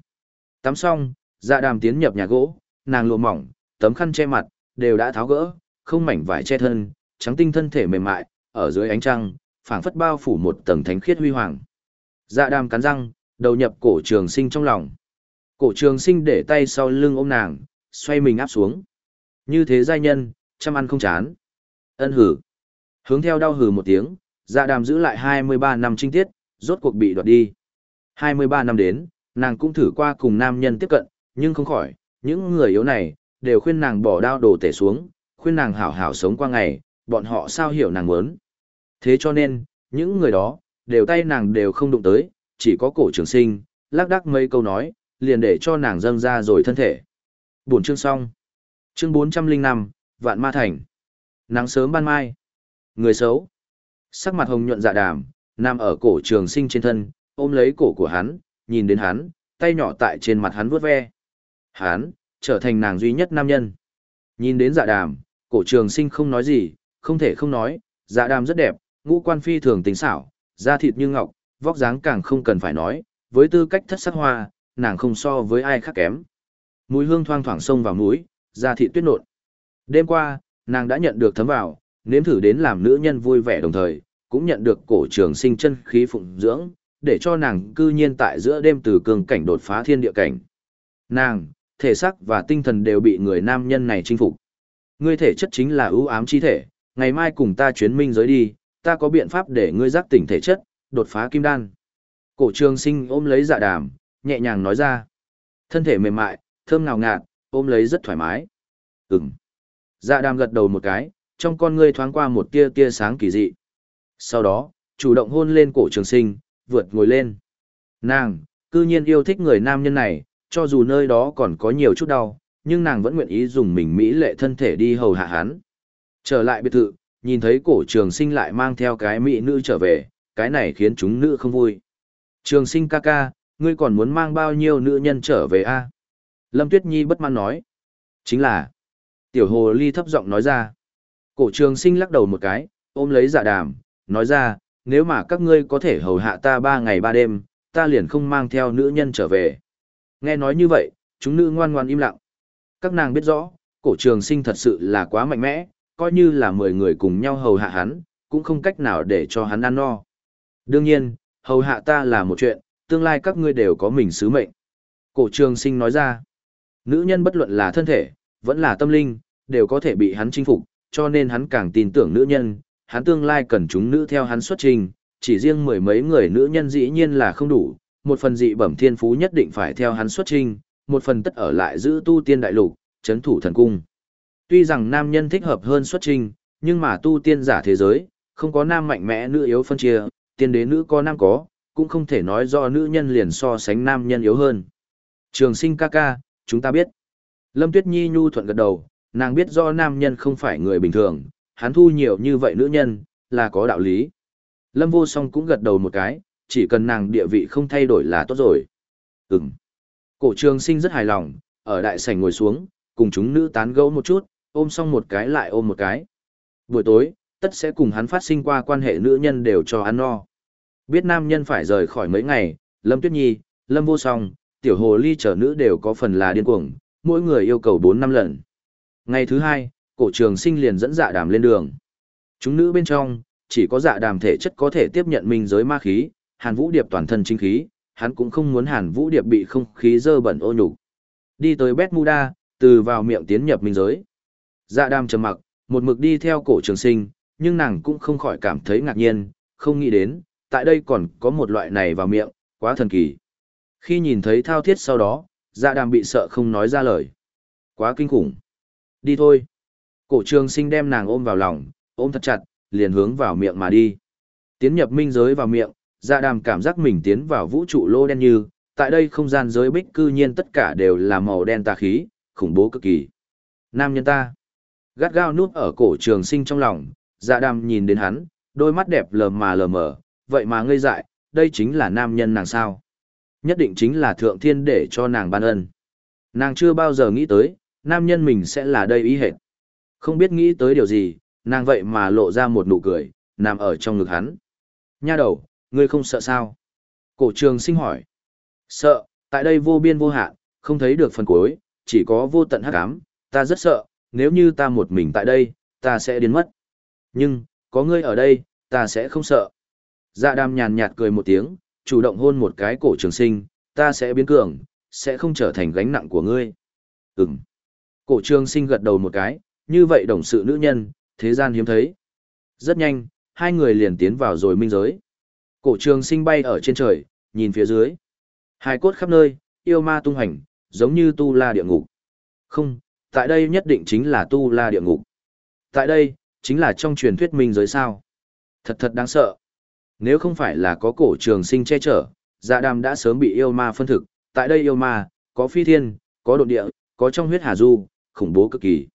S1: Tắm xong, dạ đàm tiến nhập nhà gỗ, nàng lụa mỏng, tấm khăn che mặt, đều đã tháo gỡ, không mảnh vải che thân, trắng tinh thân thể mềm mại, ở dưới ánh trăng, phảng phất bao phủ một tầng thánh khiết huy hoàng. Dạ đàm cắn răng, đầu nhập cổ trường sinh trong lòng. Cổ trường sinh để tay sau lưng ôm nàng, xoay mình áp xuống. Như thế giai nhân, chăm ăn không chán. Ân hử. Hướng theo đau hử một tiếng, dạ đàm giữ lại 23 năm trinh tiết, rốt cuộc bị đoạt đi. 23 năm đến, nàng cũng thử qua cùng nam nhân tiếp cận, nhưng không khỏi, những người yếu này, đều khuyên nàng bỏ đao đồ tể xuống, khuyên nàng hảo hảo sống qua ngày, bọn họ sao hiểu nàng muốn. Thế cho nên, những người đó, đều tay nàng đều không đụng tới, chỉ có cổ trường sinh, lác đác mấy câu nói, liền để cho nàng dâng ra rồi thân thể. Buổi chương xong. Chương 405, Vạn Ma Thành. Nắng sớm ban mai. Người xấu. Sắc mặt hồng nhuận dạ đàm, nằm ở cổ trường sinh trên thân, ôm lấy cổ của hắn, nhìn đến hắn, tay nhỏ tại trên mặt hắn vuốt ve. Hắn, trở thành nàng duy nhất nam nhân. Nhìn đến dạ đàm, cổ trường sinh không nói gì, không thể không nói, dạ đàm rất đẹp, ngũ quan phi thường tính xảo, da thịt như ngọc, vóc dáng càng không cần phải nói, với tư cách thất sắc hoa, nàng không so với ai khác kém. Mùi hương thoang thoảng sông vào mũi, da thịt tuyết nộn. Đêm qua, nàng đã nhận được thấm vào, nếm thử đến làm nữ nhân vui vẻ đồng thời, cũng nhận được cổ trường sinh chân khí phụng dưỡng, để cho nàng cư nhiên tại giữa đêm từ cường cảnh đột phá thiên địa cảnh. Nàng, thể xác và tinh thần đều bị người nam nhân này chinh phục. Ngươi thể chất chính là ưu ám chi thể, ngày mai cùng ta chuyến minh giới đi, ta có biện pháp để ngươi giác tỉnh thể chất, đột phá kim đan. Cổ trường sinh ôm lấy dạ đàm, nhẹ nhàng nói ra. Thân thể mềm mại, thơm ngào ngạt, ôm lấy rất thoải mái. Ừm. Dạ đàm gật đầu một cái, trong con ngươi thoáng qua một tia tia sáng kỳ dị. Sau đó, chủ động hôn lên cổ trường sinh, vượt ngồi lên. Nàng, cư nhiên yêu thích người nam nhân này, cho dù nơi đó còn có nhiều chút đau, nhưng nàng vẫn nguyện ý dùng mình mỹ lệ thân thể đi hầu hạ hắn. Trở lại biệt thự, nhìn thấy cổ trường sinh lại mang theo cái mỹ nữ trở về, cái này khiến chúng nữ không vui. Trường sinh ca ca, ngươi còn muốn mang bao nhiêu nữ nhân trở về a? Lâm Tuyết Nhi bất mãn nói. Chính là, tiểu hồ ly thấp giọng nói ra. Cổ trường sinh lắc đầu một cái, ôm lấy dạ đàm, nói ra, nếu mà các ngươi có thể hầu hạ ta ba ngày ba đêm, ta liền không mang theo nữ nhân trở về. Nghe nói như vậy, chúng nữ ngoan ngoan im lặng. Các nàng biết rõ, cổ trường sinh thật sự là quá mạnh mẽ, coi như là 10 người cùng nhau hầu hạ hắn, cũng không cách nào để cho hắn ăn no. Đương nhiên, hầu hạ ta là một chuyện, tương lai các ngươi đều có mình sứ mệnh. Cổ trường sinh nói ra, nữ nhân bất luận là thân thể, vẫn là tâm linh, đều có thể bị hắn chinh phục, cho nên hắn càng tin tưởng nữ nhân, hắn tương lai cần chúng nữ theo hắn xuất trình, chỉ riêng mười mấy người nữ nhân dĩ nhiên là không đủ, một phần dị bẩm thiên phú nhất định phải theo hắn xuất trình, một phần tất ở lại giữ tu tiên đại lục, chấn thủ thần cung. Tuy rằng nam nhân thích hợp hơn xuất trình, nhưng mà tu tiên giả thế giới, không có nam mạnh mẽ nữ yếu phân chia, tiên đế nữ có nam có, cũng không thể nói do nữ nhân liền so sánh nam nhân yếu hơn. Trường sinh ca ca, chúng ta biết. Lâm Tuyết Nhi nhu thuận gật đầu, nàng biết do nam nhân không phải người bình thường, hắn thu nhiều như vậy nữ nhân, là có đạo lý. Lâm vô song cũng gật đầu một cái, chỉ cần nàng địa vị không thay đổi là tốt rồi. Ừm. Cổ trường sinh rất hài lòng, ở đại sảnh ngồi xuống, cùng chúng nữ tán gẫu một chút, ôm xong một cái lại ôm một cái. Buổi tối, tất sẽ cùng hắn phát sinh qua quan hệ nữ nhân đều cho ăn no. Biết nam nhân phải rời khỏi mấy ngày, Lâm Tuyết Nhi, Lâm Vô Song, Tiểu Hồ Ly trở nữ đều có phần là điên cuồng, mỗi người yêu cầu 4 năm lần. Ngày thứ hai, cổ trường sinh liền dẫn dạ đàm lên đường. Chúng nữ bên trong, chỉ có dạ đàm thể chất có thể tiếp nhận minh giới ma khí, Hàn Vũ Điệp toàn thân chính khí, hắn cũng không muốn Hàn Vũ Điệp bị không khí dơ bẩn ô nhục. Đi tới Betmuda, từ vào miệng tiến nhập minh giới. Dạ đàm trầm mặc, một mực đi theo cổ trường sinh, nhưng nàng cũng không khỏi cảm thấy ngạc nhiên, không nghĩ đến, tại đây còn có một loại này vào miệng, quá thần kỳ. Khi nhìn thấy thao thiết sau đó, dạ đàm bị sợ không nói ra lời. Quá kinh khủng. Đi thôi. Cổ trường sinh đem nàng ôm vào lòng, ôm thật chặt, liền hướng vào miệng mà đi. Tiến nhập minh giới vào miệng, dạ đàm cảm giác mình tiến vào vũ trụ lô đen như, tại đây không gian giới bích cư nhiên tất cả đều là màu đen tà khí, khủng bố cực kỳ. Nam nhân ta. Gắt gao núp ở cổ trường sinh trong lòng, dạ đàm nhìn đến hắn, đôi mắt đẹp lờ mà lờ mờ, vậy mà ngây dại, đây chính là nam nhân nàng sao. Nhất định chính là thượng thiên để cho nàng ban ân. Nàng chưa bao giờ nghĩ tới, nam nhân mình sẽ là đây ý hệt. Không biết nghĩ tới điều gì, nàng vậy mà lộ ra một nụ cười, nằm ở trong ngực hắn. Nha đầu, ngươi không sợ sao? Cổ trường sinh hỏi. Sợ, tại đây vô biên vô hạn, không thấy được phần cuối, chỉ có vô tận hắc ám, ta rất sợ, nếu như ta một mình tại đây, ta sẽ điên mất. Nhưng, có ngươi ở đây, ta sẽ không sợ. Dạ đàm nhàn nhạt cười một tiếng, chủ động hôn một cái cổ trường sinh, ta sẽ biến cường, sẽ không trở thành gánh nặng của ngươi. Ừm. Cổ trường sinh gật đầu một cái, như vậy đồng sự nữ nhân, thế gian hiếm thấy. Rất nhanh, hai người liền tiến vào rồi minh giới. Cổ trường sinh bay ở trên trời, nhìn phía dưới. Hai cốt khắp nơi, yêu ma tung hành, giống như tu la địa ngục. Không, tại đây nhất định chính là tu la địa ngục. Tại đây, chính là trong truyền thuyết minh giới sao. Thật thật đáng sợ. Nếu không phải là có cổ trường sinh che chở, dạ đàm đã sớm bị yêu ma phân thực. Tại đây yêu ma, có phi thiên, có đột địa, có trong huyết hà du, khủng bố cực kỳ.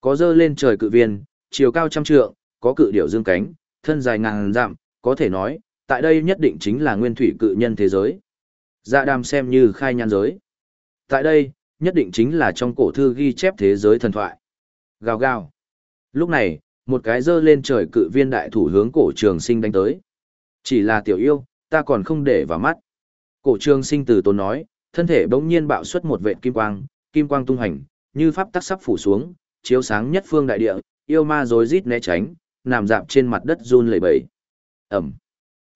S1: Có dơ lên trời cự viên, chiều cao trăm trượng, có cự điểu dương cánh, thân dài ngàn dặm, có thể nói, tại đây nhất định chính là nguyên thủy cự nhân thế giới. Dạ đàm xem như khai nhan giới. Tại đây, nhất định chính là trong cổ thư ghi chép thế giới thần thoại. Gào gào. Lúc này, một cái dơ lên trời cự viên đại thủ hướng cổ trường sinh đánh tới. Chỉ là tiểu yêu, ta còn không để vào mắt. Cổ trường sinh từ tốn nói, thân thể bỗng nhiên bạo xuất một vệt kim quang, kim quang tung hành, như pháp tắc sắp phủ xuống, chiếu sáng nhất phương đại địa, yêu ma rối rít né tránh, nằm dạp trên mặt đất run lẩy bẩy. Ầm.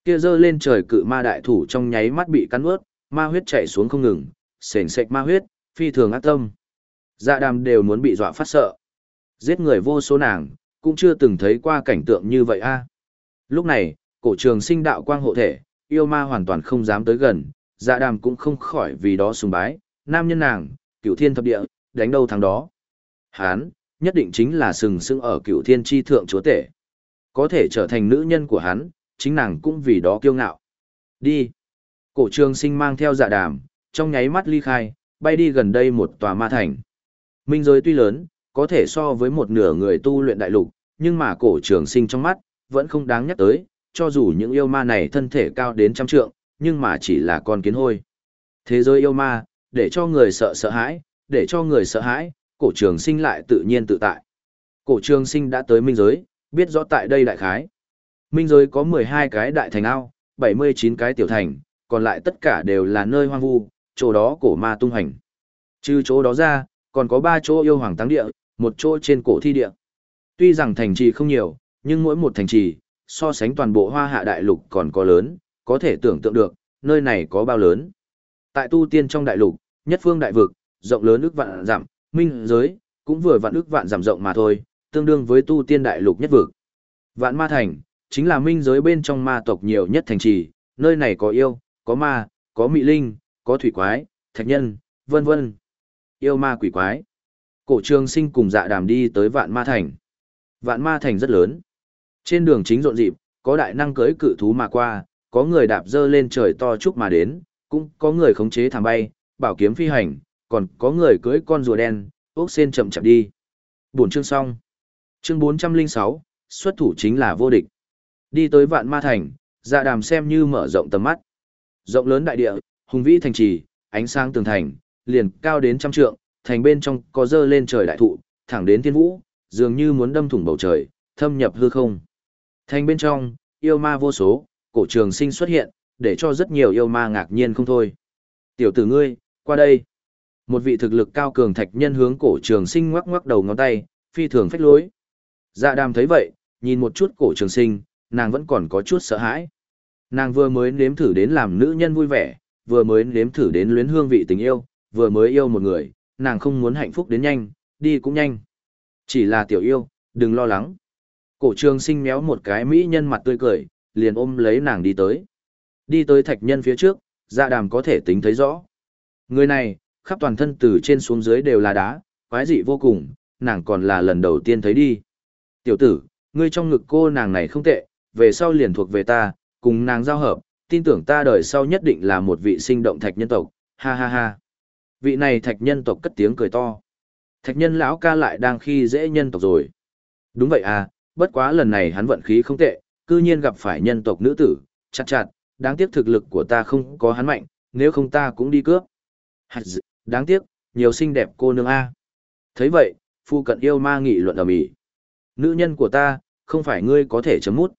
S1: Kia dơ lên trời cự ma đại thủ trong nháy mắt bị cắn ướt, ma huyết chảy xuống không ngừng, sền sệt ma huyết, phi thường ác tâm. Dạ đàm đều muốn bị dọa phát sợ. Giết người vô số nàng, cũng chưa từng thấy qua cảnh tượng như vậy a. Lúc này, cổ trường sinh đạo quang hộ thể, yêu ma hoàn toàn không dám tới gần, dạ đàm cũng không khỏi vì đó sùng bái, nam nhân nàng, cửu thiên thập địa, đánh đâu thắng đó. Hán, nhất định chính là sừng sững ở cựu thiên chi thượng chúa tể. Có thể trở thành nữ nhân của hắn, chính nàng cũng vì đó kiêu ngạo. Đi. Cổ trường sinh mang theo dạ đàm, trong nháy mắt ly khai, bay đi gần đây một tòa ma thành. Minh giới tuy lớn, có thể so với một nửa người tu luyện đại lục, nhưng mà cổ trường sinh trong mắt, vẫn không đáng nhắc tới, cho dù những yêu ma này thân thể cao đến trăm trượng, nhưng mà chỉ là con kiến hôi. Thế giới yêu ma, để cho người sợ sợ hãi, để cho người sợ hãi, cổ trường sinh lại tự nhiên tự tại. Cổ trường sinh đã tới minh giới, biết rõ tại đây đại khái. Minh giới có 12 cái đại thành ao, 79 cái tiểu thành, còn lại tất cả đều là nơi hoang vu, chỗ đó cổ ma tung hành. Trừ chỗ đó ra, còn có 3 chỗ yêu hoàng táng địa, một chỗ trên cổ thi địa. Tuy rằng thành trì không nhiều, nhưng mỗi một thành trì, so sánh toàn bộ hoa hạ đại lục còn có lớn, có thể tưởng tượng được, nơi này có bao lớn. Tại tu tiên trong đại lục, nhất phương đại vực, rộng lớn ước vạn giảm, minh giới, cũng vừa vạn ước vạn giảm rộng mà thôi, tương đương với tu tiên đại lục nhất vực. Vạn ma thành, chính là minh giới bên trong ma tộc nhiều nhất thành trì, nơi này có yêu, có ma, có mị linh, có thủy quái, thạch nhân, vân vân. Yêu ma quỷ quái. Cổ trường sinh cùng dạ đàm đi tới vạn ma thành. Vạn ma thành rất lớn. Trên đường chính rộn rịp, có đại năng cưỡi cự thú mà qua, có người đạp dơ lên trời to chúc mà đến, cũng có người khống chế thảm bay, bảo kiếm phi hành, còn có người cưỡi con rùa đen, ốc sen chậm chậm đi. Buổi chương xong. Chương 406, xuất thủ chính là vô địch. Đi tới vạn ma thành, dạ đàm xem như mở rộng tầm mắt. Rộng lớn đại địa, hùng vĩ thành trì, ánh sáng tường thành, liền cao đến trăm trượng, thành bên trong có dơ lên trời đại thụ, thẳng đến thiên vũ, dường như muốn đâm thủng bầu trời, thâm nhập hư không. Thành bên trong, yêu ma vô số, cổ trường sinh xuất hiện, để cho rất nhiều yêu ma ngạc nhiên không thôi. Tiểu tử ngươi, qua đây. Một vị thực lực cao cường thạch nhân hướng cổ trường sinh ngoắc ngoắc đầu ngón tay, phi thường phách lối. Dạ đàm thấy vậy, nhìn một chút cổ trường sinh, nàng vẫn còn có chút sợ hãi. Nàng vừa mới nếm thử đến làm nữ nhân vui vẻ, vừa mới nếm thử đến luyến hương vị tình yêu, vừa mới yêu một người, nàng không muốn hạnh phúc đến nhanh, đi cũng nhanh. Chỉ là tiểu yêu, đừng lo lắng. Cổ trường sinh méo một cái mỹ nhân mặt tươi cười, liền ôm lấy nàng đi tới. Đi tới thạch nhân phía trước, dạ đàm có thể tính thấy rõ. Người này, khắp toàn thân từ trên xuống dưới đều là đá, quái dị vô cùng, nàng còn là lần đầu tiên thấy đi. Tiểu tử, ngươi trong ngực cô nàng này không tệ, về sau liền thuộc về ta, cùng nàng giao hợp, tin tưởng ta đời sau nhất định là một vị sinh động thạch nhân tộc, ha ha ha. Vị này thạch nhân tộc cất tiếng cười to. Thạch nhân lão ca lại đang khi dễ nhân tộc rồi. Đúng vậy à, bất quá lần này hắn vận khí không tệ, cư nhiên gặp phải nhân tộc nữ tử, chặt chặt, đáng tiếc thực lực của ta không có hắn mạnh, nếu không ta cũng đi cướp. Dị, đáng tiếc, nhiều xinh đẹp cô nương A. thấy vậy, phu cận yêu ma nghị luận ở ĩ. Nữ nhân của ta, không phải ngươi có thể chấm mút.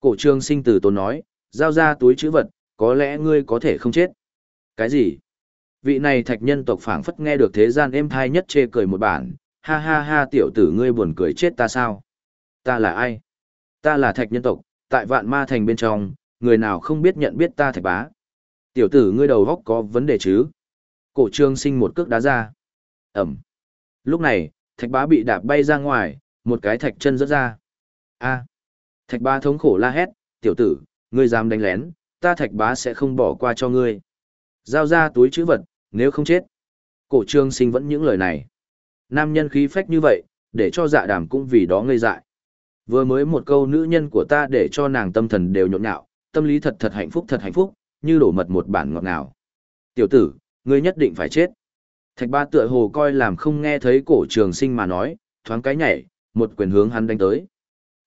S1: Cổ trương sinh từ tốn nói, giao ra túi chữ vật, có lẽ ngươi có thể không chết. Cái gì? Vị này thạch nhân tộc phảng phất nghe được thế gian êm thai nhất chê cười một bản, ha ha ha tiểu tử ngươi buồn cười chết ta sao? Ta là ai? Ta là thạch nhân tộc, tại vạn ma thành bên trong, người nào không biết nhận biết ta thạch bá. Tiểu tử ngươi đầu góc có vấn đề chứ? Cổ trương sinh một cước đá ra. Ẩm. Lúc này, thạch bá bị đạp bay ra ngoài, một cái thạch chân rớt ra. A. Thạch bá thống khổ la hét, tiểu tử, ngươi dám đánh lén, ta thạch bá sẽ không bỏ qua cho ngươi. Giao ra túi chữ vật, nếu không chết. Cổ trương sinh vẫn những lời này. Nam nhân khí phách như vậy, để cho dạ đàm cũng vì đó ngây dại. Vừa mới một câu nữ nhân của ta để cho nàng tâm thần đều nhộn nhạo, tâm lý thật thật hạnh phúc thật hạnh phúc, như đổ mật một bản ngọt ngào. Tiểu tử, ngươi nhất định phải chết. Thạch ba tựa hồ coi làm không nghe thấy cổ trường sinh mà nói, thoáng cái nhảy, một quyền hướng hắn đánh tới.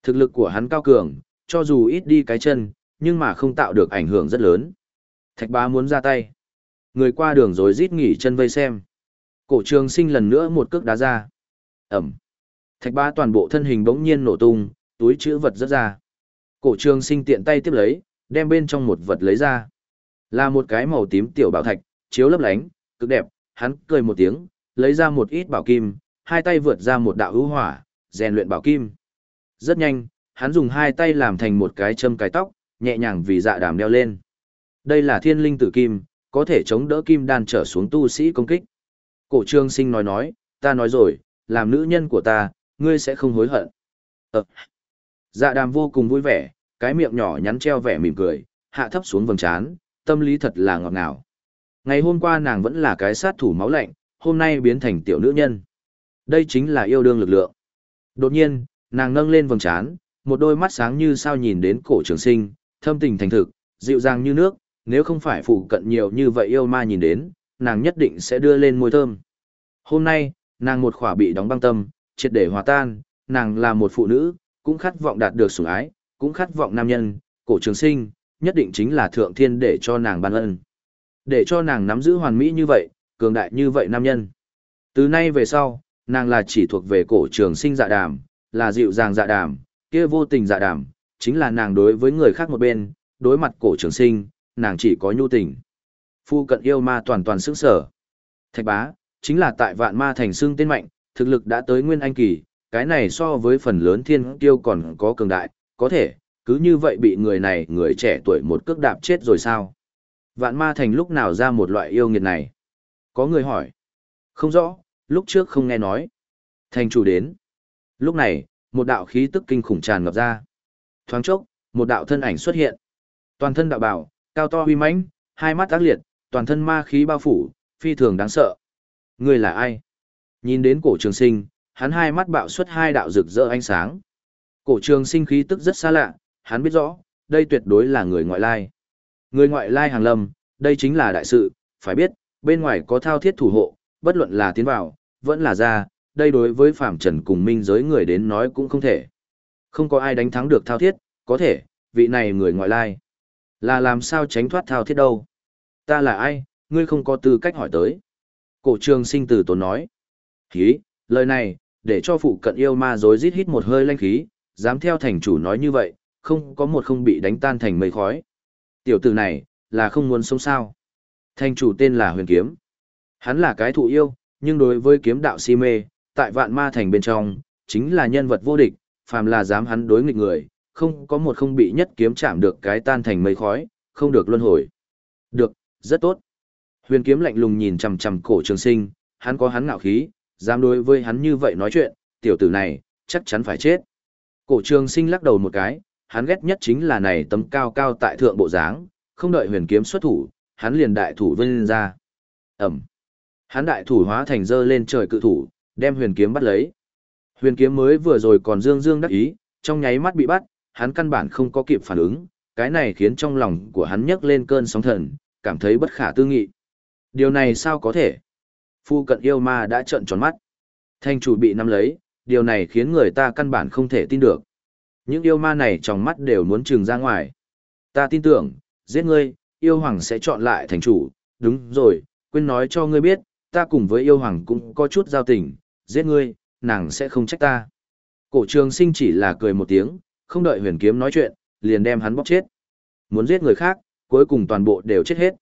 S1: Thực lực của hắn cao cường, cho dù ít đi cái chân, nhưng mà không tạo được ảnh hưởng rất lớn. Thạch Bá muốn ra tay. Người qua đường rồi rít nghỉ chân vây xem. Cổ trường sinh lần nữa một cước đá ra. Ẩm. Thạch Bá toàn bộ thân hình bỗng nhiên nổ tung, túi chữ vật rất ra. Cổ trường sinh tiện tay tiếp lấy, đem bên trong một vật lấy ra. Là một cái màu tím tiểu bảo thạch, chiếu lấp lánh, cực đẹp, hắn cười một tiếng, lấy ra một ít bảo kim, hai tay vượt ra một đạo hữu hỏa, rèn luyện bảo kim. Rất nhanh, hắn dùng hai tay làm thành một cái châm cái tóc, nhẹ nhàng vì dạ đàm đeo lên. Đây là thiên linh tử kim, có thể chống đỡ kim đan trở xuống tu sĩ công kích. Cổ trương sinh nói nói, ta nói rồi, làm nữ nhân của ta, ngươi sẽ không hối hận. Ờ. Dạ đàm vô cùng vui vẻ, cái miệng nhỏ nhắn treo vẻ mỉm cười, hạ thấp xuống vầng trán, tâm lý thật là ngọt ngào. Ngày hôm qua nàng vẫn là cái sát thủ máu lạnh, hôm nay biến thành tiểu nữ nhân. Đây chính là yêu đương lực lượng. Đột nhiên, nàng nâng lên vầng trán, một đôi mắt sáng như sao nhìn đến cổ trường sinh, thâm tình thành thực, dịu dàng như nước, nếu không phải phụ cận nhiều như vậy yêu ma nhìn đến, nàng nhất định sẽ đưa lên môi thơm. Hôm nay, nàng một khỏa bị đóng băng tâm, triệt để hòa tan, nàng là một phụ nữ, cũng khát vọng đạt được sủng ái, cũng khát vọng nam nhân, cổ trường sinh, nhất định chính là thượng thiên để cho nàng ban ân. Để cho nàng nắm giữ hoàn mỹ như vậy, cường đại như vậy nam nhân. Từ nay về sau, nàng là chỉ thuộc về cổ trường sinh dạ đàm, là dịu dàng dạ đàm, kia vô tình dạ đàm, chính là nàng đối với người khác một bên, đối mặt cổ trường sinh, nàng chỉ có nhu tình. Phu cận yêu ma toàn toàn sức sở. Thạch bá, chính là tại vạn ma thành xương tên mạnh, thực lực đã tới nguyên anh kỳ, cái này so với phần lớn thiên tiêu còn có cường đại, có thể, cứ như vậy bị người này người trẻ tuổi một cước đạp chết rồi sao? Vạn ma thành lúc nào ra một loại yêu nghiệt này? Có người hỏi. Không rõ, lúc trước không nghe nói. Thành chủ đến. Lúc này, một đạo khí tức kinh khủng tràn ngập ra. Thoáng chốc, một đạo thân ảnh xuất hiện. Toàn thân đạo bảo, cao to huy mãnh, hai mắt ác liệt, toàn thân ma khí bao phủ, phi thường đáng sợ. Người là ai? Nhìn đến cổ trường sinh, hắn hai mắt bạo xuất hai đạo rực rỡ ánh sáng. Cổ trường sinh khí tức rất xa lạ, hắn biết rõ, đây tuyệt đối là người ngoại lai. Người ngoại lai hàng lâm, đây chính là đại sự, phải biết, bên ngoài có thao thiết thủ hộ, bất luận là tiến vào, vẫn là ra, đây đối với phạm trần cùng minh giới người đến nói cũng không thể. Không có ai đánh thắng được thao thiết, có thể, vị này người ngoại lai. Là làm sao tránh thoát thao thiết đâu? Ta là ai, ngươi không có tư cách hỏi tới. Cổ trường sinh từ tốn nói. khí, lời này, để cho phụ cận yêu ma rối rít hít một hơi lanh khí, dám theo thành chủ nói như vậy, không có một không bị đánh tan thành mây khói. Tiểu tử này, là không muốn sống sao. Thành chủ tên là huyền kiếm. Hắn là cái thụ yêu, nhưng đối với kiếm đạo si mê, tại vạn ma thành bên trong, chính là nhân vật vô địch, phàm là dám hắn đối nghịch người, không có một không bị nhất kiếm chạm được cái tan thành mây khói, không được luân hồi. Được, rất tốt. Huyền kiếm lạnh lùng nhìn chằm chằm cổ trường sinh, hắn có hắn ngạo khí, dám đối với hắn như vậy nói chuyện, tiểu tử này, chắc chắn phải chết. Cổ trường sinh lắc đầu một cái, hắn ghét nhất chính là này tấm cao cao tại thượng bộ dáng, không đợi huyền kiếm xuất thủ, hắn liền đại thủ vươn ra. Ẩm. Hắn đại thủ hóa thành dơ lên trời cự thủ, đem huyền kiếm bắt lấy. Huyền kiếm mới vừa rồi còn dương dương đắc ý, trong nháy mắt bị bắt, hắn căn bản không có kịp phản ứng, cái này khiến trong lòng của hắn nhấc lên cơn sóng thần, cảm thấy bất khả tư nghị. Điều này sao có thể? Phu cận yêu ma đã trợn tròn mắt. Thanh chủ bị nắm lấy, điều này khiến người ta căn bản không thể tin được. Những yêu ma này trong mắt đều muốn trừng ra ngoài. Ta tin tưởng, giết ngươi, yêu hoàng sẽ chọn lại thành chủ, đúng rồi, quên nói cho ngươi biết, ta cùng với yêu hoàng cũng có chút giao tình, giết ngươi, nàng sẽ không trách ta. Cổ trường sinh chỉ là cười một tiếng, không đợi huyền kiếm nói chuyện, liền đem hắn bóc chết. Muốn giết người khác, cuối cùng toàn bộ đều chết hết.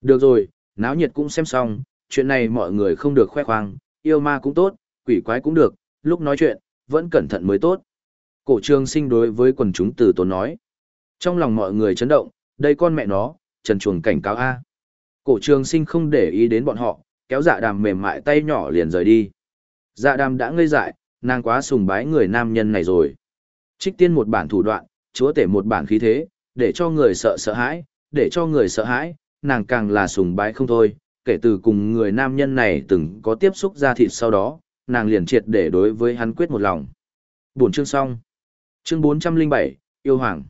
S1: Được rồi, náo nhiệt cũng xem xong, chuyện này mọi người không được khoe khoang, yêu ma cũng tốt, quỷ quái cũng được, lúc nói chuyện, vẫn cẩn thận mới tốt. Cổ trường sinh đối với quần chúng từ tốn nói. Trong lòng mọi người chấn động, đây con mẹ nó, trần chuồng cảnh cáo A. Cổ trường sinh không để ý đến bọn họ, kéo dạ đàm mềm mại tay nhỏ liền rời đi. Dạ đàm đã ngây dại, nàng quá sùng bái người nam nhân này rồi. Trích tiên một bản thủ đoạn, chúa tể một bản khí thế, để cho người sợ sợ hãi, để cho người sợ hãi, nàng càng là sùng bái không thôi. Kể từ cùng người nam nhân này từng có tiếp xúc ra thịt sau đó, nàng liền triệt để đối với hắn quyết một lòng. Buổi chương xong. Chương 407, Yêu Hoàng.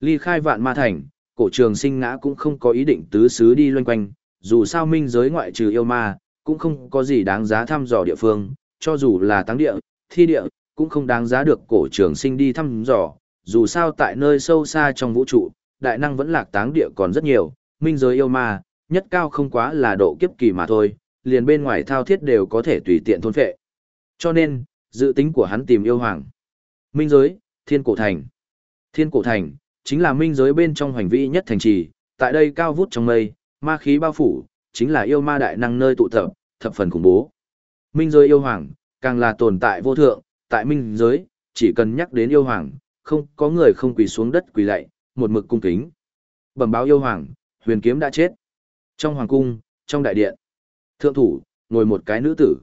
S1: Ly khai vạn ma thành, cổ trường sinh ngã cũng không có ý định tứ xứ đi loanh quanh, dù sao minh giới ngoại trừ yêu ma, cũng không có gì đáng giá thăm dò địa phương, cho dù là táng địa, thi địa, cũng không đáng giá được cổ trường sinh đi thăm dò, dù sao tại nơi sâu xa trong vũ trụ, đại năng vẫn lạc táng địa còn rất nhiều, minh giới yêu ma, nhất cao không quá là độ kiếp kỳ mà thôi, liền bên ngoài thao thiết đều có thể tùy tiện thôn phệ. Cho nên, dự tính của hắn tìm yêu hoàng. Minh giới, thiên cổ thành. Thiên cổ thành, chính là minh giới bên trong hoành vĩ nhất thành trì, tại đây cao vút trong mây, ma khí bao phủ, chính là yêu ma đại năng nơi tụ tập, thập phần khủng bố. Minh giới yêu hoàng, càng là tồn tại vô thượng, tại minh giới, chỉ cần nhắc đến yêu hoàng, không có người không quỳ xuống đất quỳ lạy, một mực cung kính. Bẩm báo yêu hoàng, huyền kiếm đã chết. Trong hoàng cung, trong đại điện, thượng thủ, ngồi một cái nữ tử.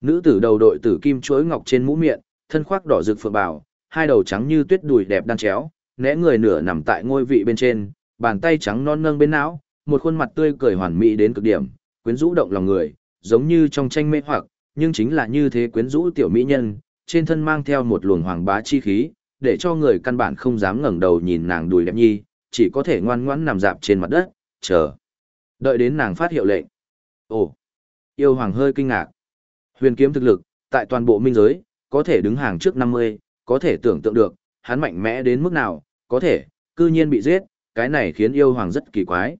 S1: Nữ tử đầu đội tử kim chuỗi ngọc trên mũ miệng, thân khoác đỏ rực phượng bào, hai đầu trắng như tuyết đùi đẹp đan chéo, né người nửa nằm tại ngôi vị bên trên, bàn tay trắng non nâng bên não, một khuôn mặt tươi cười hoàn mỹ đến cực điểm, quyến rũ động lòng người, giống như trong tranh mê hoặc, nhưng chính là như thế quyến rũ tiểu mỹ nhân, trên thân mang theo một luồng hoàng bá chi khí, để cho người căn bản không dám ngẩng đầu nhìn nàng đùi đẹp nhi, chỉ có thể ngoan ngoãn nằm dạp trên mặt đất, chờ. Đợi đến nàng phát hiệu lệnh. Ồ! Yêu hoàng hơi kinh ngạc. Huyền kiếm thực lực, tại toàn bộ minh giới, có thể đứng hàng trước 50, có thể tưởng tượng được, hắn mạnh mẽ đến mức nào, có thể, cư nhiên bị giết, cái này khiến yêu hoàng rất kỳ quái.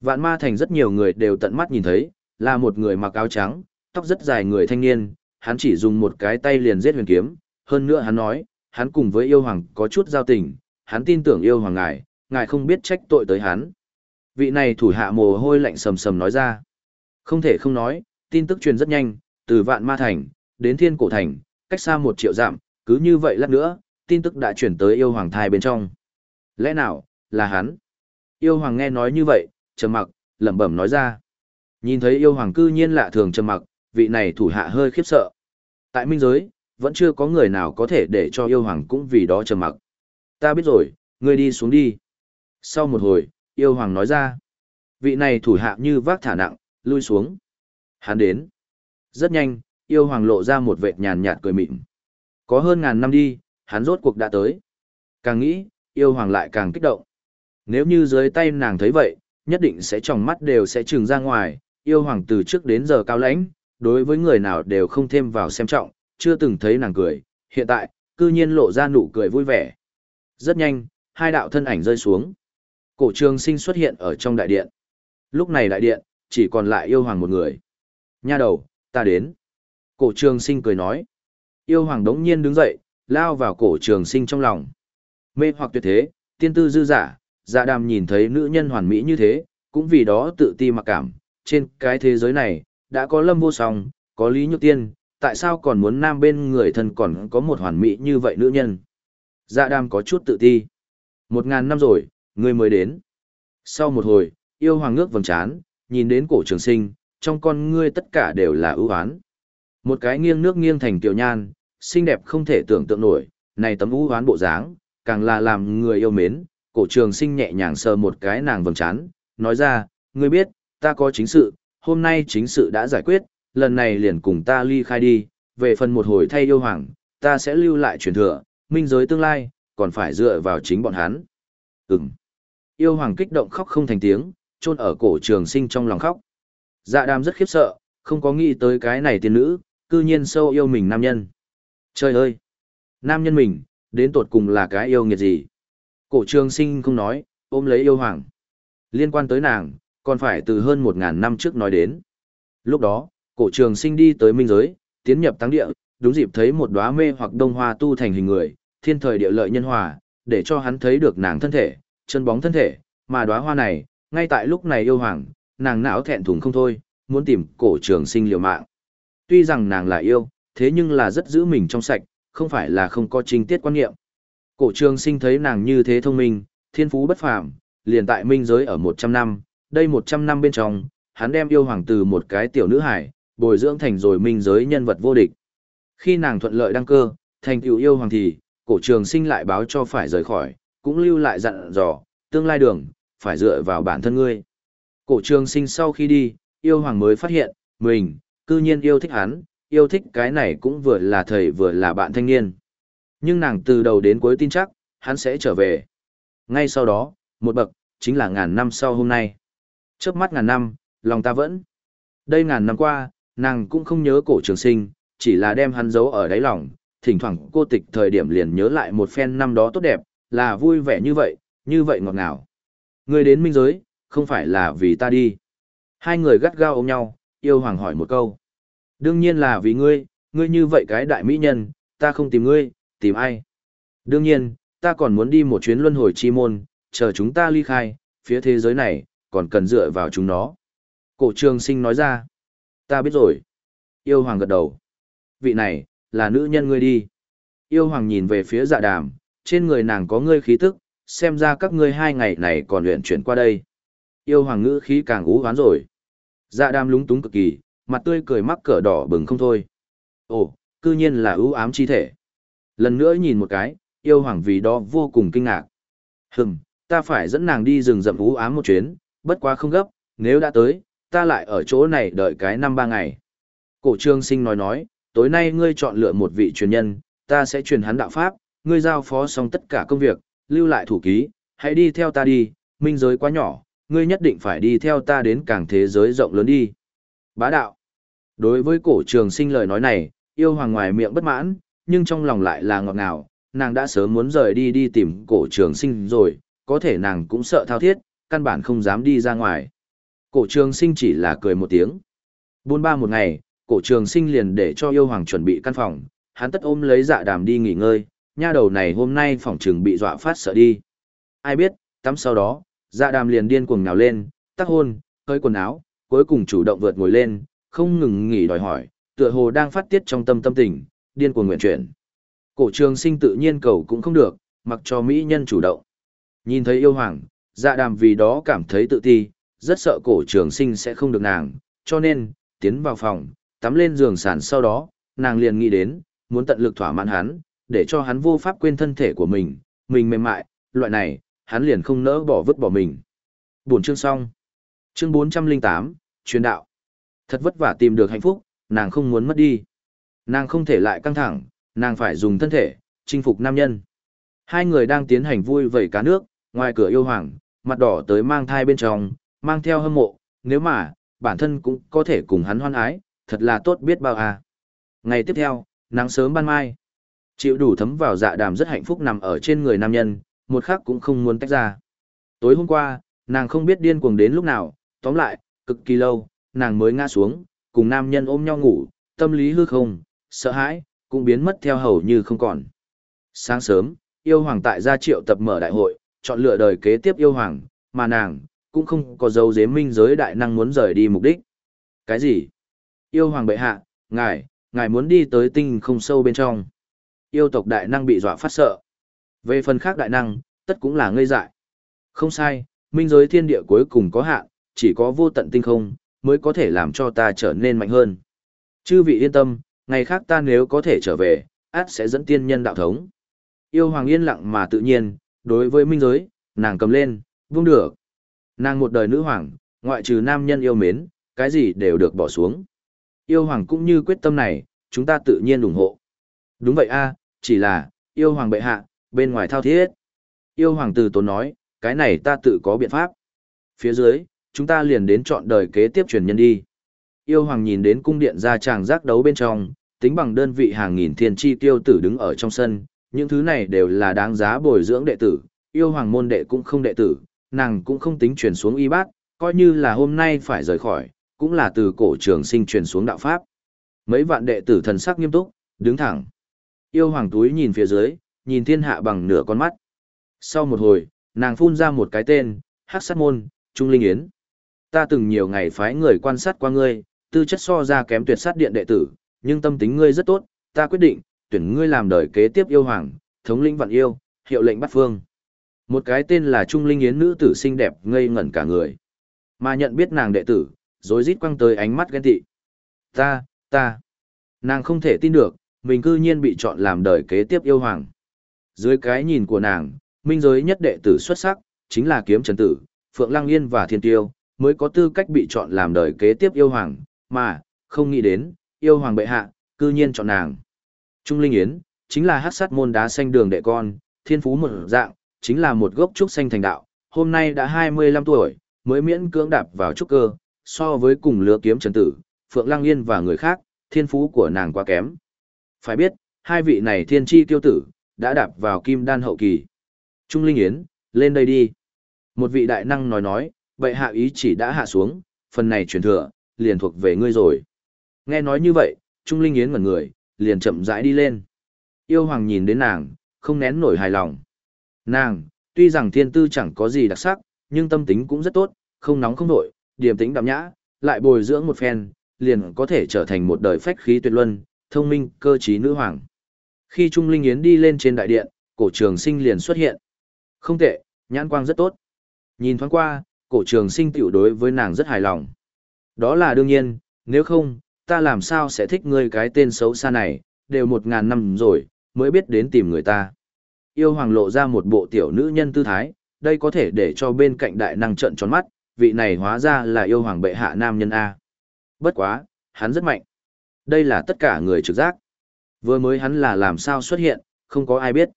S1: Vạn ma thành rất nhiều người đều tận mắt nhìn thấy, là một người mặc áo trắng, tóc rất dài người thanh niên, hắn chỉ dùng một cái tay liền giết huyền kiếm, hơn nữa hắn nói, hắn cùng với yêu hoàng có chút giao tình, hắn tin tưởng yêu hoàng ngài, ngài không biết trách tội tới hắn. Vị này thủ hạ mồ hôi lạnh sầm sầm nói ra. Không thể không nói, tin tức truyền rất nhanh, từ vạn ma thành, đến thiên cổ thành, cách xa một triệu dặm, cứ như vậy lát nữa, tin tức đã chuyển tới yêu hoàng thai bên trong. Lẽ nào, là hắn? Yêu hoàng nghe nói như vậy, trầm mặc, lẩm bẩm nói ra. Nhìn thấy yêu hoàng cư nhiên lạ thường trầm mặc, vị này thủ hạ hơi khiếp sợ. Tại minh giới, vẫn chưa có người nào có thể để cho yêu hoàng cũng vì đó trầm mặc. Ta biết rồi, ngươi đi xuống đi. Sau một hồi, yêu hoàng nói ra. Vị này thủ hạ như vác thả nặng, lui xuống. Hắn đến. Rất nhanh, yêu hoàng lộ ra một vệt nhàn nhạt cười mịn. Có hơn ngàn năm đi, hắn rốt cuộc đã tới. Càng nghĩ, yêu hoàng lại càng kích động. Nếu như dưới tay nàng thấy vậy, nhất định sẽ tròng mắt đều sẽ trừng ra ngoài, yêu hoàng từ trước đến giờ cao lãnh, đối với người nào đều không thêm vào xem trọng, chưa từng thấy nàng cười, hiện tại, cư nhiên lộ ra nụ cười vui vẻ. Rất nhanh, hai đạo thân ảnh rơi xuống. Cổ trường sinh xuất hiện ở trong đại điện. Lúc này đại điện, chỉ còn lại yêu hoàng một người. Nha đầu, ta đến. Cổ trường sinh cười nói. Yêu hoàng đống nhiên đứng dậy, lao vào cổ trường sinh trong lòng. Mê hoặc tuyệt thế, tiên tư dư giả, dạ đàm nhìn thấy nữ nhân hoàn mỹ như thế, cũng vì đó tự ti mặc cảm. Trên cái thế giới này, đã có lâm vô song, có lý nhược tiên, tại sao còn muốn nam bên người thân còn có một hoàn mỹ như vậy nữ nhân? Dạ đam có chút tự ti. Một ngàn năm rồi, ngươi mới đến. Sau một hồi, yêu hoàng ngước vầng trán, nhìn đến cổ trường sinh, trong con ngươi tất cả đều là ưu ái. Một cái nghiêng nước nghiêng thành tiểu nhan, xinh đẹp không thể tưởng tượng nổi, này tấm ưu ái bộ dáng, càng là làm người yêu mến. Cổ trường sinh nhẹ nhàng sờ một cái nàng vầng trán, nói ra, ngươi biết, ta có chính sự, hôm nay chính sự đã giải quyết, lần này liền cùng ta ly khai đi, về phần một hồi thay yêu hoàng, ta sẽ lưu lại truyền thừa, minh giới tương lai, còn phải dựa vào chính bọn hắn. Ừm. Yêu hoàng kích động khóc không thành tiếng, chôn ở cổ trường sinh trong lòng khóc. Dạ đàm rất khiếp sợ, không có nghĩ tới cái này tiên nữ, cư nhiên sâu yêu mình nam nhân. Trời ơi! Nam nhân mình, đến tột cùng là cái yêu nghiệt gì? Cổ trường sinh không nói, ôm lấy yêu hoàng. Liên quan tới nàng, còn phải từ hơn một ngàn năm trước nói đến. Lúc đó, cổ trường sinh đi tới minh giới, tiến nhập tăng địa, đúng dịp thấy một đóa mê hoặc đông hoa tu thành hình người, thiên thời địa lợi nhân hòa, để cho hắn thấy được nàng thân thể, chân bóng thân thể, mà đóa hoa này, ngay tại lúc này yêu hoàng, nàng não thẹn thùng không thôi, muốn tìm cổ trường sinh liều mạng. Tuy rằng nàng là yêu, thế nhưng là rất giữ mình trong sạch, không phải là không có trinh tiết quan niệm. Cổ trường sinh thấy nàng như thế thông minh, thiên phú bất phàm, liền tại minh giới ở 100 năm, đây 100 năm bên trong, hắn đem yêu hoàng từ một cái tiểu nữ hải, bồi dưỡng thành rồi minh giới nhân vật vô địch. Khi nàng thuận lợi đăng cơ, thành tiểu yêu hoàng thì, cổ trường sinh lại báo cho phải rời khỏi, cũng lưu lại dặn dò, tương lai đường, phải dựa vào bản thân ngươi. Cổ trường sinh sau khi đi, yêu hoàng mới phát hiện, mình, cư nhiên yêu thích hắn, yêu thích cái này cũng vừa là thầy vừa là bạn thanh niên. Nhưng nàng từ đầu đến cuối tin chắc, hắn sẽ trở về. Ngay sau đó, một bậc, chính là ngàn năm sau hôm nay chớp mắt ngàn năm, lòng ta vẫn. Đây ngàn năm qua, nàng cũng không nhớ cổ trường sinh, chỉ là đem hắn giấu ở đáy lòng, thỉnh thoảng cô tịch thời điểm liền nhớ lại một phen năm đó tốt đẹp, là vui vẻ như vậy, như vậy ngọt ngào. Người đến minh giới, không phải là vì ta đi. Hai người gắt gao ôm nhau, yêu hoàng hỏi một câu. Đương nhiên là vì ngươi, ngươi như vậy cái đại mỹ nhân, ta không tìm ngươi, tìm ai. Đương nhiên, ta còn muốn đi một chuyến luân hồi chi môn, chờ chúng ta ly khai, phía thế giới này, còn cần dựa vào chúng nó. Cổ trường sinh nói ra. Ta biết rồi. Yêu hoàng gật đầu. Vị này, là nữ nhân ngươi đi. Yêu hoàng nhìn về phía dạ đàm, trên người nàng có ngươi khí tức, xem ra các ngươi hai ngày này còn luyện chuyển qua đây. Yêu hoàng ngữ khí càng ú hoán rồi. Dạ đàm lúng túng cực kỳ, mặt tươi cười mắc cỡ đỏ bừng không thôi. Ồ, cư nhiên là ưu ám chi thể. Lần nữa nhìn một cái, yêu hoàng vì đó vô cùng kinh ngạc. Hừm, ta phải dẫn nàng đi rừng rậm ưu ám một chuyến, bất quá không gấp, nếu đã tới, ta lại ở chỗ này đợi cái năm ba ngày. Cổ trương sinh nói nói, tối nay ngươi chọn lựa một vị truyền nhân, ta sẽ truyền hắn đạo pháp, ngươi giao phó xong tất cả công việc, lưu lại thủ ký, hãy đi theo ta đi, minh giới quá nhỏ, ngươi nhất định phải đi theo ta đến càng thế giới rộng lớn đi. Bá đạo. Đối với cổ trường sinh lời nói này, yêu hoàng ngoài miệng bất mãn, nhưng trong lòng lại là ngọt ngào, nàng đã sớm muốn rời đi đi tìm cổ trường sinh rồi, có thể nàng cũng sợ thao thiết, căn bản không dám đi ra ngoài. Cổ trường sinh chỉ là cười một tiếng. Buôn ba một ngày, cổ trường sinh liền để cho yêu hoàng chuẩn bị căn phòng, hắn tất ôm lấy dạ đàm đi nghỉ ngơi, nha đầu này hôm nay phòng trường bị dọa phát sợ đi. Ai biết, tắm sau đó, dạ đàm liền điên cuồng nhào lên, tắc hôn, hơi quần áo, cuối cùng chủ động vượt ngồi lên, không ngừng nghỉ đòi hỏi, tựa hồ đang phát tiết trong tâm tâm tình, điên cuồng nguyện chuyển. Cổ trường sinh tự nhiên cầu cũng không được, mặc cho mỹ nhân chủ động. Nhìn thấy yêu hoàng, dạ đàm vì đó cảm thấy tự ti, rất sợ cổ trường sinh sẽ không được nàng, cho nên, tiến vào phòng, tắm lên giường sàn sau đó, nàng liền nghĩ đến, muốn tận lực thỏa mãn hắn, để cho hắn vô pháp quên thân thể của mình, mình mềm mại, loại này, hắn liền không nỡ bỏ vứt bỏ mình. Buổi chương xong. Chương 408, truyền đạo. Thật vất vả tìm được hạnh phúc, nàng không muốn mất đi. Nàng không thể lại căng thẳng, nàng phải dùng thân thể, chinh phục nam nhân. Hai người đang tiến hành vui vẩy cá nước, ngoài cửa yêu hoàng, mặt đỏ tới mang thai bên trong, mang theo hâm mộ, nếu mà, bản thân cũng có thể cùng hắn hoan ái, thật là tốt biết bao à. Ngày tiếp theo, nắng sớm ban mai. Chịu đủ thấm vào dạ đàm rất hạnh phúc nằm ở trên người nam nhân, một khắc cũng không muốn tách ra. Tối hôm qua, nàng không biết điên cuồng đến lúc nào, tóm lại, cực kỳ lâu, nàng mới ngã xuống, cùng nam nhân ôm nhau ngủ, tâm lý hư không, sợ hãi, cũng biến mất theo hầu như không còn. Sáng sớm, yêu hoàng tại gia triệu tập mở đại hội, chọn lựa đời kế tiếp yêu hoàng, mà nàng, cũng không có dấu dếm minh giới đại năng muốn rời đi mục đích. Cái gì? Yêu hoàng bệ hạ, ngài, ngài muốn đi tới tinh không sâu bên trong. Yêu tộc đại năng bị dọa phát sợ. Về phần khác đại năng, tất cũng là ngây dại. Không sai, minh giới thiên địa cuối cùng có hạn, chỉ có vô tận tinh không, mới có thể làm cho ta trở nên mạnh hơn. Chư vị yên tâm, ngày khác ta nếu có thể trở về, át sẽ dẫn tiên nhân đạo thống. Yêu hoàng yên lặng mà tự nhiên, đối với minh giới, nàng cầm lên, vung được. Nàng một đời nữ hoàng, ngoại trừ nam nhân yêu mến, cái gì đều được bỏ xuống. Yêu hoàng cũng như quyết tâm này, chúng ta tự nhiên ủng hộ. Đúng vậy a, chỉ là, yêu hoàng bệ hạ, bên ngoài thao thiết. Yêu hoàng từ tốn nói, cái này ta tự có biện pháp. Phía dưới, chúng ta liền đến chọn đời kế tiếp truyền nhân đi. Yêu hoàng nhìn đến cung điện ra tràng giác đấu bên trong, tính bằng đơn vị hàng nghìn thiên chi tiêu tử đứng ở trong sân, những thứ này đều là đáng giá bồi dưỡng đệ tử, yêu hoàng môn đệ cũng không đệ tử, nàng cũng không tính truyền xuống y bát, coi như là hôm nay phải rời khỏi, cũng là từ cổ trường sinh truyền xuống đạo pháp. Mấy vạn đệ tử thần sắc nghiêm túc, đứng thẳng. Yêu hoàng túi nhìn phía dưới, nhìn thiên hạ bằng nửa con mắt. Sau một hồi, nàng phun ra một cái tên, Hắc Sát Môn, Trung Linh Yến. Ta từng nhiều ngày phái người quan sát qua ngươi, tư chất so ra kém tuyệt sát điện đệ tử, nhưng tâm tính ngươi rất tốt, ta quyết định, tuyển ngươi làm đời kế tiếp yêu hoàng, thống lĩnh vạn yêu, hiệu lệnh bắt phương. Một cái tên là Trung Linh Yến nữ tử xinh đẹp ngây ngẩn cả người. Mà nhận biết nàng đệ tử, rồi rít quăng tới ánh mắt ghen tị. Ta, ta. Nàng không thể tin được, mình cư nhiên bị chọn làm đời kế tiếp yêu hoàng. Dưới cái nhìn của nàng, minh giới nhất đệ tử xuất sắc, chính là kiếm trần tử, Phượng Lăng Yên và Thiên Tiêu, mới có tư cách bị chọn làm đời kế tiếp yêu hoàng, mà, không nghĩ đến, yêu hoàng bệ hạ, cư nhiên chọn nàng. Trung Linh Yến, chính là hát sát môn đá xanh đường đệ con, thiên phú một dạng, chính là một gốc trúc xanh thành đạo, hôm nay đã 25 tuổi, mới miễn cưỡng đạp vào trúc cơ, so với cùng lứa kiếm trần tử, Phượng Lăng Yên và người khác, thiên phú của nàng quá kém. Phải biết, hai vị này thiên chi tiêu tử, đã đạp vào kim đan hậu kỳ. Trung Linh Yến, lên đây đi. Một vị đại năng nói nói, vậy hạ ý chỉ đã hạ xuống, phần này truyền thừa, liền thuộc về ngươi rồi. Nghe nói như vậy, Trung Linh Yến ngẩn người, liền chậm rãi đi lên. Yêu hoàng nhìn đến nàng, không nén nổi hài lòng. Nàng, tuy rằng thiên tư chẳng có gì đặc sắc, nhưng tâm tính cũng rất tốt, không nóng không nổi, điềm tĩnh đạm nhã, lại bồi dưỡng một phen, liền có thể trở thành một đời phách khí tuyệt luân, thông minh, cơ trí nữ hoàng. Khi Trung Linh Yến đi lên trên đại điện, cổ trường sinh liền xuất hiện. Không tệ, nhãn quang rất tốt. Nhìn thoáng qua, cổ trường sinh tiểu đối với nàng rất hài lòng. Đó là đương nhiên, nếu không, ta làm sao sẽ thích ngươi cái tên xấu xa này, đều một ngàn năm rồi, mới biết đến tìm người ta. Yêu hoàng lộ ra một bộ tiểu nữ nhân tư thái, đây có thể để cho bên cạnh đại năng trận tròn mắt, vị này hóa ra là yêu hoàng bệ hạ nam nhân A. Bất quá, hắn rất mạnh. Đây là tất cả người trực giác. Vừa mới hắn là làm sao xuất hiện, không có ai biết.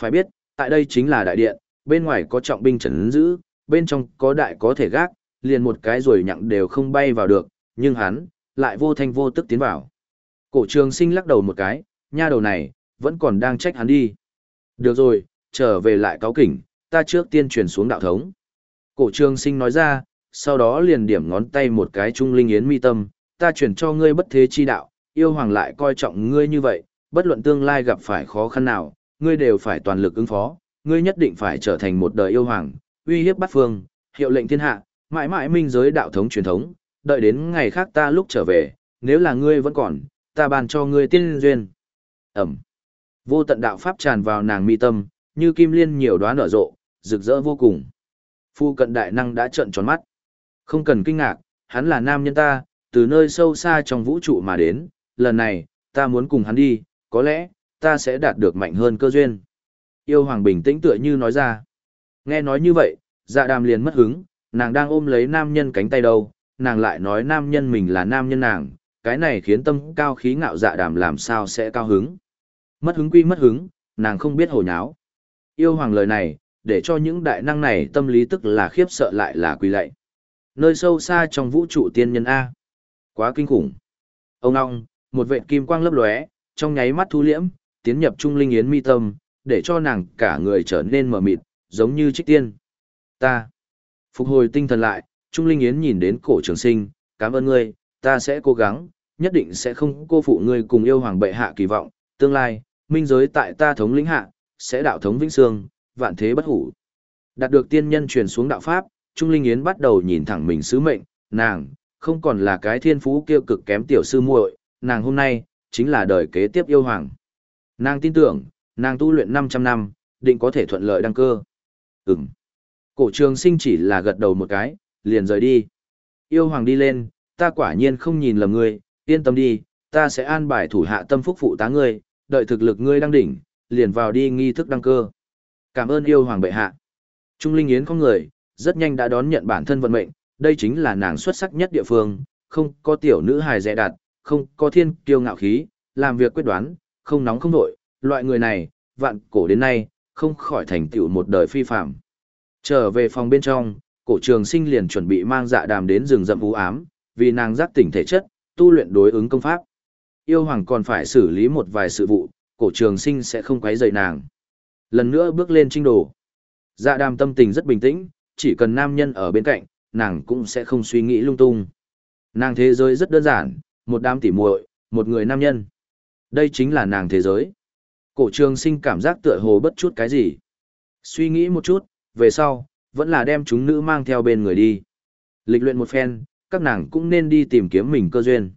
S1: Phải biết, tại đây chính là đại điện, bên ngoài có trọng binh trấn giữ, bên trong có đại có thể gác, liền một cái rồi nhặng đều không bay vào được, nhưng hắn, lại vô thanh vô tức tiến vào. Cổ trường sinh lắc đầu một cái, nha đầu này, vẫn còn đang trách hắn đi. Được rồi, trở về lại cáo kỉnh, ta trước tiên truyền xuống đạo thống. Cổ trường sinh nói ra, sau đó liền điểm ngón tay một cái trung linh yến mi tâm, ta chuyển cho ngươi bất thế chi đạo, yêu hoàng lại coi trọng ngươi như vậy, bất luận tương lai gặp phải khó khăn nào, ngươi đều phải toàn lực ứng phó, ngươi nhất định phải trở thành một đời yêu hoàng, uy hiếp bắt phương, hiệu lệnh thiên hạ, mãi mãi minh giới đạo thống truyền thống, đợi đến ngày khác ta lúc trở về, nếu là ngươi vẫn còn, ta ban cho ngươi tiên duyên. Ẩm. Vô tận đạo pháp tràn vào nàng mi tâm, như kim liên nhiều đoán nở rộ, rực rỡ vô cùng. Phu cận đại năng đã trợn tròn mắt. Không cần kinh ngạc, hắn là nam nhân ta, từ nơi sâu xa trong vũ trụ mà đến, lần này, ta muốn cùng hắn đi, có lẽ, ta sẽ đạt được mạnh hơn cơ duyên. Yêu hoàng bình tĩnh tựa như nói ra. Nghe nói như vậy, dạ đàm liền mất hứng, nàng đang ôm lấy nam nhân cánh tay đầu nàng lại nói nam nhân mình là nam nhân nàng, cái này khiến tâm cao khí ngạo dạ đàm làm sao sẽ cao hứng. Mất hứng quy mất hứng, nàng không biết hồ nháo. Yêu hoàng lời này, để cho những đại năng này tâm lý tức là khiếp sợ lại là quỳ lạy. Nơi sâu xa trong vũ trụ tiên nhân A. Quá kinh khủng. Ông ong, một vệ kim quang lấp lóe, trong nháy mắt thu liễm, tiến nhập trung linh yến mi tâm, để cho nàng cả người trở nên mờ mịt, giống như trích tiên. Ta. Phục hồi tinh thần lại, trung linh yến nhìn đến cổ trường sinh, cảm ơn ngươi, ta sẽ cố gắng, nhất định sẽ không cô phụ ngươi cùng yêu hoàng bệ hạ kỳ vọng, tương lai, minh giới tại ta thống lĩnh hạ, sẽ đạo thống vĩnh sương, vạn thế bất hủ. Đạt được tiên nhân truyền xuống đạo pháp, Trung Linh Yến bắt đầu nhìn thẳng mình sứ mệnh, nàng, không còn là cái thiên phú kiêu cực kém tiểu sư muội, nàng hôm nay, chính là đời kế tiếp yêu hoàng. Nàng tin tưởng, nàng tu luyện 500 năm, định có thể thuận lợi đăng cơ. Ừm. Cổ trường sinh chỉ là gật đầu một cái, liền rời đi. Yêu hoàng đi lên, ta quả nhiên không nhìn lầm ngươi, yên tâm đi, ta sẽ an bài thủ hạ tâm phúc phụ tá ngươi, đợi thực lực ngươi đăng đỉnh, liền vào đi nghi thức đăng cơ. Cảm ơn yêu hoàng bệ hạ. Trung Linh Yến có người, rất nhanh đã đón nhận bản thân vận mệnh, đây chính là nàng xuất sắc nhất địa phương, không có tiểu nữ hài dè đạt, không có thiên kiêu ngạo khí, làm việc quyết đoán, không nóng không nổi, loại người này, vạn cổ đến nay, không khỏi thành tựu một đời phi phạm. Trở về phòng bên trong, cổ trường sinh liền chuẩn bị mang dạ đàm đến rừng rậm u ám, vì nàng giác tỉnh thể chất, tu luyện đối ứng công pháp. Yêu hoàng còn phải xử lý một vài sự vụ, cổ trường sinh sẽ không quấy rầy nàng. Lần nữa bước lên trinh đồ. Dạ đàm tâm tình rất bình tĩnh, chỉ cần nam nhân ở bên cạnh, nàng cũng sẽ không suy nghĩ lung tung. Nàng thế giới rất đơn giản, một đám tỉ muội, một người nam nhân. Đây chính là nàng thế giới. Cổ trường sinh cảm giác tựa hồ bất chút cái gì. Suy nghĩ một chút, về sau, vẫn là đem chúng nữ mang theo bên người đi. Lịch luyện một phen, các nàng cũng nên đi tìm kiếm mình cơ duyên.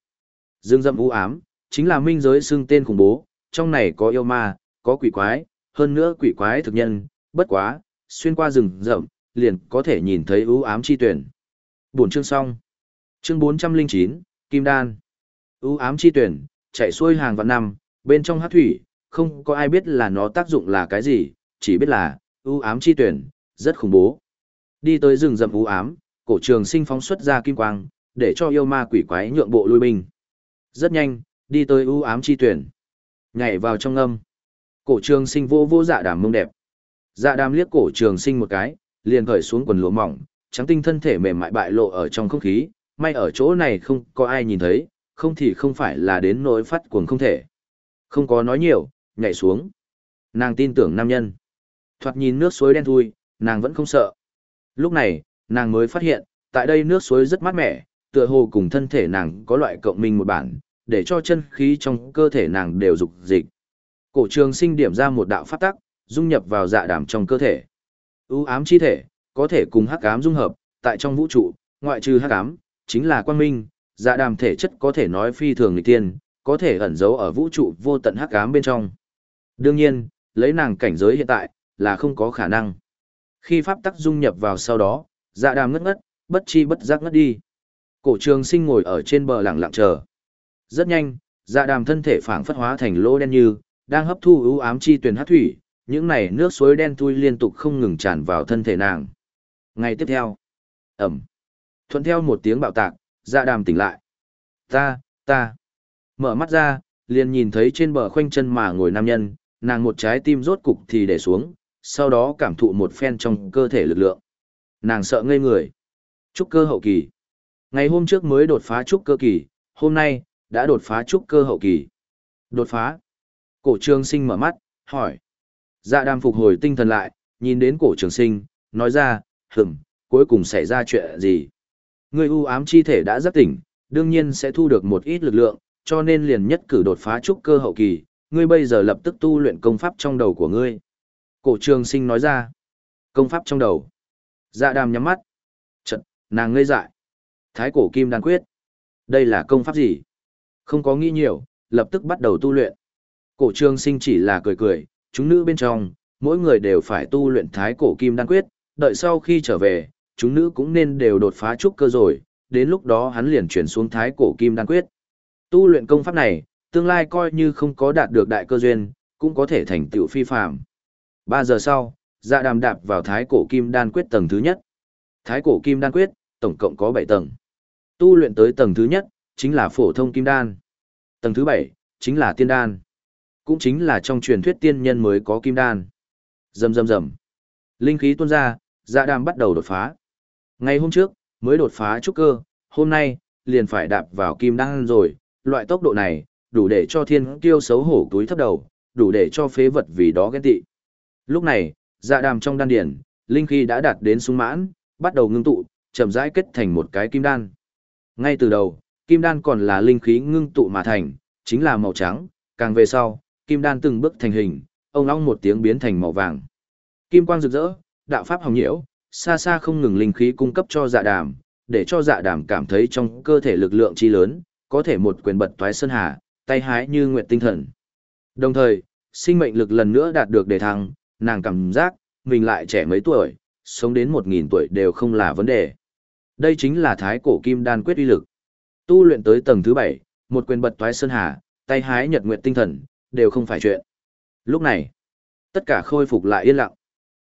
S1: Dương dâm u ám, chính là minh giới xưng tên khủng bố, trong này có yêu ma, có quỷ quái, hơn nữa quỷ quái thực nhân, bất quá, xuyên qua rừng rậm, liền có thể nhìn thấy ưu ám chi tuyển. Buổi chương xong. Chương 409, Kim Đan. ưu ám chi tuyển, chạy xuôi hàng vạn năm, bên trong hát thủy, không có ai biết là nó tác dụng là cái gì, chỉ biết là, ưu ám chi tuyển, rất khủng bố. Đi tới rừng rậm u ám, cổ trường sinh phóng xuất ra kim quang, để cho yêu ma quỷ quái nhượng bộ lui binh. Rất nhanh, đi tới u ám chi tuyển. Nhảy vào trong âm. Cổ trường sinh vô vô dạ đàm mông đẹp. Dạ đàm liếc cổ trường sinh một cái, liền khởi xuống quần lụa mỏng, trắng tinh thân thể mềm mại bại lộ ở trong không khí, may ở chỗ này không có ai nhìn thấy, không thì không phải là đến nỗi phát cuồng không thể. Không có nói nhiều, nhảy xuống. Nàng tin tưởng nam nhân. Thoạt nhìn nước suối đen thui, nàng vẫn không sợ. Lúc này, nàng mới phát hiện, tại đây nước suối rất mát mẻ, tựa hồ cùng thân thể nàng có loại cộng minh một bản, để cho chân khí trong cơ thể nàng đều dục dịch. Cổ trường sinh điểm ra một đạo pháp tắc, dung nhập vào dạ đàm trong cơ thể. ưu ám chi thể, có thể cùng hắc ám dung hợp, tại trong vũ trụ, ngoại trừ hắc ám, chính là quang minh, dạ đàm thể chất có thể nói phi thường nghịch tiên, có thể ẩn giấu ở vũ trụ vô tận hắc ám bên trong. Đương nhiên, lấy nàng cảnh giới hiện tại, là không có khả năng. Khi pháp tắc dung nhập vào sau đó, dạ đàm ngất ngất, bất chi bất giác ngất đi. Cổ trường sinh ngồi ở trên bờ lặng lặng chờ. Rất nhanh, dạ đàm thân thể phảng phất hóa thành lỗ đen như, đang hấp thu ưu ám chi tuyển hát thủy, những này nước suối đen thui liên tục không ngừng tràn vào thân thể nàng. Ngày tiếp theo, ẩm, thuận theo một tiếng bạo tạc, dạ đàm tỉnh lại. Ta, ta, Mở mắt ra, liền nhìn thấy trên bờ khoanh chân mà ngồi nam nhân, nàng một trái tim rốt cục thì để xuống, sau đó cảm thụ một phen trong cơ thể lực lượng. Nàng sợ ngây người. Trúc cơ hậu kỳ. Ngày hôm trước mới đột phá trúc cơ kỳ, hôm nay, đã đột phá trúc cơ hậu kỳ. Đột phá. Cổ trường sinh mở mắt, hỏi. Dạ đàm phục hồi tinh thần lại, nhìn đến cổ trường sinh, nói ra, hửm, cuối cùng xảy ra chuyện gì? Người u ám chi thể đã giác tỉnh, đương nhiên sẽ thu được một ít lực lượng, cho nên liền nhất cử đột phá trúc cơ hậu kỳ, ngươi bây giờ lập tức tu luyện công pháp trong đầu của ngươi. Cổ trường sinh nói ra, công pháp trong đầu. Dạ đàm nhắm mắt. trận nàng ngây dại. Thái cổ kim đan quyết. Đây là công pháp gì? Không có nghĩ nhiều, lập tức bắt đầu tu luyện. Cổ trường sinh chỉ là cười cười, chúng nữ bên trong, mỗi người đều phải tu luyện thái cổ kim đan quyết, đợi sau khi trở về, chúng nữ cũng nên đều đột phá trúc cơ rồi, đến lúc đó hắn liền chuyển xuống thái cổ kim đan quyết. Tu luyện công pháp này, tương lai coi như không có đạt được đại cơ duyên, cũng có thể thành tựu phi phàm. Ba giờ sau, dạ đàm đạp vào thái cổ kim đan quyết tầng thứ nhất. Thái cổ kim đan quyết, tổng cộng có bảy tầng. Tu luyện tới tầng thứ nhất, chính là phổ thông kim đan. Tầng thứ bảy, chính là tiên đan. Cũng chính là trong truyền thuyết tiên nhân mới có kim đan. Rầm rầm rầm. Linh khí tuôn ra, dạ đàm bắt đầu đột phá. Ngày hôm trước, mới đột phá trúc cơ, hôm nay, liền phải đạp vào kim đan rồi, loại tốc độ này, đủ để cho thiên kiêu xấu hổ túi thấp đầu, đủ để cho phế vật vì đó ghen tị. Lúc này, dạ đàm trong đan điển, linh khí đã đạt đến sung mãn, bắt đầu ngưng tụ, chậm rãi kết thành một cái kim đan. Ngay từ đầu, kim đan còn là linh khí ngưng tụ mà thành, chính là màu trắng, càng về sau, kim đan từng bước thành hình, ông long một tiếng biến thành màu vàng. Kim quang rực rỡ, đạo pháp hồng nhiễu, xa xa không ngừng linh khí cung cấp cho dạ đàm, để cho dạ đàm cảm thấy trong cơ thể lực lượng chi lớn, có thể một quyền bật toái sơn hà, tay hái như nguyện tinh thần. Đồng thời, sinh mệnh lực lần nữa đạt được đề thăng, nàng cảm giác, mình lại trẻ mấy tuổi, sống đến một nghìn tuổi đều không là vấn đề. Đây chính là thái cổ kim đan quyết uy lực. Tu luyện tới tầng thứ bảy, một quyền bật toái sơn hà, tay hái nhật nguyện tinh thần, đều không phải chuyện. Lúc này, tất cả khôi phục lại yên lặng.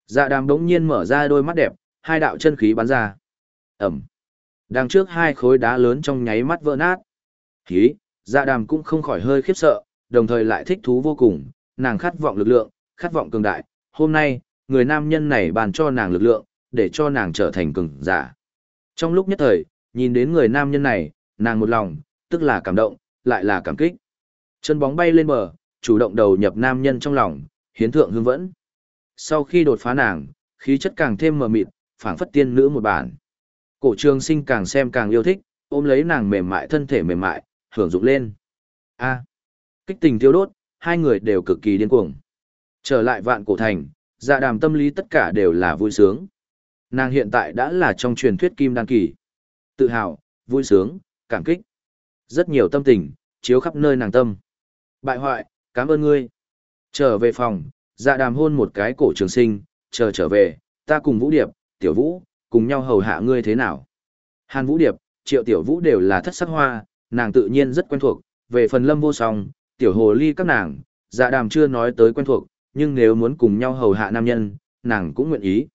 S1: Dạ đàm đống nhiên mở ra đôi mắt đẹp, hai đạo chân khí bắn ra. Ẩm. Đằng trước hai khối đá lớn trong nháy mắt vỡ nát. khí dạ đàm cũng không khỏi hơi khiếp sợ, đồng thời lại thích thú vô cùng, nàng khát vọng lực lượng, khát vọng cường đại. Hôm nay, người nam nhân này bàn cho nàng lực lượng, để cho nàng trở thành cường giả. Trong lúc nhất thời, nhìn đến người nam nhân này, nàng một lòng, tức là cảm động, lại là cảm kích. Chân bóng bay lên bờ, chủ động đầu nhập nam nhân trong lòng, hiến thượng hương vẫn. Sau khi đột phá nàng, khí chất càng thêm mờ mịt, phảng phất tiên nữ một bản. Cổ trường sinh càng xem càng yêu thích, ôm lấy nàng mềm mại thân thể mềm mại, hưởng dụng lên. A. kích tình tiêu đốt, hai người đều cực kỳ điên cuồng. Trở lại vạn cổ thành, dạ đàm tâm lý tất cả đều là vui sướng. Nàng hiện tại đã là trong truyền thuyết kim đan kỳ. Tự hào, vui sướng, cảm kích. Rất nhiều tâm tình, chiếu khắp nơi nàng tâm. Bại hoại, cảm ơn ngươi. Trở về phòng, dạ đàm hôn một cái cổ trường sinh, chờ trở về, ta cùng Vũ Điệp, Tiểu Vũ, cùng nhau hầu hạ ngươi thế nào. Hàn Vũ Điệp, Triệu Tiểu Vũ đều là thất sắc hoa, nàng tự nhiên rất quen thuộc, về phần lâm vô song, Tiểu Hồ Ly các nàng, dạ đàm chưa nói tới quen thuộc, nhưng nếu muốn cùng nhau hầu hạ nam nhân, nàng cũng nguyện ý.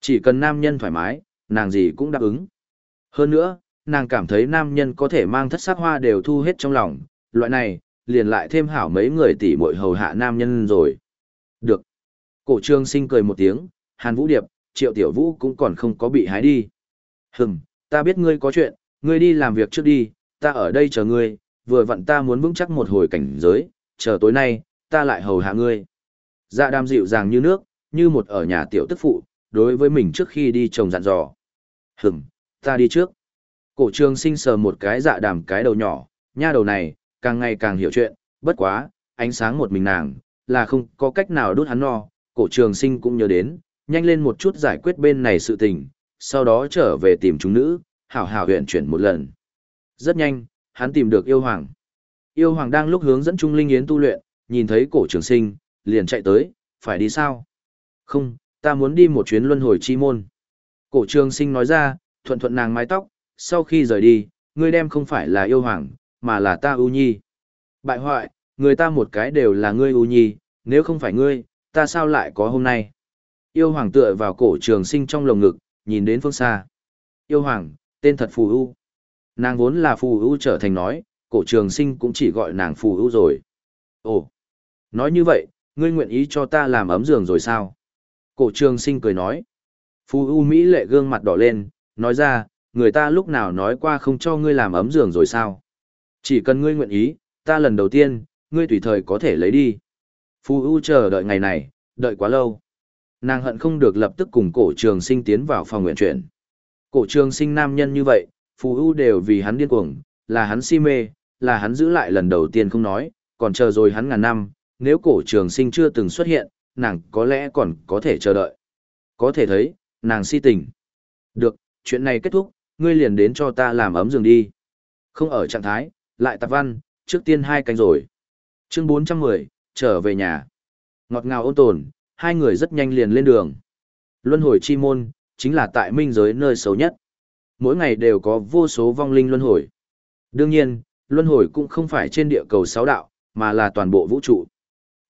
S1: Chỉ cần nam nhân thoải mái, nàng gì cũng đáp ứng. Hơn nữa, nàng cảm thấy nam nhân có thể mang thất sắc hoa đều thu hết trong lòng, loại này, liền lại thêm hảo mấy người tỷ muội hầu hạ nam nhân rồi. Được. Cổ trương sinh cười một tiếng, Hàn Vũ Điệp, Triệu Tiểu Vũ cũng còn không có bị hái đi. Hừm, ta biết ngươi có chuyện, ngươi đi làm việc trước đi, ta ở đây chờ ngươi, vừa vặn ta muốn vững chắc một hồi cảnh giới, chờ tối nay, ta lại hầu hạ ngươi. Dạ đam dịu dàng như nước, như một ở nhà tiểu tức phụ, đối với mình trước khi đi chồng dặn dò. Hửm, ta đi trước. Cổ trường sinh sờ một cái dạ đàm cái đầu nhỏ, nha đầu này, càng ngày càng hiểu chuyện, bất quá, ánh sáng một mình nàng, là không có cách nào đút hắn no, cổ trường sinh cũng nhớ đến, nhanh lên một chút giải quyết bên này sự tình, sau đó trở về tìm chúng nữ, hảo hảo huyện chuyển một lần. Rất nhanh, hắn tìm được yêu hoàng. Yêu hoàng đang lúc hướng dẫn Trung Linh Yến tu luyện, nhìn thấy cổ trường sinh, liền chạy tới, phải đi sao? Không, ta muốn đi một chuyến luân hồi chi môn. Cổ trường sinh nói ra, thuận thuận nàng mái tóc, sau khi rời đi, ngươi đem không phải là yêu hoàng, mà là ta ưu nhi. Bại hoại, người ta một cái đều là ngươi ưu nhi, nếu không phải ngươi, ta sao lại có hôm nay? Yêu hoàng tựa vào cổ trường sinh trong lồng ngực, nhìn đến phương xa. Yêu hoàng, tên thật phù ưu. Nàng vốn là phù ưu trở thành nói, cổ trường sinh cũng chỉ gọi nàng phù ưu rồi. Ồ, nói như vậy, ngươi nguyện ý cho ta làm ấm giường rồi sao? Cổ trường sinh cười nói. Phu U Mỹ lệ gương mặt đỏ lên, nói ra, người ta lúc nào nói qua không cho ngươi làm ấm giường rồi sao? Chỉ cần ngươi nguyện ý, ta lần đầu tiên, ngươi tùy thời có thể lấy đi. Phu U chờ đợi ngày này, đợi quá lâu. Nàng hận không được lập tức cùng cổ trường sinh tiến vào phòng nguyện chuyển. Cổ trường sinh nam nhân như vậy, Phu U đều vì hắn điên cuồng, là hắn si mê, là hắn giữ lại lần đầu tiên không nói, còn chờ rồi hắn ngàn năm, nếu cổ trường sinh chưa từng xuất hiện, nàng có lẽ còn có thể chờ đợi. Có thể thấy, nàng si tình. Được, chuyện này kết thúc, ngươi liền đến cho ta làm ấm giường đi. Không ở trạng thái, lại tạp văn, trước tiên hai canh rồi. Chương 410, trở về nhà. Ngọt ngào ôn tồn, hai người rất nhanh liền lên đường. Luân hồi chi môn, chính là tại minh giới nơi xấu nhất. Mỗi ngày đều có vô số vong linh luân hồi. Đương nhiên, luân hồi cũng không phải trên địa cầu sáu đạo, mà là toàn bộ vũ trụ.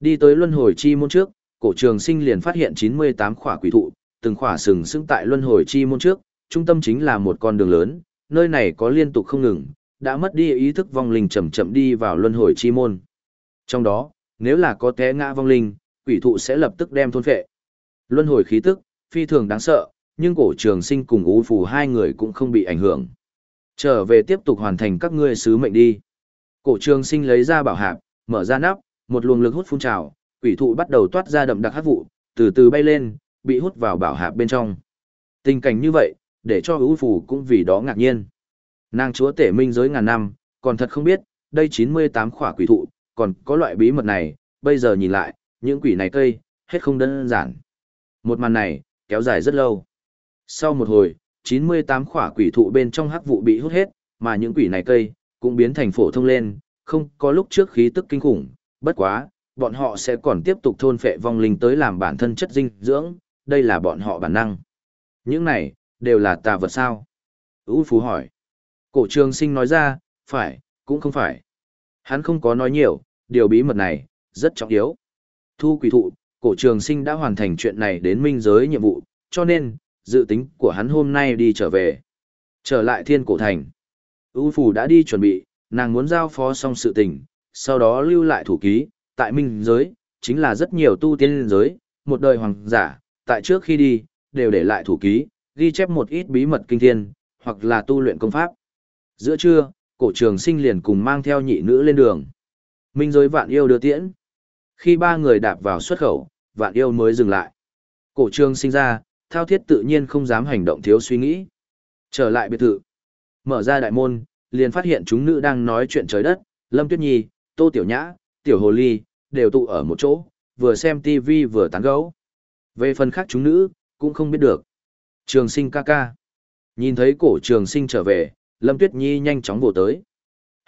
S1: Đi tới luân hồi chi môn trước, cổ trường sinh liền phát hiện 98 khỏa quỷ thụ, từng khỏa sừng sững tại luân hồi chi môn trước, trung tâm chính là một con đường lớn, nơi này có liên tục không ngừng, đã mất đi ý thức vong linh chậm chậm đi vào luân hồi chi môn. Trong đó, nếu là có té ngã vong linh, quỷ thụ sẽ lập tức đem thôn phệ. Luân hồi khí tức, phi thường đáng sợ, nhưng cổ trường sinh cùng U Phù hai người cũng không bị ảnh hưởng. Trở về tiếp tục hoàn thành các ngươi sứ mệnh đi. Cổ trường sinh lấy ra bảo hạp, mở ra nắp, một luồng lực hút phun trào, quỷ thụ bắt đầu toát ra đậm đặc hắc vụ, từ từ bay lên, bị hút vào bảo hạp bên trong. Tình cảnh như vậy, để cho ưu Phủ cũng vì đó ngạc nhiên. Nàng chúa tể minh giới ngàn năm, còn thật không biết, đây 98 khỏa quỷ thụ, còn có loại bí mật này, bây giờ nhìn lại, những quỷ này cây, hết không đơn giản. Một màn này, kéo dài rất lâu. Sau một hồi, 98 khỏa quỷ thụ bên trong hắc vụ bị hút hết, mà những quỷ này cây, cũng biến thành phổ thông lên, không có lúc trước khí tức kinh khủng, bất quá, bọn họ sẽ còn tiếp tục thôn phệ vong linh tới làm bản thân chất dinh dưỡng, đây là bọn họ bản năng. Những này, đều là tà vật sao? Ú Phú hỏi. Cổ trường sinh nói ra, phải, cũng không phải. Hắn không có nói nhiều, điều bí mật này, rất trọng yếu. Thu quỷ thụ, cổ trường sinh đã hoàn thành chuyện này đến minh giới nhiệm vụ, cho nên, dự tính của hắn hôm nay đi trở về. Trở lại thiên cổ thành. U Phù đã đi chuẩn bị, nàng muốn giao phó xong sự tình, sau đó lưu lại thủ ký, tại minh giới, chính là rất nhiều tu tiên giới, một đời hoàng giả, tại trước khi đi, đều để lại thủ ký, ghi chép một ít bí mật kinh thiên, hoặc là tu luyện công pháp. Giữa trưa, cổ trường sinh liền cùng mang theo nhị nữ lên đường. Minh giới vạn yêu đưa tiễn. Khi ba người đạp vào xuất khẩu, vạn yêu mới dừng lại. Cổ trường sinh ra, thao thiết tự nhiên không dám hành động thiếu suy nghĩ. Trở lại biệt thự. Mở ra đại môn, liền phát hiện chúng nữ đang nói chuyện trời đất, Lâm Tuyết Nhi, Tô Tiểu Nhã, Tiểu Hồ Ly, đều tụ ở một chỗ, vừa xem TV vừa tán gẫu. Về phần khác chúng nữ, cũng không biết được. Trường sinh ca ca. Nhìn thấy cổ trường sinh trở về, Lâm Tuyết Nhi nhanh chóng vồ tới.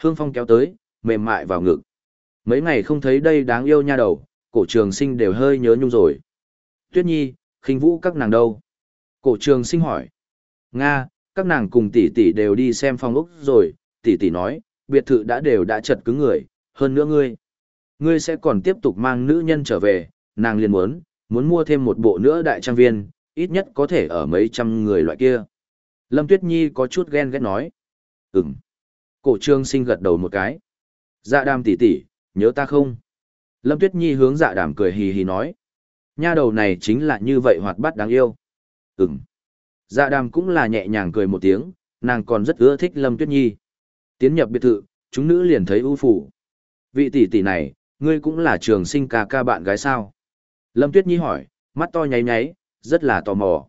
S1: Hương Phong kéo tới, mềm mại vào ngực. Mấy ngày không thấy đây đáng yêu nha đầu, cổ trường sinh đều hơi nhớ nhung rồi. Tuyết Nhi, khinh vũ các nàng đâu? Cổ trường sinh hỏi. Nga, các nàng cùng tỷ tỷ đều đi xem phong ốc rồi, tỷ tỷ nói, biệt thự đã đều đã chật cứng người, hơn nữa ngươi. Ngươi sẽ còn tiếp tục mang nữ nhân trở về, nàng liền muốn, muốn mua thêm một bộ nữa đại trang viên, ít nhất có thể ở mấy trăm người loại kia. Lâm Tuyết Nhi có chút ghen ghét nói. Ừm. Cổ trương sinh gật đầu một cái. Dạ đàm tỷ tỷ, nhớ ta không? Lâm Tuyết Nhi hướng dạ đàm cười hì hì nói. Nha đầu này chính là như vậy hoạt bát đáng yêu. Ừm. Dạ đàm cũng là nhẹ nhàng cười một tiếng, nàng còn rất ưa thích Lâm Tuyết Nhi. Tiến nhập biệt thự, chúng nữ liền thấy ưu phủ. Vị tỷ tỷ này, ngươi cũng là trường sinh ca ca bạn gái sao? Lâm Tuyết Nhi hỏi, mắt to nháy nháy, rất là tò mò.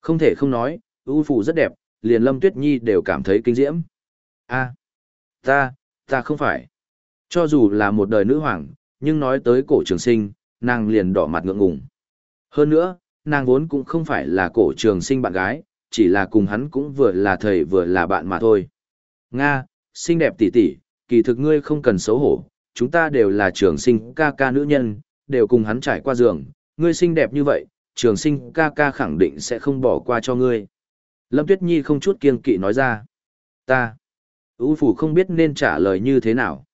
S1: Không thể không nói, ưu phủ rất đẹp, liền Lâm Tuyết Nhi đều cảm thấy kinh diễm. a ta, ta không phải. Cho dù là một đời nữ hoàng, nhưng nói tới cổ trường sinh, nàng liền đỏ mặt ngượng ngùng. Hơn nữa, nàng vốn cũng không phải là cổ trường sinh bạn gái, chỉ là cùng hắn cũng vừa là thầy vừa là bạn mà thôi. Nga, xinh đẹp tỷ tỷ, kỳ thực ngươi không cần xấu hổ, chúng ta đều là trường sinh ca ca nữ nhân, đều cùng hắn trải qua giường, ngươi xinh đẹp như vậy, trường sinh ca ca khẳng định sẽ không bỏ qua cho ngươi. Lâm Tuyết Nhi không chút kiêng kỵ nói ra. Ta. U phủ không biết nên trả lời như thế nào.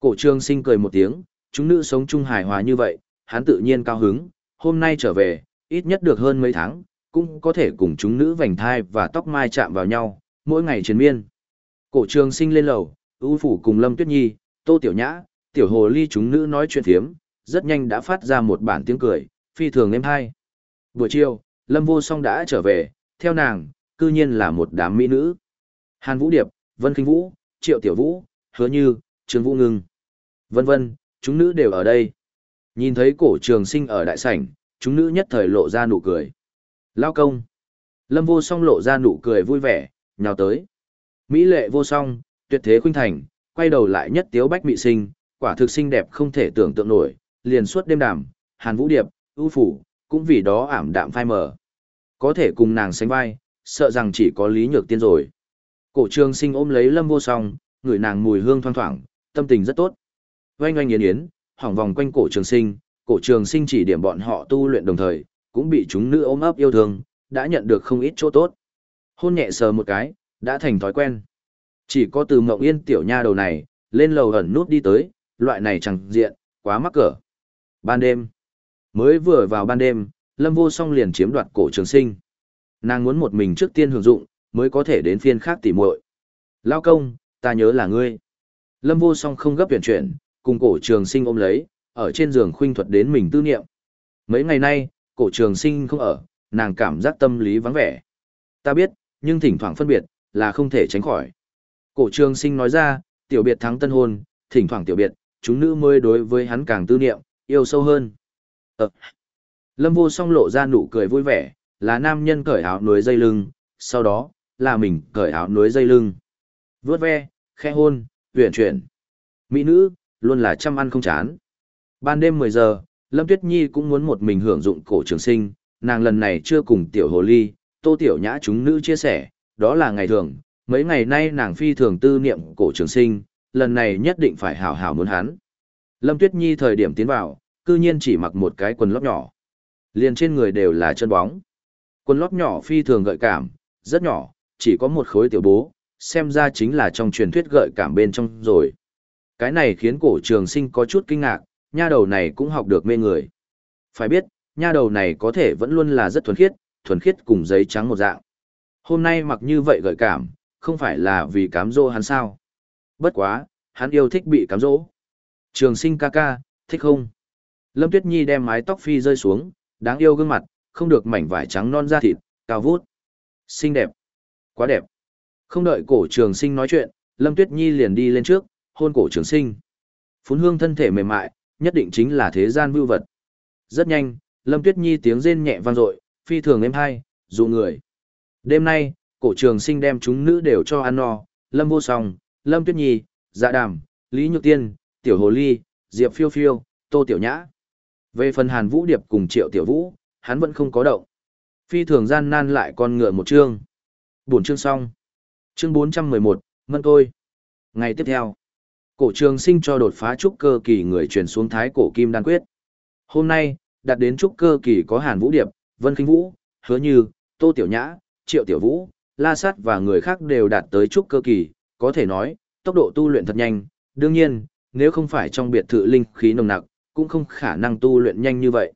S1: Cổ trường sinh cười một tiếng, chúng nữ sống chung hài hòa như vậy, hắn tự nhiên cao hứng, hôm nay trở về, ít nhất được hơn mấy tháng, cũng có thể cùng chúng nữ vành thai và tóc mai chạm vào nhau, mỗi ngày chiến miên. Cổ trường sinh lên lầu, U phủ cùng Lâm Tuyết Nhi, Tô Tiểu Nhã, Tiểu Hồ Ly chúng nữ nói chuyện thiếm, rất nhanh đã phát ra một bản tiếng cười, phi thường êm hay. Buổi chiều, Lâm Vô Song đã trở về, theo nàng, cư nhiên là một đám mỹ nữ. Hàn Vũ Điệp, Vân Kinh Vũ, Triệu Tiểu Vũ, Hứa Như, Trương Vũ Ngưng, vân vân, chúng nữ đều ở đây. Nhìn thấy cổ trường sinh ở đại sảnh, chúng nữ nhất thời lộ ra nụ cười. Lao công. Lâm vô song lộ ra nụ cười vui vẻ, nhào tới. Mỹ lệ vô song, tuyệt thế khuynh thành, quay đầu lại nhất tiếu bách mị sinh, quả thực xinh đẹp không thể tưởng tượng nổi, liền suốt đêm đàm, hàn vũ điệp, ưu phủ, cũng vì đó ảm đạm phai mờ. Có thể cùng nàng sánh vai, sợ rằng chỉ có lý nhược tiên rồi. Cổ trường sinh ôm lấy lâm vô song, ngửi nàng mùi hương thoang thoảng, tâm tình rất tốt. Oanh oanh yến yến, hỏng vòng quanh cổ trường sinh, cổ trường sinh chỉ điểm bọn họ tu luyện đồng thời, cũng bị chúng nữ ôm ấp yêu thương, đã nhận được không ít chỗ tốt. Hôn nhẹ sờ một cái, đã thành thói quen. Chỉ có từ mộng yên tiểu nha đầu này, lên lầu ẩn nút đi tới, loại này chẳng diện, quá mắc cỡ. Ban đêm, mới vừa vào ban đêm, Lâm Vô Song liền chiếm đoạt cổ trường sinh. Nàng muốn một mình trước tiên hưởng dụng, mới có thể đến phiên khác tỉ muội. Lao công, ta nhớ là ngươi. Lâm Vô Song không gấp chuyển chuyển, cùng cổ trường sinh ôm lấy, ở trên giường khuynh thuật đến mình tư niệm. Mấy ngày nay, cổ trường sinh không ở, nàng cảm giác tâm lý vắng vẻ. Ta biết, nhưng thỉnh thoảng phân biệt, là không thể tránh khỏi. Cổ trường sinh nói ra, tiểu biệt thắng tân hôn, thỉnh thoảng tiểu biệt, chúng nữ mới đối với hắn càng tư niệm, yêu sâu hơn. Ờ. Lâm vô song lộ ra nụ cười vui vẻ, là nam nhân cởi áo núi dây lưng, sau đó, là mình cởi áo núi dây lưng. Vướt ve, khe hôn, huyền chuyển. Mỹ nữ, luôn là chăm ăn không chán. Ban đêm 10 giờ, Lâm Tuyết Nhi cũng muốn một mình hưởng dụng cổ trường sinh, nàng lần này chưa cùng tiểu hồ ly, tô tiểu nhã chúng nữ chia sẻ, đó là ngày thường, mấy ngày nay nàng phi thường tư niệm cổ trường sinh, lần này nhất định phải hảo hảo muốn hắn. Lâm Tuyết Nhi thời điểm tiến vào, cư nhiên chỉ mặc một cái quần lót nhỏ. Liền trên người đều là chân bóng. Quần lót nhỏ phi thường gợi cảm, rất nhỏ, chỉ có một khối tiểu bố, xem ra chính là trong truyền thuyết gợi cảm bên trong rồi. Cái này khiến cổ trường sinh có chút kinh ngạc, nha đầu này cũng học được mê người. Phải biết, nha đầu này có thể vẫn luôn là rất thuần khiết, thuần khiết cùng giấy trắng một dạng. Hôm nay mặc như vậy gợi cảm, không phải là vì cám dỗ hắn sao. Bất quá, hắn yêu thích bị cám dỗ. Trường sinh ca ca, thích không? Lâm Tuyết Nhi đem mái tóc phi rơi xuống, đáng yêu gương mặt, không được mảnh vải trắng non da thịt, cao vút. Xinh đẹp. Quá đẹp. Không đợi cổ trường sinh nói chuyện, Lâm Tuyết Nhi liền đi lên trước, hôn cổ trường sinh. Phún hương thân thể mềm mại, nhất định chính là thế gian vưu vật. Rất nhanh, Lâm Tuyết Nhi tiếng rên nhẹ vang dội, phi thường êm hay, dụ người. Đêm nay, cổ trường sinh đem chúng nữ đều cho ăn no, Lâm Vô Song, Lâm Tuyết Nhi, Dạ Đàm, Lý Nhược Tiên, Tiểu Hồ Ly, Diệp Phiêu Phiêu, Tô Tiểu Nhã. Về phần Hàn Vũ Điệp cùng Triệu Tiểu Vũ, hắn vẫn không có động. Phi thường gian nan lại con ngựa một chương. Buổi chương xong. Chương 411, Mân Tôi. Ngày tiếp theo, cổ trường sinh cho đột phá trúc cơ kỳ người truyền xuống thái cổ kim đan quyết. Hôm nay, đạt đến trúc cơ kỳ có Hàn Vũ Điệp, Vân Kinh Vũ, Hứa Như, Tô Tiểu Nhã, Triệu Tiểu Vũ, La Sát và người khác đều đạt tới trúc cơ kỳ, có thể nói, tốc độ tu luyện thật nhanh, đương nhiên, nếu không phải trong biệt thự linh khí nồng nặc, cũng không khả năng tu luyện nhanh như vậy.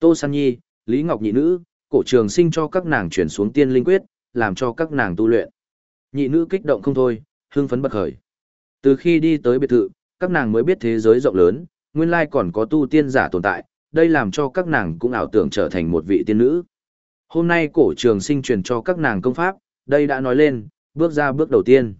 S1: Tô San Nhi, Lý Ngọc Nhị Nữ, cổ trường sinh cho các nàng chuyển xuống tiên linh quyết, làm cho các nàng tu luyện. Nhị nữ kích động không thôi, hưng phấn bật khởi. Từ khi đi tới biệt thự, các nàng mới biết thế giới rộng lớn, nguyên lai còn có tu tiên giả tồn tại, đây làm cho các nàng cũng ảo tưởng trở thành một vị tiên nữ. Hôm nay cổ trường sinh truyền cho các nàng công pháp, đây đã nói lên, bước ra bước đầu tiên.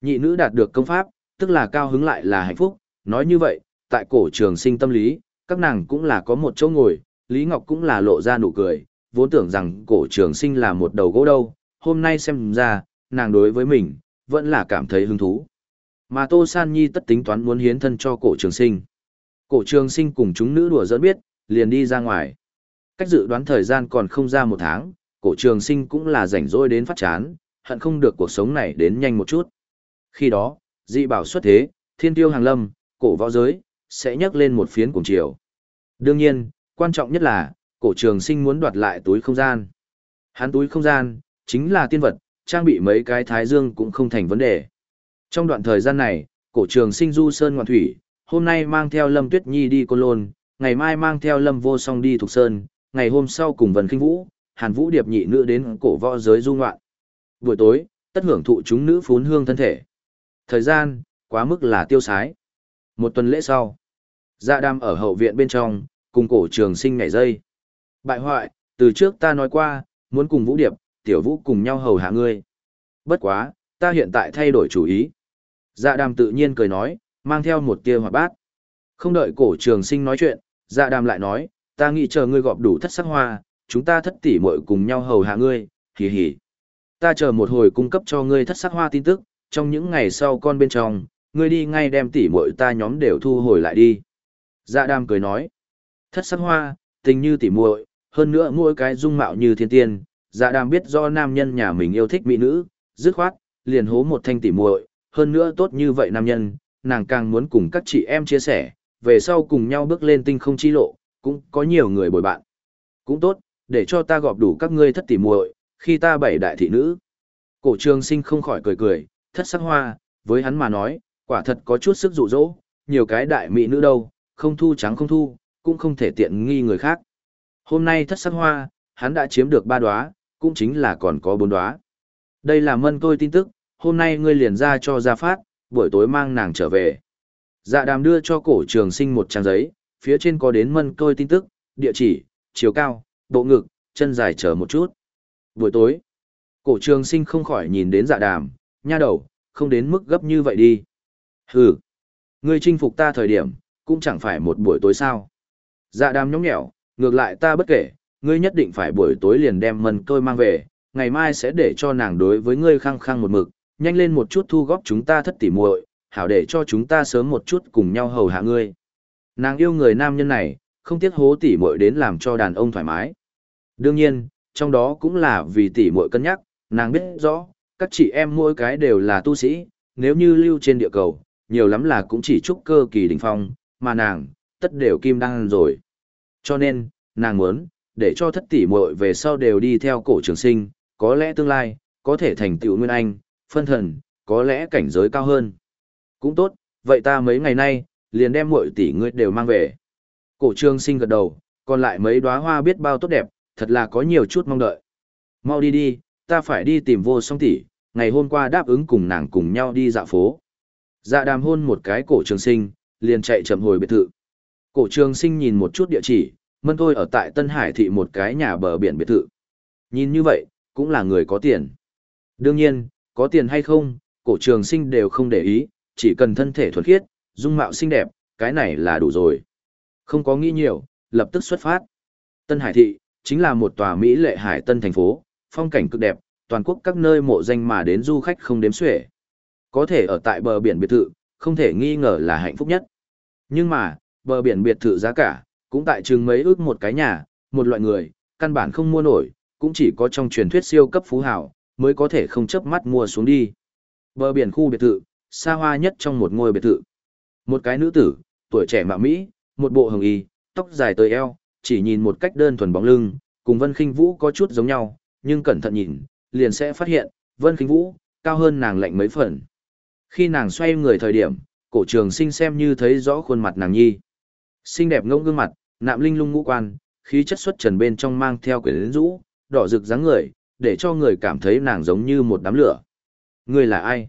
S1: Nhị nữ đạt được công pháp, tức là cao hứng lại là hạnh phúc, nói như vậy, tại cổ trường sinh tâm lý, các nàng cũng là có một chỗ ngồi, Lý Ngọc cũng là lộ ra nụ cười, vốn tưởng rằng cổ trường sinh là một đầu gỗ đâu, hôm nay xem ra, nàng đối với mình, vẫn là cảm thấy hứng thú. Mà Tô San Nhi tất tính toán muốn hiến thân cho cổ trường sinh. Cổ trường sinh cùng chúng nữ đùa dẫn biết, liền đi ra ngoài. Cách dự đoán thời gian còn không ra một tháng, cổ trường sinh cũng là rảnh rỗi đến phát chán, hận không được cuộc sống này đến nhanh một chút. Khi đó, dị bảo xuất thế, thiên tiêu hàng lâm, cổ võ giới, sẽ nhắc lên một phiến cùng chiều. Đương nhiên, quan trọng nhất là, cổ trường sinh muốn đoạt lại túi không gian. Hắn túi không gian, chính là tiên vật, trang bị mấy cái thái dương cũng không thành vấn đề. Trong đoạn thời gian này, cổ trường sinh du sơn ngoạn thủy, hôm nay mang theo Lâm Tuyết Nhi đi Côn Lôn, ngày mai mang theo Lâm Vô Song đi Thục Sơn, ngày hôm sau cùng Vân Kinh Vũ, Hàn Vũ Điệp nhị nữ đến cổ võ giới du ngoạn. Buổi tối, tất hưởng thụ chúng nữ phún hương thân thể. Thời gian, quá mức là tiêu sái. Một tuần lễ sau, dạ đam ở hậu viện bên trong, cùng cổ trường sinh ngày dây. Bại hoại, từ trước ta nói qua, muốn cùng Vũ Điệp, tiểu Vũ cùng nhau hầu hạ ngươi. Bất quá, ta hiện tại thay đổi chủ ý. Dạ Đam tự nhiên cười nói, mang theo một tia hoạt bát. Không đợi cổ trường sinh nói chuyện, dạ đàm lại nói, ta nghĩ chờ ngươi gọp đủ thất sắc hoa, chúng ta thất tỷ muội cùng nhau hầu hạ ngươi, hì hì. Ta chờ một hồi cung cấp cho ngươi thất sắc hoa tin tức, trong những ngày sau con bên trong, ngươi đi ngay đem tỷ muội ta nhóm đều thu hồi lại đi. Dạ đam cười nói, thất sắc hoa, tình như tỷ muội, hơn nữa mỗi cái dung mạo như thiên tiên, dạ đam biết do nam nhân nhà mình yêu thích mỹ nữ, dứt khoát, liền hố một thanh tỷ muội, hơn nữa tốt như vậy nam nhân, nàng càng muốn cùng các chị em chia sẻ, về sau cùng nhau bước lên tinh không chi lộ, cũng có nhiều người bồi bạn. Cũng tốt, để cho ta gọp đủ các ngươi thất tỷ muội, khi ta bảy đại thị nữ. Cổ trường sinh không khỏi cười cười, thất sắc hoa, với hắn mà nói, quả thật có chút sức dụ dỗ, nhiều cái đại mỹ nữ đâu, không thu trắng không thu, cũng không thể tiện nghi người khác. Hôm nay thất sắc hoa, hắn đã chiếm được ba đóa, cũng chính là còn có bốn đóa. Đây là mân tôi tin tức, hôm nay ngươi liền ra cho gia phát, buổi tối mang nàng trở về. Dạ đàm đưa cho cổ trường sinh một trang giấy, phía trên có đến mân tôi tin tức, địa chỉ, chiều cao, bộ ngực, chân dài chờ một chút. Buổi tối, cổ trường sinh không khỏi nhìn đến dạ đàm, nha đầu, không đến mức gấp như vậy đi. Hừ, ngươi chinh phục ta thời điểm, cũng chẳng phải một buổi tối sao. Dạ đàm nhóng nhẽo, ngược lại ta bất kể, ngươi nhất định phải buổi tối liền đem mần tôi mang về, ngày mai sẽ để cho nàng đối với ngươi khăng khăng một mực, nhanh lên một chút thu góp chúng ta thất tỉ muội, hảo để cho chúng ta sớm một chút cùng nhau hầu hạ ngươi. Nàng yêu người nam nhân này, không tiếc hố tỉ muội đến làm cho đàn ông thoải mái. Đương nhiên, trong đó cũng là vì tỷ muội cân nhắc, nàng biết rõ, các chị em mỗi cái đều là tu sĩ, nếu như lưu trên địa cầu, nhiều lắm là cũng chỉ chúc cơ kỳ đỉnh phong, mà nàng, tất đều kim đăng rồi. Cho nên, nàng muốn, để cho thất tỷ muội về sau đều đi theo cổ trường sinh, có lẽ tương lai, có thể thành tựu nguyên anh, phân thần, có lẽ cảnh giới cao hơn. Cũng tốt, vậy ta mấy ngày nay, liền đem muội tỷ ngươi đều mang về. Cổ trường sinh gật đầu, còn lại mấy đóa hoa biết bao tốt đẹp, thật là có nhiều chút mong đợi. Mau đi đi, ta phải đi tìm vô song tỷ, ngày hôm qua đáp ứng cùng nàng cùng nhau đi dạo phố. Dạ đàm hôn một cái cổ trường sinh, liền chạy chậm hồi biệt thự. Cổ trường sinh nhìn một chút địa chỉ, mân thôi ở tại Tân Hải thị một cái nhà bờ biển biệt thự. Nhìn như vậy, cũng là người có tiền. Đương nhiên, có tiền hay không, cổ trường sinh đều không để ý, chỉ cần thân thể thuần khiết, dung mạo xinh đẹp, cái này là đủ rồi. Không có nghĩ nhiều, lập tức xuất phát. Tân Hải thị, chính là một tòa Mỹ lệ hải tân thành phố, phong cảnh cực đẹp, toàn quốc các nơi mộ danh mà đến du khách không đếm xuể. Có thể ở tại bờ biển biệt thự, không thể nghi ngờ là hạnh phúc nhất. Nhưng mà, bờ biển biệt thự giá cả, cũng tại chừng mấy ước một cái nhà, một loại người, căn bản không mua nổi, cũng chỉ có trong truyền thuyết siêu cấp phú hào mới có thể không chấp mắt mua xuống đi. Bờ biển khu biệt thự, xa hoa nhất trong một ngôi biệt thự. Một cái nữ tử, tuổi trẻ mạ Mỹ, một bộ hồng y, tóc dài tới eo, chỉ nhìn một cách đơn thuần bóng lưng, cùng Vân Khinh Vũ có chút giống nhau, nhưng cẩn thận nhìn, liền sẽ phát hiện, Vân Khinh Vũ, cao hơn nàng lạnh mấy phần. Khi nàng xoay người thời điểm, cổ trường sinh xem như thấy rõ khuôn mặt nàng nhi. Xinh đẹp ngông gương mặt, nạm linh lung ngũ quan, khí chất xuất trần bên trong mang theo quyến rũ, đỏ rực dáng người, để cho người cảm thấy nàng giống như một đám lửa. Người là ai?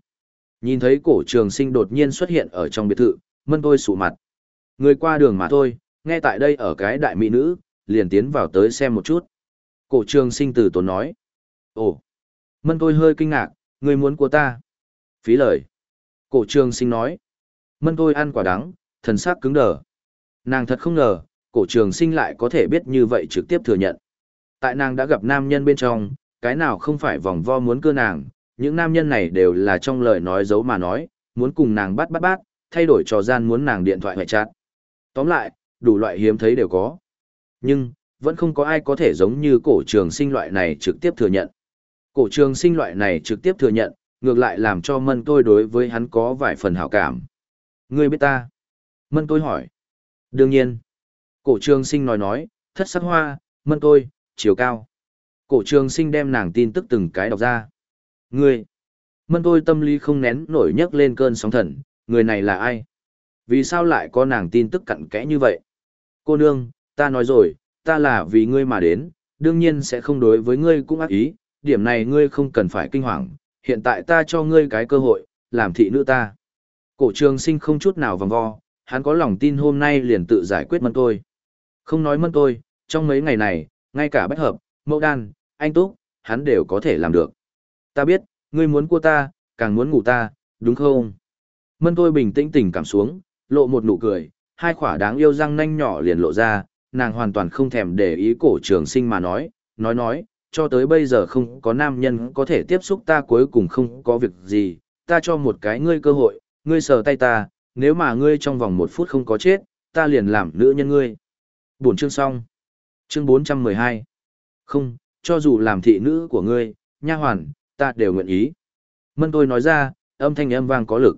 S1: Nhìn thấy cổ trường sinh đột nhiên xuất hiện ở trong biệt thự, mân tôi sụ mặt. Người qua đường mà thôi, nghe tại đây ở cái đại mỹ nữ, liền tiến vào tới xem một chút. Cổ trường sinh từ tốn nói. Ồ! Mân tôi hơi kinh ngạc, người muốn của ta. Phí lời. Cổ trường sinh nói. Mân tôi ăn quả đắng, thần sắc cứng đờ. Nàng thật không ngờ, cổ trường sinh lại có thể biết như vậy trực tiếp thừa nhận. Tại nàng đã gặp nam nhân bên trong, cái nào không phải vòng vo muốn cưa nàng, những nam nhân này đều là trong lời nói giấu mà nói, muốn cùng nàng bắt bắt bắt, thay đổi trò gian muốn nàng điện thoại hoại chát. Tóm lại, đủ loại hiếm thấy đều có. Nhưng, vẫn không có ai có thể giống như cổ trường sinh loại này trực tiếp thừa nhận. Cổ trường sinh loại này trực tiếp thừa nhận, ngược lại làm cho mân tôi đối với hắn có vài phần hảo cảm. Ngươi biết ta? Mân tôi hỏi. Đương nhiên. Cổ trường sinh nói nói, thất sắc hoa, mân tôi, chiều cao. Cổ trường sinh đem nàng tin tức từng cái đọc ra. Ngươi. Mân tôi tâm lý không nén nổi nhấc lên cơn sóng thần, người này là ai? Vì sao lại có nàng tin tức cặn kẽ như vậy? Cô nương, ta nói rồi, ta là vì ngươi mà đến, đương nhiên sẽ không đối với ngươi cũng ác ý, điểm này ngươi không cần phải kinh hoàng, hiện tại ta cho ngươi cái cơ hội, làm thị nữ ta. Cổ trường sinh không chút nào vòng vo, hắn có lòng tin hôm nay liền tự giải quyết mân tôi. Không nói mân tôi, trong mấy ngày này, ngay cả bách hợp, mẫu đan, anh túc, hắn đều có thể làm được. Ta biết, ngươi muốn cua ta, càng muốn ngủ ta, đúng không? Mân tôi bình tĩnh tỉnh cảm xuống, lộ một nụ cười, hai khỏa đáng yêu răng nanh nhỏ liền lộ ra, nàng hoàn toàn không thèm để ý cổ trường sinh mà nói, nói nói, cho tới bây giờ không có nam nhân có thể tiếp xúc ta cuối cùng không có việc gì, ta cho một cái ngươi cơ hội, ngươi sờ tay ta, nếu mà ngươi trong vòng một phút không có chết, ta liền làm nữ nhân ngươi. Buổi chương xong. Chương 412. Không, cho dù làm thị nữ của ngươi, nha hoàn, ta đều nguyện ý. Mân tôi nói ra, âm thanh âm vang có lực.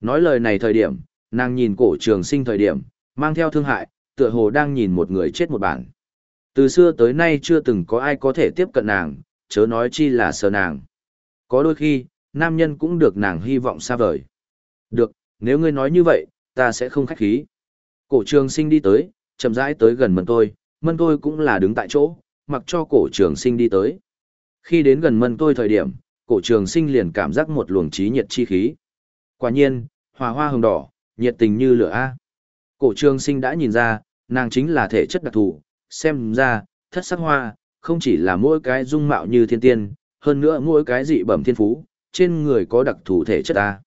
S1: Nói lời này thời điểm, nàng nhìn cổ trường sinh thời điểm, mang theo thương hại, tựa hồ đang nhìn một người chết một bản. Từ xưa tới nay chưa từng có ai có thể tiếp cận nàng, chớ nói chi là sờ nàng. Có đôi khi, nam nhân cũng được nàng hy vọng xa vời. Được, nếu ngươi nói như vậy, ta sẽ không khách khí. Cổ trường sinh đi tới, chậm rãi tới gần mân tôi, mân tôi cũng là đứng tại chỗ, mặc cho cổ trường sinh đi tới. Khi đến gần mân tôi thời điểm, cổ trường sinh liền cảm giác một luồng trí nhiệt chi khí. Quả nhiên, hòa hoa hồng đỏ, nhiệt tình như lửa A. Cổ trường sinh đã nhìn ra, nàng chính là thể chất đặc thù, xem ra, thất sắc hoa, không chỉ là mỗi cái dung mạo như thiên tiên, hơn nữa mỗi cái dị bẩm thiên phú, trên người có đặc thù thể chất A.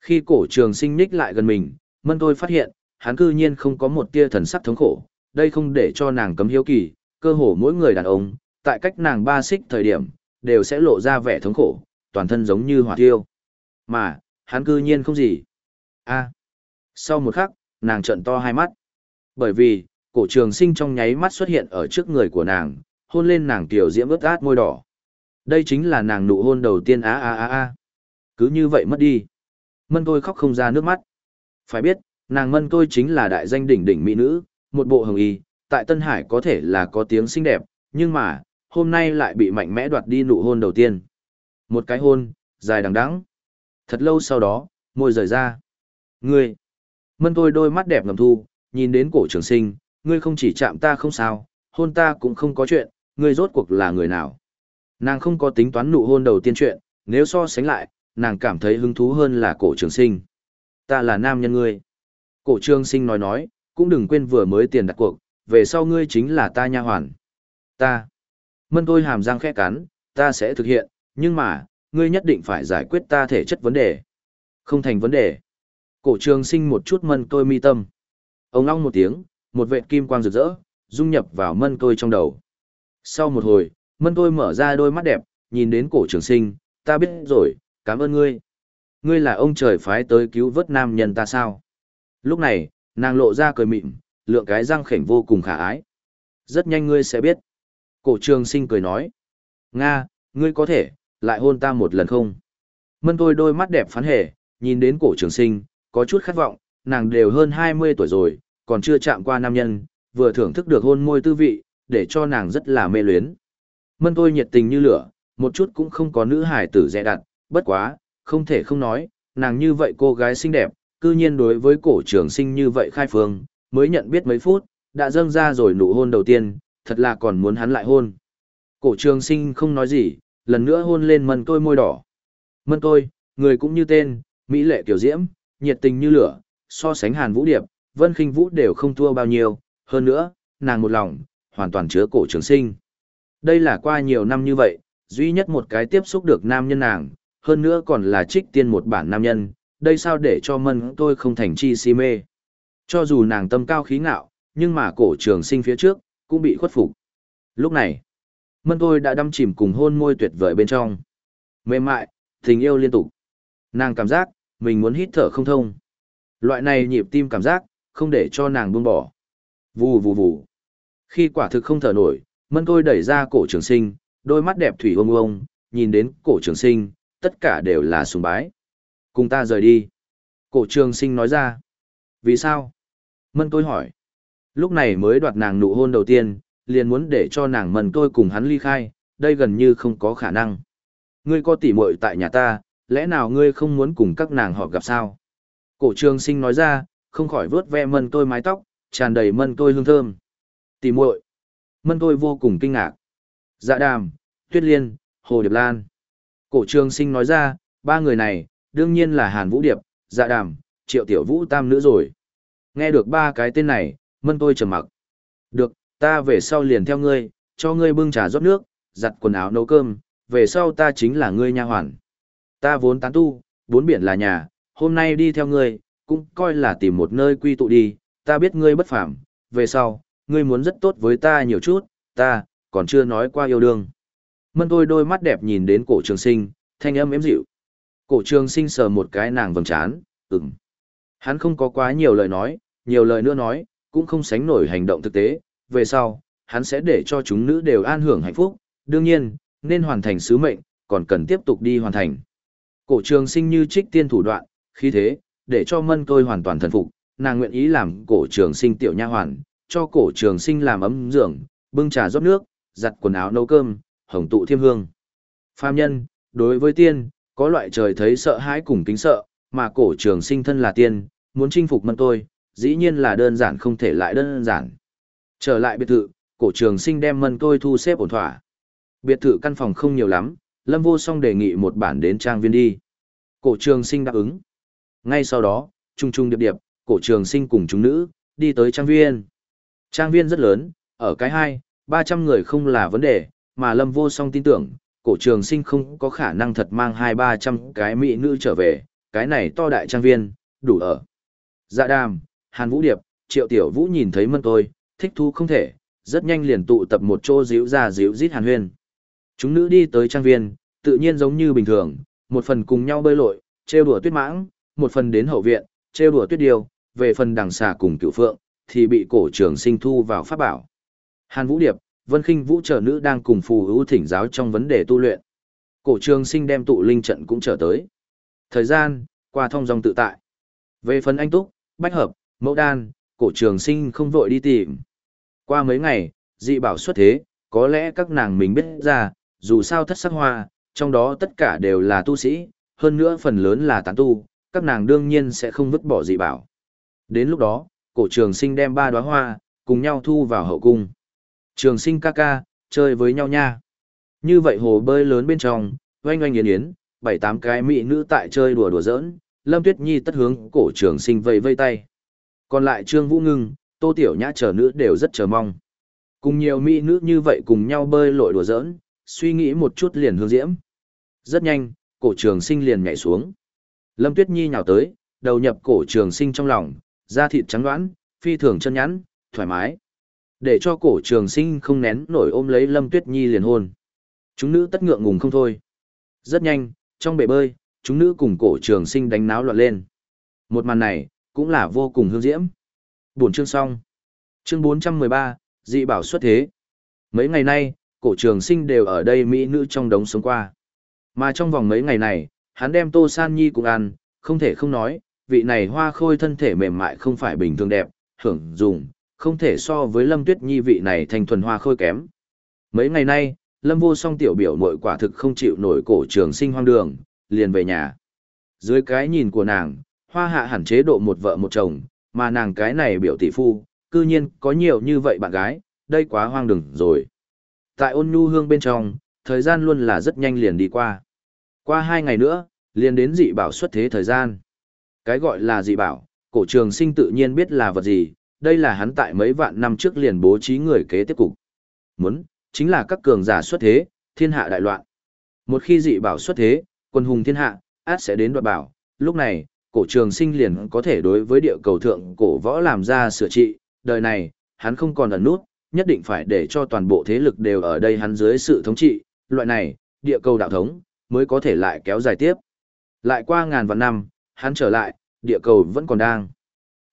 S1: Khi cổ trường sinh ních lại gần mình, mân tôi phát hiện, hắn cư nhiên không có một tia thần sắc thống khổ, đây không để cho nàng cấm hiếu kỳ, cơ hồ mỗi người đàn ông, tại cách nàng ba xích thời điểm, đều sẽ lộ ra vẻ thống khổ, toàn thân giống như hỏa thiêu. Mà, hắn cư nhiên không gì. a sau một khắc, nàng trợn to hai mắt. Bởi vì, cổ trường sinh trong nháy mắt xuất hiện ở trước người của nàng, hôn lên nàng tiểu diễm ướt át môi đỏ. Đây chính là nàng nụ hôn đầu tiên á á á á. Cứ như vậy mất đi. Mân tôi khóc không ra nước mắt. Phải biết, nàng mân tôi chính là đại danh đỉnh đỉnh mỹ nữ, một bộ hồng y, tại Tân Hải có thể là có tiếng xinh đẹp, nhưng mà, hôm nay lại bị mạnh mẽ đoạt đi nụ hôn đầu tiên. Một cái hôn, dài đằng đẵng. Thật lâu sau đó, môi rời ra. Ngươi! Mân tôi đôi mắt đẹp ngầm thu, nhìn đến cổ trường sinh, ngươi không chỉ chạm ta không sao, hôn ta cũng không có chuyện, ngươi rốt cuộc là người nào. Nàng không có tính toán nụ hôn đầu tiên chuyện, nếu so sánh lại, nàng cảm thấy hứng thú hơn là cổ trường sinh. Ta là nam nhân ngươi. Cổ trường sinh nói nói, cũng đừng quên vừa mới tiền đặt cuộc, về sau ngươi chính là ta nha hoàn. Ta. Mân tôi hàm răng khẽ cắn, ta sẽ thực hiện, nhưng mà, ngươi nhất định phải giải quyết ta thể chất vấn đề. Không thành vấn đề. Cổ trường sinh một chút mân tôi mi tâm. Ông long một tiếng, một vệt kim quang rực rỡ, dung nhập vào mân tôi trong đầu. Sau một hồi, mân tôi mở ra đôi mắt đẹp, nhìn đến cổ trường sinh, ta biết rồi, cảm ơn ngươi. Ngươi là ông trời phái tới cứu vớt nam nhân ta sao? Lúc này, nàng lộ ra cười mịn, lượng cái răng khểnh vô cùng khả ái. Rất nhanh ngươi sẽ biết. Cổ trường sinh cười nói. Nga, ngươi có thể, lại hôn ta một lần không? Mân tôi đôi mắt đẹp phán hề, nhìn đến cổ trường sinh, có chút khát vọng, nàng đều hơn 20 tuổi rồi, còn chưa chạm qua nam nhân, vừa thưởng thức được hôn môi tư vị, để cho nàng rất là mê luyến. Mân tôi nhiệt tình như lửa, một chút cũng không có nữ hải tử dè đặt, bất quá, không thể không nói, nàng như vậy cô gái xinh đẹp, cư nhiên đối với cổ trường sinh như vậy khai phương, mới nhận biết mấy phút, đã dâng ra rồi nụ hôn đầu tiên, thật là còn muốn hắn lại hôn. Cổ trường sinh không nói gì, lần nữa hôn lên mân tôi môi đỏ. Mân tôi, người cũng như tên, Mỹ lệ kiểu diễm, nhiệt tình như lửa, so sánh hàn vũ điệp, vân khinh vũ đều không thua bao nhiêu, hơn nữa, nàng một lòng, hoàn toàn chứa cổ trường sinh. Đây là qua nhiều năm như vậy, duy nhất một cái tiếp xúc được nam nhân nàng, hơn nữa còn là trích tiên một bản nam nhân, đây sao để cho mân tôi không thành chi si mê. Cho dù nàng tâm cao khí ngạo, nhưng mà cổ trường sinh phía trước, cũng bị khuất phục. Lúc này, mân tôi đã đâm chìm cùng hôn môi tuyệt vời bên trong. Mềm mại, tình yêu liên tục. Nàng cảm giác, mình muốn hít thở không thông. Loại này nhịp tim cảm giác, không để cho nàng buông bỏ. Vù vù vù. Khi quả thực không thở nổi, mân tôi đẩy ra cổ trường sinh, đôi mắt đẹp thủy ông ông, nhìn đến cổ trường sinh, tất cả đều là sùng bái. Cùng ta rời đi. Cổ trường sinh nói ra. Vì sao? Mân tôi hỏi. Lúc này mới đoạt nàng nụ hôn đầu tiên, liền muốn để cho nàng mần tôi cùng hắn ly khai, đây gần như không có khả năng. Ngươi có tỉ muội tại nhà ta, lẽ nào ngươi không muốn cùng các nàng họ gặp sao? Cổ trường sinh nói ra, không khỏi vớt ve mân tôi mái tóc, tràn đầy mân tôi hương thơm. Tỉ muội Mân tôi vô cùng kinh ngạc. Dạ đàm, tuyết liên, hồ điệp lan. Cổ trường sinh nói ra, ba người này, đương nhiên là Hàn Vũ Điệp, Dạ đàm, triệu tiểu vũ tam nữ rồi. Nghe được ba cái tên này, mân tôi trầm mặc. Được, ta về sau liền theo ngươi, cho ngươi bưng trà rót nước, giặt quần áo nấu cơm, về sau ta chính là ngươi nha hoàn. Ta vốn tán tu, bốn biển là nhà, hôm nay đi theo ngươi, cũng coi là tìm một nơi quy tụ đi, ta biết ngươi bất phàm, về sau, ngươi muốn rất tốt với ta nhiều chút, ta, còn chưa nói qua yêu đương. Mân tôi đôi mắt đẹp nhìn đến cổ trường sinh, thanh âm êm dịu. Cổ trường sinh sờ một cái nàng vầng trán, ừm. Hắn không có quá nhiều lời nói, nhiều lời nữa nói, cũng không sánh nổi hành động thực tế, về sau, hắn sẽ để cho chúng nữ đều an hưởng hạnh phúc, đương nhiên, nên hoàn thành sứ mệnh, còn cần tiếp tục đi hoàn thành. Cổ trường sinh như trích tiên thủ đoạn, khí thế, để cho mân tôi hoàn toàn thần phục, nàng nguyện ý làm cổ trường sinh tiểu nha hoàn, cho cổ trường sinh làm ấm giường, bưng trà rót nước, giặt quần áo nấu cơm, hồng tụ thiêm hương. Phàm nhân, đối với tiên, có loại trời thấy sợ hãi cùng kính sợ, mà cổ trường sinh thân là tiên, muốn chinh phục mân tôi, dĩ nhiên là đơn giản không thể lại đơn giản. Trở lại biệt thự, cổ trường sinh đem mân tôi thu xếp ổn thỏa. Biệt thự căn phòng không nhiều lắm, Lâm Vô Song đề nghị một bản đến trang viên đi. Cổ trường sinh đáp ứng. Ngay sau đó, trung trung điệp điệp, cổ trường sinh cùng chúng nữ, đi tới trang viên. Trang viên rất lớn, ở cái hai, ba trăm người không là vấn đề, mà Lâm Vô Song tin tưởng, cổ trường sinh không có khả năng thật mang hai ba trăm cái mỹ nữ trở về, cái này to đại trang viên, đủ ở. Dạ đàm, Hàn Vũ Điệp, Triệu Tiểu Vũ nhìn thấy mân tôi, thích thú không thể, rất nhanh liền tụ tập một chỗ díu ra díu rít hàn huyên. Chúng nữ đi tới trang viên, tự nhiên giống như bình thường, một phần cùng nhau bơi lội, trêu đùa tuyết mãng, một phần đến hậu viện, trêu đùa tuyết điều. về phần đằng xà cùng cựu phượng, thì bị cổ trường sinh thu vào pháp bảo. Hàn Vũ Điệp, Vân Kinh Vũ trở nữ đang cùng phù hữu thỉnh giáo trong vấn đề tu luyện. Cổ trường sinh đem tụ linh trận cũng trở tới. Thời gian, qua thông dòng tự tại. Về phần anh Túc, Bách Hợp, Mẫu Đan, cổ trường sinh không vội đi tìm. Qua mấy ngày, dị bảo xuất thế, có lẽ các nàng mình biết ra, dù sao thất sắc hoa, trong đó tất cả đều là tu sĩ, hơn nữa phần lớn là tán tu, các nàng đương nhiên sẽ không vứt bỏ dị bảo. Đến lúc đó, cổ trường sinh đem ba đóa hoa, cùng nhau thu vào hậu cung. Trường sinh ca ca, chơi với nhau nha. Như vậy hồ bơi lớn bên trong, oanh oanh yến yến, bảy tám cái mỹ nữ tại chơi đùa đùa giỡn, Lâm Tuyết Nhi tất hướng cổ trường sinh vây vây tay. Còn lại Trương Vũ Ngưng, Tô Tiểu Nhã chờ nữ đều rất chờ mong. Cùng nhiều mỹ nữ như vậy cùng nhau bơi lội đùa giỡn, suy nghĩ một chút liền hương diễm. Rất nhanh, cổ trường sinh liền nhảy xuống. Lâm Tuyết Nhi nhào tới, đầu nhập cổ trường sinh trong lòng, da thịt trắng đoán, phi thường chân nhẵn, thoải mái. Để cho cổ trường sinh không nén nổi ôm lấy Lâm Tuyết Nhi liền hôn. Chúng nữ tất ngượng ngùng không thôi. Rất nhanh, trong bể bơi, chúng nữ cùng cổ trường sinh đánh náo loạn lên. Một màn này, cũng là vô cùng hương diễm. Buổi chương xong. Chương 413, dị bảo xuất thế. Mấy ngày nay, cổ trường sinh đều ở đây mỹ nữ trong đống sống qua. Mà trong vòng mấy ngày này, hắn đem Tô San Nhi cùng ăn, không thể không nói, vị này hoa khôi thân thể mềm mại không phải bình thường đẹp, hưởng dùng, không thể so với Lâm Tuyết Nhi vị này thành thuần hoa khôi kém. Mấy ngày nay, Lâm vô song tiểu biểu mội quả thực không chịu nổi cổ trường sinh hoang đường, liền về nhà. Dưới cái nhìn của nàng, hoa hạ hẳn chế độ một vợ một chồng, mà nàng cái này biểu tỷ phu, cư nhiên có nhiều như vậy bạn gái, đây quá hoang đường rồi. Tại ôn nhu hương bên trong, thời gian luôn là rất nhanh liền đi qua. Qua hai ngày nữa, liền đến dị bảo xuất thế thời gian. Cái gọi là dị bảo, cổ trường sinh tự nhiên biết là vật gì, đây là hắn tại mấy vạn năm trước liền bố trí người kế tiếp cục. Muốn, chính là các cường giả xuất thế, thiên hạ đại loạn. Một khi dị bảo xuất thế, quân hùng thiên hạ, át sẽ đến đoạt bảo, lúc này, cổ trường sinh liền có thể đối với địa cầu thượng cổ võ làm ra sửa trị, đời này, hắn không còn ẩn nút, nhất định phải để cho toàn bộ thế lực đều ở đây hắn dưới sự thống trị, loại này, địa cầu đạo thống, mới có thể lại kéo dài tiếp. Lại qua ngàn vạn năm, hắn trở lại, địa cầu vẫn còn đang.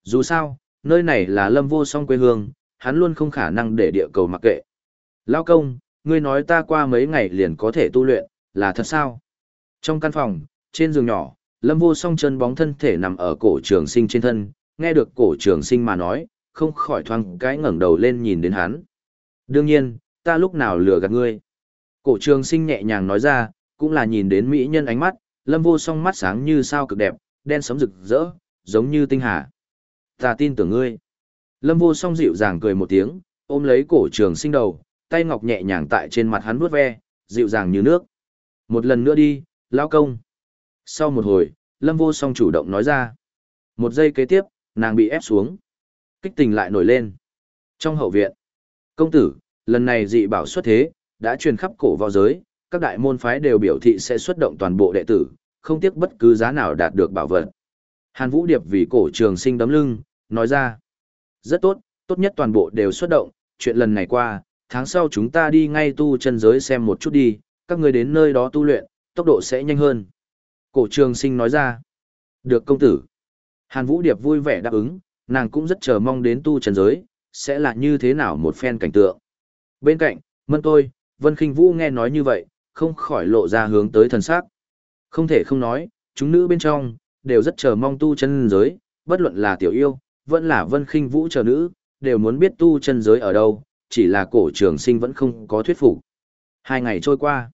S1: Dù sao, nơi này là lâm vô song quê hương, hắn luôn không khả năng để địa cầu mặc kệ. Lao công, ngươi nói ta qua mấy ngày liền có thể tu luyện, là thật sao? Trong căn phòng, trên giường nhỏ, lâm vô song chân bóng thân thể nằm ở cổ trường sinh trên thân, nghe được cổ trường sinh mà nói, không khỏi thoáng cái ngẩng đầu lên nhìn đến hắn. Đương nhiên, ta lúc nào lừa gạt ngươi. Cổ trường sinh nhẹ nhàng nói ra, cũng là nhìn đến mỹ nhân ánh mắt, lâm vô song mắt sáng như sao cực đẹp, đen sấm rực rỡ, giống như tinh hà. Ta tin tưởng ngươi. Lâm vô song dịu dàng cười một tiếng, ôm lấy cổ trường sinh đầu, tay ngọc nhẹ nhàng tại trên mặt hắn vuốt ve, dịu dàng như nước. Một lần nữa đi, lao công. Sau một hồi, Lâm vô song chủ động nói ra. Một giây kế tiếp, nàng bị ép xuống. Kích tình lại nổi lên. Trong hậu viện, công tử, lần này dị bảo xuất thế, đã truyền khắp cổ võ giới, các đại môn phái đều biểu thị sẽ xuất động toàn bộ đệ tử, không tiếc bất cứ giá nào đạt được bảo vật. Hàn Vũ Điệp vì cổ trường sinh đấm lưng, nói ra. Rất tốt, tốt nhất toàn bộ đều xuất động, chuyện lần này qua, tháng sau chúng ta đi ngay tu chân giới xem một chút đi, các người đến nơi đó tu luyện, tốc độ sẽ nhanh hơn. Cổ trường sinh nói ra. Được công tử. Hàn Vũ Điệp vui vẻ đáp ứng, nàng cũng rất chờ mong đến tu chân giới, sẽ là như thế nào một phen cảnh tượng. Bên cạnh, mân tôi, Vân Kinh Vũ nghe nói như vậy, không khỏi lộ ra hướng tới thần sắc. Không thể không nói, chúng nữ bên trong, đều rất chờ mong tu chân giới, bất luận là tiểu yêu, vẫn là Vân Kinh Vũ chờ nữ, đều muốn biết tu chân giới ở đâu, chỉ là cổ trường sinh vẫn không có thuyết phục. Hai ngày trôi qua,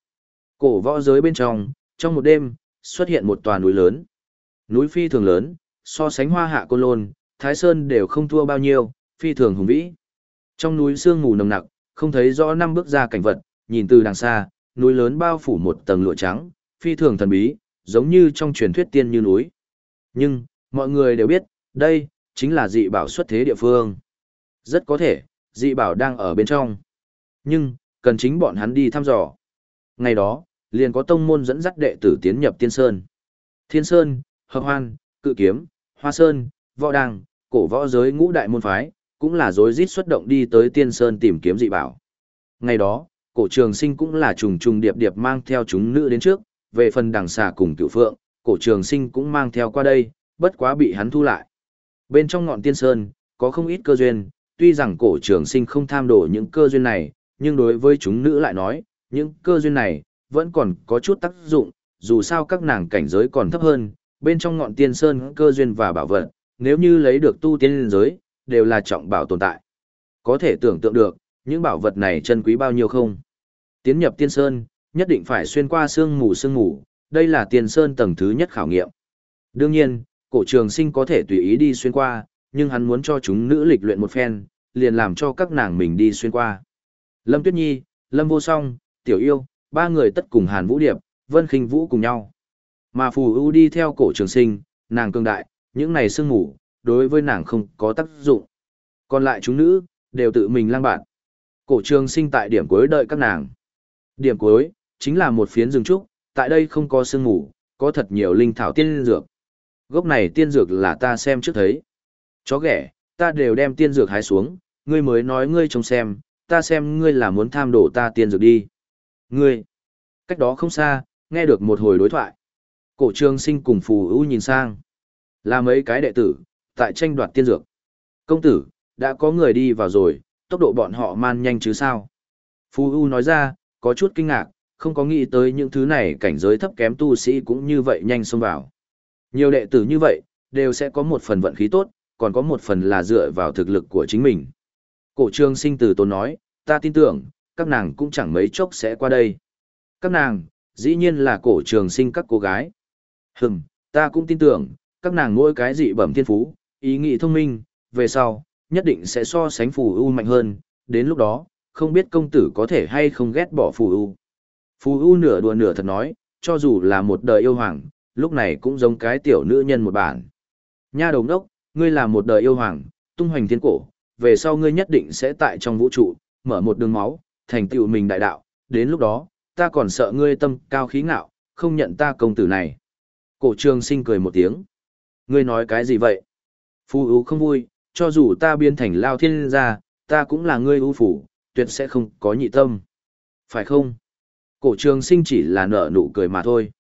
S1: cổ võ giới bên trong, trong một đêm, xuất hiện một tòa núi lớn. Núi phi thường lớn, so sánh hoa hạ côn lôn, Thái Sơn đều không thua bao nhiêu, phi thường hùng vĩ. Trong núi sương mù nồng nặc, không thấy rõ năm bước ra cảnh vật, nhìn từ đằng xa, núi lớn bao phủ một tầng lụa trắng, phi thường thần bí, giống như trong truyền thuyết tiên như núi. Nhưng, mọi người đều biết, đây, chính là dị bảo xuất thế địa phương. Rất có thể, dị bảo đang ở bên trong. Nhưng, cần chính bọn hắn đi thăm dò. Ngày đó, liền có tông môn dẫn dắt đệ tử tiến nhập Tiên Sơn. Thiên Sơn, Hợp Hoan, Cự Kiếm, Hoa Sơn, Võ đàng, cổ võ giới ngũ đại môn phái, cũng là rối rít xuất động đi tới Tiên Sơn tìm kiếm dị bảo. Ngày đó, cổ trường sinh cũng là trùng trùng điệp điệp mang theo chúng nữ đến trước, về phần đằng xà cùng cựu phượng, cổ trường sinh cũng mang theo qua đây, bất quá bị hắn thu lại. Bên trong ngọn tiên sơn, có không ít cơ duyên, tuy rằng cổ trường sinh không tham đổ những cơ duyên này, nhưng đối với chúng nữ lại nói, những cơ duyên này, vẫn còn có chút tác dụng, dù sao các nàng cảnh giới còn thấp hơn, bên trong ngọn tiên sơn cơ duyên và bảo vật, nếu như lấy được tu tiên giới, đều là trọng bảo tồn tại. Có thể tưởng tượng được, những bảo vật này chân quý bao nhiêu không? Tiến nhập tiên sơn, nhất định phải xuyên qua sương mù sương mù, đây là tiên sơn tầng thứ nhất khảo nghiệm. Đương nhiên, cổ trường sinh có thể tùy ý đi xuyên qua, nhưng hắn muốn cho chúng nữ lịch luyện một phen, liền làm cho các nàng mình đi xuyên qua. Lâm Tuyết Nhi, Lâm Vô Song, Tiểu Yêu, ba người tất cùng Hàn Vũ Điệp, Vân Kinh Vũ cùng nhau. Mà Phù ưu đi theo cổ trường sinh, nàng cương đại, những này sương mù, đối với nàng không có tác dụng. Còn lại chúng nữ, đều tự mình lang bạn. Cổ trường sinh tại điểm cuối đợi các nàng. Điểm cuối, chính là một phiến rừng trúc, tại đây không có sương mù, có thật nhiều linh thảo tiên dược. Gốc này tiên dược là ta xem trước thấy. Chó ghẻ, ta đều đem tiên dược hái xuống, ngươi mới nói ngươi trông xem, ta xem ngươi là muốn tham đổ ta tiên dược đi. Ngươi, cách đó không xa, nghe được một hồi đối thoại. Cổ trường sinh cùng phù ưu nhìn sang. Là mấy cái đệ tử, tại tranh đoạt tiên dược. Công tử, đã có người đi vào rồi, tốc độ bọn họ man nhanh chứ sao? Phù U nói ra, có chút kinh ngạc, không có nghĩ tới những thứ này cảnh giới thấp kém tu sĩ cũng như vậy nhanh xông vào. Nhiều đệ tử như vậy, đều sẽ có một phần vận khí tốt, còn có một phần là dựa vào thực lực của chính mình. Cổ trương sinh từ tốn nói, ta tin tưởng, các nàng cũng chẳng mấy chốc sẽ qua đây. Các nàng, dĩ nhiên là cổ trường sinh các cô gái. Hừm, ta cũng tin tưởng, các nàng mỗi cái dị bẩm thiên phú, ý nghĩ thông minh, về sau, nhất định sẽ so sánh phù ưu mạnh hơn, đến lúc đó, không biết công tử có thể hay không ghét bỏ phù ưu. Phù ưu nửa đùa nửa thật nói, cho dù là một đời yêu hoàng, lúc này cũng giống cái tiểu nữ nhân một bản. Nha đồng đốc, ngươi là một đời yêu hoàng, tung hoành thiên cổ, về sau ngươi nhất định sẽ tại trong vũ trụ, mở một đường máu, thành tựu mình đại đạo, đến lúc đó, ta còn sợ ngươi tâm cao khí ngạo, không nhận ta công tử này. Cổ trường sinh cười một tiếng. Ngươi nói cái gì vậy? Phù ưu không vui, cho dù ta biến thành lao thiên gia, ta cũng là ngươi ưu phủ, tuyệt sẽ không có nhị tâm. Phải không? Cổ trường sinh chỉ là nở nụ cười mà thôi.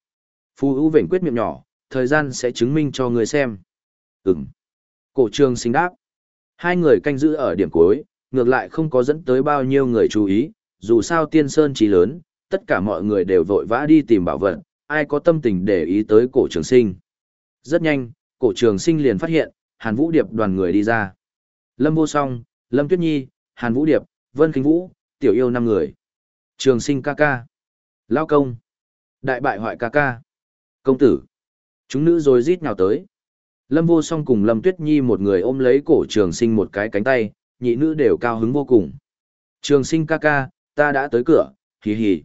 S1: Phù ưu vệnh quyết miệng nhỏ, thời gian sẽ chứng minh cho ngươi xem. Ừm. Cổ trường sinh đáp. Hai người canh giữ ở điểm cuối, ngược lại không có dẫn tới bao nhiêu người chú ý, dù sao tiên sơn trí lớn, tất cả mọi người đều vội vã đi tìm bảo vật, ai có tâm tình để ý tới cổ trường sinh. Rất nhanh, cổ trường sinh liền phát hiện, Hàn Vũ Điệp đoàn người đi ra. Lâm Vô Song, Lâm Tuyết Nhi, Hàn Vũ Điệp, Vân Kinh Vũ, Tiểu Yêu năm người. Trường sinh ca ca. Lao công. Đại bại hoại ca ca. Công tử. Chúng nữ rồi rít nhào tới. Lâm Vô Song cùng Lâm Tuyết Nhi một người ôm lấy cổ trường sinh một cái cánh tay, nhị nữ đều cao hứng vô cùng. Trường sinh ca ca, ta đã tới cửa, hì hì.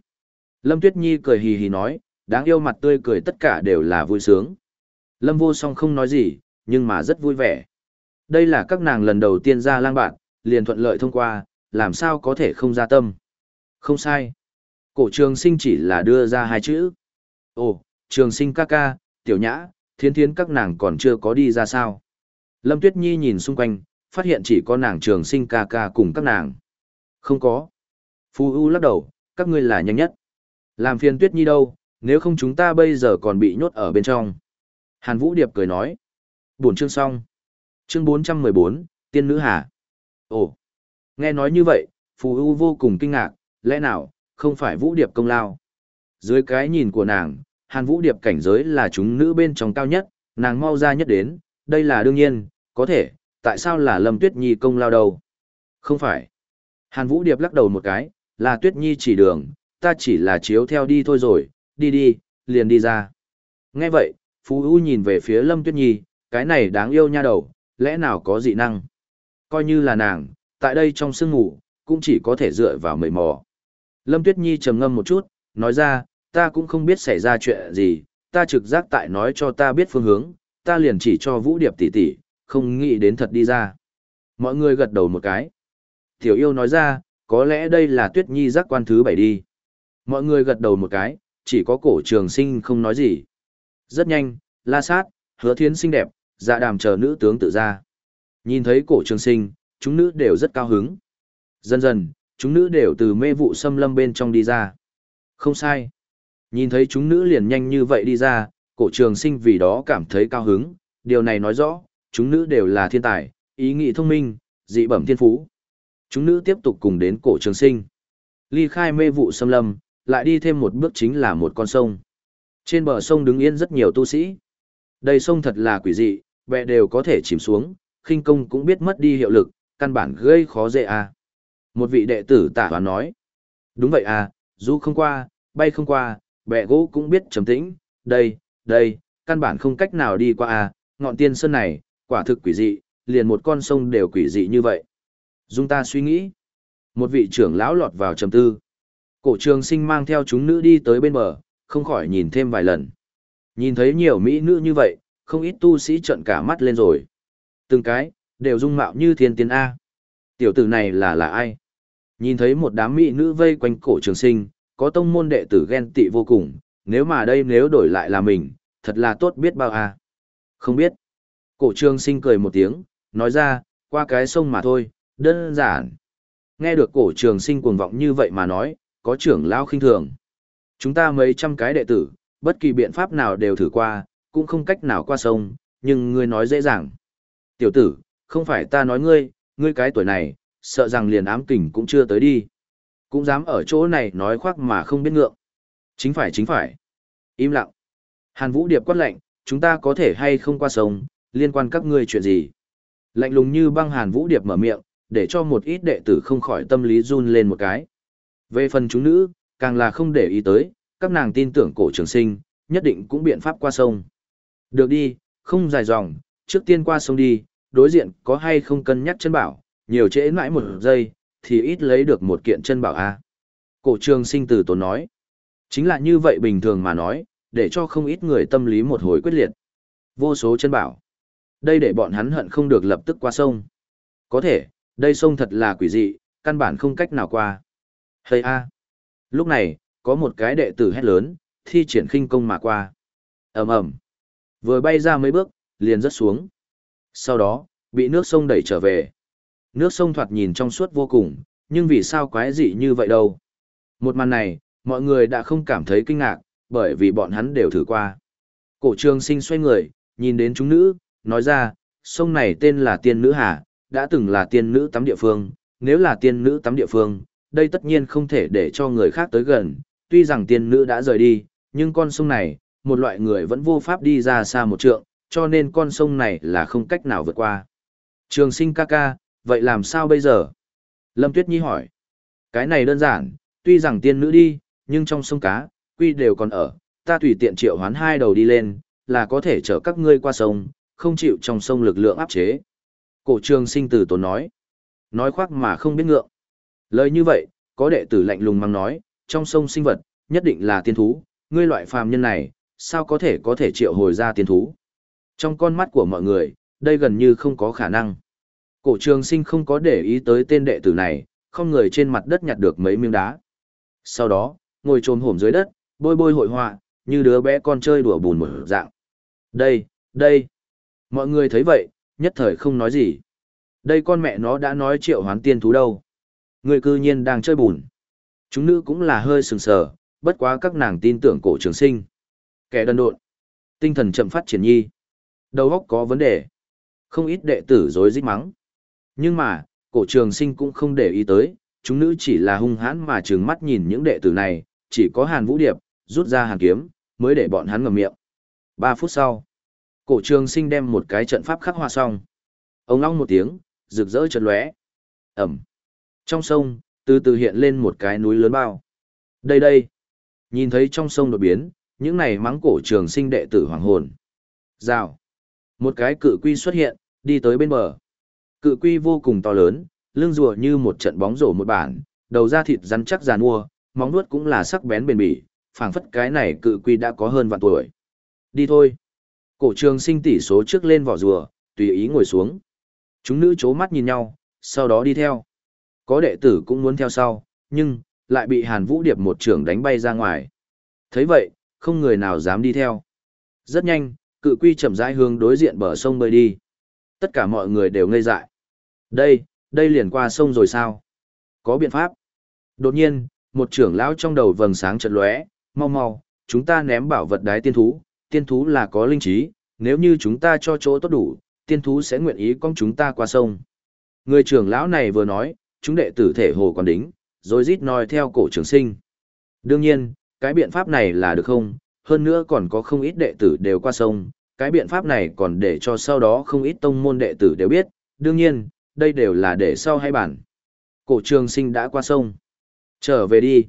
S1: Lâm Tuyết Nhi cười hì hì nói, đáng yêu mặt tươi cười tất cả đều là vui sướng. Lâm Vô Song không nói gì, nhưng mà rất vui vẻ. Đây là các nàng lần đầu tiên ra lang bạn, liền thuận lợi thông qua, làm sao có thể không ra tâm. Không sai. Cổ trường sinh chỉ là đưa ra hai chữ. Ồ, trường sinh ca ca, tiểu nhã, thiến thiến các nàng còn chưa có đi ra sao. Lâm Tuyết Nhi nhìn xung quanh, phát hiện chỉ có nàng trường sinh ca ca cùng các nàng. Không có. Phu U lắc đầu, các ngươi là nhanh nhất. Làm phiền Tuyết Nhi đâu, nếu không chúng ta bây giờ còn bị nhốt ở bên trong. Hàn Vũ Điệp cười nói. Buồn chương xong. Chương 414, Tiên Nữ Hà. Ồ, nghe nói như vậy, Phù U vô cùng kinh ngạc, lẽ nào, không phải Vũ Điệp công lao. Dưới cái nhìn của nàng, Hàn Vũ Điệp cảnh giới là chúng nữ bên trong cao nhất, nàng mau ra nhất đến, đây là đương nhiên, có thể, tại sao là Lâm Tuyết Nhi công lao đâu? Không phải. Hàn Vũ Điệp lắc đầu một cái, là Tuyết Nhi chỉ đường, ta chỉ là chiếu theo đi thôi rồi, đi đi, liền đi ra. Nghe vậy, Phú U nhìn về phía Lâm Tuyết Nhi, cái này đáng yêu nha đầu, lẽ nào có dị năng? Coi như là nàng, tại đây trong sương ngủ, cũng chỉ có thể dựa vào mầy mò. Lâm Tuyết Nhi trầm ngâm một chút, nói ra, ta cũng không biết xảy ra chuyện gì, ta trực giác tại nói cho ta biết phương hướng, ta liền chỉ cho Vũ Điệp tỷ tỷ, không nghĩ đến thật đi ra. Mọi người gật đầu một cái. Tiểu yêu nói ra, có lẽ đây là Tuyết Nhi giác quan thứ bảy đi. Mọi người gật đầu một cái, chỉ có cổ trường sinh không nói gì. Rất nhanh, la sát, hứa thiến xinh đẹp, dạ đàm chờ nữ tướng tự ra. Nhìn thấy cổ trường sinh, chúng nữ đều rất cao hứng. Dần dần, chúng nữ đều từ mê vụ xâm lâm bên trong đi ra. Không sai. Nhìn thấy chúng nữ liền nhanh như vậy đi ra, cổ trường sinh vì đó cảm thấy cao hứng. Điều này nói rõ, chúng nữ đều là thiên tài, ý nghĩ thông minh, dị bẩm thiên phú. Chúng nữ tiếp tục cùng đến cổ trường sinh. Ly khai mê vụ xâm lâm, lại đi thêm một bước chính là một con sông. Trên bờ sông đứng yên rất nhiều tu sĩ. Đây sông thật là quỷ dị, bè đều có thể chìm xuống, khinh công cũng biết mất đi hiệu lực, căn bản gây khó dễ à. Một vị đệ tử tả hoán nói. Đúng vậy à, dù không qua, bay không qua, bè gỗ cũng biết trầm tĩnh, đây, đây, căn bản không cách nào đi qua à, ngọn tiên sơn này, quả thực quỷ dị, liền một con sông đều quỷ dị như vậy. Dung ta suy nghĩ. Một vị trưởng lão lọt vào trầm tư. Cổ trường sinh mang theo chúng nữ đi tới bên bờ, không khỏi nhìn thêm vài lần. Nhìn thấy nhiều mỹ nữ như vậy, không ít tu sĩ trợn cả mắt lên rồi. Từng cái, đều dung mạo như thiên tiên A. Tiểu tử này là là ai? Nhìn thấy một đám mỹ nữ vây quanh cổ trường sinh, có tông môn đệ tử ghen tị vô cùng, nếu mà đây nếu đổi lại là mình, thật là tốt biết bao A. Không biết. Cổ trường sinh cười một tiếng, nói ra, qua cái sông mà thôi, đơn giản. Nghe được cổ trường sinh cuồng vọng như vậy mà nói, có trưởng lao khinh thường. Chúng ta mấy trăm cái đệ tử, bất kỳ biện pháp nào đều thử qua, cũng không cách nào qua sông, nhưng ngươi nói dễ dàng. Tiểu tử, không phải ta nói ngươi, ngươi cái tuổi này, sợ rằng liền ám kình cũng chưa tới đi. Cũng dám ở chỗ này nói khoác mà không biết ngượng. Chính phải chính phải. Im lặng. Hàn Vũ Điệp quát lệnh, chúng ta có thể hay không qua sông, liên quan các ngươi chuyện gì. Lạnh lùng như băng Hàn Vũ Điệp mở miệng, để cho một ít đệ tử không khỏi tâm lý run lên một cái. Về phần chúng nữ, càng là không để ý tới, các nàng tin tưởng cổ trường sinh, nhất định cũng biện pháp qua sông. Được đi, không dài dòng, trước tiên qua sông đi, đối diện có hay không cân nhắc chân bảo, nhiều trễ mãi một giây, thì ít lấy được một kiện chân bảo a. Cổ trường sinh từ tốn nói. Chính là như vậy bình thường mà nói, để cho không ít người tâm lý một hồi quyết liệt. Vô số chân bảo. Đây để bọn hắn hận không được lập tức qua sông. Có thể, đây sông thật là quỷ dị, căn bản không cách nào qua. Hây a. Lúc này, có một cái đệ tử hét lớn, thi triển khinh công mà qua. ầm ầm, Vừa bay ra mấy bước, liền rớt xuống. Sau đó, bị nước sông đẩy trở về. Nước sông thoạt nhìn trong suốt vô cùng, nhưng vì sao quái dị như vậy đâu. Một màn này, mọi người đã không cảm thấy kinh ngạc, bởi vì bọn hắn đều thử qua. Cổ trường sinh xoay người, nhìn đến chúng nữ, nói ra, sông này tên là Tiên Nữ Hà, đã từng là tiên nữ tắm địa phương, nếu là tiên nữ tắm địa phương, đây tất nhiên không thể để cho người khác tới gần, tuy rằng tiên nữ đã rời đi, nhưng con sông này, một loại người vẫn vô pháp đi ra xa một trượng, cho nên con sông này là không cách nào vượt qua. Trường sinh ca ca, vậy làm sao bây giờ? Lâm Tuyết Nhi hỏi. Cái này đơn giản, tuy rằng tiên nữ đi, nhưng trong sông cá, quy đều còn ở, ta tùy tiện triệu hoán hai đầu đi lên, là có thể chở các ngươi qua sông, không chịu trong sông lực lượng áp chế. Cổ trường sinh tử tốn nói. Nói khoác mà không biết ngượng. Lời như vậy, có đệ tử lạnh lùng mang nói, trong sông sinh vật, nhất định là tiên thú, ngươi loại phàm nhân này, sao có thể có thể triệu hồi ra tiên thú. Trong con mắt của mọi người, đây gần như không có khả năng. Cổ trường sinh không có để ý tới tên đệ tử này, không người trên mặt đất nhặt được mấy miếng đá. Sau đó, ngồi trồm hổm dưới đất, bôi bôi hội họa, như đứa bé con chơi đùa bùn một dạng. Đây, đây. Mọi người thấy vậy, nhất thời không nói gì. Đây con mẹ nó đã nói triệu hoán tiên thú đâu. Người cư nhiên đang chơi bùn. Chúng nữ cũng là hơi sừng sờ, bất quá các nàng tin tưởng cổ trường sinh. Kẻ đần độn. Tinh thần chậm phát triển nhi. Đầu óc có vấn đề. Không ít đệ tử dối rít mắng. Nhưng mà, cổ trường sinh cũng không để ý tới, chúng nữ chỉ là hung hãn mà trừng mắt nhìn những đệ tử này, chỉ có Hàn Vũ Điệp, rút ra hàn kiếm, mới để bọn hắn ngậm miệng. Ba phút sau, cổ trường sinh đem một cái trận pháp khắc hoa xong. Ông long một tiếng, rực rỡ chợt lóe. Ẩm. Trong sông, từ từ hiện lên một cái núi lớn bao. Đây đây. Nhìn thấy trong sông đột biến, những này mắng cổ trường sinh đệ tử hoàng hồn. Rào. Một cái cự quy xuất hiện, đi tới bên bờ. Cự quy vô cùng to lớn, lưng rùa như một trận bóng rổ một bản, đầu da thịt rắn chắc giàn mua, móng nuốt cũng là sắc bén bền bỉ, phảng phất cái này cự quy đã có hơn vạn tuổi. Đi thôi. Cổ trường sinh tỷ số trước lên vỏ rùa, tùy ý ngồi xuống. Chúng nữ chố mắt nhìn nhau, sau đó đi theo. Có đệ tử cũng muốn theo sau, nhưng, lại bị Hàn Vũ Điệp một trưởng đánh bay ra ngoài. thấy vậy, không người nào dám đi theo. Rất nhanh, cự quy chậm rãi hướng đối diện bờ sông bơi đi. Tất cả mọi người đều ngây dại. Đây, đây liền qua sông rồi sao? Có biện pháp. Đột nhiên, một trưởng lão trong đầu vầng sáng chợt lóe, mau mau, chúng ta ném bảo vật đái tiên thú, tiên thú là có linh trí, nếu như chúng ta cho chỗ tốt đủ, tiên thú sẽ nguyện ý con chúng ta qua sông. Người trưởng lão này vừa nói, chúng đệ tử thể hồ còn đính, rồi rít nói theo cổ trường sinh. Đương nhiên, cái biện pháp này là được không, hơn nữa còn có không ít đệ tử đều qua sông, cái biện pháp này còn để cho sau đó không ít tông môn đệ tử đều biết, đương nhiên, đây đều là để sau hay bản. Cổ trường sinh đã qua sông. Trở về đi.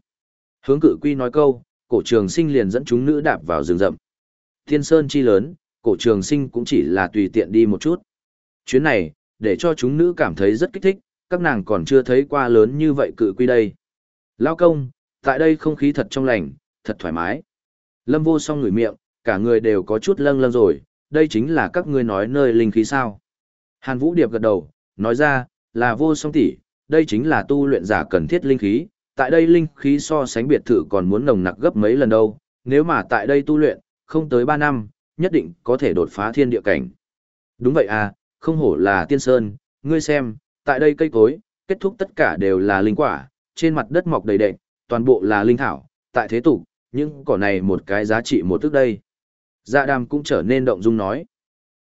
S1: Hướng cự quy nói câu, cổ trường sinh liền dẫn chúng nữ đạp vào rừng rậm. Thiên sơn chi lớn, cổ trường sinh cũng chỉ là tùy tiện đi một chút. Chuyến này, để cho chúng nữ cảm thấy rất kích thích, các nàng còn chưa thấy qua lớn như vậy cự quy đây. Lao công, tại đây không khí thật trong lành, thật thoải mái. Lâm vô song ngửi miệng, cả người đều có chút lâng lâng rồi, đây chính là các ngươi nói nơi linh khí sao. Hàn Vũ Điệp gật đầu, nói ra, là vô song tỷ, đây chính là tu luyện giả cần thiết linh khí, tại đây linh khí so sánh biệt thự còn muốn nồng nặc gấp mấy lần đâu, nếu mà tại đây tu luyện, không tới 3 năm, nhất định có thể đột phá thiên địa cảnh. Đúng vậy à, không hổ là tiên sơn, ngươi xem, tại đây cây cối, kết thúc tất cả đều là linh quả, trên mặt đất mọc đầy đệm, toàn bộ là linh thảo, tại thế tục, những cỏ này một cái giá trị một tức đây. Dạ đàm cũng trở nên động dung nói.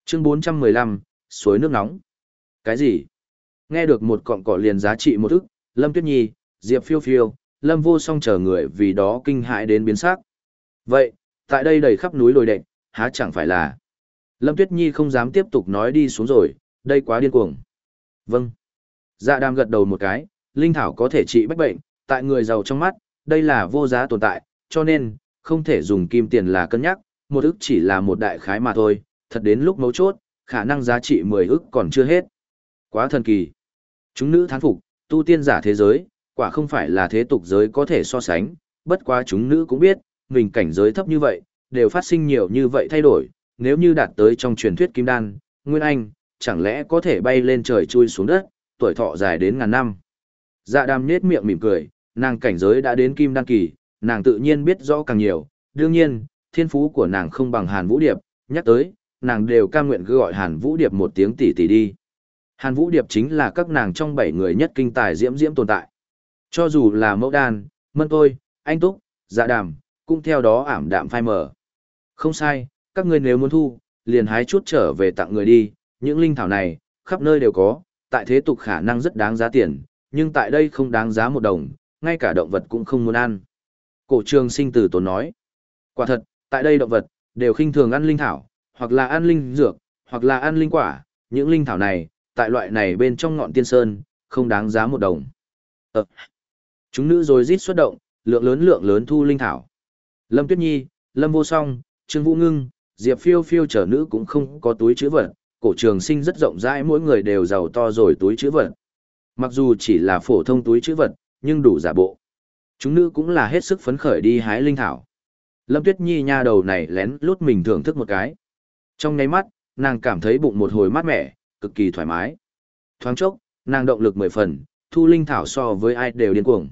S1: Chương 415, suối nước nóng. Cái gì? Nghe được một cọng cỏ liền giá trị một ức, Lâm Tuyết Nhi, Diệp Phiêu Phiêu, Lâm Vô Song chờ người vì đó kinh hãi đến biến sắc. Vậy, tại đây đầy khắp núi lồi đệm, há chẳng phải là... Lâm Tuyết Nhi không dám tiếp tục nói đi xuống rồi, đây quá điên cuồng. Vâng. Dạ đàm gật đầu một cái, linh thảo có thể trị bách bệnh, tại người giàu trong mắt, đây là vô giá tồn tại, cho nên, không thể dùng kim tiền là cân nhắc, một ức chỉ là một đại khái mà thôi, thật đến lúc mấu chốt, khả năng giá trị 10 ức còn chưa hết. Quá thần kỳ. Chúng nữ thán phục, tu tiên giả thế giới, quả không phải là thế tục giới có thể so sánh, bất quá chúng nữ cũng biết, mình cảnh giới thấp như vậy, đều phát sinh nhiều như vậy thay đổi, nếu như đạt tới trong truyền thuyết kim đan, Nguyên Anh, chẳng lẽ có thể bay lên trời chui xuống đất, tuổi thọ dài đến ngàn năm. Dạ đàm nết miệng mỉm cười, nàng cảnh giới đã đến kim đăng kỳ, nàng tự nhiên biết rõ càng nhiều, đương nhiên, thiên phú của nàng không bằng Hàn Vũ Điệp, nhắc tới, nàng đều cam nguyện cứ gọi Hàn Vũ Điệp một tiếng tỷ tỷ đi. Hàn Vũ Điệp chính là các nàng trong bảy người nhất kinh tài diễm diễm tồn tại. Cho dù là mẫu đàn, mân tôi, anh túc, dạ đàm, cũng theo đó ảm đạm phai mờ. Không sai, các ngươi nếu muốn thu, liền hái chút trở về tặng người đi, những linh thảo này, khắp nơi đều có, tại thế tục khả năng rất đáng giá tiền, nhưng tại đây không đáng giá một đồng, ngay cả động vật cũng không muốn ăn. Cổ trường sinh tử tốn nói, quả thật, tại đây động vật, đều khinh thường ăn linh thảo, hoặc là ăn linh dược, hoặc là ăn linh quả, những linh thảo này, tại loại này bên trong ngọn tiên sơn, không đáng giá một đồng. Ờ. Chúng nữ rồi rít xuất động, lượng lớn lượng lớn thu linh thảo. Lâm Tuyết Nhi, Lâm Vô Song, Trương Vũ Ngưng, Diệp Phiêu Phiêu trở nữ cũng không có túi chữ vật, cổ trường sinh rất rộng rãi mỗi người đều giàu to rồi túi chữ vật. Mặc dù chỉ là phổ thông túi chữ vật, nhưng đủ giả bộ. Chúng nữ cũng là hết sức phấn khởi đi hái linh thảo. Lâm Tuyết Nhi nha đầu này lén lút mình thưởng thức một cái. Trong nháy mắt, nàng cảm thấy bụng một hồi mát mẻ, cực kỳ thoải mái. Thoáng chốc, nàng động lực mười phần, thu linh thảo so với ai đều điên cuồng.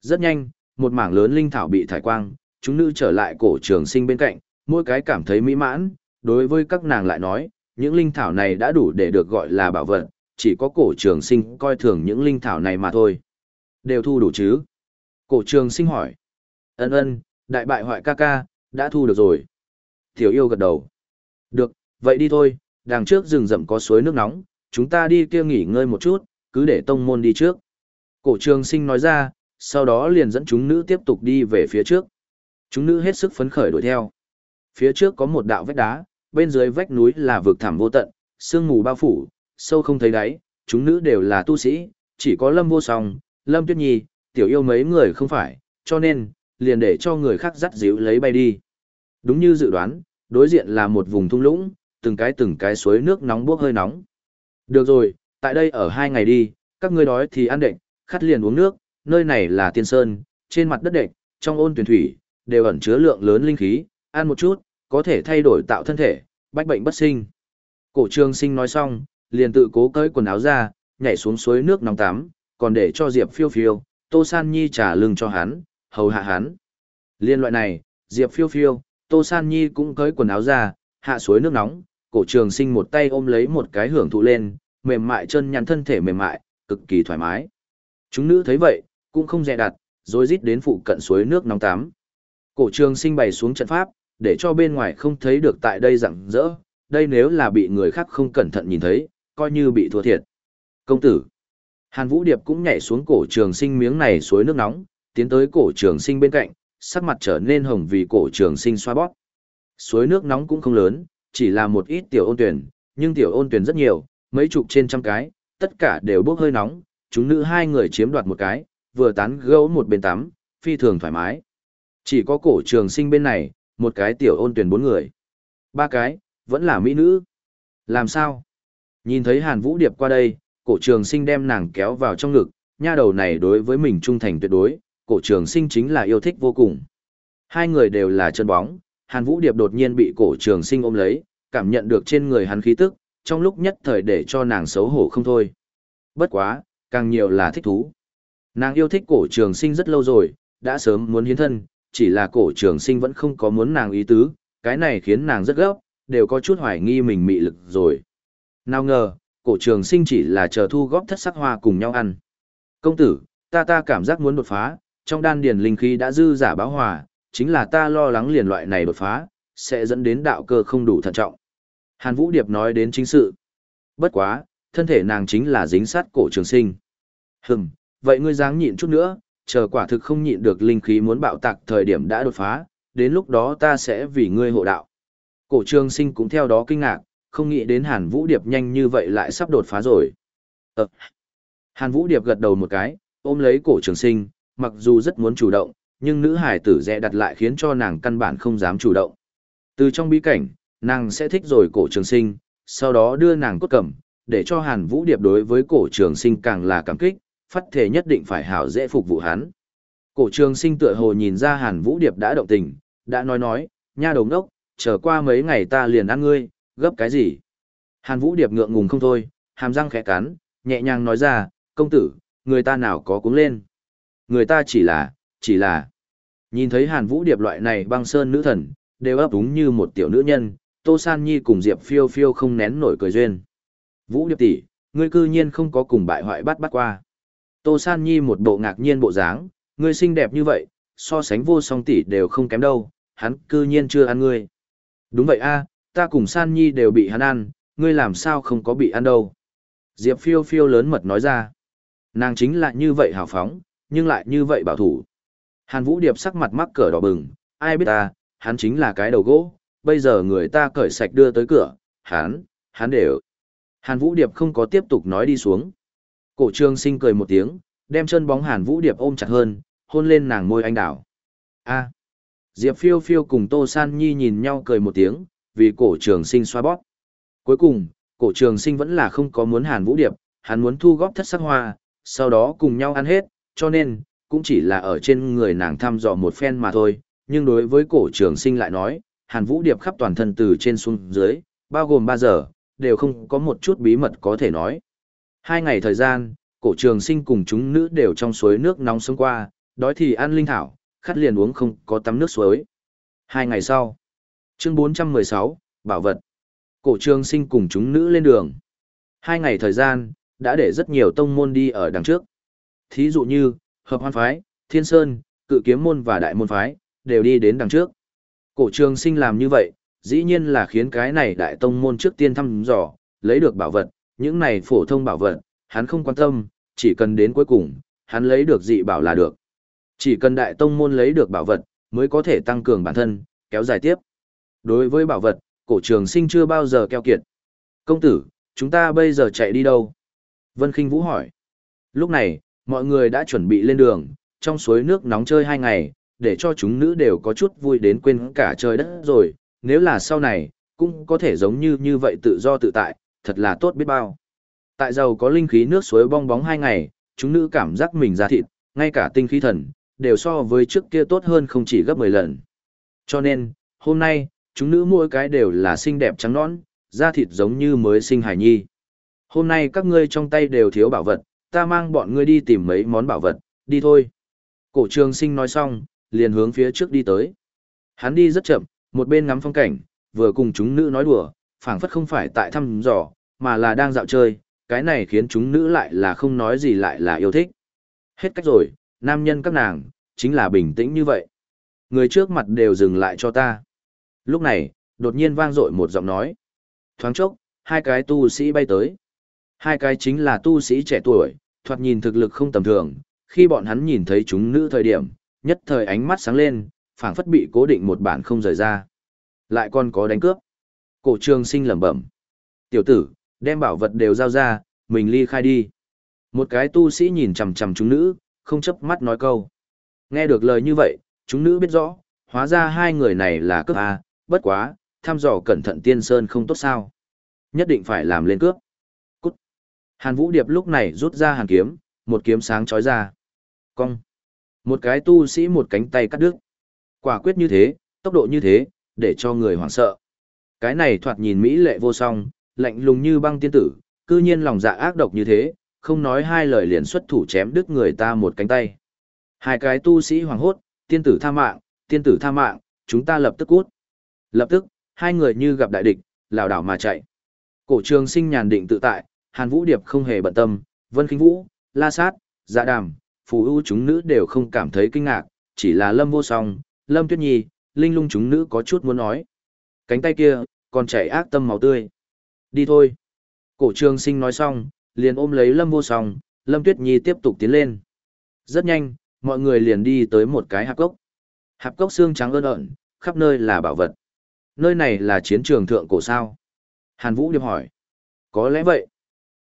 S1: Rất nhanh, một mảng lớn linh thảo bị thải quang, chúng nữ trở lại cổ trường sinh bên cạnh, mỗi cái cảm thấy mỹ mãn, đối với các nàng lại nói, những linh thảo này đã đủ để được gọi là bảo vật, chỉ có cổ trường sinh coi thường những linh thảo này mà thôi. Đều thu đủ chứ? Cổ trường sinh hỏi. Ân ân, đại bại hoại ca ca, đã thu được rồi. Tiểu yêu gật đầu. Được, vậy đi thôi, đằng trước rừng rậm có suối nước nóng, chúng ta đi kia nghỉ ngơi một chút, cứ để tông môn đi trước. Cổ trường sinh nói ra, sau đó liền dẫn chúng nữ tiếp tục đi về phía trước. Chúng nữ hết sức phấn khởi đuổi theo. Phía trước có một đạo vách đá, bên dưới vách núi là vực thẳm vô tận, sương mù bao phủ, sâu không thấy đáy, chúng nữ đều là tu sĩ, chỉ có Lâm Vô Song, Lâm Tuyết Nhi, tiểu yêu mấy người không phải, cho nên, liền để cho người khác dắt díu lấy bay đi. Đúng như dự đoán, đối diện là một vùng thung lũng, từng cái từng cái suối nước nóng bốc hơi nóng. Được rồi, tại đây ở hai ngày đi, các ngươi đói thì ăn đệnh, khát liền uống nước, nơi này là tiên sơn, trên mặt đất đệnh, trong ôn tuyển thủy, đều ẩn chứa lượng lớn linh khí, ăn một chút, có thể thay đổi tạo thân thể, bách bệnh bất sinh. Cổ trường sinh nói xong, liền tự cố cởi quần áo ra, nhảy xuống suối nước nóng tắm, còn để cho Diệp phiêu phiêu, Tô San Nhi trả lưng cho hắn, hầu hạ hắn. Liên loại này, Diệp phiêu phiêu, Tô San Nhi cũng cởi quần áo ra, hạ suối nước nóng, cổ trường sinh một tay ôm lấy một cái hưởng thụ lên, mềm mại chân nhắn thân thể mềm mại, cực kỳ thoải mái. Chúng nữ thấy vậy, cũng không dè đặt, rồi rít đến phụ cận suối nước nóng tắm. Cổ trường sinh bày xuống trận pháp, để cho bên ngoài không thấy được tại đây rặng rỡ, đây nếu là bị người khác không cẩn thận nhìn thấy, coi như bị thua thiệt. Công tử. Hàn Vũ Điệp cũng nhảy xuống cổ trường sinh miếng này suối nước nóng, tiến tới cổ trường sinh bên cạnh, sắc mặt trở nên hồng vì cổ trường sinh xoa bóp. Suối nước nóng cũng không lớn, chỉ là một ít tiểu ôn tuyển, nhưng tiểu ôn tuyển rất nhiều, mấy chục trên trăm cái, tất cả đều bốc hơi nóng, chúng nữ hai người chiếm đoạt một cái, vừa tán gẫu một bên tắm, phi thường thoải mái. Chỉ có cổ trường sinh bên này, một cái tiểu ôn tuyển bốn người. Ba cái, vẫn là mỹ nữ. Làm sao? Nhìn thấy Hàn Vũ Điệp qua đây, cổ trường sinh đem nàng kéo vào trong ngực, nha đầu này đối với mình trung thành tuyệt đối, cổ trường sinh chính là yêu thích vô cùng. Hai người đều là chân bóng, Hàn Vũ Điệp đột nhiên bị cổ trường sinh ôm lấy, cảm nhận được trên người hắn khí tức, trong lúc nhất thời để cho nàng xấu hổ không thôi. Bất quá, càng nhiều là thích thú. Nàng yêu thích cổ trường sinh rất lâu rồi, đã sớm muốn hiến thân, chỉ là cổ trường sinh vẫn không có muốn nàng ý tứ, cái này khiến nàng rất gấp, đều có chút hoài nghi mình mị lực rồi. Nào ngờ, cổ trường sinh chỉ là chờ thu góp thất sắc hoa cùng nhau ăn. Công tử, ta ta cảm giác muốn đột phá, trong đan điền linh khí đã dư giả báo hòa, chính là ta lo lắng liền loại này đột phá, sẽ dẫn đến đạo cơ không đủ thận trọng. Hàn Vũ Điệp nói đến chính sự. Bất quá, thân thể nàng chính là dính sát cổ trường sinh. Hừm, vậy ngươi dáng nhịn chút nữa, chờ quả thực không nhịn được linh khí muốn bạo tạc thời điểm đã đột phá, đến lúc đó ta sẽ vì ngươi hộ đạo. Cổ trường sinh cũng theo đó kinh ngạc, không nghĩ đến Hàn Vũ Điệp nhanh như vậy lại sắp đột phá rồi. Ờ. Hàn Vũ Điệp gật đầu một cái, ôm lấy cổ trường sinh, mặc dù rất muốn chủ động, nhưng nữ hải tử dè đặt lại khiến cho nàng căn bản không dám chủ động. Từ trong bí cảnh, nàng sẽ thích rồi cổ trường sinh, sau đó đưa nàng cốt cầm, để cho Hàn Vũ Điệp đối với cổ trường sinh càng là cảm kích, phát thể nhất định phải hảo dễ phục vụ hắn. Cổ trường sinh tựa hồ nhìn ra Hàn Vũ Điệp đã động tình, đã nói nói, nha đồng đốc, chờ qua mấy ngày ta liền ăn ngươi, gấp cái gì? Hàn Vũ Điệp ngượng ngùng không thôi, hàm răng khẽ cắn, nhẹ nhàng nói ra, công tử, người ta nào có cuống lên. Người ta chỉ là, chỉ là. Nhìn thấy Hàn Vũ Điệp loại này băng sơn nữ thần, đều ấp úng như một tiểu nữ nhân, Tô San Nhi cùng Diệp Phiêu Phiêu không nén nổi cười duyên. Vũ Điệp tỷ, ngươi cư nhiên không có cùng bại hoại bắt bắt qua. Tô San Nhi một bộ ngạc nhiên bộ dáng, ngươi xinh đẹp như vậy, so sánh vô song tỷ đều không kém đâu, hắn cư nhiên chưa ăn ngươi. Đúng vậy a, ta cùng San Nhi đều bị hắn ăn, ngươi làm sao không có bị ăn đâu. Diệp phiêu phiêu lớn mật nói ra. Nàng chính là như vậy hào phóng, nhưng lại như vậy bảo thủ. Hàn Vũ Điệp sắc mặt mắc cỡ đỏ bừng, ai biết ta, hắn chính là cái đầu gỗ, bây giờ người ta cởi sạch đưa tới cửa, hắn, hắn đều. Hàn Vũ Điệp không có tiếp tục nói đi xuống. Cổ trương sinh cười một tiếng, đem chân bóng Hàn Vũ Điệp ôm chặt hơn, hôn lên nàng môi anh đảo. A. Diệp phiêu phiêu cùng Tô San Nhi nhìn nhau cười một tiếng, vì cổ trường sinh xoa bóp. Cuối cùng, cổ trường sinh vẫn là không có muốn Hàn Vũ Điệp, hắn muốn thu góp thất sắc hoa, sau đó cùng nhau ăn hết, cho nên, cũng chỉ là ở trên người nàng thăm dò một phen mà thôi, nhưng đối với cổ trường sinh lại nói, Hàn Vũ Điệp khắp toàn thân từ trên xuống dưới, bao gồm 3 giờ, đều không có một chút bí mật có thể nói. Hai ngày thời gian, cổ trường sinh cùng chúng nữ đều trong suối nước nóng sông qua, đói thì ăn linh thảo, khát liền uống không có tắm nước suối. Hai ngày sau, chương 416, bảo vật. Cổ trường sinh cùng chúng nữ lên đường. Hai ngày thời gian, đã để rất nhiều tông môn đi ở đằng trước. Thí dụ như, Hợp Hoan Phái, Thiên Sơn, Cự Kiếm Môn và Đại Môn Phái, đều đi đến đằng trước. Cổ trường sinh làm như vậy, dĩ nhiên là khiến cái này đại tông môn trước tiên thăm dò, lấy được bảo vật, những này phổ thông bảo vật, hắn không quan tâm, chỉ cần đến cuối cùng, hắn lấy được dị bảo là được. Chỉ cần đại tông môn lấy được bảo vật, mới có thể tăng cường bản thân, kéo dài tiếp. Đối với bảo vật, cổ trường sinh chưa bao giờ keo kiệt. Công tử, chúng ta bây giờ chạy đi đâu? Vân Kinh Vũ hỏi. Lúc này, mọi người đã chuẩn bị lên đường, trong suối nước nóng chơi hai ngày, để cho chúng nữ đều có chút vui đến quên cả trời đất rồi, nếu là sau này, cũng có thể giống như như vậy tự do tự tại, thật là tốt biết bao. Tại giàu có linh khí nước suối bong bóng hai ngày, chúng nữ cảm giác mình ra thịt, ngay cả tinh khí thần, đều so với trước kia tốt hơn không chỉ gấp 10 lần. Cho nên, hôm nay, chúng nữ mỗi cái đều là xinh đẹp trắng nõn, da thịt giống như mới sinh hải nhi. Hôm nay các ngươi trong tay đều thiếu bảo vật, ta mang bọn ngươi đi tìm mấy món bảo vật, đi thôi. Cổ trường sinh nói xong, liền hướng phía trước đi tới. Hắn đi rất chậm, một bên ngắm phong cảnh, vừa cùng chúng nữ nói đùa, phảng phất không phải tại thăm dò, mà là đang dạo chơi, cái này khiến chúng nữ lại là không nói gì lại là yêu thích. Hết cách rồi, nam nhân các nàng, chính là bình tĩnh như vậy. Người trước mặt đều dừng lại cho ta. Lúc này, đột nhiên vang dội một giọng nói. Thoáng chốc, hai cái tu sĩ bay tới. Hai cái chính là tu sĩ trẻ tuổi, thoạt nhìn thực lực không tầm thường, khi bọn hắn nhìn thấy chúng nữ thời điểm, nhất thời ánh mắt sáng lên, phảng phất bị cố định một bản không rời ra. Lại còn có đánh cướp. Cổ trường sinh lẩm bẩm. Tiểu tử, đem bảo vật đều giao ra, mình ly khai đi. Một cái tu sĩ nhìn chằm chằm chúng nữ, không chấp mắt nói câu. Nghe được lời như vậy, chúng nữ biết rõ, hóa ra hai người này là cướp A, bất quá, thăm dò cẩn thận tiên sơn không tốt sao. Nhất định phải làm lên cướp. Cút. Hàn Vũ Điệp lúc này rút ra hàn kiếm, một kiếm sáng chói ra. Cong. Một cái tu sĩ một cánh tay cắt đứt. Quả quyết như thế, tốc độ như thế, để cho người hoảng sợ. Cái này thoạt nhìn mỹ lệ vô song, lạnh lùng như băng tiên tử, cư nhiên lòng dạ ác độc như thế, không nói hai lời liền xuất thủ chém đứt người ta một cánh tay. Hai cái tu sĩ hoàng hốt, tiên tử tha mạng, tiên tử tha mạng, chúng ta lập tức cút. Lập tức, hai người như gặp đại địch, lảo đảo mà chạy. Cổ trường sinh nhàn định tự tại, Hàn Vũ Điệp không hề bận tâm, Vân Kinh Vũ, La Sát, Dạ Đàm, Phù ưu chúng nữ đều không cảm thấy kinh ngạc, chỉ là Lâm Vô Song, Lâm Tuyết Nhi, Linh Lung chúng nữ có chút muốn nói. Cánh tay kia, còn chảy ác tâm máu tươi. Đi thôi. Cổ trường sinh nói xong, liền ôm lấy Lâm Vô Song, Lâm Tuyết Nhi tiếp tục tiến lên. Rất nhanh, mọi người liền đi tới một cái hạp cốc. Hạp cốc xương trắng ơn ợn, khắp nơi là bảo vật. Nơi này là chiến trường thượng cổ sao? Hàn Vũ điệp hỏi. Có lẽ vậy.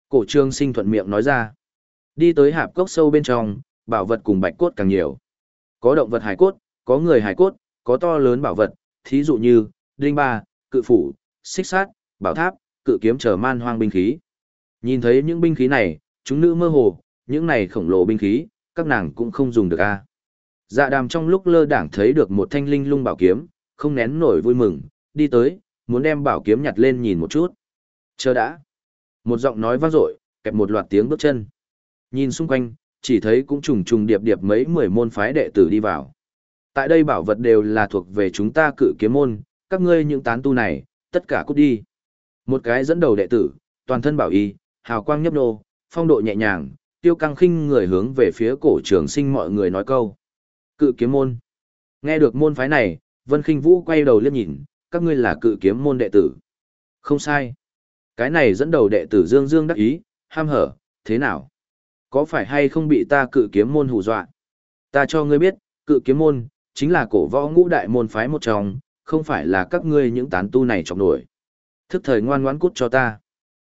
S1: Cổ trường sinh thuận miệng nói ra. Đi tới hạp cốc sâu bên trong, bảo vật cùng bạch cốt càng nhiều. Có động vật hải cốt, có người hải cốt, có to lớn bảo vật, thí dụ như, đinh ba, cự phủ, xích sát, bảo tháp, cự kiếm chờ man hoang binh khí. Nhìn thấy những binh khí này, chúng nữ mơ hồ, những này khổng lồ binh khí, các nàng cũng không dùng được a. Dạ đàm trong lúc lơ đảng thấy được một thanh linh lung bảo kiếm, không nén nổi vui mừng, đi tới, muốn đem bảo kiếm nhặt lên nhìn một chút. Chờ đã. Một giọng nói vang dội, kẹp một loạt tiếng bước chân. Nhìn xung quanh, chỉ thấy cũng trùng trùng điệp điệp mấy mười môn phái đệ tử đi vào. Tại đây bảo vật đều là thuộc về chúng ta cự kiếm môn, các ngươi những tán tu này, tất cả cút đi. Một cái dẫn đầu đệ tử, toàn thân bảo y, hào quang nhấp nô, phong độ nhẹ nhàng, tiêu căng khinh người hướng về phía cổ trường sinh mọi người nói câu. Cự kiếm môn. Nghe được môn phái này, Vân Kinh Vũ quay đầu liếc nhìn, các ngươi là cự kiếm môn đệ tử. Không sai. Cái này dẫn đầu đệ tử Dương Dương đắc ý, ham hở, thế nào? Có phải hay không bị ta cự kiếm môn hù dọa? Ta cho ngươi biết, cự kiếm môn, chính là cổ võ ngũ đại môn phái một trong, không phải là các ngươi những tán tu này trọng nổi. Thức thời ngoan ngoãn cút cho ta.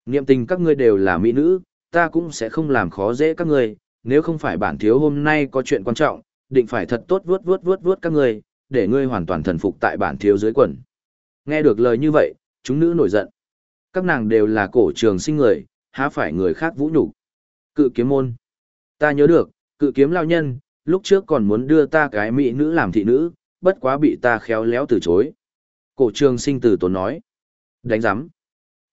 S1: Niệm tình các ngươi đều là mỹ nữ, ta cũng sẽ không làm khó dễ các ngươi, nếu không phải bản thiếu hôm nay có chuyện quan trọng, định phải thật tốt vuốt vuốt vuốt vuốt các ngươi, để ngươi hoàn toàn thần phục tại bản thiếu dưới quần. Nghe được lời như vậy, chúng nữ nổi giận. Các nàng đều là cổ trường sinh người, há phải người khác vũ nhục. Cự kiếm môn. Ta nhớ được, cự kiếm lao nhân, lúc trước còn muốn đưa ta cái mỹ nữ làm thị nữ, bất quá bị ta khéo léo từ chối. Cổ trường sinh từ tốn nói. Đánh giám,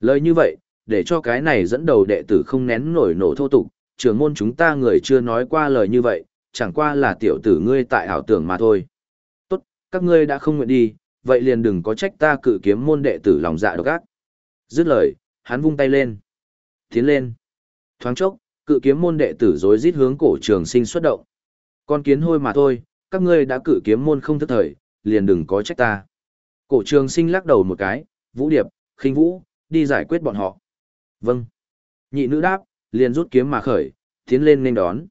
S1: Lời như vậy, để cho cái này dẫn đầu đệ tử không nén nổi nổ thô tục, trường môn chúng ta người chưa nói qua lời như vậy, chẳng qua là tiểu tử ngươi tại ảo tưởng mà thôi. Tốt, các ngươi đã không nguyện đi, vậy liền đừng có trách ta cự kiếm môn đệ tử lòng dạ độc ác. Dứt lời, hắn vung tay lên. Tiến lên. Thoáng chốc, cự kiếm môn đệ tử rối rít hướng cổ trường sinh xuất động. Con kiến hôi mà thôi, các ngươi đã cử kiếm môn không thức thời, liền đừng có trách ta. Cổ trường sinh lắc đầu một cái, vũ điệp, khinh vũ, đi giải quyết bọn họ. Vâng. Nhị nữ đáp, liền rút kiếm mà khởi, tiến lên nên đón.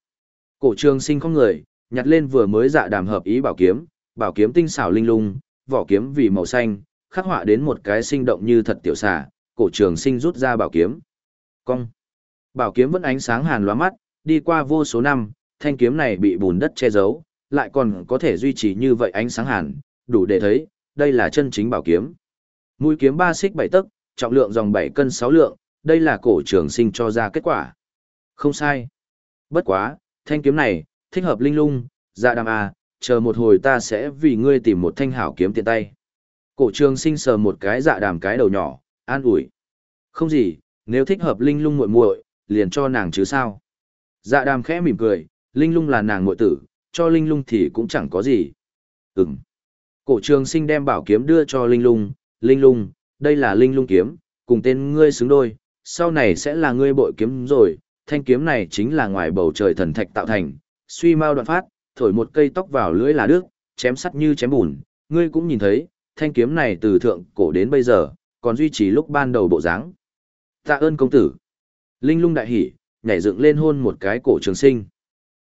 S1: Cổ trường sinh không người, nhặt lên vừa mới dạ đàm hợp ý bảo kiếm, bảo kiếm tinh xảo linh lung, vỏ kiếm vì màu xanh, khắc họa đến một cái sinh động như thật tiểu xà, cổ trường sinh rút ra bảo kiếm. Cong. Bảo kiếm vẫn ánh sáng hàn lóa mắt, đi qua vô số năm, thanh kiếm này bị bùn đất che giấu, lại còn có thể duy trì như vậy ánh sáng hàn, đủ để thấy, đây là chân chính bảo kiếm. Mũi kiếm ba xích bảy tấc, trọng lượng dòng 7 cân 6 lượng, đây là cổ trường sinh cho ra kết quả. Không sai. Bất quá, thanh kiếm này, thích hợp linh lung, dạ đàm à, chờ một hồi ta sẽ vì ngươi tìm một thanh hảo kiếm tiện tay. Cổ trường sinh sờ một cái dạ đàm cái đầu nhỏ, an ủi. Không gì, nếu thích hợp linh lung muội muội, liền cho nàng chứ sao. Dạ đàm khẽ mỉm cười, linh lung là nàng muội tử, cho linh lung thì cũng chẳng có gì. Ừm. Cổ trường sinh đem bảo kiếm đưa cho linh lung, linh lung, đây là linh lung kiếm, cùng tên ngươi xứng đôi, sau này sẽ là ngươi bội kiếm rồi, thanh kiếm này chính là ngoài bầu trời thần thạch tạo thành, suy mau đoạn phát, thổi một cây tóc vào lưỡi là đứt, chém sắt như chém bùn, ngươi cũng nhìn thấy, thanh kiếm này từ thượng cổ đến bây giờ, còn duy trì lúc ban đầu bộ dáng. Tạ ơn công tử. Linh lung đại hỉ, nhảy dựng lên hôn một cái cổ trường sinh.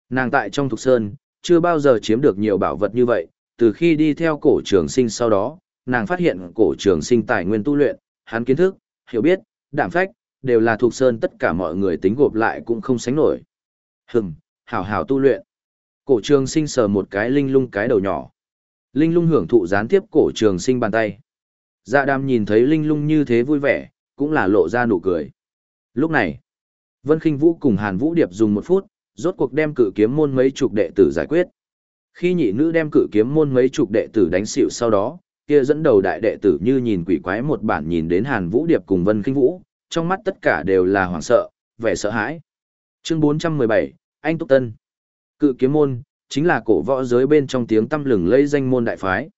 S1: Nàng tại trong thục sơn, chưa bao giờ chiếm được nhiều bảo vật như vậy, từ khi đi theo cổ trường sinh sau đó, nàng phát hiện cổ trường sinh tài nguyên tu luyện, hắn kiến thức, hiểu biết, đảm phách, đều là thuộc sơn tất cả mọi người tính gộp lại cũng không sánh nổi. Hừm, hảo hảo tu luyện. Cổ trường sinh sờ một cái linh lung cái đầu nhỏ. Linh lung hưởng thụ gián tiếp cổ trường sinh bàn tay. Dạ đàm nhìn thấy linh lung như thế vui vẻ, cũng là lộ ra nụ cười. Lúc này, Vân Kinh Vũ cùng Hàn Vũ Điệp dùng một phút, rốt cuộc đem cự kiếm môn mấy chục đệ tử giải quyết. Khi nhị nữ đem cự kiếm môn mấy chục đệ tử đánh xỉu sau đó, kia dẫn đầu đại đệ tử như nhìn quỷ quái một bản nhìn đến Hàn Vũ Điệp cùng Vân Kinh Vũ, trong mắt tất cả đều là hoảng sợ, vẻ sợ hãi. Chương 417, Anh Túc Tân. Cự kiếm môn, chính là cổ võ giới bên trong tiếng tăm lừng lây danh môn đại phái.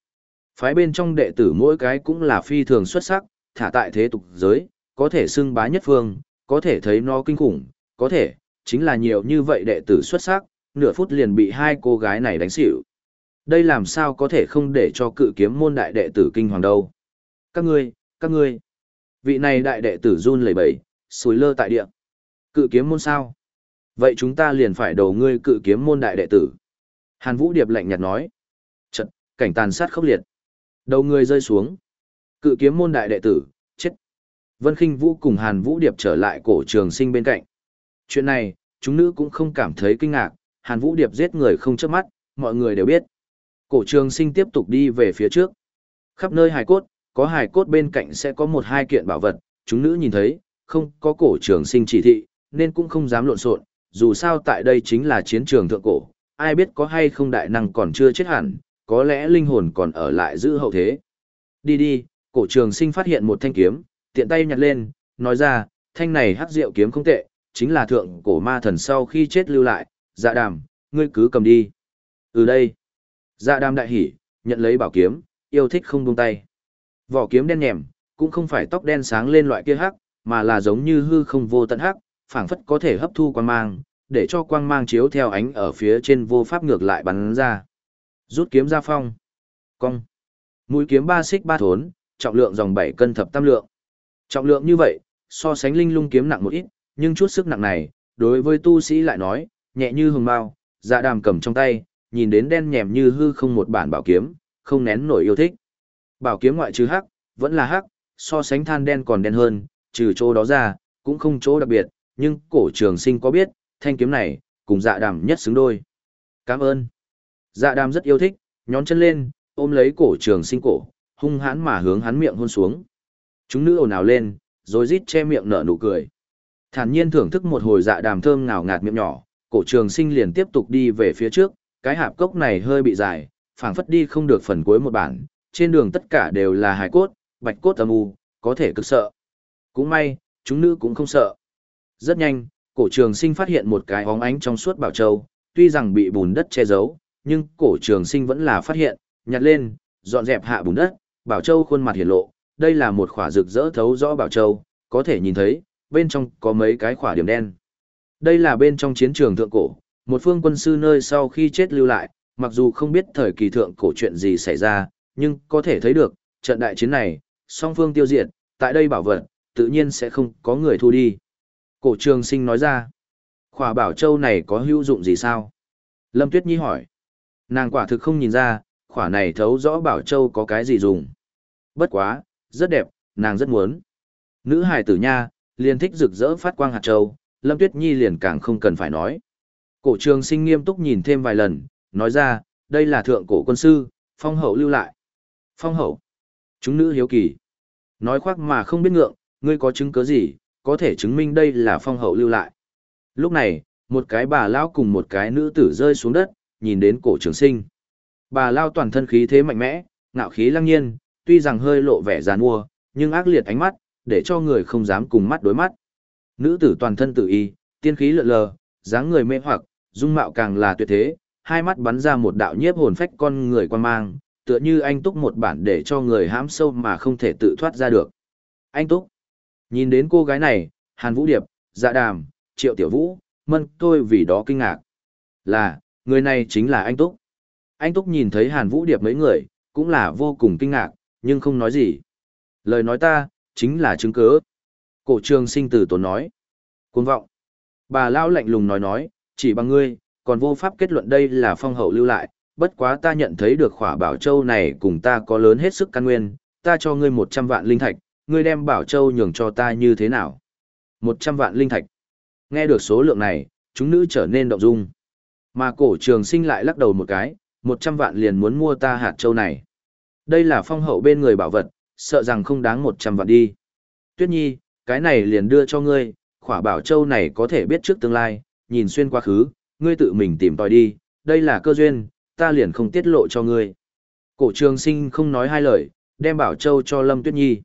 S1: Phái bên trong đệ tử mỗi cái cũng là phi thường xuất sắc, thả tại thế tục giới, có thể xưng bá nhất phương, có thể thấy nó kinh khủng, có thể, chính là nhiều như vậy đệ tử xuất sắc, nửa phút liền bị hai cô gái này đánh xỉu. Đây làm sao có thể không để cho cự kiếm môn đại đệ tử kinh hoàng đâu. Các ngươi, các ngươi. Vị này đại đệ tử run lẩy bẩy, sùi lơ tại địa. Cự kiếm môn sao? Vậy chúng ta liền phải đầu ngươi cự kiếm môn đại đệ tử. Hàn Vũ Điệp lạnh nhạt nói. Trận, cảnh tàn sát khốc liệt. Đầu ngươi rơi xuống. Cự kiếm môn đại đệ tử, chết. Vân Kinh Vũ cùng Hàn Vũ Điệp trở lại cổ trường sinh bên cạnh. Chuyện này, chúng nữ cũng không cảm thấy kinh ngạc, Hàn Vũ Điệp giết người không chớp mắt, mọi người đều biết. Cổ trường sinh tiếp tục đi về phía trước. Khắp nơi hài cốt, có hài cốt bên cạnh sẽ có một hai kiện bảo vật, chúng nữ nhìn thấy, không có cổ trường sinh chỉ thị, nên cũng không dám lộn xộn, dù sao tại đây chính là chiến trường thượng cổ, ai biết có hay không đại năng còn chưa chết hẳn, có lẽ linh hồn còn ở lại giữ hậu thế. Đi đi, cổ trường sinh phát hiện một thanh kiếm, tiện tay nhặt lên, nói ra, thanh này hắc rượu kiếm không tệ, chính là thượng cổ ma thần sau khi chết lưu lại, dạ đàm, ngươi cứ cầm đi. Từ đây, dạ đàm đại hỉ, nhận lấy bảo kiếm, yêu thích không buông tay. Vỏ kiếm đen nhèm, cũng không phải tóc đen sáng lên loại kia hắc, mà là giống như hư không vô tận hắc, phảng phất có thể hấp thu quang mang, để cho quang mang chiếu theo ánh ở phía trên vô pháp ngược lại bắn ra. Rút kiếm ra phong. Cong. Mũi kiếm ba xích ba thốn, trọng lượng dòng 7 cân thập tam lượng. Trọng lượng như vậy, so sánh linh lung kiếm nặng một ít, nhưng chút sức nặng này, đối với tu sĩ lại nói, nhẹ như hồng bao, dạ đàm cầm trong tay, nhìn đến đen nhèm như hư không một bản bảo kiếm, không nén nổi yêu thích. Bảo kiếm ngoại trừ hắc, vẫn là hắc, so sánh than đen còn đen hơn, trừ chỗ đó ra, cũng không chỗ đặc biệt, nhưng cổ trường sinh có biết, thanh kiếm này, cùng dạ đàm nhất xứng đôi. Cảm ơn. Dạ đàm rất yêu thích, nhón chân lên, ôm lấy cổ trường sinh cổ, hung hãn mà hướng hắn miệng hôn xuống. Chúng nữ ồn ào lên, rồi rít che miệng nở nụ cười. Thản nhiên thưởng thức một hồi dạ đàm thơm ngào ngạt miệng nhỏ, cổ trường sinh liền tiếp tục đi về phía trước, cái hạp cốc này hơi bị dài, phảng phất đi không được phần cuối một bản, trên đường tất cả đều là hải cốt, bạch cốt âm u, có thể cực sợ. Cũng may, chúng nữ cũng không sợ. Rất nhanh, cổ trường sinh phát hiện một cái óng ánh trong suốt bảo châu, tuy rằng bị bùn đất che giấu, nhưng cổ trường sinh vẫn là phát hiện, nhặt lên, dọn dẹp hạ bùn đất, bảo châu khuôn mặt hiển lộ, đây là một khỏa rực rỡ thấu rõ bảo châu, có thể nhìn thấy, bên trong có mấy cái khỏa điểm đen. Đây là bên trong chiến trường thượng cổ, một phương quân sư nơi sau khi chết lưu lại, mặc dù không biết thời kỳ thượng cổ chuyện gì xảy ra, nhưng có thể thấy được, trận đại chiến này, song phương tiêu diệt, tại đây bảo vật, tự nhiên sẽ không có người thu đi. Cổ trường sinh nói ra, khỏa bảo châu này có hữu dụng gì sao? Lâm Tuyết Nhi hỏi, nàng quả thực không nhìn ra, khỏa này thấu rõ bảo châu có cái gì dùng. Bất quá, rất đẹp, nàng rất muốn. Nữ hài tử nha, liền thích rực rỡ phát quang hạt châu, Lâm Tuyết Nhi liền càng không cần phải nói. Cổ trường sinh nghiêm túc nhìn thêm vài lần, nói ra, đây là thượng cổ quân sư, phong hậu lưu lại. Phong hậu. Chúng nữ hiếu kỳ. Nói khoác mà không biết ngượng, ngươi có chứng cứ gì, có thể chứng minh đây là phong hậu lưu lại. Lúc này, một cái bà lao cùng một cái nữ tử rơi xuống đất, nhìn đến cổ trường sinh. Bà lao toàn thân khí thế mạnh mẽ, ngạo khí lăng nhiên, tuy rằng hơi lộ vẻ giàn mua, nhưng ác liệt ánh mắt, để cho người không dám cùng mắt đối mắt. Nữ tử toàn thân tự y, tiên khí lượn lờ, dáng người mê hoặc, dung mạo càng là tuyệt thế, hai mắt bắn ra một đạo nhiếp hồn phách con người quan mang, tựa như anh túc một bản để cho người hãm sâu mà không thể tự thoát ra được. Anh túc. Nhìn đến cô gái này, Hàn Vũ Điệp, Dạ Đàm, Triệu Tiểu Vũ, mân tôi vì đó kinh ngạc. Là, người này chính là anh túc. Anh túc nhìn thấy Hàn Vũ Điệp mấy người, cũng là vô cùng kinh ngạc, nhưng không nói gì. Lời nói ta, chính là chứng cứ. Cổ trường sinh tử tốn nói. Cuốn vọng. Bà Lão lạnh lùng nói nói, chỉ bằng ngươi, còn vô pháp kết luận đây là phong hậu lưu lại, bất quá ta nhận thấy được khỏa bảo châu này cùng ta có lớn hết sức căn nguyên, ta cho ngươi 100 vạn linh thạch, ngươi đem bảo châu nhường cho ta như thế nào? 100 vạn linh thạch. Nghe được số lượng này, chúng nữ trở nên động dung. Mà cổ trường sinh lại lắc đầu một cái, 100 vạn liền muốn mua ta hạt châu này. Đây là phong hậu bên người bảo vật, sợ rằng không đáng 100 vạn đi. Tuyết nhi, cái này liền đưa cho ngươi, khỏa bảo châu này có thể biết trước tương lai, nhìn xuyên quá khứ, ngươi tự mình tìm tòi đi, đây là cơ duyên, ta liền không tiết lộ cho ngươi. Cổ trường sinh không nói hai lời, đem bảo châu cho Lâm Tuyết Nhi.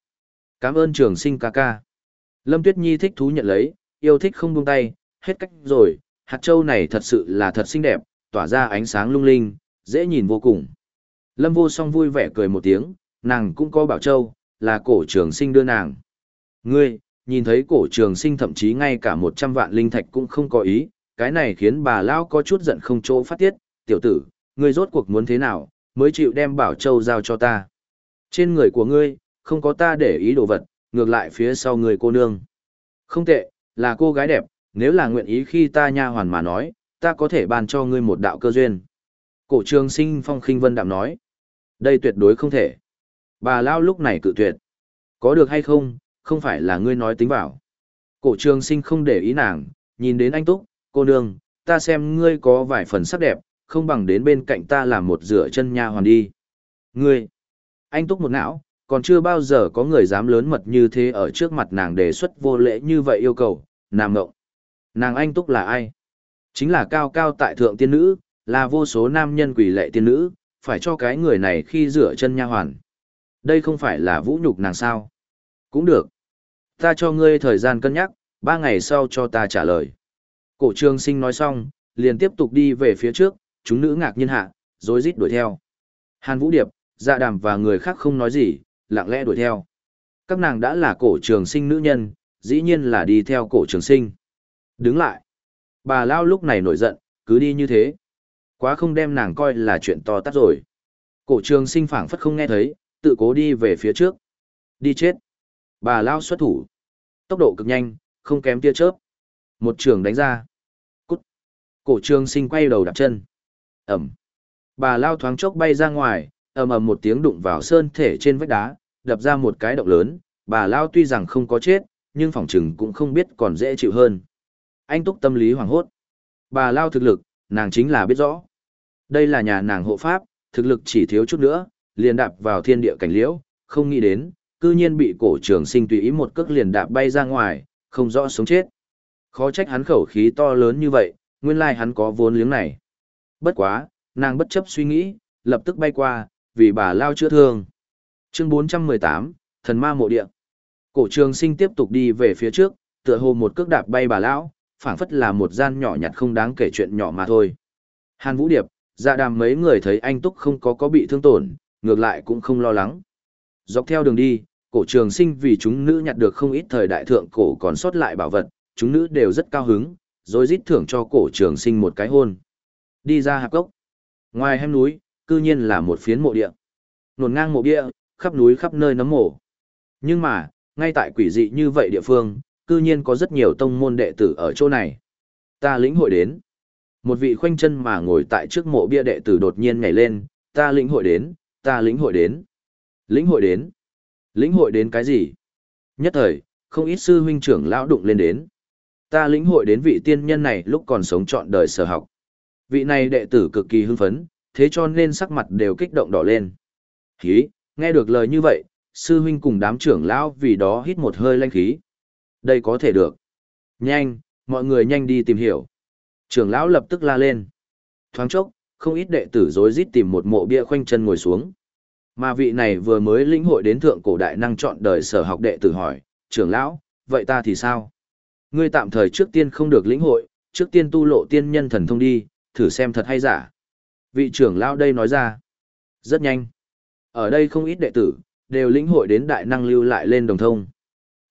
S1: Cảm ơn trường sinh ca ca. Lâm Tuyết Nhi thích thú nhận lấy, yêu thích không buông tay, hết cách rồi, hạt châu này thật sự là thật xinh đẹp, tỏa ra ánh sáng lung linh, dễ nhìn vô cùng. Lâm vô song vui vẻ cười một tiếng, nàng cũng có bảo châu, là cổ trường sinh đưa nàng. Ngươi, nhìn thấy cổ trường sinh thậm chí ngay cả một trăm vạn linh thạch cũng không có ý, cái này khiến bà Lão có chút giận không chỗ phát tiết, tiểu tử, ngươi rốt cuộc muốn thế nào, mới chịu đem bảo châu giao cho ta. Trên người của ngươi, không có ta để ý đồ vật, ngược lại phía sau người cô nương. Không tệ, là cô gái đẹp, nếu là nguyện ý khi ta nha hoàn mà nói, ta có thể ban cho ngươi một đạo cơ duyên. Cổ trường sinh phong khinh vân đạm nói. Đây tuyệt đối không thể. Bà Lao lúc này cự tuyệt. Có được hay không, không phải là ngươi nói tính bảo. Cổ trường sinh không để ý nàng, nhìn đến anh Túc, cô nương, ta xem ngươi có vài phần sắc đẹp, không bằng đến bên cạnh ta làm một rửa chân nha hoàn đi. Ngươi, anh Túc một não, còn chưa bao giờ có người dám lớn mật như thế ở trước mặt nàng đề xuất vô lễ như vậy yêu cầu, nàng ngộng. Nàng anh Túc là ai? Chính là cao cao tại thượng tiên nữ, là vô số nam nhân quỷ lệ tiên nữ, phải cho cái người này khi rửa chân nha hoàn. Đây không phải là vũ nhục nàng sao? Cũng được. Ta cho ngươi thời gian cân nhắc, ba ngày sau cho ta trả lời. Cổ trường sinh nói xong, liền tiếp tục đi về phía trước, chúng nữ ngạc nhiên hạ, rồi rít đuổi theo. Hàn Vũ Điệp, Dạ Đàm và người khác không nói gì, lặng lẽ đuổi theo. Các nàng đã là cổ trường sinh nữ nhân, dĩ nhiên là đi theo cổ trường sinh. Đứng lại. Bà Lao lúc này nổi giận, cứ đi như thế. Quá không đem nàng coi là chuyện to tát rồi. Cổ trường sinh phảng phất không nghe thấy, tự cố đi về phía trước. Đi chết. Bà Lao xuất thủ. Tốc độ cực nhanh, không kém tia chớp. Một trường đánh ra. Cút. Cổ trường sinh quay đầu đạp chân. Ẩm. Bà Lao thoáng chốc bay ra ngoài, ầm ầm một tiếng đụng vào sơn thể trên vách đá, đập ra một cái động lớn, bà Lao tuy rằng không có chết, nhưng phòng trừng cũng không biết còn dễ chịu hơn. Anh túc tâm lý hoảng hốt. Bà Lao thực lực, nàng chính là biết rõ. Đây là nhà nàng hộ pháp, thực lực chỉ thiếu chút nữa, liền đạp vào thiên địa cảnh liễu, không nghĩ đến, cư nhiên bị cổ trường sinh tùy ý một cước liền đạp bay ra ngoài, không rõ sống chết. Khó trách hắn khẩu khí to lớn như vậy, nguyên lai hắn có vốn liếng này. Bất quá, nàng bất chấp suy nghĩ, lập tức bay qua, vì bà lao chữa thương. Chương 418, Thần ma mộ địa. Cổ trường sinh tiếp tục đi về phía trước, tựa hồ một cước đạp bay bà lão, phảng phất là một gian nhỏ nhặt không đáng kể chuyện nhỏ mà thôi. Hàn Vũ Điệp, dạ đàm mấy người thấy anh Túc không có có bị thương tổn, ngược lại cũng không lo lắng. Dọc theo đường đi, cổ trường sinh vì chúng nữ nhặt được không ít thời đại thượng cổ còn sót lại bảo vật, chúng nữ đều rất cao hứng, rồi rít thưởng cho cổ trường sinh một cái hôn. Đi ra hạp cốc. Ngoài hem núi, cư nhiên là một phiến mộ địa. Nổn ngang mộ địa, khắp núi khắp nơi nấm mộ. Nhưng mà, ngay tại quỷ dị như vậy địa phương, cư nhiên có rất nhiều tông môn đệ tử ở chỗ này. Ta lĩnh hội đến. Một vị khoanh chân mà ngồi tại trước mộ bia đệ tử đột nhiên nhảy lên, ta lĩnh hội đến, ta lĩnh hội đến. Lĩnh hội đến. Lĩnh hội đến cái gì? Nhất thời, không ít sư huynh trưởng lão đụng lên đến. Ta lĩnh hội đến vị tiên nhân này lúc còn sống trọn đời sở học. Vị này đệ tử cực kỳ hưng phấn, thế cho nên sắc mặt đều kích động đỏ lên. Hí, nghe được lời như vậy, sư huynh cùng đám trưởng lão vì đó hít một hơi lanh khí. Đây có thể được. Nhanh, mọi người nhanh đi tìm hiểu. Trưởng lão lập tức la lên. Thoáng chốc, không ít đệ tử rối rít tìm một mộ bia khoanh chân ngồi xuống. Mà vị này vừa mới lĩnh hội đến thượng cổ đại năng chọn đời sở học đệ tử hỏi, trưởng lão, vậy ta thì sao? Ngươi tạm thời trước tiên không được lĩnh hội, trước tiên tu lộ tiên nhân thần thông đi, thử xem thật hay giả. Vị trưởng lão đây nói ra. Rất nhanh. Ở đây không ít đệ tử, đều lĩnh hội đến đại năng lưu lại lên đồng thông.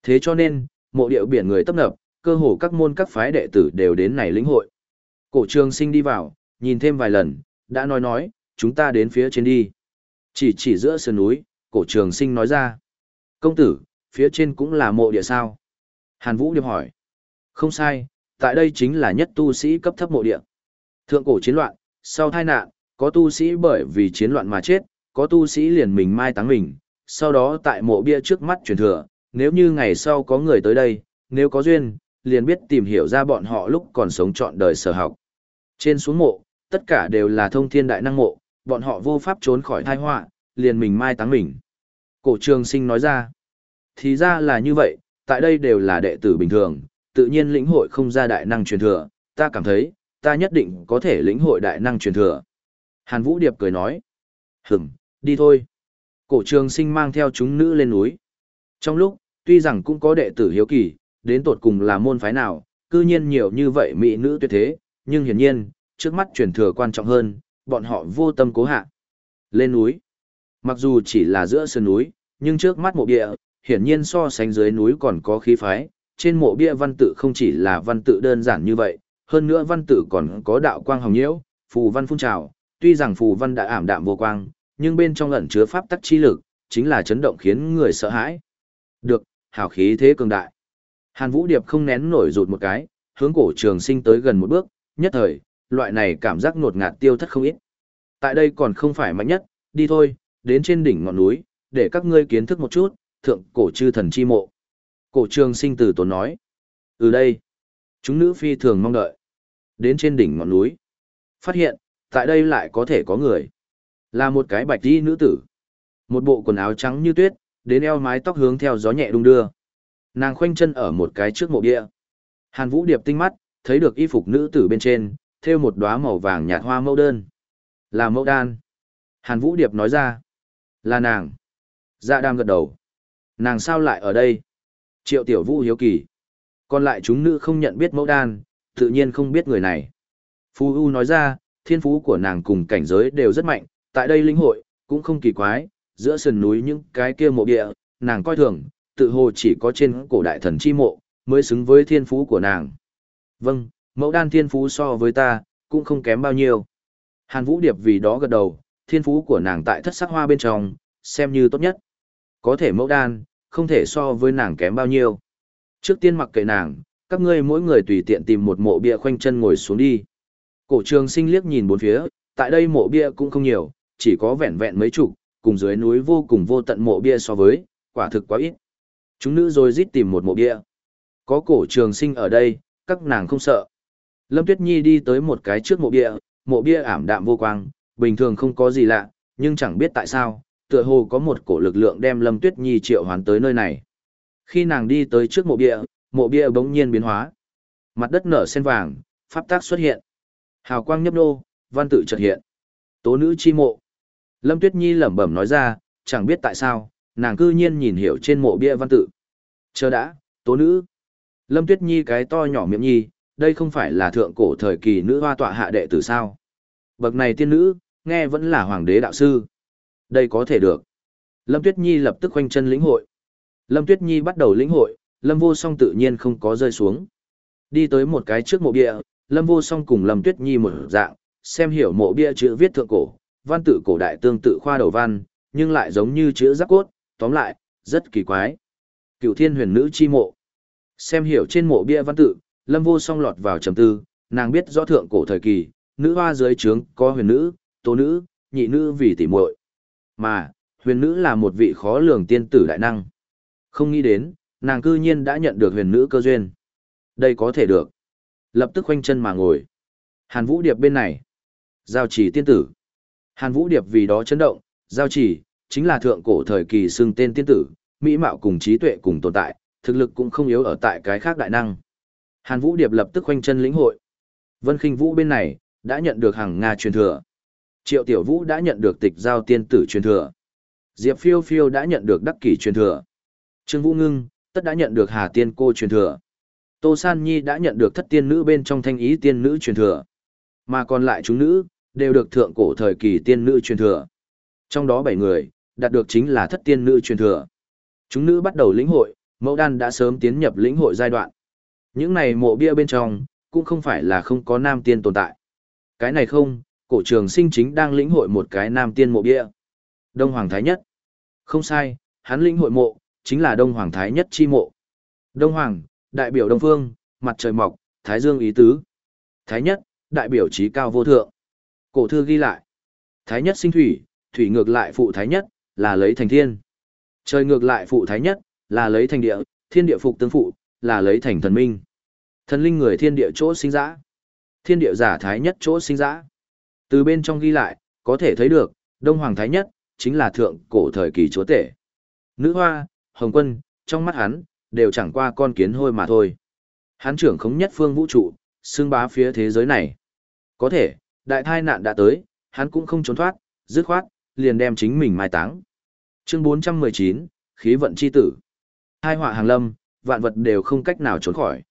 S1: Thế cho nên, mộ điệu biển người tấp nập, cơ hồ các môn các phái đệ tử đều đến này lĩnh hội. Cổ trường sinh đi vào, nhìn thêm vài lần, đã nói nói, chúng ta đến phía trên đi. Chỉ chỉ giữa sườn núi, cổ trường sinh nói ra. Công tử, phía trên cũng là mộ địa sao? Hàn Vũ điệp hỏi. Không sai, tại đây chính là nhất tu sĩ cấp thấp mộ địa. Thượng cổ chiến loạn, sau tai nạn, có tu sĩ bởi vì chiến loạn mà chết, có tu sĩ liền mình mai táng mình, sau đó tại mộ bia trước mắt truyền thừa, nếu như ngày sau có người tới đây, nếu có duyên, liền biết tìm hiểu ra bọn họ lúc còn sống trọn đời sở học. Trên xuống mộ, tất cả đều là thông thiên đại năng mộ, bọn họ vô pháp trốn khỏi tai họa, liền mình mai táng mình. Cổ trường sinh nói ra, thì ra là như vậy, tại đây đều là đệ tử bình thường, tự nhiên lĩnh hội không ra đại năng truyền thừa, ta cảm thấy, ta nhất định có thể lĩnh hội đại năng truyền thừa. Hàn Vũ Điệp cười nói, hửm, đi thôi. Cổ trường sinh mang theo chúng nữ lên núi. Trong lúc, tuy rằng cũng có đệ tử hiếu kỳ, đến tột cùng là môn phái nào, cư nhiên nhiều như vậy mỹ nữ tuyệt thế, nhưng hiển nhiên, trước mắt truyền thừa quan trọng hơn, bọn họ vô tâm cố hạ. Lên núi. Mặc dù chỉ là giữa sơn núi, nhưng trước mắt mộ bia, hiển nhiên so sánh dưới núi còn có khí phái, trên mộ bia văn tự không chỉ là văn tự đơn giản như vậy, hơn nữa văn tự còn có đạo quang hồng nhiễu, phù văn phun trào, tuy rằng phù văn đã ảm đạm vô quang, nhưng bên trong ẩn chứa pháp tắc chi lực, chính là chấn động khiến người sợ hãi. Được, hào khí thế cường đại. Hàn Vũ Điệp không nén nổi rụt một cái, hướng cổ trường sinh tới gần một bước, nhất thời, loại này cảm giác ngột ngạt tiêu thất không ít. Tại đây còn không phải mạnh nhất, đi thôi, đến trên đỉnh ngọn núi, để các ngươi kiến thức một chút, thượng cổ chư thần chi mộ. Cổ trường sinh từ tốn nói. Từ đây, chúng nữ phi thường mong đợi. Đến trên đỉnh ngọn núi. Phát hiện, tại đây lại có thể có người. Là một cái bạch đi nữ tử. Một bộ quần áo trắng như tuyết, đến eo mái tóc hướng theo gió nhẹ đung đưa. Nàng khoanh chân ở một cái trước mộ địa, Hàn Vũ Điệp tinh mắt, thấy được y phục nữ tử bên trên, thêu một đóa màu vàng nhạt hoa mẫu đơn. Là mẫu đan. Hàn Vũ Điệp nói ra. Là nàng. Dạ đam gật đầu. Nàng sao lại ở đây? Triệu Tiểu Vũ hiếu kỳ. Còn lại chúng nữ không nhận biết mẫu đan, tự nhiên không biết người này. Phu U nói ra, thiên phú của nàng cùng cảnh giới đều rất mạnh, tại đây linh hội, cũng không kỳ quái, giữa sườn núi những cái kia mộ địa, nàng coi thường, tự hồ chỉ có trên cổ đại thần chi mộ, mới xứng với thiên phú của nàng. Vâng, mẫu đan thiên phú so với ta, cũng không kém bao nhiêu. Hàn Vũ Điệp vì đó gật đầu, thiên phú của nàng tại thất sắc hoa bên trong, xem như tốt nhất. Có thể mẫu đan, không thể so với nàng kém bao nhiêu. Trước tiên mặc kệ nàng, các ngươi mỗi người tùy tiện tìm một mộ bia khoanh chân ngồi xuống đi. Cổ trường sinh liếc nhìn bốn phía, tại đây mộ bia cũng không nhiều, chỉ có vẹn vẹn mấy chục, cùng dưới núi vô cùng vô tận mộ bia so với, quả thực quá ít. Chúng nữ rồi rít tìm một mộ bia. Có cổ trường sinh ở đây, các nàng không sợ. Lâm Tuyết Nhi đi tới một cái trước mộ bia, mộ bia ảm đạm vô quang, bình thường không có gì lạ, nhưng chẳng biết tại sao, tựa hồ có một cổ lực lượng đem Lâm Tuyết Nhi triệu hoán tới nơi này. Khi nàng đi tới trước mộ bia, mộ bia bỗng nhiên biến hóa. Mặt đất nở sen vàng, pháp tác xuất hiện. Hào quang nhấp nô, văn tự chợt hiện. Tố nữ chi mộ. Lâm Tuyết Nhi lẩm bẩm nói ra, chẳng biết tại sao, nàng cư nhiên nhìn hiểu trên mộ bia văn tự. Chờ đã, tố nữ. Lâm Tuyết Nhi cái to nhỏ miệng nhi, đây không phải là thượng cổ thời kỳ nữ hoa tọa hạ đệ tử sao. Bậc này tiên nữ, nghe vẫn là hoàng đế đạo sư. Đây có thể được. Lâm Tuyết Nhi lập tức khoanh chân lĩnh hội. Lâm Tuyết Nhi bắt đầu lĩnh hội, Lâm Vô Song tự nhiên không có rơi xuống. Đi tới một cái trước mộ bia, Lâm Vô Song cùng Lâm Tuyết Nhi một dạng, xem hiểu mộ bia chữ viết thượng cổ, văn tự cổ đại tương tự khoa đầu văn, nhưng lại giống như chữ giáp cốt, tóm lại, rất kỳ quái. Cựu Thiên Huyền Nữ chi mộ. Xem hiểu trên mộ bia văn tự, Lâm Vô Song lọt vào trầm tư, nàng biết rõ thượng cổ thời kỳ, nữ hoa dưới trướng có huyền nữ, tố nữ, nhị nữ vì tỉ muội. Mà, huyền nữ là một vị khó lường tiên tử đại năng. Không nghĩ đến, nàng cư nhiên đã nhận được huyền nữ cơ duyên. Đây có thể được. Lập tức khoanh chân mà ngồi. Hàn Vũ Điệp bên này. Giao chỉ tiên tử. Hàn Vũ Điệp vì đó chấn động, giao chỉ, chính là thượng cổ thời kỳ xưng tên tiên tử, mỹ mạo cùng trí tuệ cùng tồn tại, thực lực cũng không yếu ở tại cái khác đại năng. Hàn Vũ Điệp lập tức khoanh chân lĩnh hội. Vân Khinh Vũ bên này đã nhận được hàng Nga truyền thừa. Triệu Tiểu Vũ đã nhận được tịch giao tiên tử truyền thừa. Diệp Phiêu Phiêu đã nhận được đắc kỷ truyền thừa. Trương Vũ Ngưng, tất đã nhận được Hà Tiên cô truyền thừa. Tô San Nhi đã nhận được thất tiên nữ bên trong thanh ý tiên nữ truyền thừa. Mà còn lại chúng nữ, đều được thượng cổ thời kỳ tiên nữ truyền thừa. Trong đó bảy người, đạt được chính là thất tiên nữ truyền thừa. Chúng nữ bắt đầu lĩnh hội, mẫu đan đã sớm tiến nhập lĩnh hội giai đoạn. Những này mộ bia bên trong, cũng không phải là không có nam tiên tồn tại. Cái này không, cổ trường sinh chính đang lĩnh hội một cái nam tiên mộ bia. Đông Hoàng Thái Nhất. Không sai, hắn lĩnh hội mộ, chính là Đông Hoàng Thái Nhất chi mộ. Đông Hoàng, đại biểu Đông Phương, mặt trời mọc, Thái Dương ý tứ. Thái Nhất, đại biểu trí cao vô thượng. Cổ thư ghi lại. Thái Nhất sinh thủy, thủy ngược lại phụ Thái Nhất, là lấy thành thiên. Trời ngược lại phụ Thái Nhất, là lấy thành địa, thiên địa phục tương phụ, là lấy thành thần minh. Thần linh người thiên địa chỗ sinh dã. Thiên địa giả Thái Nhất chỗ sinh dã. Từ bên trong ghi lại, có thể thấy được, Đông Hoàng Thái Nhất, chính là thượng cổ thời kỳ chúa tể. Nữ hoa, hồng quân, trong mắt hắn, đều chẳng qua con kiến hôi mà thôi. Hắn trưởng khống nhất phương vũ trụ, xương bá phía thế giới này. Có thể, đại thai nạn đã tới, hắn cũng không trốn thoát, dứt khoát, liền đem chính mình mai táng. Chương 419, khí vận chi tử. Hai họa hàng lâm, vạn vật đều không cách nào trốn khỏi.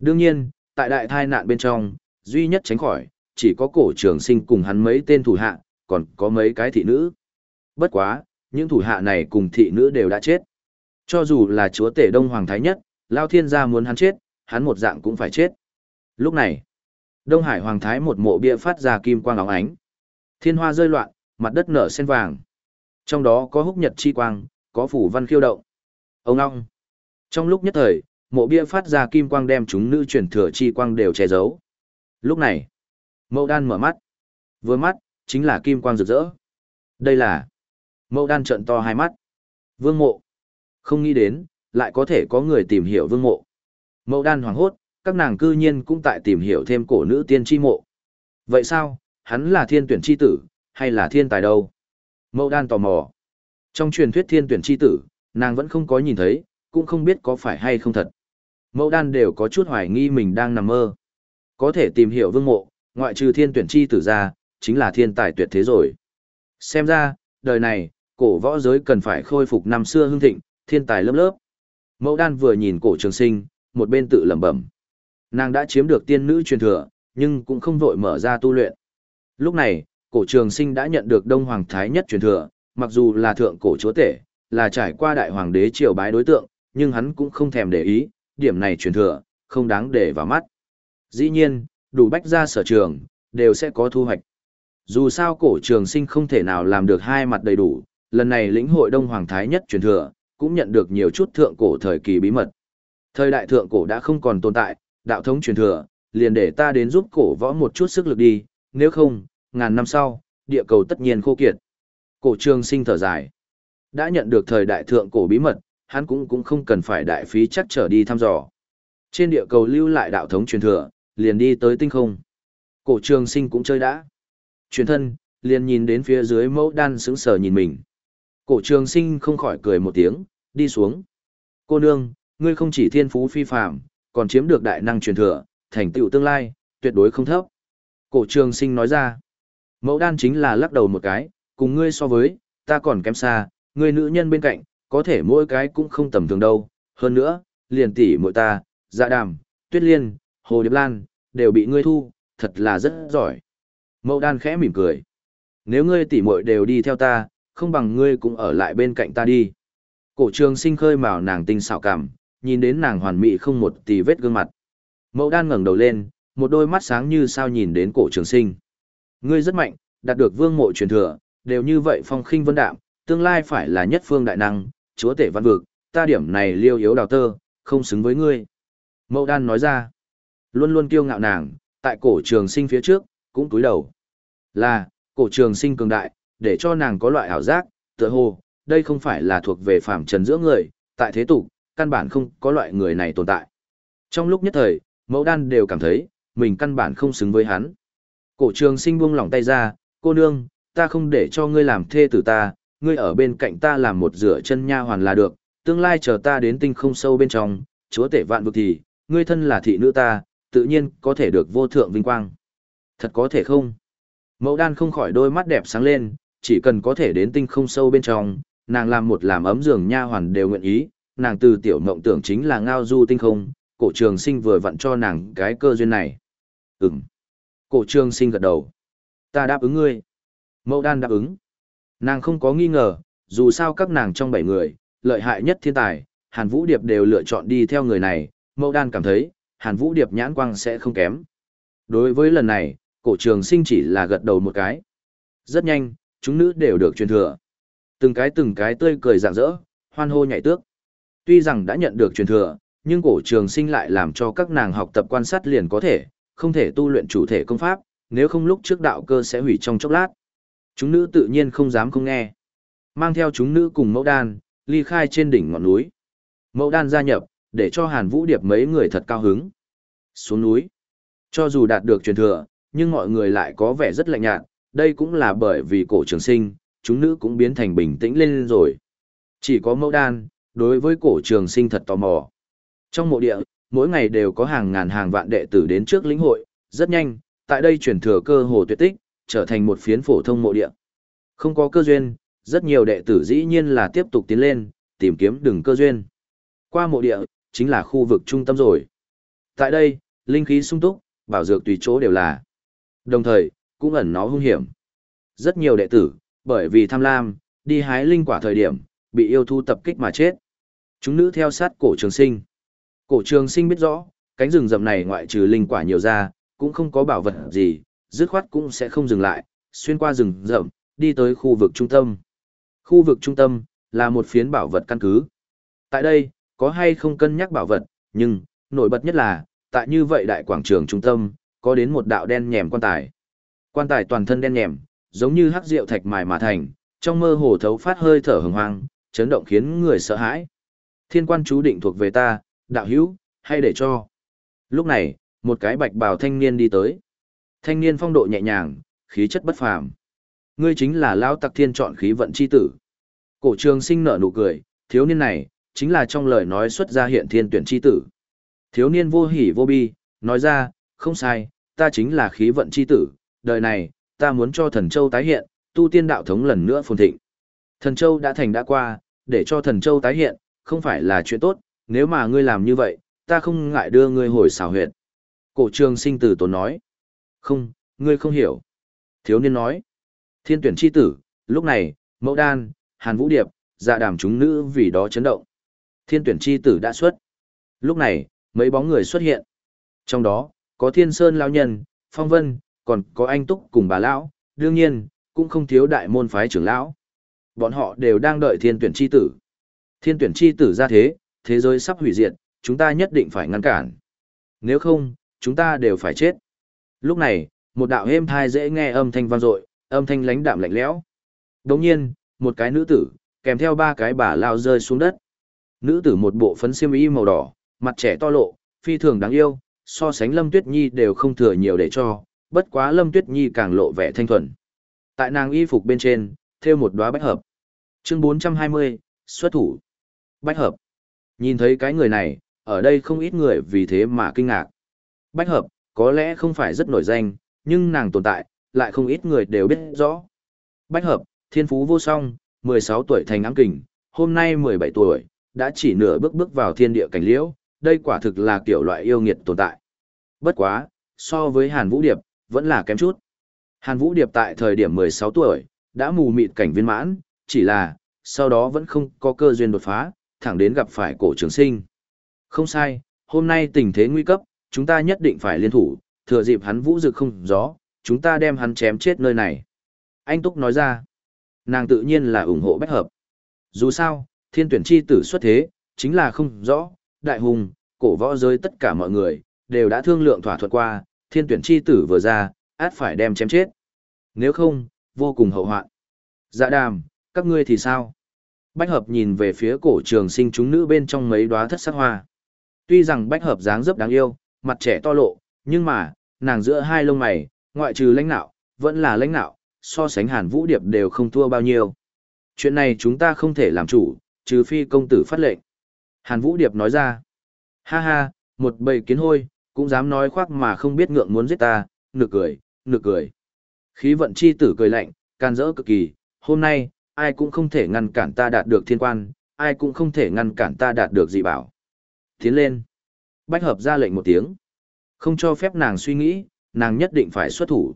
S1: Đương nhiên, tại đại thai nạn bên trong, duy nhất tránh khỏi, chỉ có cổ trường sinh cùng hắn mấy tên thủ hạ, còn có mấy cái thị nữ. Bất quá, những thủ hạ này cùng thị nữ đều đã chết. Cho dù là chúa tể Đông Hoàng Thái Nhất, Lao Thiên gia muốn hắn chết, hắn một dạng cũng phải chết. Lúc này, Đông Hải Hoàng Thái một mộ bia phát ra kim quang óng ánh. Thiên hoa rơi loạn, mặt đất nở sen vàng. Trong đó có húc nhật chi quang, có phủ văn khiêu động. Ông long Trong lúc nhất thời, mộ bia phát ra kim quang đem chúng nữ chuyển thừa chi quang đều che giấu. Lúc này, mẫu đan mở mắt. Vừa mắt, chính là kim quang rực rỡ. Đây là Mẫu đan trận to hai mắt. Vương mộ. Không nghĩ đến, lại có thể có người tìm hiểu vương mộ. Mẫu đan hoảng hốt, các nàng cư nhiên cũng tại tìm hiểu thêm cổ nữ tiên tri mộ. Vậy sao, hắn là thiên tuyển chi tử, hay là thiên tài đâu? Mẫu đan tò mò. Trong truyền thuyết thiên tuyển chi tử, nàng vẫn không có nhìn thấy, cũng không biết có phải hay không thật. Mẫu đan đều có chút hoài nghi mình đang nằm mơ. Có thể tìm hiểu vương mộ, ngoại trừ thiên tuyển chi tử ra, chính là thiên tài tuyệt thế rồi. Xem ra, đời này, cổ võ giới cần phải khôi phục năm xưa hưng thịnh, thiên tài lớp lớp. Mẫu đan vừa nhìn cổ trường sinh, một bên tự lẩm bẩm. Nàng đã chiếm được tiên nữ truyền thừa, nhưng cũng không vội mở ra tu luyện. Lúc này, cổ trường sinh đã nhận được đông hoàng thái nhất truyền thừa, mặc dù là thượng cổ chúa tể, là trải qua đại hoàng đế triều bái đối tượng, nhưng hắn cũng không thèm để ý, điểm này truyền thừa, không đáng để vào mắt. Dĩ nhiên, đủ bách ra sở trường, đều sẽ có thu hoạch. Dù sao cổ trường sinh không thể nào làm được hai mặt đầy đủ, lần này lĩnh hội Đông Hoàng Thái nhất truyền thừa, cũng nhận được nhiều chút thượng cổ thời kỳ bí mật. Thời đại thượng cổ đã không còn tồn tại, đạo thống truyền thừa, liền để ta đến giúp cổ võ một chút sức lực đi, nếu không, ngàn năm sau, địa cầu tất nhiên khô kiệt. Cổ trường sinh thở dài. Đã nhận được thời đại thượng cổ bí mật, hắn cũng cũng không cần phải đại phí chắc trở đi thăm dò. Trên địa cầu lưu lại đạo thống truyền thừa, liền đi tới tinh không. Cổ trường sinh cũng chơi đã. Truyền thân, liền nhìn đến phía dưới mẫu đan sững sờ nhìn mình. Cổ trường sinh không khỏi cười một tiếng, đi xuống. Cô nương, ngươi không chỉ thiên phú phi phàm, còn chiếm được đại năng truyền thừa, thành tựu tương lai, tuyệt đối không thấp. Cổ trường sinh nói ra, mẫu đan chính là lắc đầu một cái, cùng ngươi so với, ta còn kém xa, ngươi nữ nhân bên cạnh, có thể mỗi cái cũng không tầm thường đâu, hơn nữa, liền tỷ muội ta, dạ đàm, tuyết liên, hồ điệp lan, đều bị ngươi thu, thật là rất giỏi. Mẫu đan khẽ mỉm cười. Nếu ngươi tỷ muội đều đi theo ta, không bằng ngươi cũng ở lại bên cạnh ta đi. Cổ trường sinh khơi mào nàng tinh xảo cảm, nhìn đến nàng hoàn mỹ không một tì vết gương mặt. Mẫu đan ngẩng đầu lên, một đôi mắt sáng như sao nhìn đến cổ trường sinh. Ngươi rất mạnh, đạt được vương mộ truyền thừa, đều như vậy phong khinh vân đạm, tương lai phải là nhất phương đại năng, chúa tể văn vực, ta điểm này liêu yếu đào tơ, không xứng với ngươi. Mậu đan nói ra, luôn luôn kiêu ngạo nàng, tại cổ trường sinh phía trước, cũng túi đầu. Là, cổ trường sinh cường đại, để cho nàng có loại ảo giác, tựa hồ, đây không phải là thuộc về phạm trần giữa người, tại thế tục, căn bản không có loại người này tồn tại. Trong lúc nhất thời, mẫu đan đều cảm thấy, mình căn bản không xứng với hắn. Cổ trường sinh buông lỏng tay ra, cô nương, ta không để cho ngươi làm thê tử ta, ngươi ở bên cạnh ta làm một rửa chân nha hoàn là được, tương lai chờ ta đến tinh không sâu bên trong, chúa tể vạn vực thì, ngươi thân là thị nữ ta, tự nhiên có thể được vô thượng vinh quang. Thật có thể không? Mẫu đan không khỏi đôi mắt đẹp sáng lên, chỉ cần có thể đến tinh không sâu bên trong, nàng làm một làm ấm giường nha hoàn đều nguyện ý, nàng từ tiểu mộng tưởng chính là ngao du tinh không, cổ trường sinh vừa vặn cho nàng cái cơ duyên này. Ừm. Cổ trường sinh gật đầu. Ta đáp ứng ngươi. Mẫu đan đáp ứng. Nàng không có nghi ngờ, dù sao các nàng trong bảy người, lợi hại nhất thiên tài, Hàn Vũ Điệp đều lựa chọn đi theo người này, mẫu đan cảm thấy, Hàn Vũ Điệp nhãn quang sẽ không kém. Đối với lần này, cổ trường sinh chỉ là gật đầu một cái. Rất nhanh, chúng nữ đều được truyền thừa. Từng cái từng cái tươi cười rạng rỡ, hoan hô nhảy tước. Tuy rằng đã nhận được truyền thừa, nhưng cổ trường sinh lại làm cho các nàng học tập quan sát liền có thể, không thể tu luyện chủ thể công pháp, nếu không lúc trước đạo cơ sẽ hủy trong chốc lát. Chúng nữ tự nhiên không dám không nghe. Mang theo chúng nữ cùng mẫu đan, ly khai trên đỉnh ngọn núi. Mẫu đan gia nhập, để cho Hàn Vũ Điệp mấy người thật cao hứng. Xuống núi. Cho dù đạt được truyền thừa, nhưng mọi người lại có vẻ rất lạnh nhạt, đây cũng là bởi vì cổ trường sinh, chúng nữ cũng biến thành bình tĩnh lên rồi. Chỉ có mẫu đan, đối với cổ trường sinh thật tò mò. Trong mộ địa, mỗi ngày đều có hàng ngàn hàng vạn đệ tử đến trước lĩnh hội, rất nhanh, tại đây truyền thừa cơ hồ tuyệt tích, trở thành một phiến phổ thông mộ địa. Không có cơ duyên, rất nhiều đệ tử dĩ nhiên là tiếp tục tiến lên, tìm kiếm đường cơ duyên. Qua mộ địa, chính là khu vực trung tâm rồi. Tại đây, linh khí sung túc, bảo dược tùy chỗ đều là. Đồng thời, cũng ẩn nó hung hiểm. Rất nhiều đệ tử, bởi vì tham lam, đi hái linh quả thời điểm, bị yêu thu tập kích mà chết. Chúng nữ theo sát cổ trường sinh. Cổ trường sinh biết rõ, cánh rừng rậm này ngoại trừ linh quả nhiều ra, cũng không có bảo vật gì, dứt khoát cũng sẽ không dừng lại, xuyên qua rừng rậm, đi tới khu vực trung tâm. Khu vực trung tâm, là một phiến bảo vật căn cứ. Tại đây, có hay không cân nhắc bảo vật, nhưng, nổi bật nhất là, tại như vậy đại quảng trường trung tâm, có đến một đạo đen nhèm quan tài. Quan tài toàn thân đen nhèm, giống như hắc rượu thạch mài mà thành, trong mơ hồ thấu phát hơi thở hừng hoang, chấn động khiến người sợ hãi. Thiên quan chú định thuộc về ta, đạo hữu, hay để cho. Lúc này, một cái bạch bào thanh niên đi tới. Thanh niên phong độ nhẹ nhàng, khí chất bất phàm. Ngươi chính là lão tặc thiên chọn khí vận chi tử. Cổ trường sinh nở nụ cười, thiếu niên này, chính là trong lời nói xuất ra hiện thiên tuyển chi tử. Thiếu niên vô hỉ vô bi, nói ra, không sai, ta chính là khí vận chi tử, đời này, ta muốn cho thần châu tái hiện, tu tiên đạo thống lần nữa phồn thịnh. Thần châu đã thành đã qua, để cho thần châu tái hiện, không phải là chuyện tốt, nếu mà ngươi làm như vậy, ta không ngại đưa ngươi hồi xào huyệt. Cổ trường sinh tử tốn nói. Không, ngươi không hiểu. Thiếu niên nói. Thiên tuyển chi tử, lúc này, mẫu đan, hàn vũ điệp, dạ đàm chúng nữ vì đó chấn động. Thiên tuyển chi tử đã xuất. Lúc này, mấy bóng người xuất hiện. Trong đó, có thiên sơn lão nhân, phong vân, còn có anh túc cùng bà lão, đương nhiên, cũng không thiếu đại môn phái trưởng lão. Bọn họ đều đang đợi thiên tuyển chi tử. Thiên tuyển chi tử ra thế, thế giới sắp hủy diệt, chúng ta nhất định phải ngăn cản. Nếu không, chúng ta đều phải chết. Lúc này, một đạo êm thai dễ nghe âm thanh vang dội, âm thanh lãnh đạm lạnh lẽo. Đồng nhiên, một cái nữ tử, kèm theo ba cái bà lao rơi xuống đất. Nữ tử một bộ phấn xiêm y màu đỏ, mặt trẻ to lộ, phi thường đáng yêu, so sánh Lâm Tuyết Nhi đều không thừa nhiều để cho, bất quá Lâm Tuyết Nhi càng lộ vẻ thanh thuần. Tại nàng y phục bên trên, thêu một đóa bách hợp. Chương 420, xuất thủ. Bách hợp. Nhìn thấy cái người này, ở đây không ít người vì thế mà kinh ngạc. Bách hợp, có lẽ không phải rất nổi danh, nhưng nàng tồn tại, lại không ít người đều biết rõ. Bách hợp, thiên phú vô song, 16 tuổi thành ám kình, hôm nay 17 tuổi, đã chỉ nửa bước bước vào thiên địa cảnh liễu, đây quả thực là kiểu loại yêu nghiệt tồn tại. Bất quá, so với Hàn Vũ Điệp, vẫn là kém chút. Hàn Vũ Điệp tại thời điểm 16 tuổi, đã mù mịt cảnh viên mãn, chỉ là, sau đó vẫn không có cơ duyên đột phá, thẳng đến gặp phải cổ trường sinh. Không sai, hôm nay tình thế nguy cấp, chúng ta nhất định phải liên thủ, thừa dịp hắn vũ dực không gió, chúng ta đem hắn chém chết nơi này. Anh Túc nói ra, nàng tự nhiên là ủng hộ bách hợp. Dù sao, thiên tuyển chi tử xuất thế, chính là không rõ, đại hùng, cổ võ giới tất cả mọi người, đều đã thương lượng thỏa thuận qua, thiên tuyển chi tử vừa ra, át phải đem chém chết. Nếu không, vô cùng hậu hoạn. Dạ đàm, các ngươi thì sao? Bách hợp nhìn về phía cổ trường sinh chúng nữ bên trong mấy đóa thất sắc hoa. Tuy rằng bách hợp dáng dấp đáng yêu, mặt trẻ to lộ, nhưng mà, nàng giữa hai lông mày, ngoại trừ lãnh nạo, vẫn là lãnh nạo, so sánh hàn vũ điệp đều không thua bao nhiêu. Chuyện này chúng ta không thể làm chủ, trừ phi công tử phát lệnh. Hàn vũ điệp nói ra, ha ha, một bầy kiến hôi, cũng dám nói khoác mà không biết ngượng muốn giết ta, nực cười, nực cười. Khí vận chi tử cười lạnh, can dỡ cực kỳ, hôm nay, ai cũng không thể ngăn cản ta đạt được thiên quan, ai cũng không thể ngăn cản ta đạt được dị bảo. Tiến lên. Bách hợp ra lệnh một tiếng. Không cho phép nàng suy nghĩ, nàng nhất định phải xuất thủ.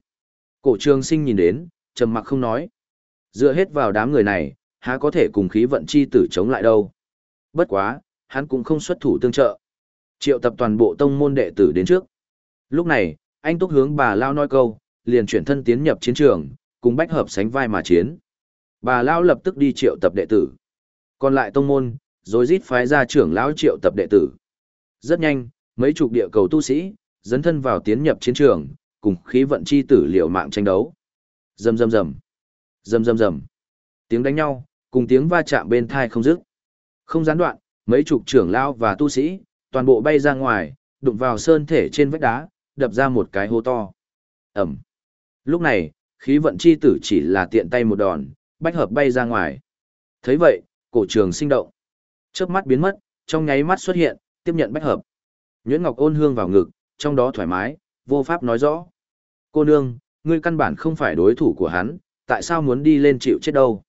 S1: Cổ trường sinh nhìn đến, trầm mặc không nói. Dựa hết vào đám người này, há có thể cùng khí vận chi tử chống lại đâu. Bất quá, hắn cũng không xuất thủ tương trợ. Triệu tập toàn bộ tông môn đệ tử đến trước. Lúc này, anh túc hướng bà Lao nói câu, liền chuyển thân tiến nhập chiến trường, cùng bách hợp sánh vai mà chiến. Bà Lao lập tức đi triệu tập đệ tử. Còn lại tông môn, rồi rít phái ra trưởng lão triệu tập đệ tử. Rất nhanh, mấy chục địa cầu tu sĩ, dấn thân vào tiến nhập chiến trường, cùng khí vận chi tử liều mạng tranh đấu. Rầm rầm rầm. Rầm rầm rầm. Tiếng đánh nhau, cùng tiếng va chạm bên thai không dứt. Không gián đoạn, mấy chục trưởng lão và tu sĩ, toàn bộ bay ra ngoài, đụng vào sơn thể trên vách đá, đập ra một cái hố to. Ẩm. Lúc này, khí vận chi tử chỉ là tiện tay một đòn, bách hợp bay ra ngoài. thấy vậy, cổ trường sinh động. Chớp mắt biến mất, trong nháy mắt xuất hiện, tiếp nhận bách hợp. Nhuyễn Ngọc ôn hương vào ngực, trong đó thoải mái, vô pháp nói rõ. Cô nương, ngươi căn bản không phải đối thủ của hắn, tại sao muốn đi lên chịu chết đâu?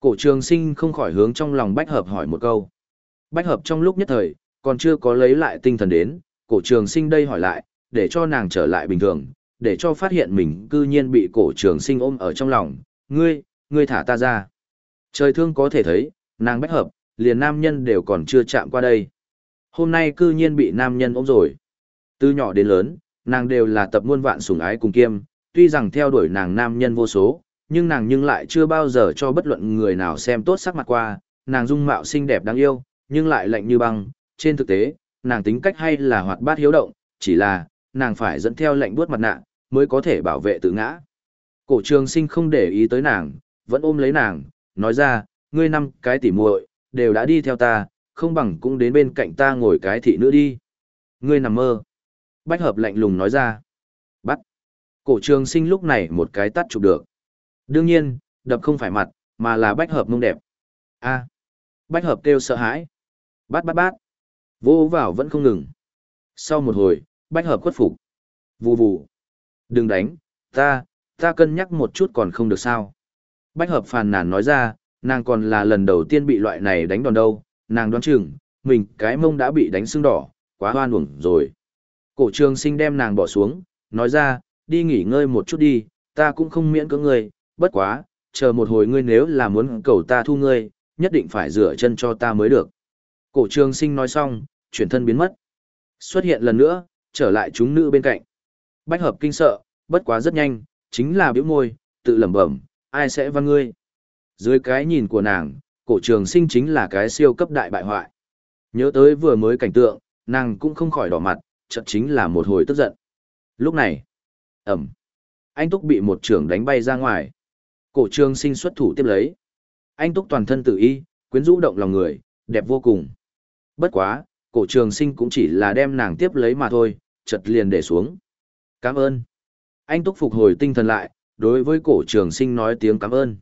S1: Cổ trường sinh không khỏi hướng trong lòng bách hợp hỏi một câu. Bách hợp trong lúc nhất thời, còn chưa có lấy lại tinh thần đến, cổ trường sinh đây hỏi lại, để cho nàng trở lại bình thường, để cho phát hiện mình cư nhiên bị cổ trường sinh ôm ở trong lòng, ngươi, ngươi thả ta ra. Trời thương có thể thấy, nàng bách hợp, liền nam nhân đều còn chưa chạm qua đây. Hôm nay cư nhiên bị nam nhân ôm rồi. Từ nhỏ đến lớn, nàng đều là tập muôn vạn sủng ái cùng kiêm, tuy rằng theo đuổi nàng nam nhân vô số, nhưng nàng nhưng lại chưa bao giờ cho bất luận người nào xem tốt sắc mặt qua, nàng dung mạo xinh đẹp đáng yêu, nhưng lại lạnh như băng, trên thực tế, nàng tính cách hay là hoạt bát hiếu động, chỉ là, nàng phải dẫn theo lệnh buốt mặt nạ, mới có thể bảo vệ tự ngã. Cổ trường sinh không để ý tới nàng, vẫn ôm lấy nàng, nói ra, ngươi năm cái tỉ muội đều đã đi theo ta, không bằng cũng đến bên cạnh ta ngồi cái thị nữa đi. Ngươi nằm mơ. Bách hợp lạnh lùng nói ra. Bắt. Cổ trường sinh lúc này một cái tắt chụp được. Đương nhiên, đập không phải mặt, mà là bách hợp mông đẹp. a Bách hợp kêu sợ hãi. Bát bát bát. Vô vào vẫn không ngừng. Sau một hồi, bách hợp khuất phục. Vù vù. Đừng đánh, ta, ta cân nhắc một chút còn không được sao. Bách hợp phàn nàn nói ra, nàng còn là lần đầu tiên bị loại này đánh đòn đâu, nàng đoán chừng, mình cái mông đã bị đánh sưng đỏ, quá hoan uổng rồi. Cổ trường sinh đem nàng bỏ xuống, nói ra, đi nghỉ ngơi một chút đi, ta cũng không miễn cưỡng ngươi, bất quá, chờ một hồi ngươi nếu là muốn cầu ta thu ngươi, nhất định phải rửa chân cho ta mới được. Cổ trường sinh nói xong, chuyển thân biến mất. Xuất hiện lần nữa, trở lại chúng nữ bên cạnh. Bách hợp kinh sợ, bất quá rất nhanh, chính là biểu môi, tự lẩm bẩm, ai sẽ văn ngươi. Dưới cái nhìn của nàng, cổ trường sinh chính là cái siêu cấp đại bại hoại. Nhớ tới vừa mới cảnh tượng, nàng cũng không khỏi đỏ mặt, chợt chính là một hồi tức giận. Lúc này, ẩm, anh Túc bị một trưởng đánh bay ra ngoài. Cổ trường sinh xuất thủ tiếp lấy. Anh Túc toàn thân tự y, quyến rũ động lòng người, đẹp vô cùng. Bất quá, cổ trường sinh cũng chỉ là đem nàng tiếp lấy mà thôi, chợt liền để xuống. Cảm ơn. Anh Túc phục hồi tinh thần lại, đối với cổ trường sinh nói tiếng cảm ơn.